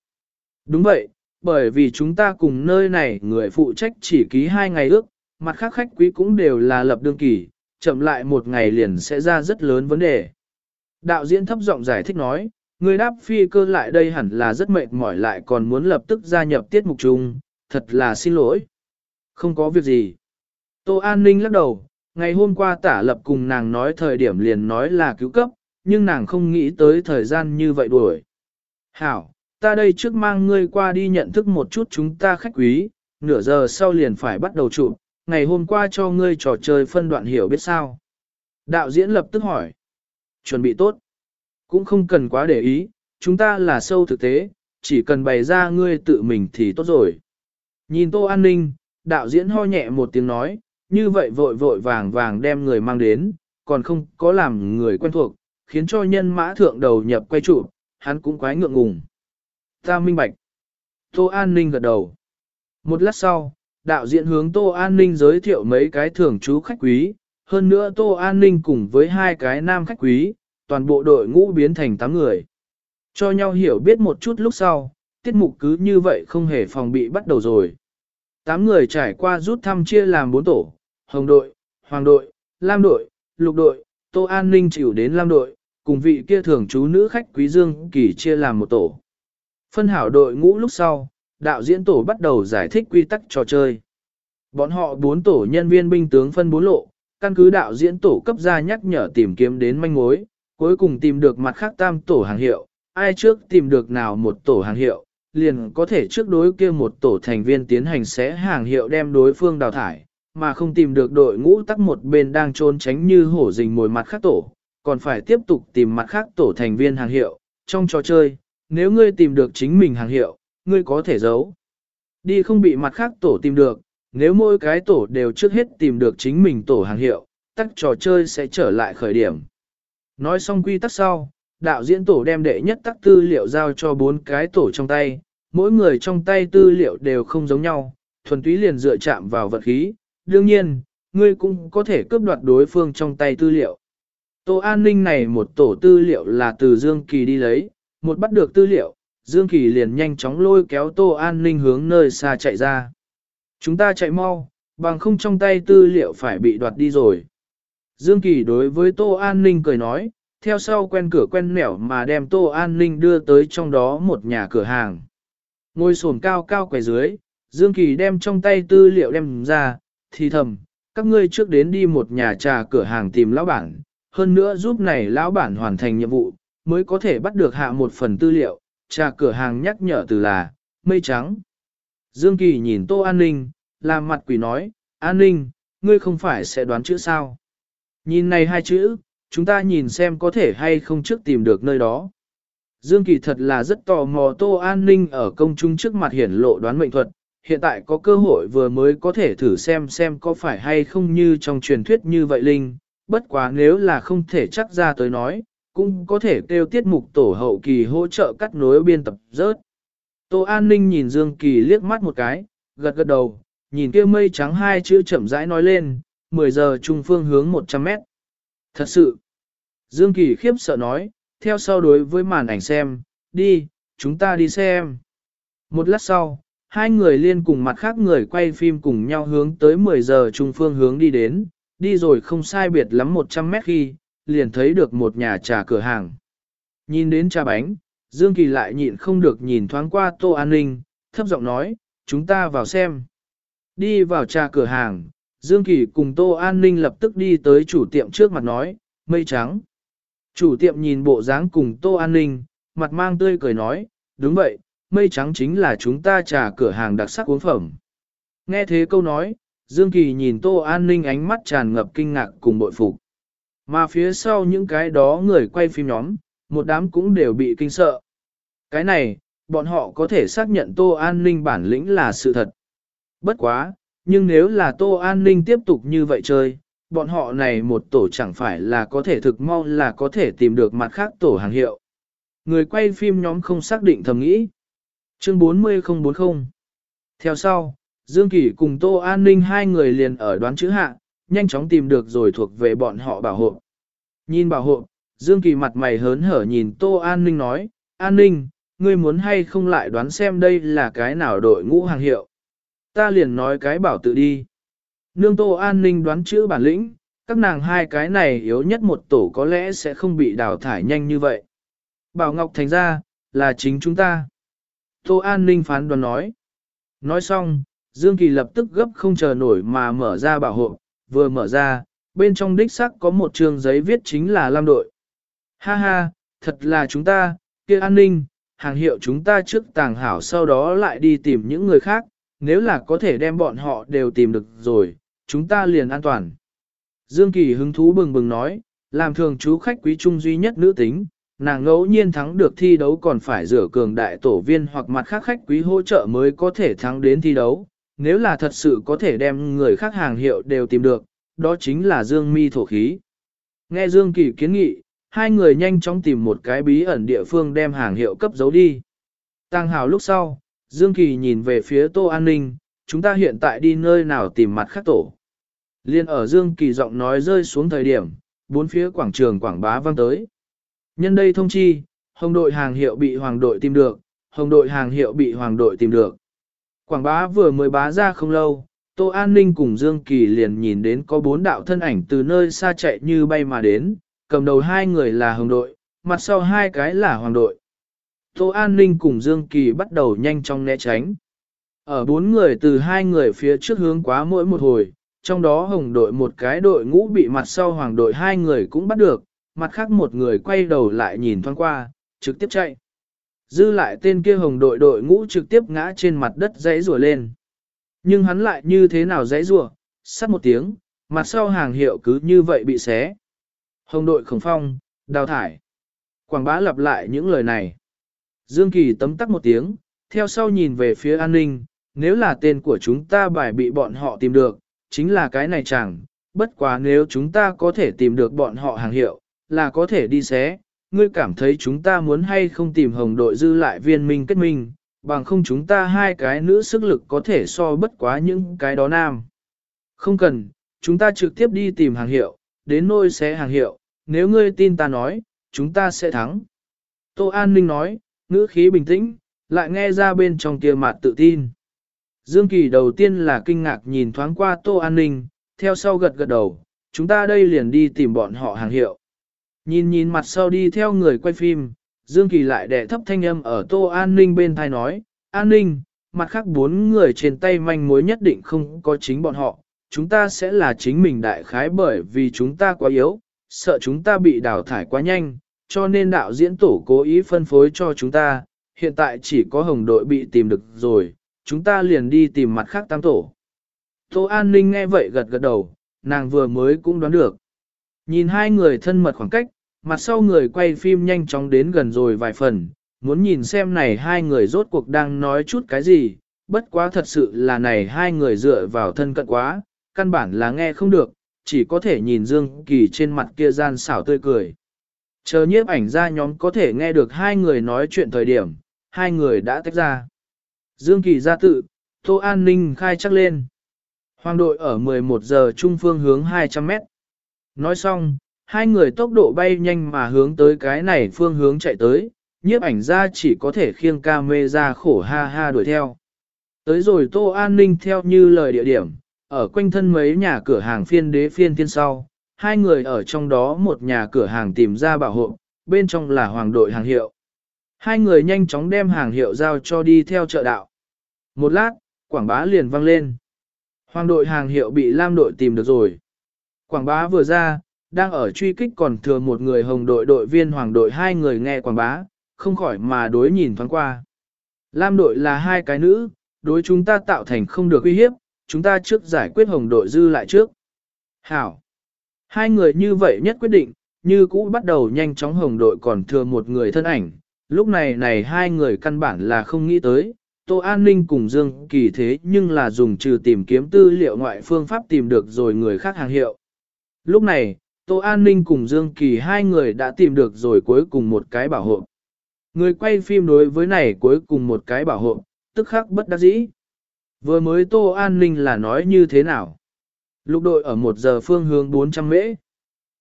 Đúng vậy, bởi vì chúng ta cùng nơi này người phụ trách chỉ ký hai ngày ước, mặt khác khách quý cũng đều là lập đương kỳ, chậm lại một ngày liền sẽ ra rất lớn vấn đề. Đạo diễn thấp giọng giải thích nói, người đáp phi cơ lại đây hẳn là rất mệt mỏi lại còn muốn lập tức gia nhập tiết mục chung, thật là xin lỗi. Không có việc gì. Tô An Ninh lắc đầu, ngày hôm qua tả lập cùng nàng nói thời điểm liền nói là cứu cấp, nhưng nàng không nghĩ tới thời gian như vậy đuổi. Hảo, ta đây trước mang ngươi qua đi nhận thức một chút chúng ta khách quý, nửa giờ sau liền phải bắt đầu chụp, ngày hôm qua cho ngươi trò chơi phân đoạn hiểu biết sao. Đạo diễn lập tức hỏi. Chuẩn bị tốt. Cũng không cần quá để ý, chúng ta là sâu thực tế, chỉ cần bày ra ngươi tự mình thì tốt rồi. Nhìn tô an ninh, đạo diễn ho nhẹ một tiếng nói, như vậy vội vội vàng vàng đem người mang đến, còn không có làm người quen thuộc, khiến cho nhân mã thượng đầu nhập quay trụ, hắn cũng quái ngượng ngùng. Ta minh bạch. Tô An Ninh gật đầu. Một lát sau, đạo diễn hướng Tô An Ninh giới thiệu mấy cái thưởng chú khách quý, hơn nữa Tô An Ninh cùng với hai cái nam khách quý, toàn bộ đội ngũ biến thành 8 người. Cho nhau hiểu biết một chút lúc sau, tiết mục cứ như vậy không hề phòng bị bắt đầu rồi. 8 người trải qua rút thăm chia làm 4 tổ, hồng đội, hoàng đội, lam đội, lục đội, Tô An Ninh chịu đến lam đội, cùng vị kia thường chú nữ khách quý Dương Kỳ chia làm một tổ. Phân hảo đội ngũ lúc sau, đạo diễn tổ bắt đầu giải thích quy tắc trò chơi. Bọn họ bốn tổ nhân viên binh tướng phân bốn lộ, căn cứ đạo diễn tổ cấp ra nhắc nhở tìm kiếm đến manh mối, cuối cùng tìm được mặt khác tam tổ hàng hiệu, ai trước tìm được nào một tổ hàng hiệu, liền có thể trước đối kia một tổ thành viên tiến hành xé hàng hiệu đem đối phương đào thải, mà không tìm được đội ngũ tắc một bên đang trốn tránh như hổ rình mồi mặt khác tổ, còn phải tiếp tục tìm mặt khác tổ thành viên hàng hiệu. Trong trò chơi, nếu ngươi tìm được chính mình hàng hiệu, ngươi có thể giấu. Đi không bị mặt khác tổ tìm được, nếu mỗi cái tổ đều trước hết tìm được chính mình tổ hàng hiệu, tắc trò chơi sẽ trở lại khởi điểm. Nói xong quy tắc sau, đạo diễn tổ đem đệ nhất tắc tư liệu giao cho bốn cái tổ trong tay, mỗi người trong tay tư liệu đều không giống nhau, thuần túy liền dựa chạm vào vật khí. Đương nhiên, ngươi cũng có thể cướp đoạt đối phương trong tay tư liệu. Tổ an ninh này một tổ tư liệu là từ Dương Kỳ đi lấy, một bắt được tư liệu, Dương Kỳ liền nhanh chóng lôi kéo Tô An ninh hướng nơi xa chạy ra. Chúng ta chạy mau, bằng không trong tay tư liệu phải bị đoạt đi rồi. Dương Kỳ đối với Tô An ninh cười nói, theo sau quen cửa quen nẻo mà đem Tô An ninh đưa tới trong đó một nhà cửa hàng. Ngôi sồn cao cao quầy dưới, Dương Kỳ đem trong tay tư liệu đem ra, thì thầm, các ngươi trước đến đi một nhà trà cửa hàng tìm lão bản, hơn nữa giúp này lão bản hoàn thành nhiệm vụ, mới có thể bắt được hạ một phần tư liệu, trà cửa hàng nhắc nhở từ là, mây trắng. Dương Kỳ nhìn Tô An Ninh, làm mặt quỷ nói, An Ninh, ngươi không phải sẽ đoán chữ sao? Nhìn này hai chữ, chúng ta nhìn xem có thể hay không trước tìm được nơi đó. Dương Kỳ thật là rất tò mò Tô An Ninh ở công chúng trước mặt hiển lộ đoán mệnh thuật, hiện tại có cơ hội vừa mới có thể thử xem xem có phải hay không như trong truyền thuyết như vậy Linh, bất quá nếu là không thể chắc ra tới nói, cũng có thể kêu tiết mục tổ hậu kỳ hỗ trợ cắt nối biên tập rớt. Tô An Ninh nhìn Dương Kỳ liếc mắt một cái, gật gật đầu, nhìn kia mây trắng hai chữ chậm rãi nói lên, 10 giờ trung phương hướng 100 mét. Thật sự, Dương Kỳ khiếp sợ nói, theo sau đối với màn ảnh xem, đi, chúng ta đi xem. Một lát sau, hai người liên cùng mặt khác người quay phim cùng nhau hướng tới 10 giờ trung phương hướng đi đến, đi rồi không sai biệt lắm 100 mét khi, liền thấy được một nhà trà cửa hàng. Nhìn đến trà bánh, Dương Kỳ lại nhịn không được nhìn thoáng qua Tô An Ninh, thấp giọng nói, chúng ta vào xem. Đi vào trà cửa hàng, Dương Kỳ cùng Tô An Ninh lập tức đi tới chủ tiệm trước mặt nói, mây trắng. Chủ tiệm nhìn bộ dáng cùng Tô An Ninh, mặt mang tươi cười nói, đúng vậy, mây trắng chính là chúng ta trà cửa hàng đặc sắc uống phẩm. Nghe thế câu nói, Dương Kỳ nhìn Tô An Ninh ánh mắt tràn ngập kinh ngạc cùng bội phục. Mà phía sau những cái đó người quay phim nhóm, một đám cũng đều bị kinh sợ. Cái này, bọn họ có thể xác nhận Tô An Ninh bản lĩnh là sự thật. Bất quá, nhưng nếu là Tô An Ninh tiếp tục như vậy chơi, bọn họ này một tổ chẳng phải là có thể thực mau là có thể tìm được mặt khác tổ hàng hiệu. Người quay phim nhóm không xác định thầm nghĩ. Chương 40040 Theo sau, Dương Kỳ cùng Tô An Ninh hai người liền ở đoán chữ hạ, nhanh chóng tìm được rồi thuộc về bọn họ bảo hộ. Nhìn bảo hộ, Dương Kỳ mặt mày hớn hở nhìn Tô An Ninh nói, An Ninh, ngươi muốn hay không lại đoán xem đây là cái nào đội ngũ hàng hiệu. Ta liền nói cái bảo tự đi. Nương Tô An Ninh đoán chữ bản lĩnh, các nàng hai cái này yếu nhất một tổ có lẽ sẽ không bị đào thải nhanh như vậy. Bảo Ngọc thành ra, là chính chúng ta. Tô An Ninh phán đoán nói. Nói xong, Dương Kỳ lập tức gấp không chờ nổi mà mở ra bảo hộ, vừa mở ra, bên trong đích sắc có một trường giấy viết chính là Lam đội. Ha ha, thật là chúng ta, kia an ninh, hàng hiệu chúng ta trước tàng hảo sau đó lại đi tìm những người khác, nếu là có thể đem bọn họ đều tìm được rồi, chúng ta liền an toàn. Dương Kỳ hứng thú bừng bừng nói, làm thường chú khách quý trung duy nhất nữ tính, nàng ngẫu nhiên thắng được thi đấu còn phải rửa cường đại tổ viên hoặc mặt khác khách quý hỗ trợ mới có thể thắng đến thi đấu. Nếu là thật sự có thể đem người khác hàng hiệu đều tìm được, đó chính là Dương Mi thổ khí. Nghe Dương Kỳ kiến nghị, hai người nhanh chóng tìm một cái bí ẩn địa phương đem hàng hiệu cấp giấu đi. Tăng hào lúc sau, Dương Kỳ nhìn về phía Tô An Ninh, chúng ta hiện tại đi nơi nào tìm mặt khác tổ. Liên ở Dương Kỳ giọng nói rơi xuống thời điểm, bốn phía quảng trường quảng bá vang tới. Nhân đây thông chi, hồng đội hàng hiệu bị hoàng đội tìm được, hồng đội hàng hiệu bị hoàng đội tìm được. Quảng bá vừa mới bá ra không lâu, Tô An Ninh cùng Dương Kỳ liền nhìn đến có bốn đạo thân ảnh từ nơi xa chạy như bay mà đến, cầm đầu hai người là hồng đội, mặt sau hai cái là hoàng đội. Tô An Ninh cùng Dương Kỳ bắt đầu nhanh chóng né tránh. Ở bốn người từ hai người phía trước hướng quá mỗi một hồi, trong đó hồng đội một cái đội ngũ bị mặt sau hoàng đội hai người cũng bắt được, mặt khác một người quay đầu lại nhìn thoáng qua, trực tiếp chạy. Dư lại tên kia hồng đội đội ngũ trực tiếp ngã trên mặt đất dãy rùa lên. Nhưng hắn lại như thế nào dãy rùa, sắt một tiếng, mặt sau hàng hiệu cứ như vậy bị xé. Hồng đội khổng phong, đào thải. Quảng bá lặp lại những lời này. Dương Kỳ tấm tắc một tiếng, theo sau nhìn về phía an ninh, nếu là tên của chúng ta bài bị bọn họ tìm được, chính là cái này chẳng, bất quá nếu chúng ta có thể tìm được bọn họ hàng hiệu, là có thể đi xé, ngươi cảm thấy chúng ta muốn hay không tìm hồng đội dư lại viên minh kết minh, bằng không chúng ta hai cái nữ sức lực có thể so bất quá những cái đó nam. Không cần, chúng ta trực tiếp đi tìm hàng hiệu, đến nôi xé hàng hiệu, nếu ngươi tin ta nói, chúng ta sẽ thắng. Tô An Ninh nói, ngữ khí bình tĩnh, lại nghe ra bên trong kia mặt tự tin. Dương Kỳ đầu tiên là kinh ngạc nhìn thoáng qua Tô An Ninh, theo sau gật gật đầu, chúng ta đây liền đi tìm bọn họ hàng hiệu. Nhìn nhìn mặt sau đi theo người quay phim, Dương Kỳ lại đẻ thấp thanh âm ở Tô An Ninh bên thai nói, An Ninh, mặt khác bốn người trên tay manh mối nhất định không có chính bọn họ, chúng ta sẽ là chính mình đại khái bởi vì chúng ta quá yếu, sợ chúng ta bị đào thải quá nhanh, cho nên đạo diễn tổ cố ý phân phối cho chúng ta, hiện tại chỉ có hồng đội bị tìm được rồi, chúng ta liền đi tìm mặt khác tam tổ. Tô An Ninh nghe vậy gật gật đầu, nàng vừa mới cũng đoán được. Nhìn hai người thân mật khoảng cách, mặt sau người quay phim nhanh chóng đến gần rồi vài phần, muốn nhìn xem này hai người rốt cuộc đang nói chút cái gì, bất quá thật sự là này hai người dựa vào thân cận quá, căn bản là nghe không được, chỉ có thể nhìn Dương Kỳ trên mặt kia gian xảo tươi cười. Chờ nhiếp ảnh ra nhóm có thể nghe được hai người nói chuyện thời điểm, hai người đã tách ra. Dương Kỳ ra tự, Tô An Ninh khai chắc lên. Hoàng đội ở 11 giờ trung phương hướng 200 mét. Nói xong, hai người tốc độ bay nhanh mà hướng tới cái này phương hướng chạy tới, nhiếp ảnh ra chỉ có thể khiêng ca mê ra khổ ha ha đuổi theo. Tới rồi Tô An Ninh theo như lời địa điểm, ở quanh thân mấy nhà cửa hàng phiên đế phiên tiên sau, hai người ở trong đó một nhà cửa hàng tìm ra bảo hộ, bên trong là hoàng đội hàng hiệu. Hai người nhanh chóng đem hàng hiệu giao cho đi theo chợ đạo. Một lát, quảng bá liền vang lên. Hoàng đội hàng hiệu bị Lam đội tìm được rồi. Quảng bá vừa ra, đang ở truy kích còn thừa một người hồng đội đội viên hoàng đội hai người nghe quảng bá, không khỏi mà đối nhìn thoáng qua. Lam đội là hai cái nữ, đối chúng ta tạo thành không được uy hiếp, chúng ta trước giải quyết hồng đội dư lại trước. Hảo. Hai người như vậy nhất quyết định, như cũ bắt đầu nhanh chóng hồng đội còn thừa một người thân ảnh. Lúc này này hai người căn bản là không nghĩ tới, Tô An Ninh cùng Dương Kỳ thế nhưng là dùng trừ tìm kiếm tư liệu ngoại phương pháp tìm được rồi người khác hàng hiệu. Lúc này, Tô An Ninh cùng Dương Kỳ hai người đã tìm được rồi cuối cùng một cái bảo hộ. Người quay phim đối với này cuối cùng một cái bảo hộ, tức khắc bất đắc dĩ. Vừa mới Tô An Ninh là nói như thế nào? Lục đội ở một giờ phương hướng 400 mễ.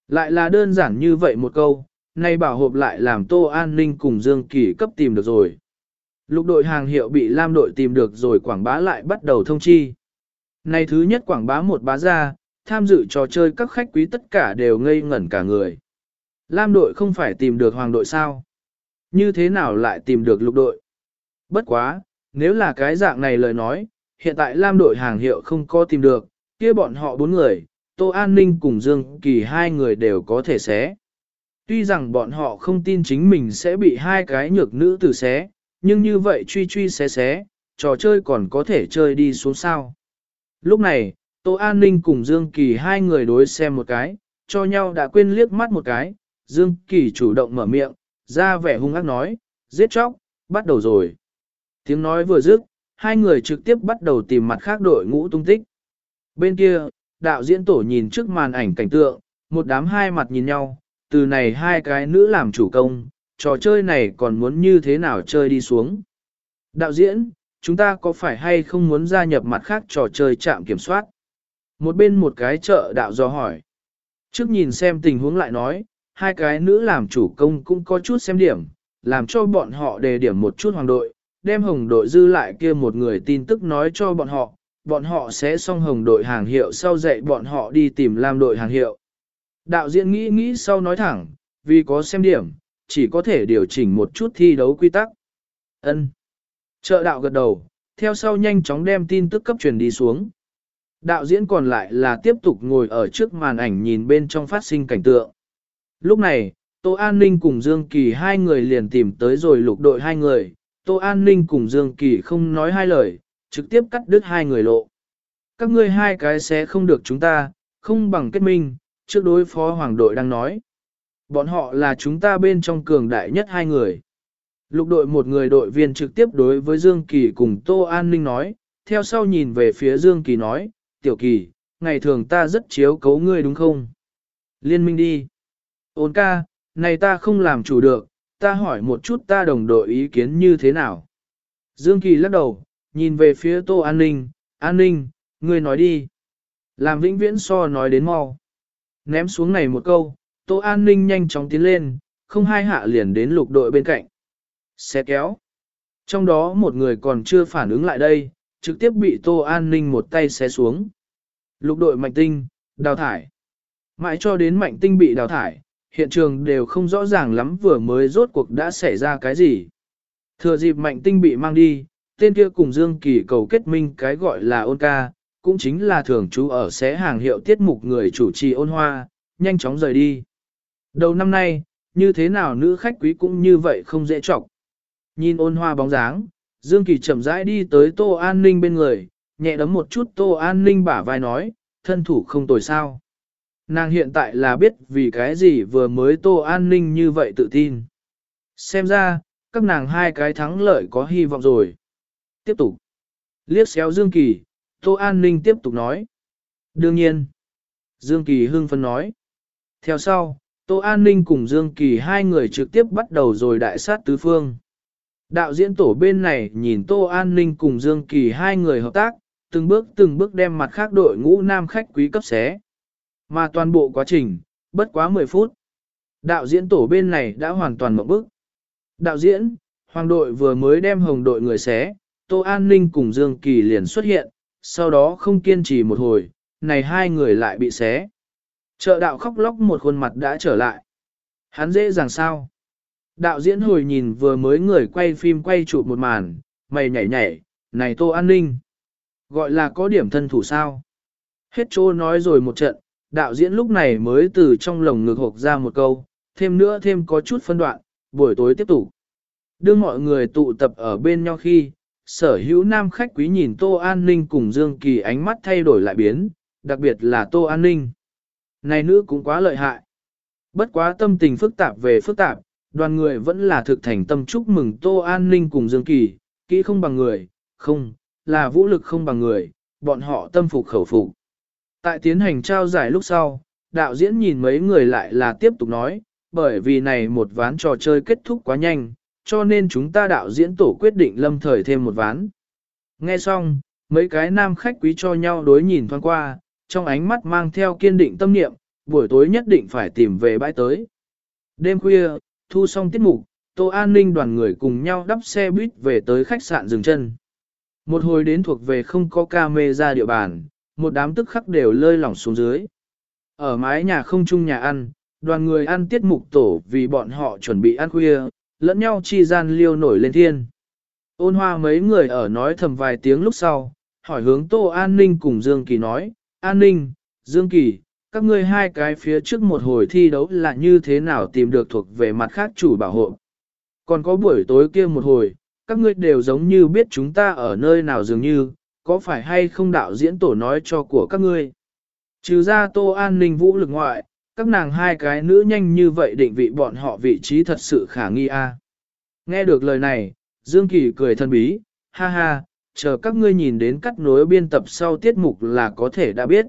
Lại là đơn giản như vậy một câu, nay bảo hộp lại làm Tô An Ninh cùng Dương Kỳ cấp tìm được rồi. Lục đội hàng hiệu bị Lam đội tìm được rồi quảng bá lại bắt đầu thông chi. Này thứ nhất quảng bá một bá ra, tham dự trò chơi các khách quý tất cả đều ngây ngẩn cả người. Lam đội không phải tìm được hoàng đội sao? Như thế nào lại tìm được lục đội? Bất quá, nếu là cái dạng này lời nói, hiện tại Lam đội hàng hiệu không có tìm được, kia bọn họ bốn người, Tô An Ninh cùng Dương Kỳ hai người đều có thể xé. Tuy rằng bọn họ không tin chính mình sẽ bị hai cái nhược nữ tử xé, nhưng như vậy truy truy xé xé, trò chơi còn có thể chơi đi xuống sao. Lúc này, Tô An Ninh cùng Dương Kỳ hai người đối xem một cái, cho nhau đã quên liếc mắt một cái, Dương Kỳ chủ động mở miệng, ra vẻ hung ác nói, giết chóc, bắt đầu rồi. Tiếng nói vừa dứt, hai người trực tiếp bắt đầu tìm mặt khác đội ngũ tung tích. Bên kia, đạo diễn tổ nhìn trước màn ảnh cảnh tượng, một đám hai mặt nhìn nhau, từ này hai cái nữ làm chủ công, trò chơi này còn muốn như thế nào chơi đi xuống. Đạo diễn, chúng ta có phải hay không muốn gia nhập mặt khác trò chơi chạm kiểm soát? Một bên một cái chợ đạo do hỏi. Trước nhìn xem tình huống lại nói, hai cái nữ làm chủ công cũng có chút xem điểm, làm cho bọn họ đề điểm một chút hoàng đội, đem hồng đội dư lại kia một người tin tức nói cho bọn họ, bọn họ sẽ xong hồng đội hàng hiệu sau dạy bọn họ đi tìm làm đội hàng hiệu. Đạo diễn nghĩ nghĩ sau nói thẳng, vì có xem điểm, chỉ có thể điều chỉnh một chút thi đấu quy tắc. Ân. Trợ đạo gật đầu, theo sau nhanh chóng đem tin tức cấp truyền đi xuống. Đạo diễn còn lại là tiếp tục ngồi ở trước màn ảnh nhìn bên trong phát sinh cảnh tượng. Lúc này, Tô An Ninh cùng Dương Kỳ hai người liền tìm tới rồi lục đội hai người, Tô An Ninh cùng Dương Kỳ không nói hai lời, trực tiếp cắt đứt hai người lộ. Các ngươi hai cái sẽ không được chúng ta, không bằng kết minh, trước đối phó hoàng đội đang nói. Bọn họ là chúng ta bên trong cường đại nhất hai người. Lục đội một người đội viên trực tiếp đối với Dương Kỳ cùng Tô An Ninh nói, theo sau nhìn về phía Dương Kỳ nói, Tiểu Kỳ, ngày thường ta rất chiếu cấu ngươi đúng không? Liên minh đi. Ôn ca, này ta không làm chủ được, ta hỏi một chút ta đồng đội ý kiến như thế nào? Dương Kỳ lắc đầu, nhìn về phía Tô An Ninh, An Ninh, ngươi nói đi. Làm vĩnh viễn so nói đến mau. Ném xuống này một câu, Tô An Ninh nhanh chóng tiến lên, không hai hạ liền đến lục đội bên cạnh. Xe kéo. Trong đó một người còn chưa phản ứng lại đây, trực tiếp bị Tô An Ninh một tay xé xuống. Lục đội mạnh tinh, đào thải. Mãi cho đến mạnh tinh bị đào thải, hiện trường đều không rõ ràng lắm vừa mới rốt cuộc đã xảy ra cái gì. Thừa dịp mạnh tinh bị mang đi, tên kia cùng Dương Kỳ cầu kết minh cái gọi là ôn ca, cũng chính là thường trú ở xé hàng hiệu tiết mục người chủ trì ôn hoa, nhanh chóng rời đi. Đầu năm nay, như thế nào nữ khách quý cũng như vậy không dễ chọc. Nhìn ôn hoa bóng dáng, Dương Kỳ chậm rãi đi tới Tô An Ninh bên người, nhẹ đấm một chút Tô An Ninh bả vai nói, thân thủ không tồi sao. Nàng hiện tại là biết vì cái gì vừa mới Tô An Ninh như vậy tự tin. Xem ra, các nàng hai cái thắng lợi có hy vọng rồi. Tiếp tục. Liếc xéo Dương Kỳ, Tô An Ninh tiếp tục nói. Đương nhiên. Dương Kỳ hưng phân nói. Theo sau, Tô An Ninh cùng Dương Kỳ hai người trực tiếp bắt đầu rồi đại sát tứ phương. Đạo diễn tổ bên này nhìn Tô An Ninh cùng Dương Kỳ hai người hợp tác, từng bước từng bước đem mặt khác đội ngũ nam khách quý cấp xé. Mà toàn bộ quá trình, bất quá 10 phút. Đạo diễn tổ bên này đã hoàn toàn mộng bức. Đạo diễn, hoàng đội vừa mới đem hồng đội người xé, Tô An Ninh cùng Dương Kỳ liền xuất hiện, sau đó không kiên trì một hồi, này hai người lại bị xé. Trợ đạo khóc lóc một khuôn mặt đã trở lại. Hắn dễ dàng sao? Đạo diễn hồi nhìn vừa mới người quay phim quay chụp một màn, mày nhảy nhảy, này tô an ninh. Gọi là có điểm thân thủ sao? Hết trô nói rồi một trận, đạo diễn lúc này mới từ trong lồng ngực hộp ra một câu, thêm nữa thêm có chút phân đoạn, buổi tối tiếp tục. Đưa mọi người tụ tập ở bên nhau khi, sở hữu nam khách quý nhìn Tô An Ninh cùng Dương Kỳ ánh mắt thay đổi lại biến, đặc biệt là Tô An Ninh. Này nữ cũng quá lợi hại. Bất quá tâm tình phức tạp về phức tạp, đoàn người vẫn là thực thành tâm chúc mừng Tô An Ninh cùng Dương Kỳ, kỹ không bằng người, không, là vũ lực không bằng người, bọn họ tâm phục khẩu phục. Tại tiến hành trao giải lúc sau, đạo diễn nhìn mấy người lại là tiếp tục nói, bởi vì này một ván trò chơi kết thúc quá nhanh, cho nên chúng ta đạo diễn tổ quyết định lâm thời thêm một ván. Nghe xong, mấy cái nam khách quý cho nhau đối nhìn thoáng qua, trong ánh mắt mang theo kiên định tâm niệm, buổi tối nhất định phải tìm về bãi tới. Đêm khuya, thu xong tiết mục, Tô An ninh đoàn người cùng nhau đắp xe buýt về tới khách sạn dừng chân. Một hồi đến thuộc về không có ca mê ra địa bàn, một đám tức khắc đều lơi lỏng xuống dưới. Ở mái nhà không chung nhà ăn, đoàn người ăn tiết mục tổ vì bọn họ chuẩn bị ăn khuya, lẫn nhau chi gian liêu nổi lên thiên. Ôn hoa mấy người ở nói thầm vài tiếng lúc sau, hỏi hướng Tô An Ninh cùng Dương Kỳ nói, An Ninh, Dương Kỳ, các ngươi hai cái phía trước một hồi thi đấu là như thế nào tìm được thuộc về mặt khác chủ bảo hộ. Còn có buổi tối kia một hồi, các ngươi đều giống như biết chúng ta ở nơi nào dường như, có phải hay không đạo diễn tổ nói cho của các ngươi. Trừ ra tô an ninh vũ lực ngoại, các nàng hai cái nữ nhanh như vậy định vị bọn họ vị trí thật sự khả nghi a. Nghe được lời này, Dương Kỳ cười thân bí, ha ha, chờ các ngươi nhìn đến cắt nối biên tập sau tiết mục là có thể đã biết.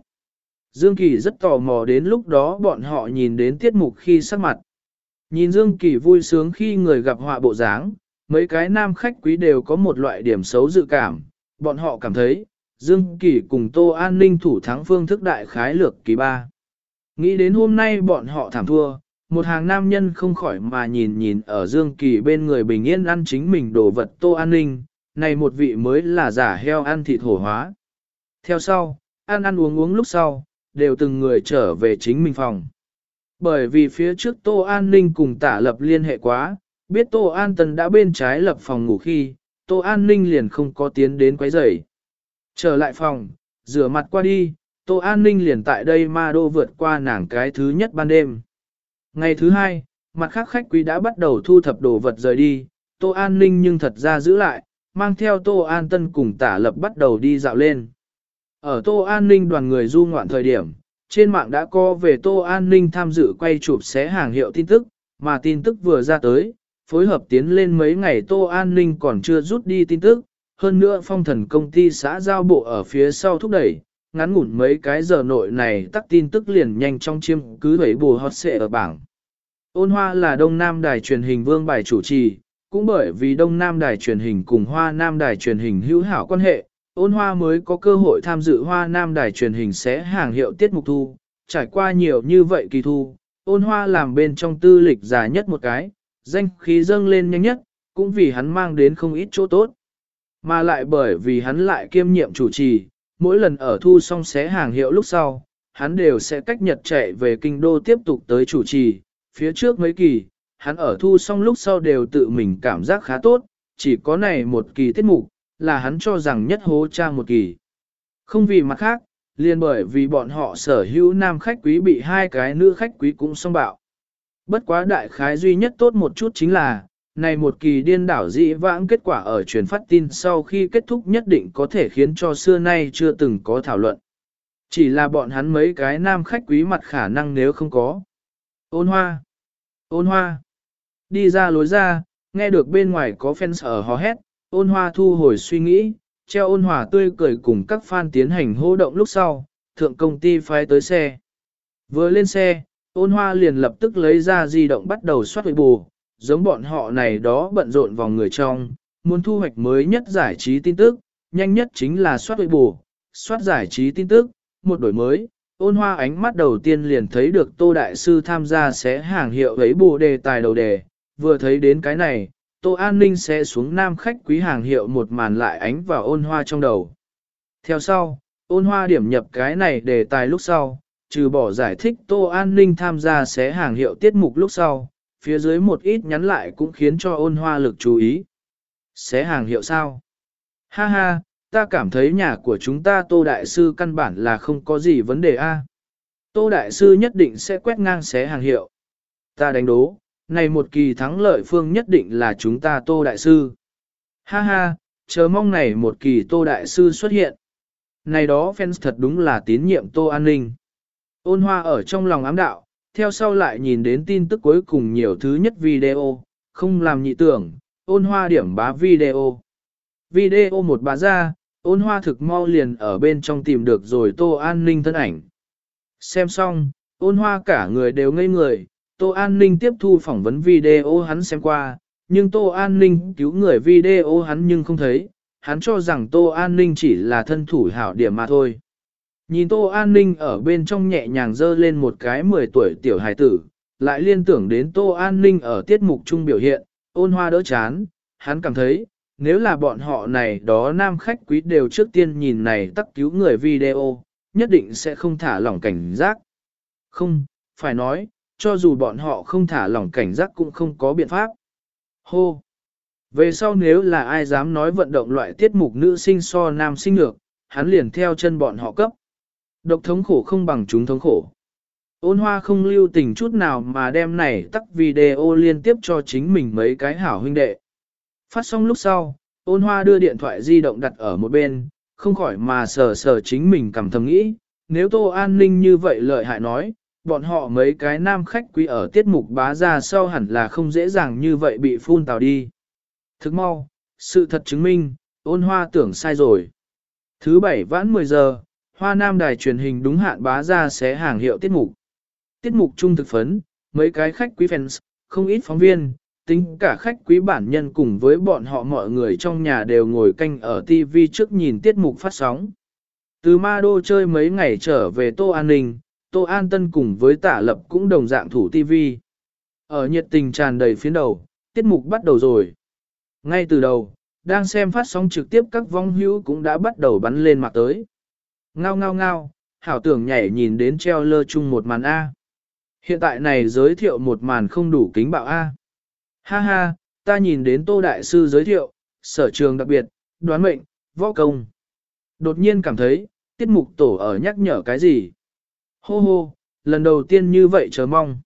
Dương Kỳ rất tò mò đến lúc đó bọn họ nhìn đến tiết mục khi sắc mặt. Nhìn Dương Kỳ vui sướng khi người gặp họa bộ dáng, mấy cái nam khách quý đều có một loại điểm xấu dự cảm, bọn họ cảm thấy, Dương Kỳ cùng Tô An Ninh thủ thắng phương thức đại khái lược kỳ ba. Nghĩ đến hôm nay bọn họ thảm thua, một hàng nam nhân không khỏi mà nhìn nhìn ở Dương Kỳ bên người bình yên ăn chính mình đồ vật Tô An Ninh, này một vị mới là giả heo ăn thịt hổ hóa. Theo sau, ăn ăn uống uống lúc sau, đều từng người trở về chính mình phòng. Bởi vì phía trước Tô An Ninh cùng tả lập liên hệ quá, biết Tô An Tân đã bên trái lập phòng ngủ khi, Tô An Ninh liền không có tiến đến quấy rầy. Trở lại phòng, rửa mặt qua đi, Tô An Ninh liền tại đây ma đô vượt qua nàng cái thứ nhất ban đêm. Ngày thứ hai, mặt khác khách quý đã bắt đầu thu thập đồ vật rời đi, Tô An Ninh nhưng thật ra giữ lại, mang theo Tô An Tân cùng tả lập bắt đầu đi dạo lên. Ở Tô An Ninh đoàn người du ngoạn thời điểm, trên mạng đã có về Tô An Ninh tham dự quay chụp xé hàng hiệu tin tức, mà tin tức vừa ra tới, phối hợp tiến lên mấy ngày Tô An Ninh còn chưa rút đi tin tức, hơn nữa phong thần công ty xã giao bộ ở phía sau thúc đẩy, ngắn ngủn mấy cái giờ nội này tắt tin tức liền nhanh trong chiêm cứ thủy bù hot xệ ở bảng. Ôn Hoa là Đông Nam Đài truyền hình vương bài chủ trì, cũng bởi vì Đông Nam Đài truyền hình cùng Hoa Nam Đài truyền hình hữu hảo quan hệ, ôn hoa mới có cơ hội tham dự Hoa Nam Đài truyền hình sẽ hàng hiệu tiết mục thu, trải qua nhiều như vậy kỳ thu, ôn hoa làm bên trong tư lịch dài nhất một cái, danh khí dâng lên nhanh nhất, cũng vì hắn mang đến không ít chỗ tốt. Mà lại bởi vì hắn lại kiêm nhiệm chủ trì, mỗi lần ở thu xong xé hàng hiệu lúc sau, hắn đều sẽ cách nhật chạy về kinh đô tiếp tục tới chủ trì, phía trước mấy kỳ, hắn ở thu xong lúc sau đều tự mình cảm giác khá tốt, chỉ có này một kỳ tiết mục, là hắn cho rằng nhất hố trang một kỳ. Không vì mặt khác, liền bởi vì bọn họ sở hữu nam khách quý bị hai cái nữ khách quý cũng song bạo. Bất quá đại khái duy nhất tốt một chút chính là, này một kỳ điên đảo dị vãng kết quả ở truyền phát tin sau khi kết thúc nhất định có thể khiến cho xưa nay chưa từng có thảo luận. Chỉ là bọn hắn mấy cái nam khách quý mặt khả năng nếu không có. Ôn hoa! Ôn hoa! Đi ra lối ra, nghe được bên ngoài có fans ở hò hét, ôn hoa thu hồi suy nghĩ, treo ôn hòa tươi cười cùng các fan tiến hành hô động lúc sau, thượng công ty phái tới xe. Vừa lên xe, ôn hoa liền lập tức lấy ra di động bắt đầu soát bù, giống bọn họ này đó bận rộn vòng người trong, muốn thu hoạch mới nhất giải trí tin tức, nhanh nhất chính là soát bù, soát giải trí tin tức, một đổi mới. Ôn hoa ánh mắt đầu tiên liền thấy được Tô Đại Sư tham gia xé hàng hiệu ấy bù đề tài đầu đề, vừa thấy đến cái này, Tô An Ninh sẽ xuống nam khách quý hàng hiệu một màn lại ánh vào ôn hoa trong đầu. Theo sau, ôn hoa điểm nhập cái này đề tài lúc sau, trừ bỏ giải thích Tô An Ninh tham gia xé hàng hiệu tiết mục lúc sau, phía dưới một ít nhắn lại cũng khiến cho ôn hoa lực chú ý. Xé hàng hiệu sao? Ha ha, ta cảm thấy nhà của chúng ta Tô Đại Sư căn bản là không có gì vấn đề a. Tô Đại Sư nhất định sẽ quét ngang xé hàng hiệu. Ta đánh đố, này một kỳ thắng lợi phương nhất định là chúng ta Tô Đại Sư. Ha ha, chờ mong này một kỳ Tô Đại Sư xuất hiện. Này đó fans thật đúng là tín nhiệm Tô An Ninh. Ôn hoa ở trong lòng ám đạo, theo sau lại nhìn đến tin tức cuối cùng nhiều thứ nhất video, không làm nhị tưởng, ôn hoa điểm bá video. Video một bá ra, ôn hoa thực mau liền ở bên trong tìm được rồi Tô An Ninh thân ảnh. Xem xong, ôn hoa cả người đều ngây người, Tô An Ninh tiếp thu phỏng vấn video hắn xem qua, nhưng Tô An Ninh cứu người video hắn nhưng không thấy, hắn cho rằng Tô An Ninh chỉ là thân thủ hảo điểm mà thôi. Nhìn Tô An Ninh ở bên trong nhẹ nhàng dơ lên một cái 10 tuổi tiểu hài tử, lại liên tưởng đến Tô An Ninh ở tiết mục chung biểu hiện, ôn hoa đỡ chán, hắn cảm thấy, nếu là bọn họ này đó nam khách quý đều trước tiên nhìn này tắc cứu người video, nhất định sẽ không thả lỏng cảnh giác. Không, phải nói, cho dù bọn họ không thả lỏng cảnh giác cũng không có biện pháp. Hô! Về sau nếu là ai dám nói vận động loại tiết mục nữ sinh so nam sinh ngược, hắn liền theo chân bọn họ cấp. Độc thống khổ không bằng chúng thống khổ. Ôn hoa không lưu tình chút nào mà đem này tắt video liên tiếp cho chính mình mấy cái hảo huynh đệ. Phát xong lúc sau, ôn hoa đưa điện thoại di động đặt ở một bên, không khỏi mà sờ sờ chính mình cảm thầm nghĩ, nếu Tô An Ninh như vậy lợi hại nói, bọn họ mấy cái nam khách quý ở tiết mục bá ra sau hẳn là không dễ dàng như vậy bị phun tào đi. Thức mau, sự thật chứng minh, ôn hoa tưởng sai rồi. Thứ bảy vãn 10 giờ, hoa nam đài truyền hình đúng hạn bá ra xé hàng hiệu tiết mục. Tiết mục trung thực phấn, mấy cái khách quý fans, không ít phóng viên, tính cả khách quý bản nhân cùng với bọn họ mọi người trong nhà đều ngồi canh ở TV trước nhìn tiết mục phát sóng. Từ ma đô chơi mấy ngày trở về Tô An Ninh, Tô An Tân cùng với tả lập cũng đồng dạng thủ TV. Ở nhiệt tình tràn đầy phía đầu, tiết mục bắt đầu rồi. Ngay từ đầu, đang xem phát sóng trực tiếp các vong hữu cũng đã bắt đầu bắn lên mặt tới. Ngao ngao ngao, hảo tưởng nhảy nhìn đến treo lơ chung một màn A. Hiện tại này giới thiệu một màn không đủ kính bạo A. Ha ha, ta nhìn đến Tô Đại Sư giới thiệu, sở trường đặc biệt, đoán mệnh, võ công. Đột nhiên cảm thấy, tiết mục tổ ở nhắc nhở cái gì. Hô hô, lần đầu tiên như vậy chờ mong.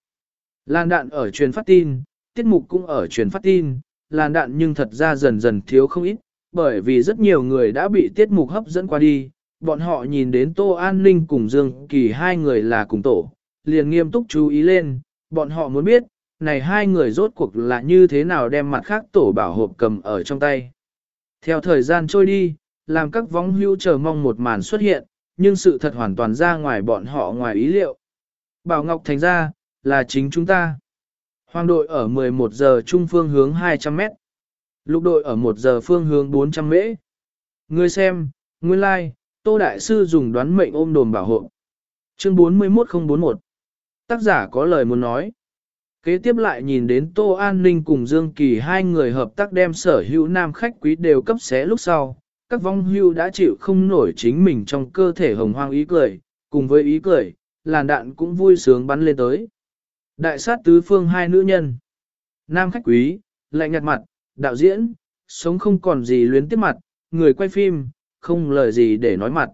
Lan đạn ở truyền phát tin, tiết mục cũng ở truyền phát tin, lan đạn nhưng thật ra dần dần thiếu không ít, bởi vì rất nhiều người đã bị tiết mục hấp dẫn qua đi. Bọn họ nhìn đến Tô An Ninh cùng Dương Kỳ hai người là cùng tổ, liền nghiêm túc chú ý lên, bọn họ muốn biết, này hai người rốt cuộc là như thế nào đem mặt khác tổ bảo hộp cầm ở trong tay. Theo thời gian trôi đi, làm các vong hưu chờ mong một màn xuất hiện, nhưng sự thật hoàn toàn ra ngoài bọn họ ngoài ý liệu. Bảo Ngọc thành ra, là chính chúng ta. Hoàng đội ở 11 giờ trung phương hướng 200 mét. Lục đội ở 1 giờ phương hướng 400 mễ. Người xem, nguyên lai, like, Tô Đại Sư dùng đoán mệnh ôm đồm bảo hộ. Chương 41041 Tác giả có lời muốn nói. Kế tiếp lại nhìn đến Tô An Ninh cùng Dương Kỳ hai người hợp tác đem sở hữu nam khách quý đều cấp xé lúc sau. Các vong hưu đã chịu không nổi chính mình trong cơ thể hồng hoang ý cười, cùng với ý cười, làn đạn cũng vui sướng bắn lên tới. Đại sát tứ phương hai nữ nhân. Nam khách quý, lạnh nhạt mặt, đạo diễn, sống không còn gì luyến tiếp mặt, người quay phim, không lời gì để nói mặt.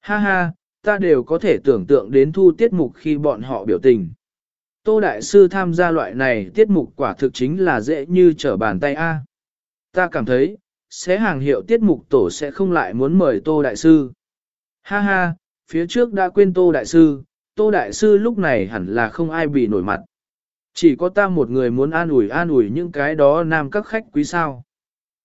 Ha ha, ta đều có thể tưởng tượng đến thu tiết mục khi bọn họ biểu tình. Tô Đại Sư tham gia loại này tiết mục quả thực chính là dễ như trở bàn tay A. Ta cảm thấy, sẽ hàng hiệu tiết mục tổ sẽ không lại muốn mời Tô Đại Sư. Ha ha, phía trước đã quên Tô Đại Sư, Tô Đại Sư lúc này hẳn là không ai bị nổi mặt. Chỉ có ta một người muốn an ủi an ủi những cái đó nam các khách quý sao.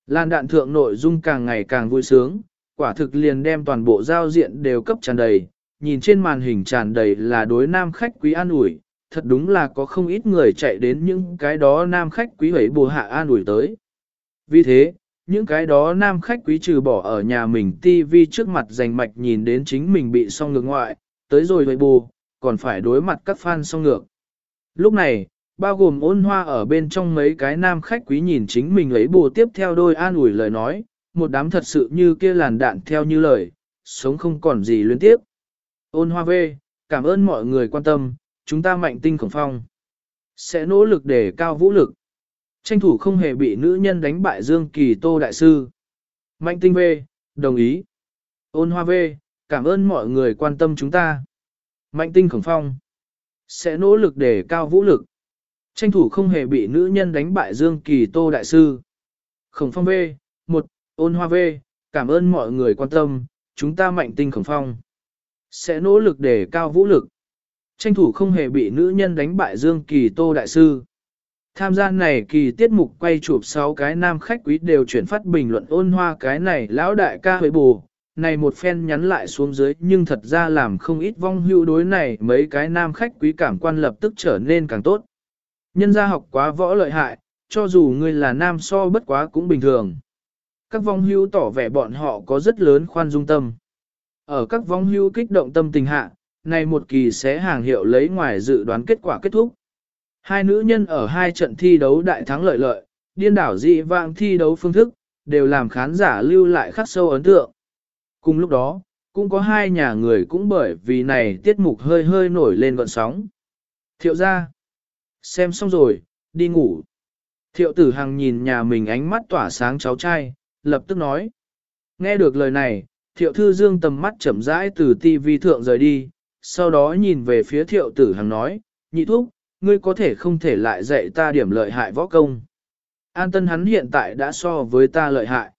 Lan đạn thượng nội dung càng ngày càng vui sướng, quả thực liền đem toàn bộ giao diện đều cấp tràn đầy, nhìn trên màn hình tràn đầy là đối nam khách quý an ủi, thật đúng là có không ít người chạy đến những cái đó nam khách quý hủy bù hạ an ủi tới. Vì thế, những cái đó nam khách quý trừ bỏ ở nhà mình tivi trước mặt dành mạch nhìn đến chính mình bị song ngược ngoại, tới rồi hủy bù, còn phải đối mặt các fan song ngược. Lúc này, bao gồm ôn hoa ở bên trong mấy cái nam khách quý nhìn chính mình lấy bù tiếp theo đôi an ủi lời nói, một đám thật sự như kia làn đạn theo như lời, sống không còn gì liên tiếp. Ôn hoa vê cảm ơn mọi người quan tâm, chúng ta mạnh tinh khổng phong. Sẽ nỗ lực để cao vũ lực. Tranh thủ không hề bị nữ nhân đánh bại Dương Kỳ Tô Đại Sư. Mạnh tinh vê đồng ý. Ôn hoa vê cảm ơn mọi người quan tâm chúng ta. Mạnh tinh khổng phong. Sẽ nỗ lực để cao vũ lực. Tranh thủ không hề bị nữ nhân đánh bại Dương Kỳ Tô Đại Sư. Khổng phong vê một ôn hoa vê, cảm ơn mọi người quan tâm, chúng ta mạnh tinh khổng phong. Sẽ nỗ lực để cao vũ lực. Tranh thủ không hề bị nữ nhân đánh bại Dương Kỳ Tô Đại Sư. Tham gia này kỳ tiết mục quay chụp 6 cái nam khách quý đều chuyển phát bình luận ôn hoa cái này lão đại ca hơi bù. Này một phen nhắn lại xuống dưới nhưng thật ra làm không ít vong hưu đối này mấy cái nam khách quý cảm quan lập tức trở nên càng tốt. Nhân gia học quá võ lợi hại, cho dù ngươi là nam so bất quá cũng bình thường. Các vong hưu tỏ vẻ bọn họ có rất lớn khoan dung tâm. Ở các vong hưu kích động tâm tình hạ, này một kỳ sẽ hàng hiệu lấy ngoài dự đoán kết quả kết thúc. Hai nữ nhân ở hai trận thi đấu đại thắng lợi lợi, điên đảo dị vang thi đấu phương thức, đều làm khán giả lưu lại khắc sâu ấn tượng. Cùng lúc đó, cũng có hai nhà người cũng bởi vì này tiết mục hơi hơi nổi lên gọn sóng. Thiệu ra, xem xong rồi, đi ngủ. Thiệu tử hằng nhìn nhà mình ánh mắt tỏa sáng cháu trai, lập tức nói. Nghe được lời này, thiệu thư dương tầm mắt chậm rãi từ tivi thượng rời đi, sau đó nhìn về phía thiệu tử hằng nói, nhị thúc, ngươi có thể không thể lại dạy ta điểm lợi hại võ công. An tân hắn hiện tại đã so với ta lợi hại.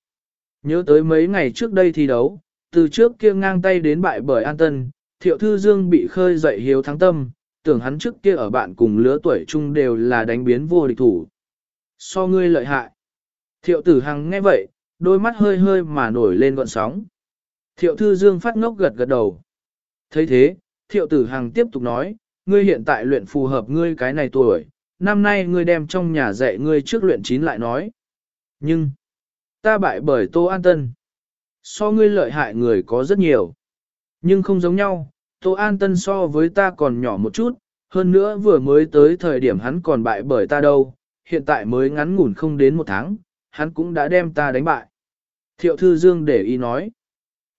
Nhớ tới mấy ngày trước đây thi đấu, từ trước kia ngang tay đến bại bởi An Tân, Thiệu Thư Dương bị khơi dậy hiếu thắng tâm, tưởng hắn trước kia ở bạn cùng lứa tuổi chung đều là đánh biến vô địch thủ. So ngươi lợi hại. Thiệu Tử Hằng nghe vậy, đôi mắt hơi hơi mà nổi lên gọn sóng. Thiệu Thư Dương phát ngốc gật gật đầu. thấy thế, Thiệu Tử Hằng tiếp tục nói, ngươi hiện tại luyện phù hợp ngươi cái này tuổi, năm nay ngươi đem trong nhà dạy ngươi trước luyện chín lại nói. Nhưng, ta bại bởi Tô An Tân. So ngươi lợi hại người có rất nhiều. Nhưng không giống nhau, Tô An Tân so với ta còn nhỏ một chút, hơn nữa vừa mới tới thời điểm hắn còn bại bởi ta đâu, hiện tại mới ngắn ngủn không đến một tháng, hắn cũng đã đem ta đánh bại. Thiệu Thư Dương để ý nói.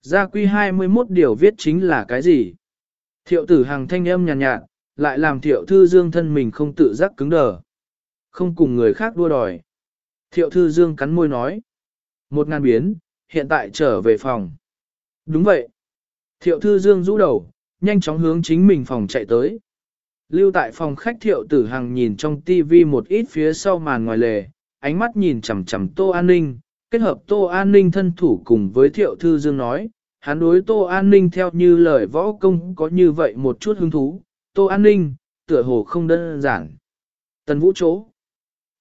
Gia quy 21 điều viết chính là cái gì? Thiệu tử hàng thanh âm nhàn nhạt, nhạt, lại làm thiệu thư dương thân mình không tự giác cứng đờ. Không cùng người khác đua đòi. Thiệu thư dương cắn môi nói. Một ngàn biến, hiện tại trở về phòng. Đúng vậy. Thiệu thư dương rũ đầu, nhanh chóng hướng chính mình phòng chạy tới. Lưu tại phòng khách thiệu tử hằng nhìn trong tivi một ít phía sau màn ngoài lề, ánh mắt nhìn chằm chằm tô an ninh, kết hợp tô an ninh thân thủ cùng với thiệu thư dương nói, hắn đối tô an ninh theo như lời võ công có như vậy một chút hứng thú, tô an ninh, tựa hồ không đơn giản. Tần vũ chỗ,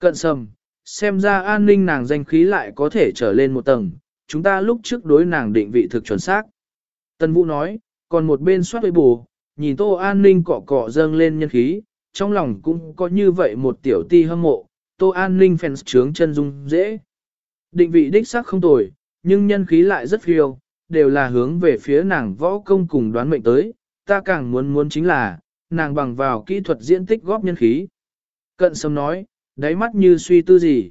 cận sầm, xem ra an ninh nàng danh khí lại có thể trở lên một tầng, chúng ta lúc trước đối nàng định vị thực chuẩn xác. Tần vũ nói, còn một bên soát với bù, nhìn tô an ninh cọ cọ dâng lên nhân khí, trong lòng cũng có như vậy một tiểu ti hâm mộ, tô an ninh fans trướng chân dung dễ. Định vị đích xác không tồi, nhưng nhân khí lại rất phiêu, đều là hướng về phía nàng võ công cùng đoán mệnh tới, ta càng muốn muốn chính là, nàng bằng vào kỹ thuật diễn tích góp nhân khí. Cận sâm nói, đáy mắt như suy tư gì.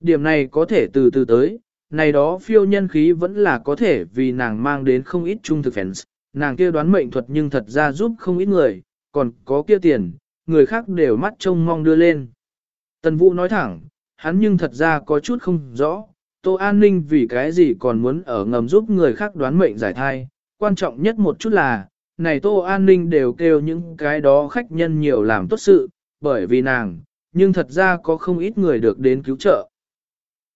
Điểm này có thể từ từ tới, này đó phiêu nhân khí vẫn là có thể vì nàng mang đến không ít trung thực fans, nàng kia đoán mệnh thuật nhưng thật ra giúp không ít người, còn có kia tiền, người khác đều mắt trông mong đưa lên. Tần Vũ nói thẳng, hắn nhưng thật ra có chút không rõ, Tô An Ninh vì cái gì còn muốn ở ngầm giúp người khác đoán mệnh giải thai, quan trọng nhất một chút là, này Tô An Ninh đều kêu những cái đó khách nhân nhiều làm tốt sự, bởi vì nàng, nhưng thật ra có không ít người được đến cứu trợ.